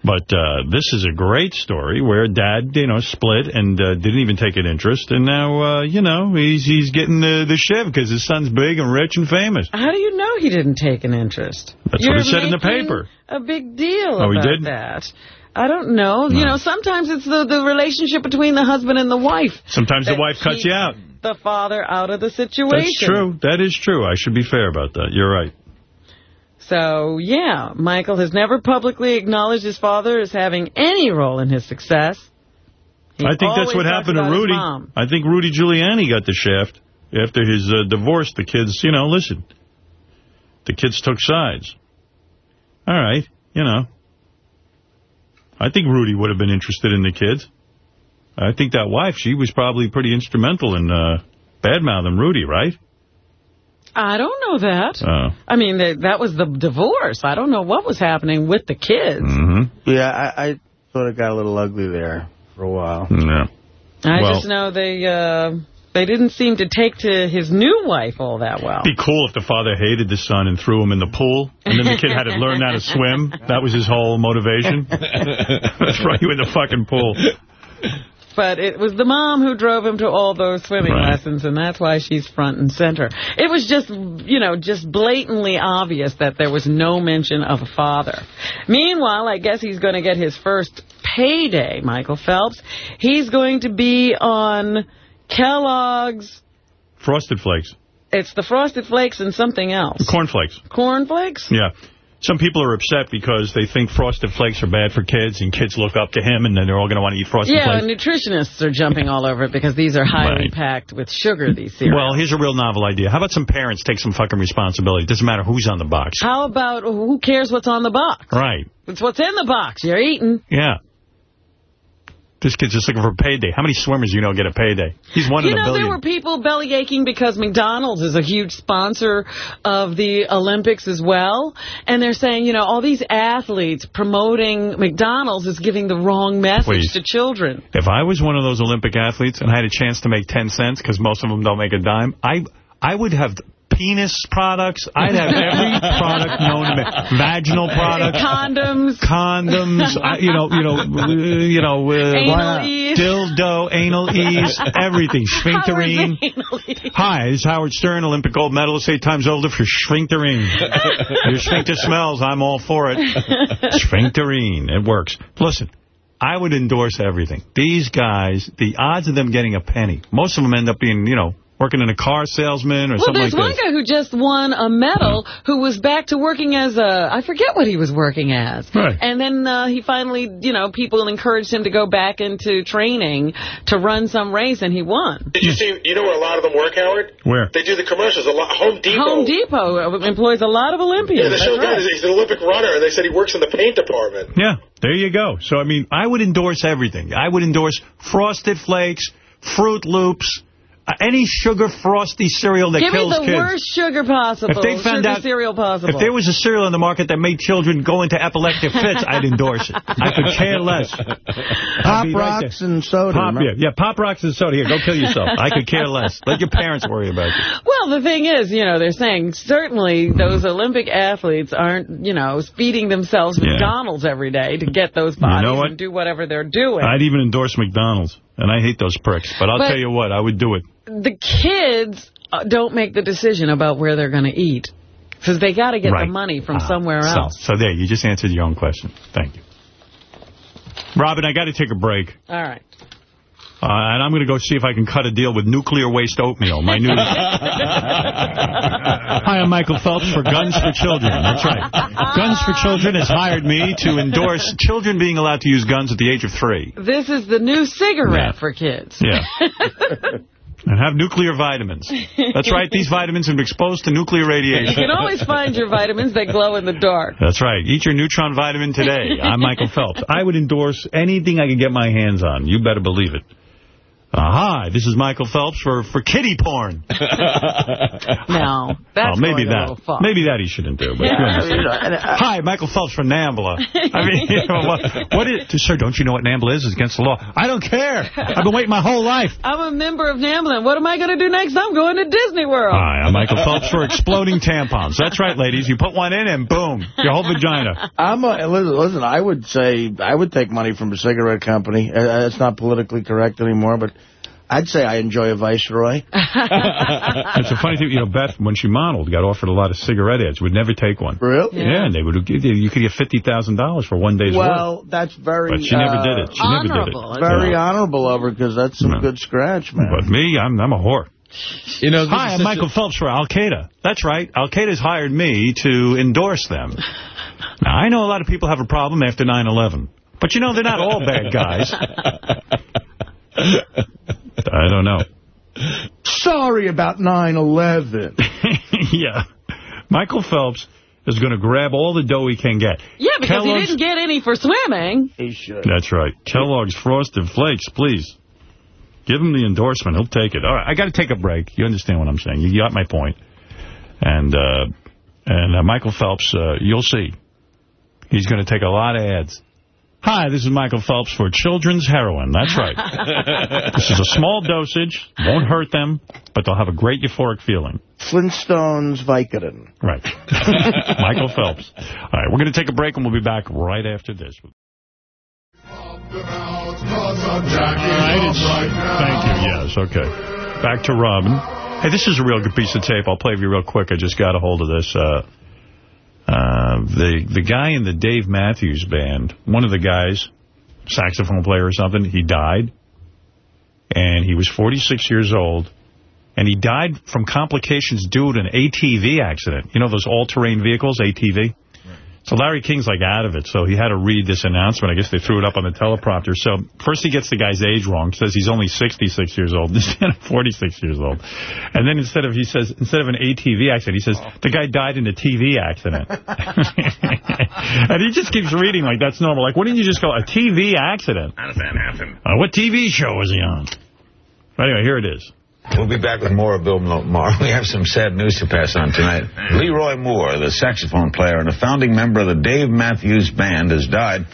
But uh, this is a great story where dad, you know, split and uh, didn't even take an interest. And now, uh, you know, he's he's getting the, the shiv because his son's big and rich and famous. How do you know he didn't take an interest? That's You're what it said in the paper. A big deal Oh, he about did? that. I don't know. You know, sometimes it's the, the relationship between the husband and the wife. Sometimes the wife cuts you out. The father out of the situation. That's true. That is true. I should be fair about that. You're right. So, yeah, Michael has never publicly acknowledged his father as having any role in his success. He I think that's what happened to Rudy. I think Rudy Giuliani got the shaft after his uh, divorce. The kids, you know, listen, the kids took sides. All right, you know. I think Rudy would have been interested in the kids. I think that wife, she was probably pretty instrumental in uh, bad-mouthing Rudy, right? I don't know that. Oh. I mean, that, that was the divorce. I don't know what was happening with the kids. Mm-hmm. Yeah, I, I thought it got a little ugly there for a while. Yeah. I Well- just know they uh, they didn't seem to take to his new wife all that well. It'd Be cool if the father hated the son and threw him in the pool, and then the kid had to learn how to swim. That was his whole motivation. <laughs> Throw you in the fucking pool. But it was the mom who drove him to all those swimming lessons, and that's why she's front and center. It was just, you know, just blatantly obvious that there was no mention of a father. Meanwhile, I guess he's going to get his first payday, Michael Phelps. He's going to be on Kellogg's, Frosted Flakes. it's the Frosted Flakes and something else. Corn Flakes. Corn Flakes? Yeah. Some people are upset because they think Frosted Flakes are bad for kids, and kids look up to him, and then they're all going to want to eat Frosted flakes. Yeah, nutritionists are jumping all over it because these are highly Right. packed with sugar, these cereals. Well, here's a real novel idea. How about some parents take some fucking responsibility? Doesn't matter who's on the box. How about who cares what's on the box? Right. It's what's in the box. You're eating. Yeah. This kid's just looking for a payday. How many swimmers you know get a payday? He's one you in a billion. You know, there were people belly aching because McDonald's is a huge sponsor of the Olympics as well. And they're saying, you know, all these athletes promoting McDonald's is giving the wrong message Please. to children. If I was one of those Olympic athletes and I had a chance to make 10 cents, because most of them don't make a dime, I I would have penis products. I'd have every <laughs> product known to me. Vaginal products. Condoms. Condoms. I, you know, you know, uh, you know, uh, Anal ease. dildo, anal ease, everything. Sphincterine. Hi, this is Howard Stern, Olympic gold medalist, eight times older for sphincterine. Your sphincter smells. I'm all for it. Sphincterine. It works. Listen, I would endorse everything. These guys, the odds of them getting a penny, most of them end up being, you know, working in a car salesman or Well, something there's one guy who just won a medal who was back to working as a, I forget what he was working as. Right. And then uh, he finally, you know, people encouraged him to go back into training to run some race, and he won. Did you see? You know where a lot of them work, Howard? Where? They do the commercials. A lot. Home Depot. Home Depot employs a lot of Olympians. Yeah, the show That's guy. right. He's an Olympic runner, and they said he works in the paint department. Yeah, there you go. So, I mean, I would endorse everything. I would endorse Frosted Flakes, Froot Loops, uh, any sugar frosty cereal that Give me the kids. worst sugar possible. If they found sugar out- cereal possible. If there was a cereal in the market that made children go into epileptic <laughs> fits, I'd endorse it. I could care less. Pop be right Rocks and soda. Pop, remember? yeah, yeah, Pop Rocks and soda. Here, go kill yourself. I could care less. Let your parents worry about you. <laughs> Well, the thing is, you know, they're saying certainly those Olympic athletes aren't, you know, feeding themselves Yeah. McDonald's every day to get those bodies know what? and do whatever they're doing. I'd even endorse McDonald's, and I hate those pricks. But I'll But- tell you what, I would do it. The kids uh, don't make the decision about where they're going to eat because they got to get Right. the money from Ah, somewhere so, else. So there, you just answered your own question. Thank you. Robin, I got to take a break. All right. Uh, and I'm going to go see if I can cut a deal with nuclear waste oatmeal. My new. <laughs> Hi, I'm Michael Phelps for Guns for Children. That's right. Guns for Children has hired me to endorse children being allowed to use guns at the age of three. This is the new cigarette Yeah. for kids. Yeah. <laughs> And have nuclear vitamins. That's right. These vitamins have been exposed to nuclear radiation. You can always find your vitamins that glow in the dark. That's right. Eat your Neutron vitamin today. I'm Michael Phelps. I would endorse anything I can get my hands on. You better believe it. Uh, hi, this is Michael Phelps for, for kitty porn. <laughs> No, <laughs> that's oh, maybe that. far. Maybe that he shouldn't do. But Yeah. Hi, Michael Phelps from NAMBLA. <laughs> I mean, you know, what, what is, sir, don't you know what NAMBLA is? It's against the law. I don't care. I've been waiting my whole life. I'm a member of NAMBLA. What am I going to do next? I'm going to Disney World. Hi, I'm Michael Phelps for exploding tampons. That's right, ladies. You put one in and boom, your whole vagina. I'm a, listen, listen, I would say I would take money from a cigarette company. Uh, it's not politically correct anymore, but I'd say I enjoy a Viceroy. <laughs> It's a funny thing, you know, Beth, when she modeled, got offered a lot of cigarette ads, would never take one. Really? Yeah, and they would give you, you could get $50,000 for one day's work. Well, that's very But she never uh, did it. She never did it. Very No. honorable of her because that's some No. good scratch, man. But me, I'm, I'm a whore. You know, Hi, I'm Michael Phelps for Al-Qaeda. That's right. Al-Qaeda's hired me to endorse them. <laughs> Now, I know a lot of people have a problem after 9-11. But, you know, they're not all bad guys. <laughs> I don't know. <laughs> Sorry about 9-11. <laughs> yeah. Michael Phelps is going to grab all the dough he can get. Yeah, because Kellogg's- he didn't get any for swimming. He should. That's right. Kellogg's Frosted Flakes, please. Give him the endorsement. He'll take it. All right, I got to take a break. You understand what I'm saying. You got my point. And uh, and uh, Michael Phelps, uh, you'll see. He's going to take a lot of ads. Hi, this is Michael Phelps for Children's Heroin. That's right. <laughs> this is a small dosage. Won't hurt them, but they'll have a great euphoric feeling. Flintstones Vicodin. Right. <laughs> Michael Phelps. All right, we're going to take a break, and we'll be back right after this. All right, it's- thank you. Yes, okay. Back to Robin. Hey, this is a real good piece of tape. I'll play for you real quick. I just got a hold of this. Uh, uh, the the guy in the Dave Matthews Band, one of the guys, saxophone player or something, he died. And he was 46 years old. And he died from complications due to an ATV accident. You know those all-terrain vehicles, ATV? So Larry King's like out of it, so he had to read this announcement. I guess they threw it up on the teleprompter. So first he gets the guy's age wrong, says he's only 66 years old <laughs> instead of 46 years old. And then instead of, he says, instead of an ATV accident, he says, the guy died in a TV accident. <laughs> and he just keeps reading like that's normal. Like, why didn't you just go, a TV accident? How does that happen? Uh, what TV show was he on? Anyway, here it is. We'll be back with more of Bill Maher. <laughs> We have some sad news to pass on tonight. LeRoi Moore, the saxophone player and a founding member of the Dave Matthews Band, has died.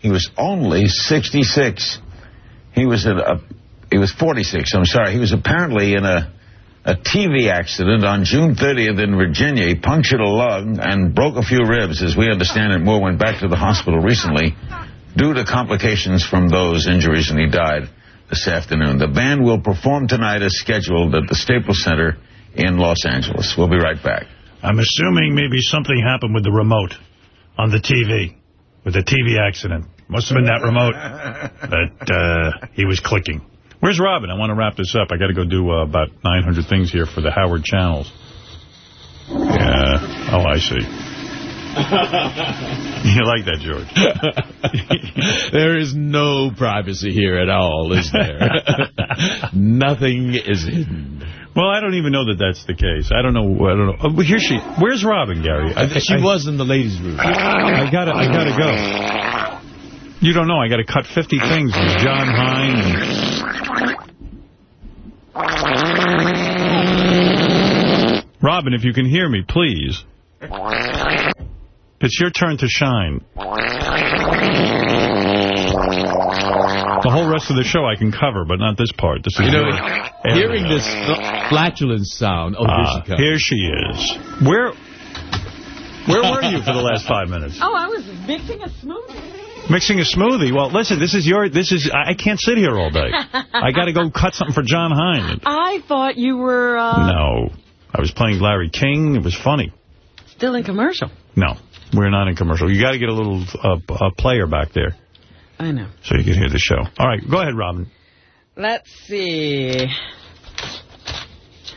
He was only 66. He was a, he was 46. I'm sorry. He was apparently in a a TV accident on June 30th in Virginia. He punctured a lung and broke a few ribs. As we understand it, Moore went back to the hospital recently due to complications from those injuries, and he died this afternoon. The band will perform tonight as scheduled at the Staples Center in Los Angeles. We'll be right back. I'm assuming maybe something happened with the remote on the TV, with the TV accident. Must have been that remote <laughs> that uh, he was clicking. Where's Robin? I want to wrap this up. I got to go do uh, about 900 things here for the Howard channels. Yeah. Oh, I see. <laughs> You like that, George? <laughs> there is no privacy here at all, is there? <laughs> Nothing is hidden. Well, I don't even know that that's the case. I don't know. I don't know. Oh, here she. Where's Robin, Gary? I she was in the ladies' room. I gotta. I gotta go. You don't know. I gotta cut 50 things with Jon Hein. Robin, if you can hear me, please. It's your turn to shine. The whole rest of the show I can cover, but not this part. This is You know, hearing this flatulence sound. Oh, here Ah, she comes. here she is. Where where were you for the last five minutes? Oh, I was mixing a smoothie. Mixing a smoothie. Well, listen, this is your, this is, I I can't sit here all day. <laughs> I got to go cut something for Jon Hein. I thought you were uh, No. I was playing Larry King. It was funny. still in commercial. No, we're not in commercial. You got to get a little uh, uh, player back there I know. so you can hear the show. All right, go ahead, Robin. Let's see.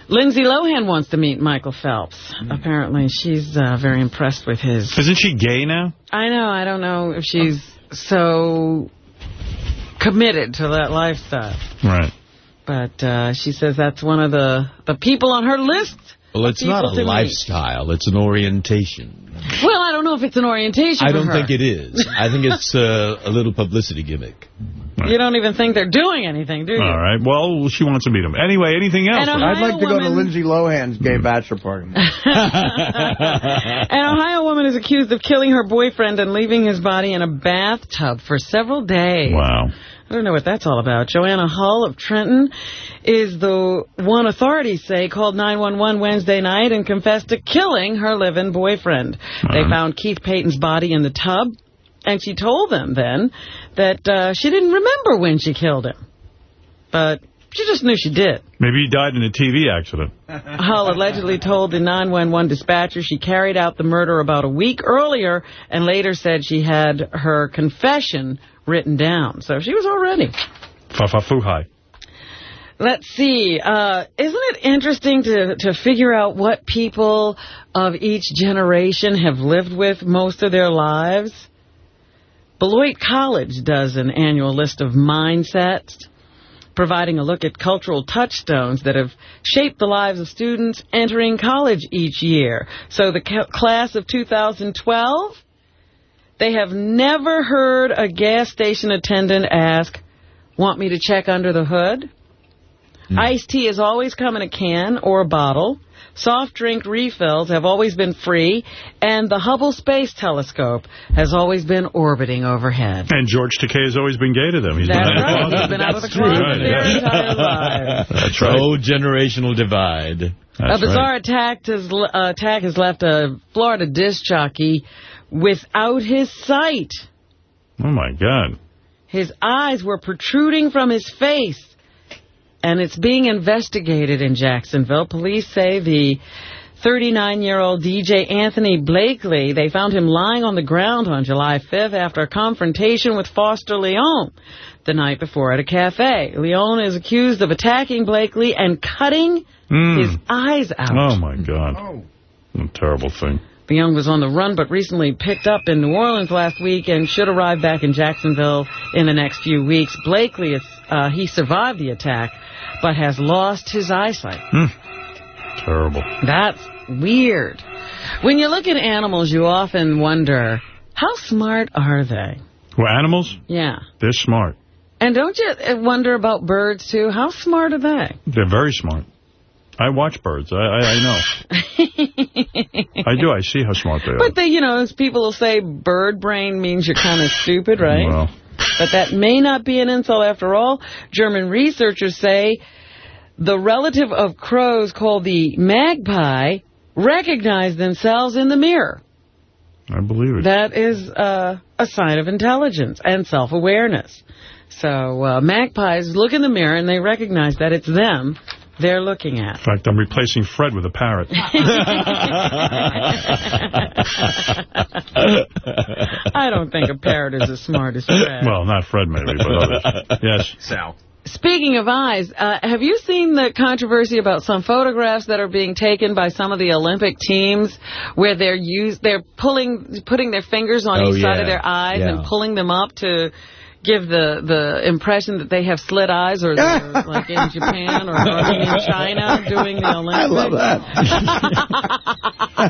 Lindsay Lohan wants to meet Michael Phelps. Apparently, she's uh, very impressed with his... Isn't she gay now? I know. I don't know if she's so committed to that lifestyle. Right. But uh, she says that's one of the, the people on her list. Well, it's not People to a meet. lifestyle. It's an orientation. Well, I don't know if it's an orientation I for don't her. think it is. I think it's uh, a little publicity gimmick. <laughs> You don't even think they're doing anything, do you? All right. Well, she wants to meet him. Anyway, anything else? An Ohio I'd like to go to Lindsay Lohan's gay bachelor party. <laughs> An Ohio woman is accused of killing her boyfriend and leaving his body in a bathtub for several days. Wow. I don't know what that's all about. Joanna Hull of Trenton is the one authorities say called 911 Wednesday night and confessed to killing her live-in boyfriend. They found Keith Payton's body in the tub, and she told them then that uh, she didn't remember when she killed him. But she just knew she did. Maybe he died in a TV accident. <laughs> Hull allegedly told the 911 dispatcher she carried out the murder about a week earlier and later said she had her confession written down. So she was all ready. Fa-fa-fu-hi. Let's see. Uh, isn't it interesting to, to figure out what people of each generation have lived with most of their lives? Beloit College does an annual list of mindsets, providing a look at cultural touchstones that have shaped the lives of students entering college each year. So the class of 2012, they have never heard a gas station attendant ask, want me to check under the hood? Iced tea has always come in a can or a bottle. Soft drink refills have always been free. And the Hubble Space Telescope has always been orbiting overhead. And George Takei has always been gay to them. He's That's been out of the right. He's been out of the That's true. closet their entire <laughs> lives. That's right. Generational divide. a bizarre attack has, uh, attack has left a Florida disc jockey without his sight. Oh, my God. His eyes were protruding from his face. And it's being investigated in Jacksonville. Police say the 39-year-old DJ Anthony Blakely, they found him lying on the ground on July 5th after a confrontation with Foster Leon the night before at a cafe. Leon is accused of attacking Blakely and cutting Mm. his eyes out. Oh, my God. What a terrible thing. Young was on the run, but recently picked up in New Orleans last week and should arrive back in Jacksonville in the next few weeks. Blakely, is, uh, he survived the attack, but has lost his eyesight. Terrible. That's weird. When you look at animals, you often wonder, how smart are they? Well, animals, Yeah. they're smart. And don't you wonder about birds, too? How smart are they? They're very smart. I watch birds. I, I, I know. <laughs> I do. I see how smart they are. But they, you know, as people will say, bird brain means you're kind of stupid, right? Well. But that may not be an insult after all. German researchers say the relative of crows called the magpie recognize themselves in the mirror. I believe it. That is uh, a sign of intelligence and self-awareness. So uh, magpies look in the mirror and they recognize that it's them they're looking at. In fact, I'm replacing Fred with a parrot. <laughs> I don't think a parrot is as smart as Fred. Well, not Fred, maybe, but others. <laughs> Yes. Sal. Speaking of eyes, uh, have you seen the controversy about some photographs that are being taken by some of the Olympic teams where they're use they're pulling putting their fingers on Oh, each side of their eyes Yeah. and pulling them up to give the the impression that they have slit eyes or they're <laughs> like in Japan or in China doing the Olympics? I love that.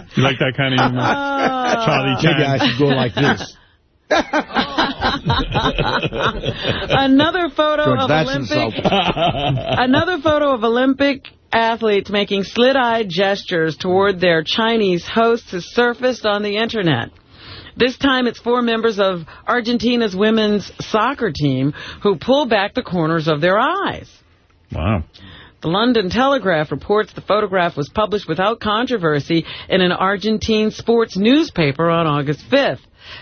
<laughs> You like that kind of humor? Oh. Charlie Chan. Maybe I should go like this. <laughs> Another photo George, of that's Olympic insulting. Another photo of Olympic athletes making slit-eyed gestures toward their Chinese hosts has surfaced on the Internet. This time it's four members of Argentina's women's soccer team who pull back the corners of their eyes. Wow. The London Telegraph reports the photograph was published without controversy in an Argentine sports newspaper on August 5th.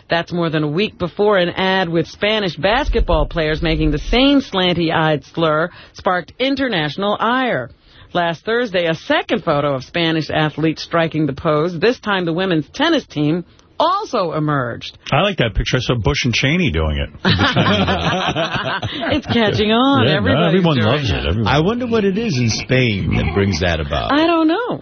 That's more than a week before an ad with Spanish basketball players making the same slanty-eyed slur sparked international ire. Last Thursday, a second photo of Spanish athletes striking the pose, this time the women's tennis team, also emerged. I like that picture. I saw Bush and Cheney doing it. <laughs> it's catching on. Yeah, no, Everybody's everyone doing loves it. I wonder what it is in Spain that brings that about. I don't know.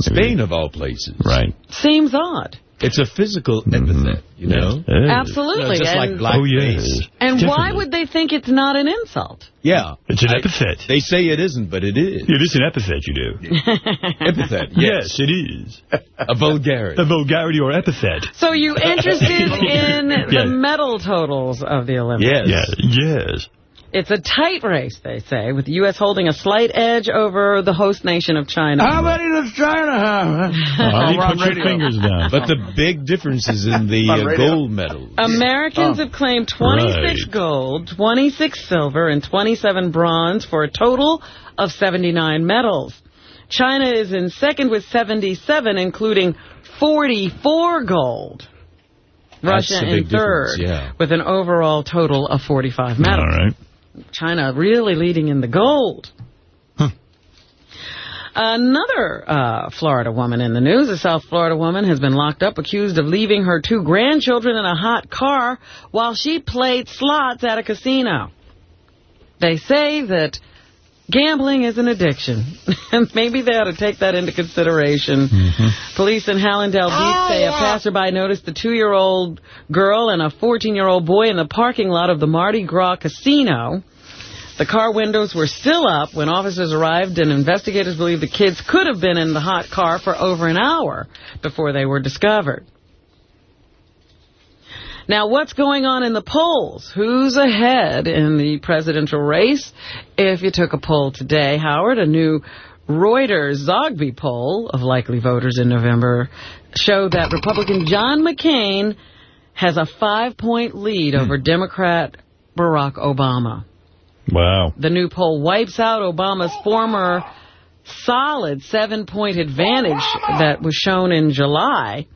Spain, of all places. Right. Seems odd. It's a physical mm-hmm. epithet, you know? Absolutely, You know, just like blackface. Oh, yes. And why would they think it's not an insult? Yeah. It's an I- epithet. They say it isn't, but it is. It is an epithet, you do. <laughs> Epithet, Yes, it is. A vulgarity. A vulgarity or epithet. So you interested <laughs> in Yeah. the medal totals of the Olympics? Yes. Yes. It's a tight race, they say, with the U.S. holding a slight edge over the host nation of China. How many does China have? Honey, We're put your fingers down. But the big difference is in the <laughs> uh, gold medals. Americans Oh. have claimed 26 Right. gold, 26 silver, and 27 bronze for a total of 79 medals. China is in second with 77, including 44 gold. That's Russia the in big difference, third yeah. with an overall total of 45 medals. All right. China really leading in the gold. Another uh, Florida woman in the news, a South Florida woman, has been locked up accused of leaving her two grandchildren in a hot car while she played slots at a casino. They say that gambling is an addiction, and <laughs> maybe they ought to take that into consideration. Mm-hmm. Police in Hallandale Beach oh, say a passerby noticed the two-year-old girl and a 14-year-old boy in the parking lot of the Mardi Gras Casino. The car windows were still up when officers arrived, and investigators believe the kids could have been in the hot car for over an hour before they were discovered. Now, what's going on in the polls? Who's ahead in the presidential race? If you took a poll today, Howard, a new Reuters Zogby poll of likely voters in November showed that Republican John McCain has a five-point lead over hmm. Democrat Barack Obama. Wow. The new poll wipes out Obama's former solid seven-point advantage that was shown in July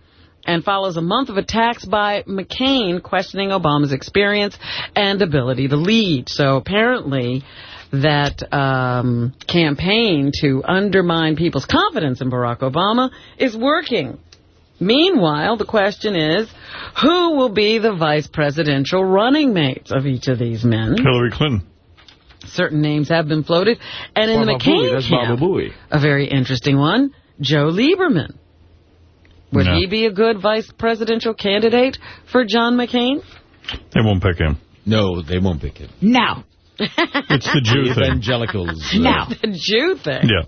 and follows a month of attacks by McCain questioning Obama's experience and ability to lead. So apparently that um, campaign to undermine people's confidence in Barack Obama is working. Meanwhile, the question is, who will be the vice presidential running mates of each of these men? Hillary Clinton. Certain names have been floated. And in the Baba Booey, McCain that's camp, Booey. a very interesting one, Joe Lieberman. Would No. he be a good vice presidential candidate for John McCain? They won't pick him. No, they won't pick him. No. <laughs> It's the Jew thing. evangelicals. uh, No. <laughs> The Jew thing. Yeah.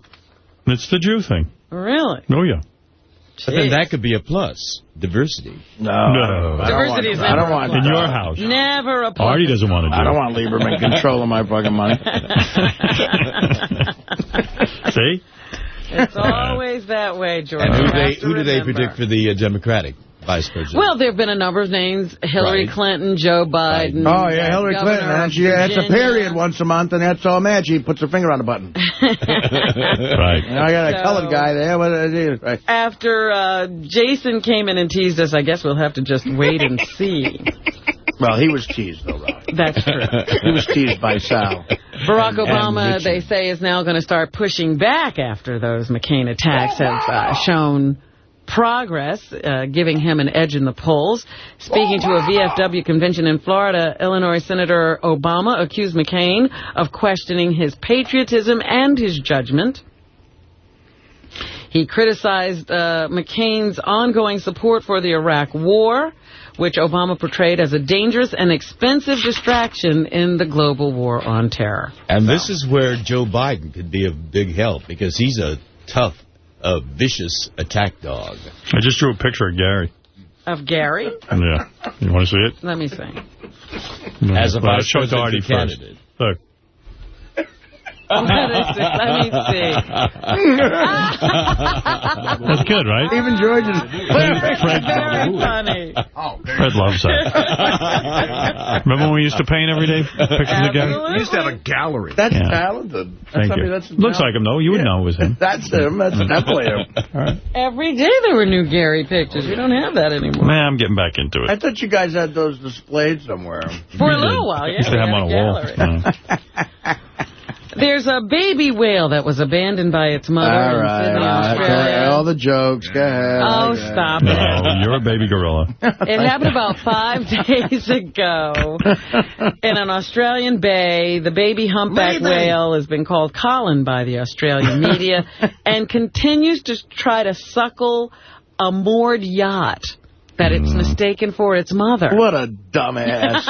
It's the Jew thing. Really? Oh, yeah. But then that could be a plus. Diversity. No. No. Diversity is I don't want In your house. Never a plus. Artie doesn't want to do I don't it. want Lieberman controlling my fucking money. <laughs> See? It's always that way, George. And who, they, who do they predict for the uh, Democratic vice president? Well, there have been a number of names. Hillary Right. Clinton, Joe Biden. Oh, yeah, Hillary Governor Clinton. of And she has a period once a month, and that's all mad. She puts her finger on the button. <laughs> <laughs> Right. And I got a So- colored guy there. What it is, right? After uh, Jason came in and teased us, I guess we'll have to just wait and <laughs> see. Well, he was teased, though, Ralph. That's true. He was teased by Sal. Barack And- and Obama, Richie. they say, is now going to start pushing back after those McCain attacks have uh, shown progress, uh, giving him an edge in the polls. Speaking to a VFW convention in Florida, Illinois Senator Obama accused McCain of questioning his patriotism and his judgment. He criticized uh, McCain's ongoing support for the Iraq War, which Obama portrayed as a dangerous and expensive distraction in the global war on terror. And this is where Joe Biden could be of big help because he's a tough, a vicious attack dog. I just drew a picture of Gary. Of Gary? Yeah. You want to see it? Let me see. As a Well, vice show it presidential first. candidate. Look. Let us see. Let me see. That's good, right? Even George is... Fred, <laughs> Very funny. Fred loves that. Remember when we used to paint every day pictures of Gary? We used to have a gallery. That's Yeah. talented. That's, Thank you. that's Looks like him, though. You would know it was him. That's him. That's definitely him. Every day there were new Gary pictures. We don't have that anymore. Man, I'm getting back into it. I thought you guys had those displayed somewhere. For a little while, yeah. Used to have them on a a wall. <laughs> gallery. Yeah. There's a baby whale that was abandoned by its mother All in right. Sydney, all right. Australia. All the jokes. Go ahead. Oh, Okay. stop it. No, you're a baby gorilla. <laughs> It happened about five <laughs> days ago in an Australian bay. The baby humpback whale has been called Colin by the Australian media <laughs> and continues to try to suckle a moored yacht that it's mistaken for its mother. What a dumbass.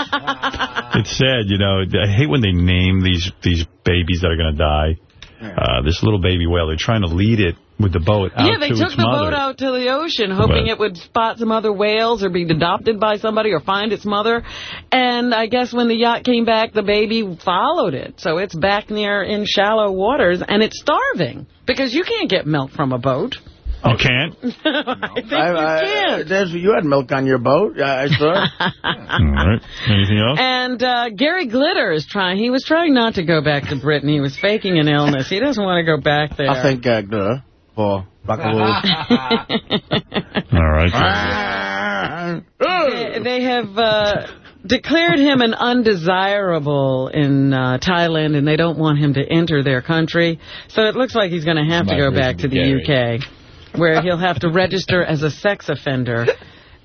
<laughs> It's sad, you know. I hate when they name these these babies that are going to die. Uh, this little baby whale, they're trying to lead it with the boat out yeah, they to took the mother. boat out to the ocean, hoping But- it would spot some other whales or be adopted by somebody or find its mother. And I guess when the yacht came back, the baby followed it. So it's back near in shallow waters, and it's starving because you can't get milk from a boat. You can't? <laughs> I think I, you can. there's, you had milk on your boat. Yeah, I saw. <laughs> All right. Anything else? And uh, Gary Glitter is trying. He was trying not to go back to Britain. He was faking an illness. He doesn't want to go back there. I think uh, good for Buckaroo. <laughs> All right. they, they have uh, declared him an undesirable in uh, Thailand, and they don't want him to enter their country. So it looks like he's going to have to go back to the Gary. UK, where he'll have to register as a sex offender.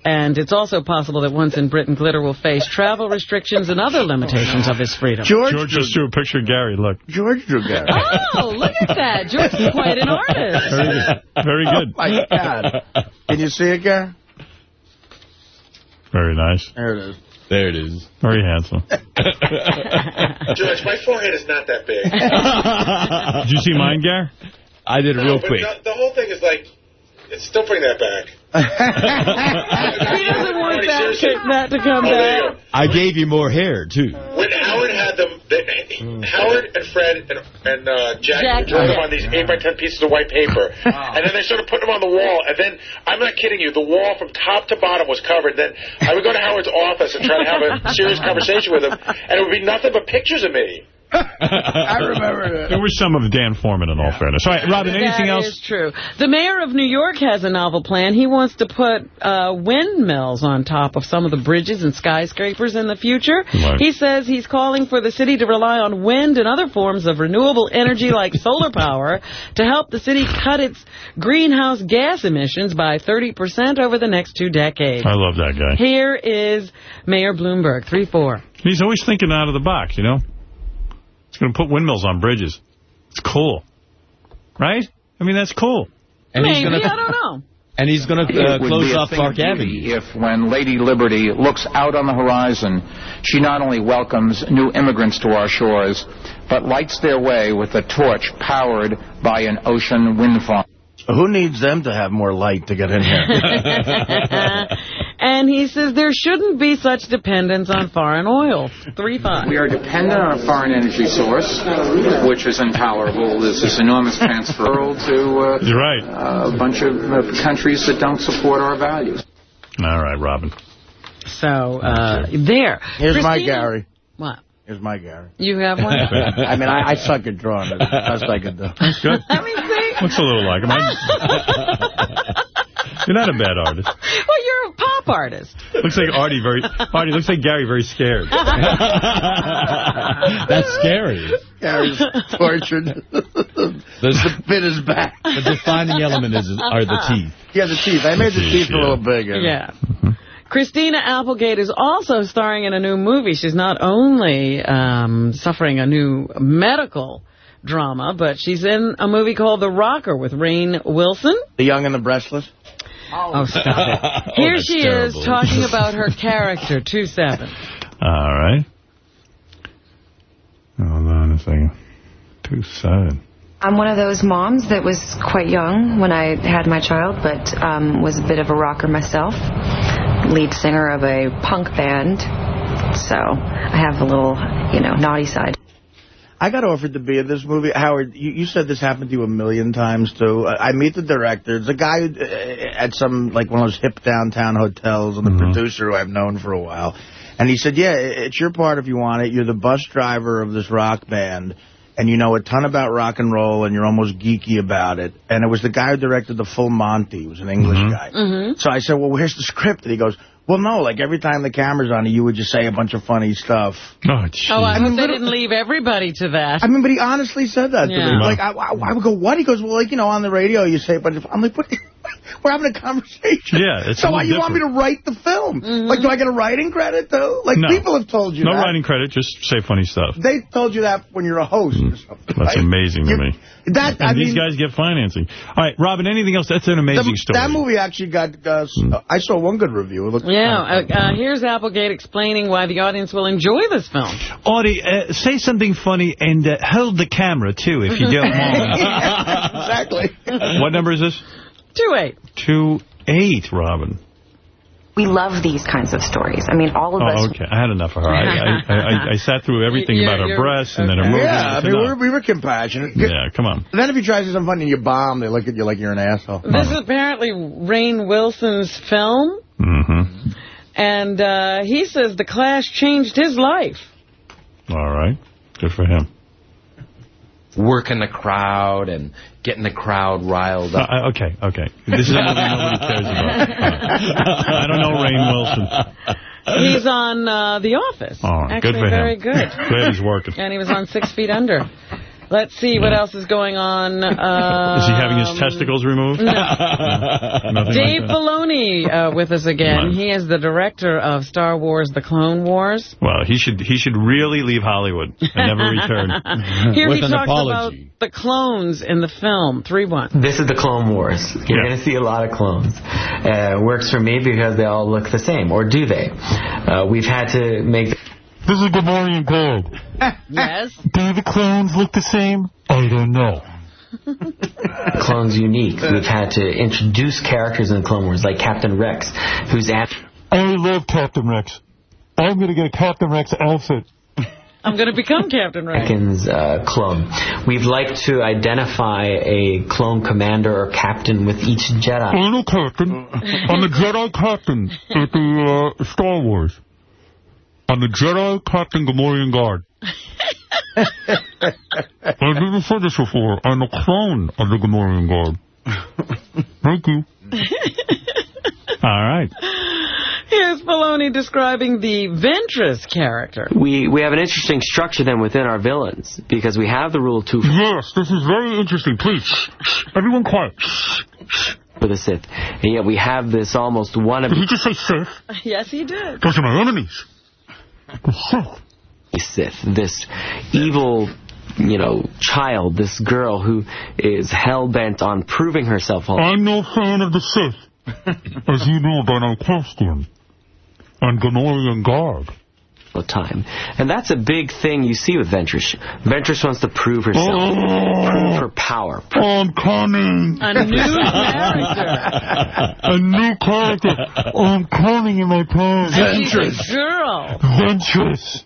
And it's also possible that once in Britain, Glitter will face travel restrictions and other limitations of his freedom. George, George just drew a picture of Gary. Look. George drew Gary. Oh, look at that. George is quite an artist. Very good. Very good. Oh, my God. Can you see it, Gary? Very nice. There it is. There it is. Very handsome. <laughs> George, my forehead is not that big. <laughs> Did you see mine, Gary? I did it No, real but quick. The, the whole thing is like, it's still bring that back. <laughs> He doesn't want that to, that to come Oh, back. I gave you more hair, too. When Howard had them, they, Howard and Fred and, and uh, Jack, Jack, drew them on these 8 by 10 pieces of white paper. <laughs> and then they started putting them on the wall. And then, I'm not kidding you, the wall from top to bottom was covered. Then I would go to Howard's office and try to have a serious conversation with him, and it would be nothing but pictures of me. I remember There was some of Dan Foreman, in all fairness. All right, Robin, anything That else? is true. The mayor of New York has a novel plan. He wants to put uh, windmills on top of some of the bridges and skyscrapers in the future. Right. He says he's calling for the city to rely on wind and other forms of renewable energy like <laughs> solar power to help the city cut its greenhouse gas emissions by 30% over the next two decades. I love that guy. Here is Mayor Bloomberg, 3-4. He's always thinking out of the box, you know? He's going to put windmills on bridges. It's cool. Right? I mean, that's cool. And he's Maybe, gonna- I don't know. And he's going to uh, close be a off thing Park Avenue. If when Lady Liberty looks out on the horizon, she not only welcomes new immigrants to our shores, but lights their way with a torch powered by an ocean wind farm. Who needs them to have more light to get in here? <laughs> <laughs> and he says there shouldn't be such dependence on foreign oil. 3-5. We are dependent on a foreign energy source, which is intolerable. There's this enormous transfer to uh, You're right. a bunch of uh, countries that don't support our values. All right, Robin. So, uh, there. Here's my Gary. What? Here's my Gary. You have one? <laughs> I mean, I, I suck at drawing. It's the best I could do. Good. Let me see. Looks a little like him. <laughs> I- You're not a bad artist. <laughs> Well, you're a pop artist. Looks like Artie very... Artie, looks like Gary very scared. <laughs> That's scary. Gary's tortured. the bit is back. The defining element is are the teeth. Yeah, the teeth. I made the teeth a little bigger. Yeah. Christina Applegate is also starring in a new movie. She's not only um, suffering a new medical drama, but she's in a movie called The Rocker with Rainn Wilson. The young and the breastless. Oh, stop it. <laughs> Here that's she terrible. is talking <laughs> about her character, 2-7. All right. Hold on a second. Two seven. I'm one of those moms that was quite young when I had my child, but um, was a bit of a rocker myself. Lead singer of a punk band. So I have a little, you know, naughty side. I got offered to be in this movie. Howard, you, you said this happened to you a million times, too. I, I meet the director. It's a guy who, uh, at some, like, one of those hip downtown hotels, and the producer who I've known for a while. And he said, yeah, it's your part if you want it. You're the bus driver of this rock band, and you know a ton about rock and roll, and you're almost geeky about it. And it was the guy who directed The Full Monty. He was an English guy. Mm-hmm. So I said, well, where's the script? And he goes, well, no, like every time the camera's on you, you would just say a bunch of funny stuff. Oh, Oh, I hope they didn't leave everybody to that. I mean, but he honestly said that to me. Like, I, I, I would go, what? He goes, well, like, you know, on the radio you say a bunch of... I'm like, what? We're having a conversation. Yeah, it's So why little you want me to write the film? Like, do I get a writing credit, though? Like, No. people have told you No that. writing credit, just say funny stuff. They told you that when you're a host or something. That's right? amazing to me. That, and I these mean, guys get financing. All right, Robin, anything else? That's an amazing the- story. that movie actually got... Uh, s- I saw one good review. It looked Yeah, uh, uh, here's Applegate explaining why the audience will enjoy this film. Audie, uh, say something funny and uh, hold the camera, too, if you don't <laughs> mind. <laughs> exactly. what number is this? 2-8. Two eight, Robin. We love these kinds of stories. I mean, all of Oh, us okay. I had enough of her. I, I, I, I sat through <laughs> everything You're- about her you're- breasts and then her movies. Yeah, I mean, we were, we were compassionate. Yeah, come on. And then if you try to do something funny and you bomb, they look at you like you're an asshole. This is apparently Rainn Wilson's film, Mm-hmm. and uh, he says The Clash changed his life. All right. Good for him. Working in the crowd and getting the crowd riled Uh, up. uh, okay, okay. This is a movie nobody cares about. Uh, <laughs> I don't know Rainn Wilson. He's on uh, The Office. All right, Actually, good for very him. good. Glad he's working. And he was on Six Feet Under. Let's see what else is going on. Um, <laughs> Is he having his testicles removed? no. <laughs> Nothing Dave like? Filoni uh, with us again. He is the director of Star Wars: The Clone Wars. Well, he should he should really leave Hollywood and never return. <laughs> Here With he an talks apology. about the clones in the film. 3-1. This is the Clone Wars. You're going to see a lot of clones. Uh, works for me because they all look the same, or do they? Uh, we've had to make. This is Gamorrean Guard. <laughs> Yes. Do the clones look the same? I don't know. <laughs> clones unique. We've had to introduce characters in the Clone Wars, like Captain Rex, who's at. I love Captain Rex. I'm going to get a Captain Rex outfit. <laughs> I'm going to become Captain Rex. Anakin's uh, clone. We'd like to identify a clone commander or captain with each Jedi. I'm a captain. I'm a Jedi captain at the uh, Star Wars. I'm the Jedi Captain Gamorrean Guard. <laughs> I've never said this before. I'm a clone of the Gamorrean Guard. Thank you. <laughs> All right. Here's Filoni describing the Ventress character. We we have an interesting structure then within our villains because we have the rule two Yes, this is very interesting. Please, shh, shh, everyone quiet. for the Sith, and yet we have this almost wannabe. Did he just say Sith? <laughs> Yes, he did. Those are my enemies. The Sith. Sith, this evil, you know, child, this girl who is hell bent on proving herself. I'm no fan of the Sith, <laughs> as you know by my costume. I'm Gamorrean Guard. The time, and that's a big thing you see with Ventress. Ventress wants to prove herself, Oh. prove her power. I'm coming. A new character. A new character. I'm coming in my pants. And she's a girl. Ventress.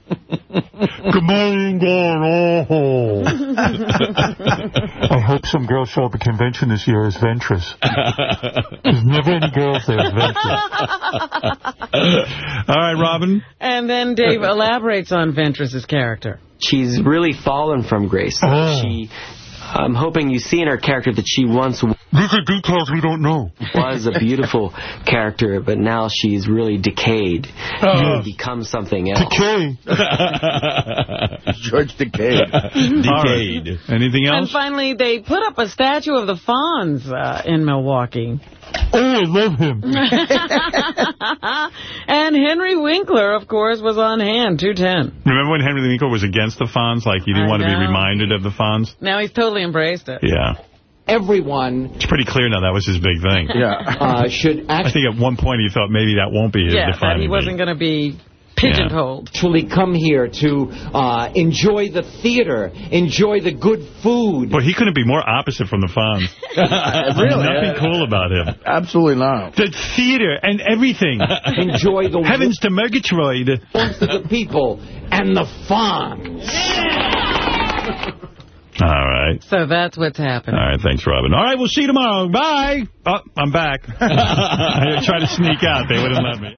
Gamorrean Guard. Oh. I hope some girls show up at convention this year as Ventress. There's never any girls there as Ventress. All right, Robin. And then Dave elaborates on Ventress's character. She's really fallen from grace. Oh. She I'm hoping you see in her character that she once These are details we don't know. was a beautiful <laughs> character, but now she's really decayed. Oh. become something else. Decay. <laughs> George Decay. Decayed. <laughs> Anything else? And finally, they put up a statue of the Fonz uh, in Milwaukee. Oh, I love him. <laughs> and Henry Winkler, of course, was on hand, 210. Remember when Henry Winkler was against the Fonz? Like, he didn't I want to be reminded of the Fonz? Now he's totally embraced it. Yeah. Everyone It's pretty clear now that was his big thing. <laughs> uh, should actually... I think at one point he thought maybe that won't be his Yeah, that defining he wasn't going to be pigeonholed. actually come here to uh, enjoy the theater, enjoy the good food. But he couldn't be more opposite from the Fonz. <laughs> Really? Nothing cool about him. Absolutely not. The theater and everything. <laughs> Enjoy the Heavens to Murgatroyd. warmth of the people and the fun. <laughs> All right. So that's what's happening. All right, thanks, Robin. All right, we'll see you tomorrow. Bye. Oh, I'm back. I tried to sneak out. They wouldn't let me.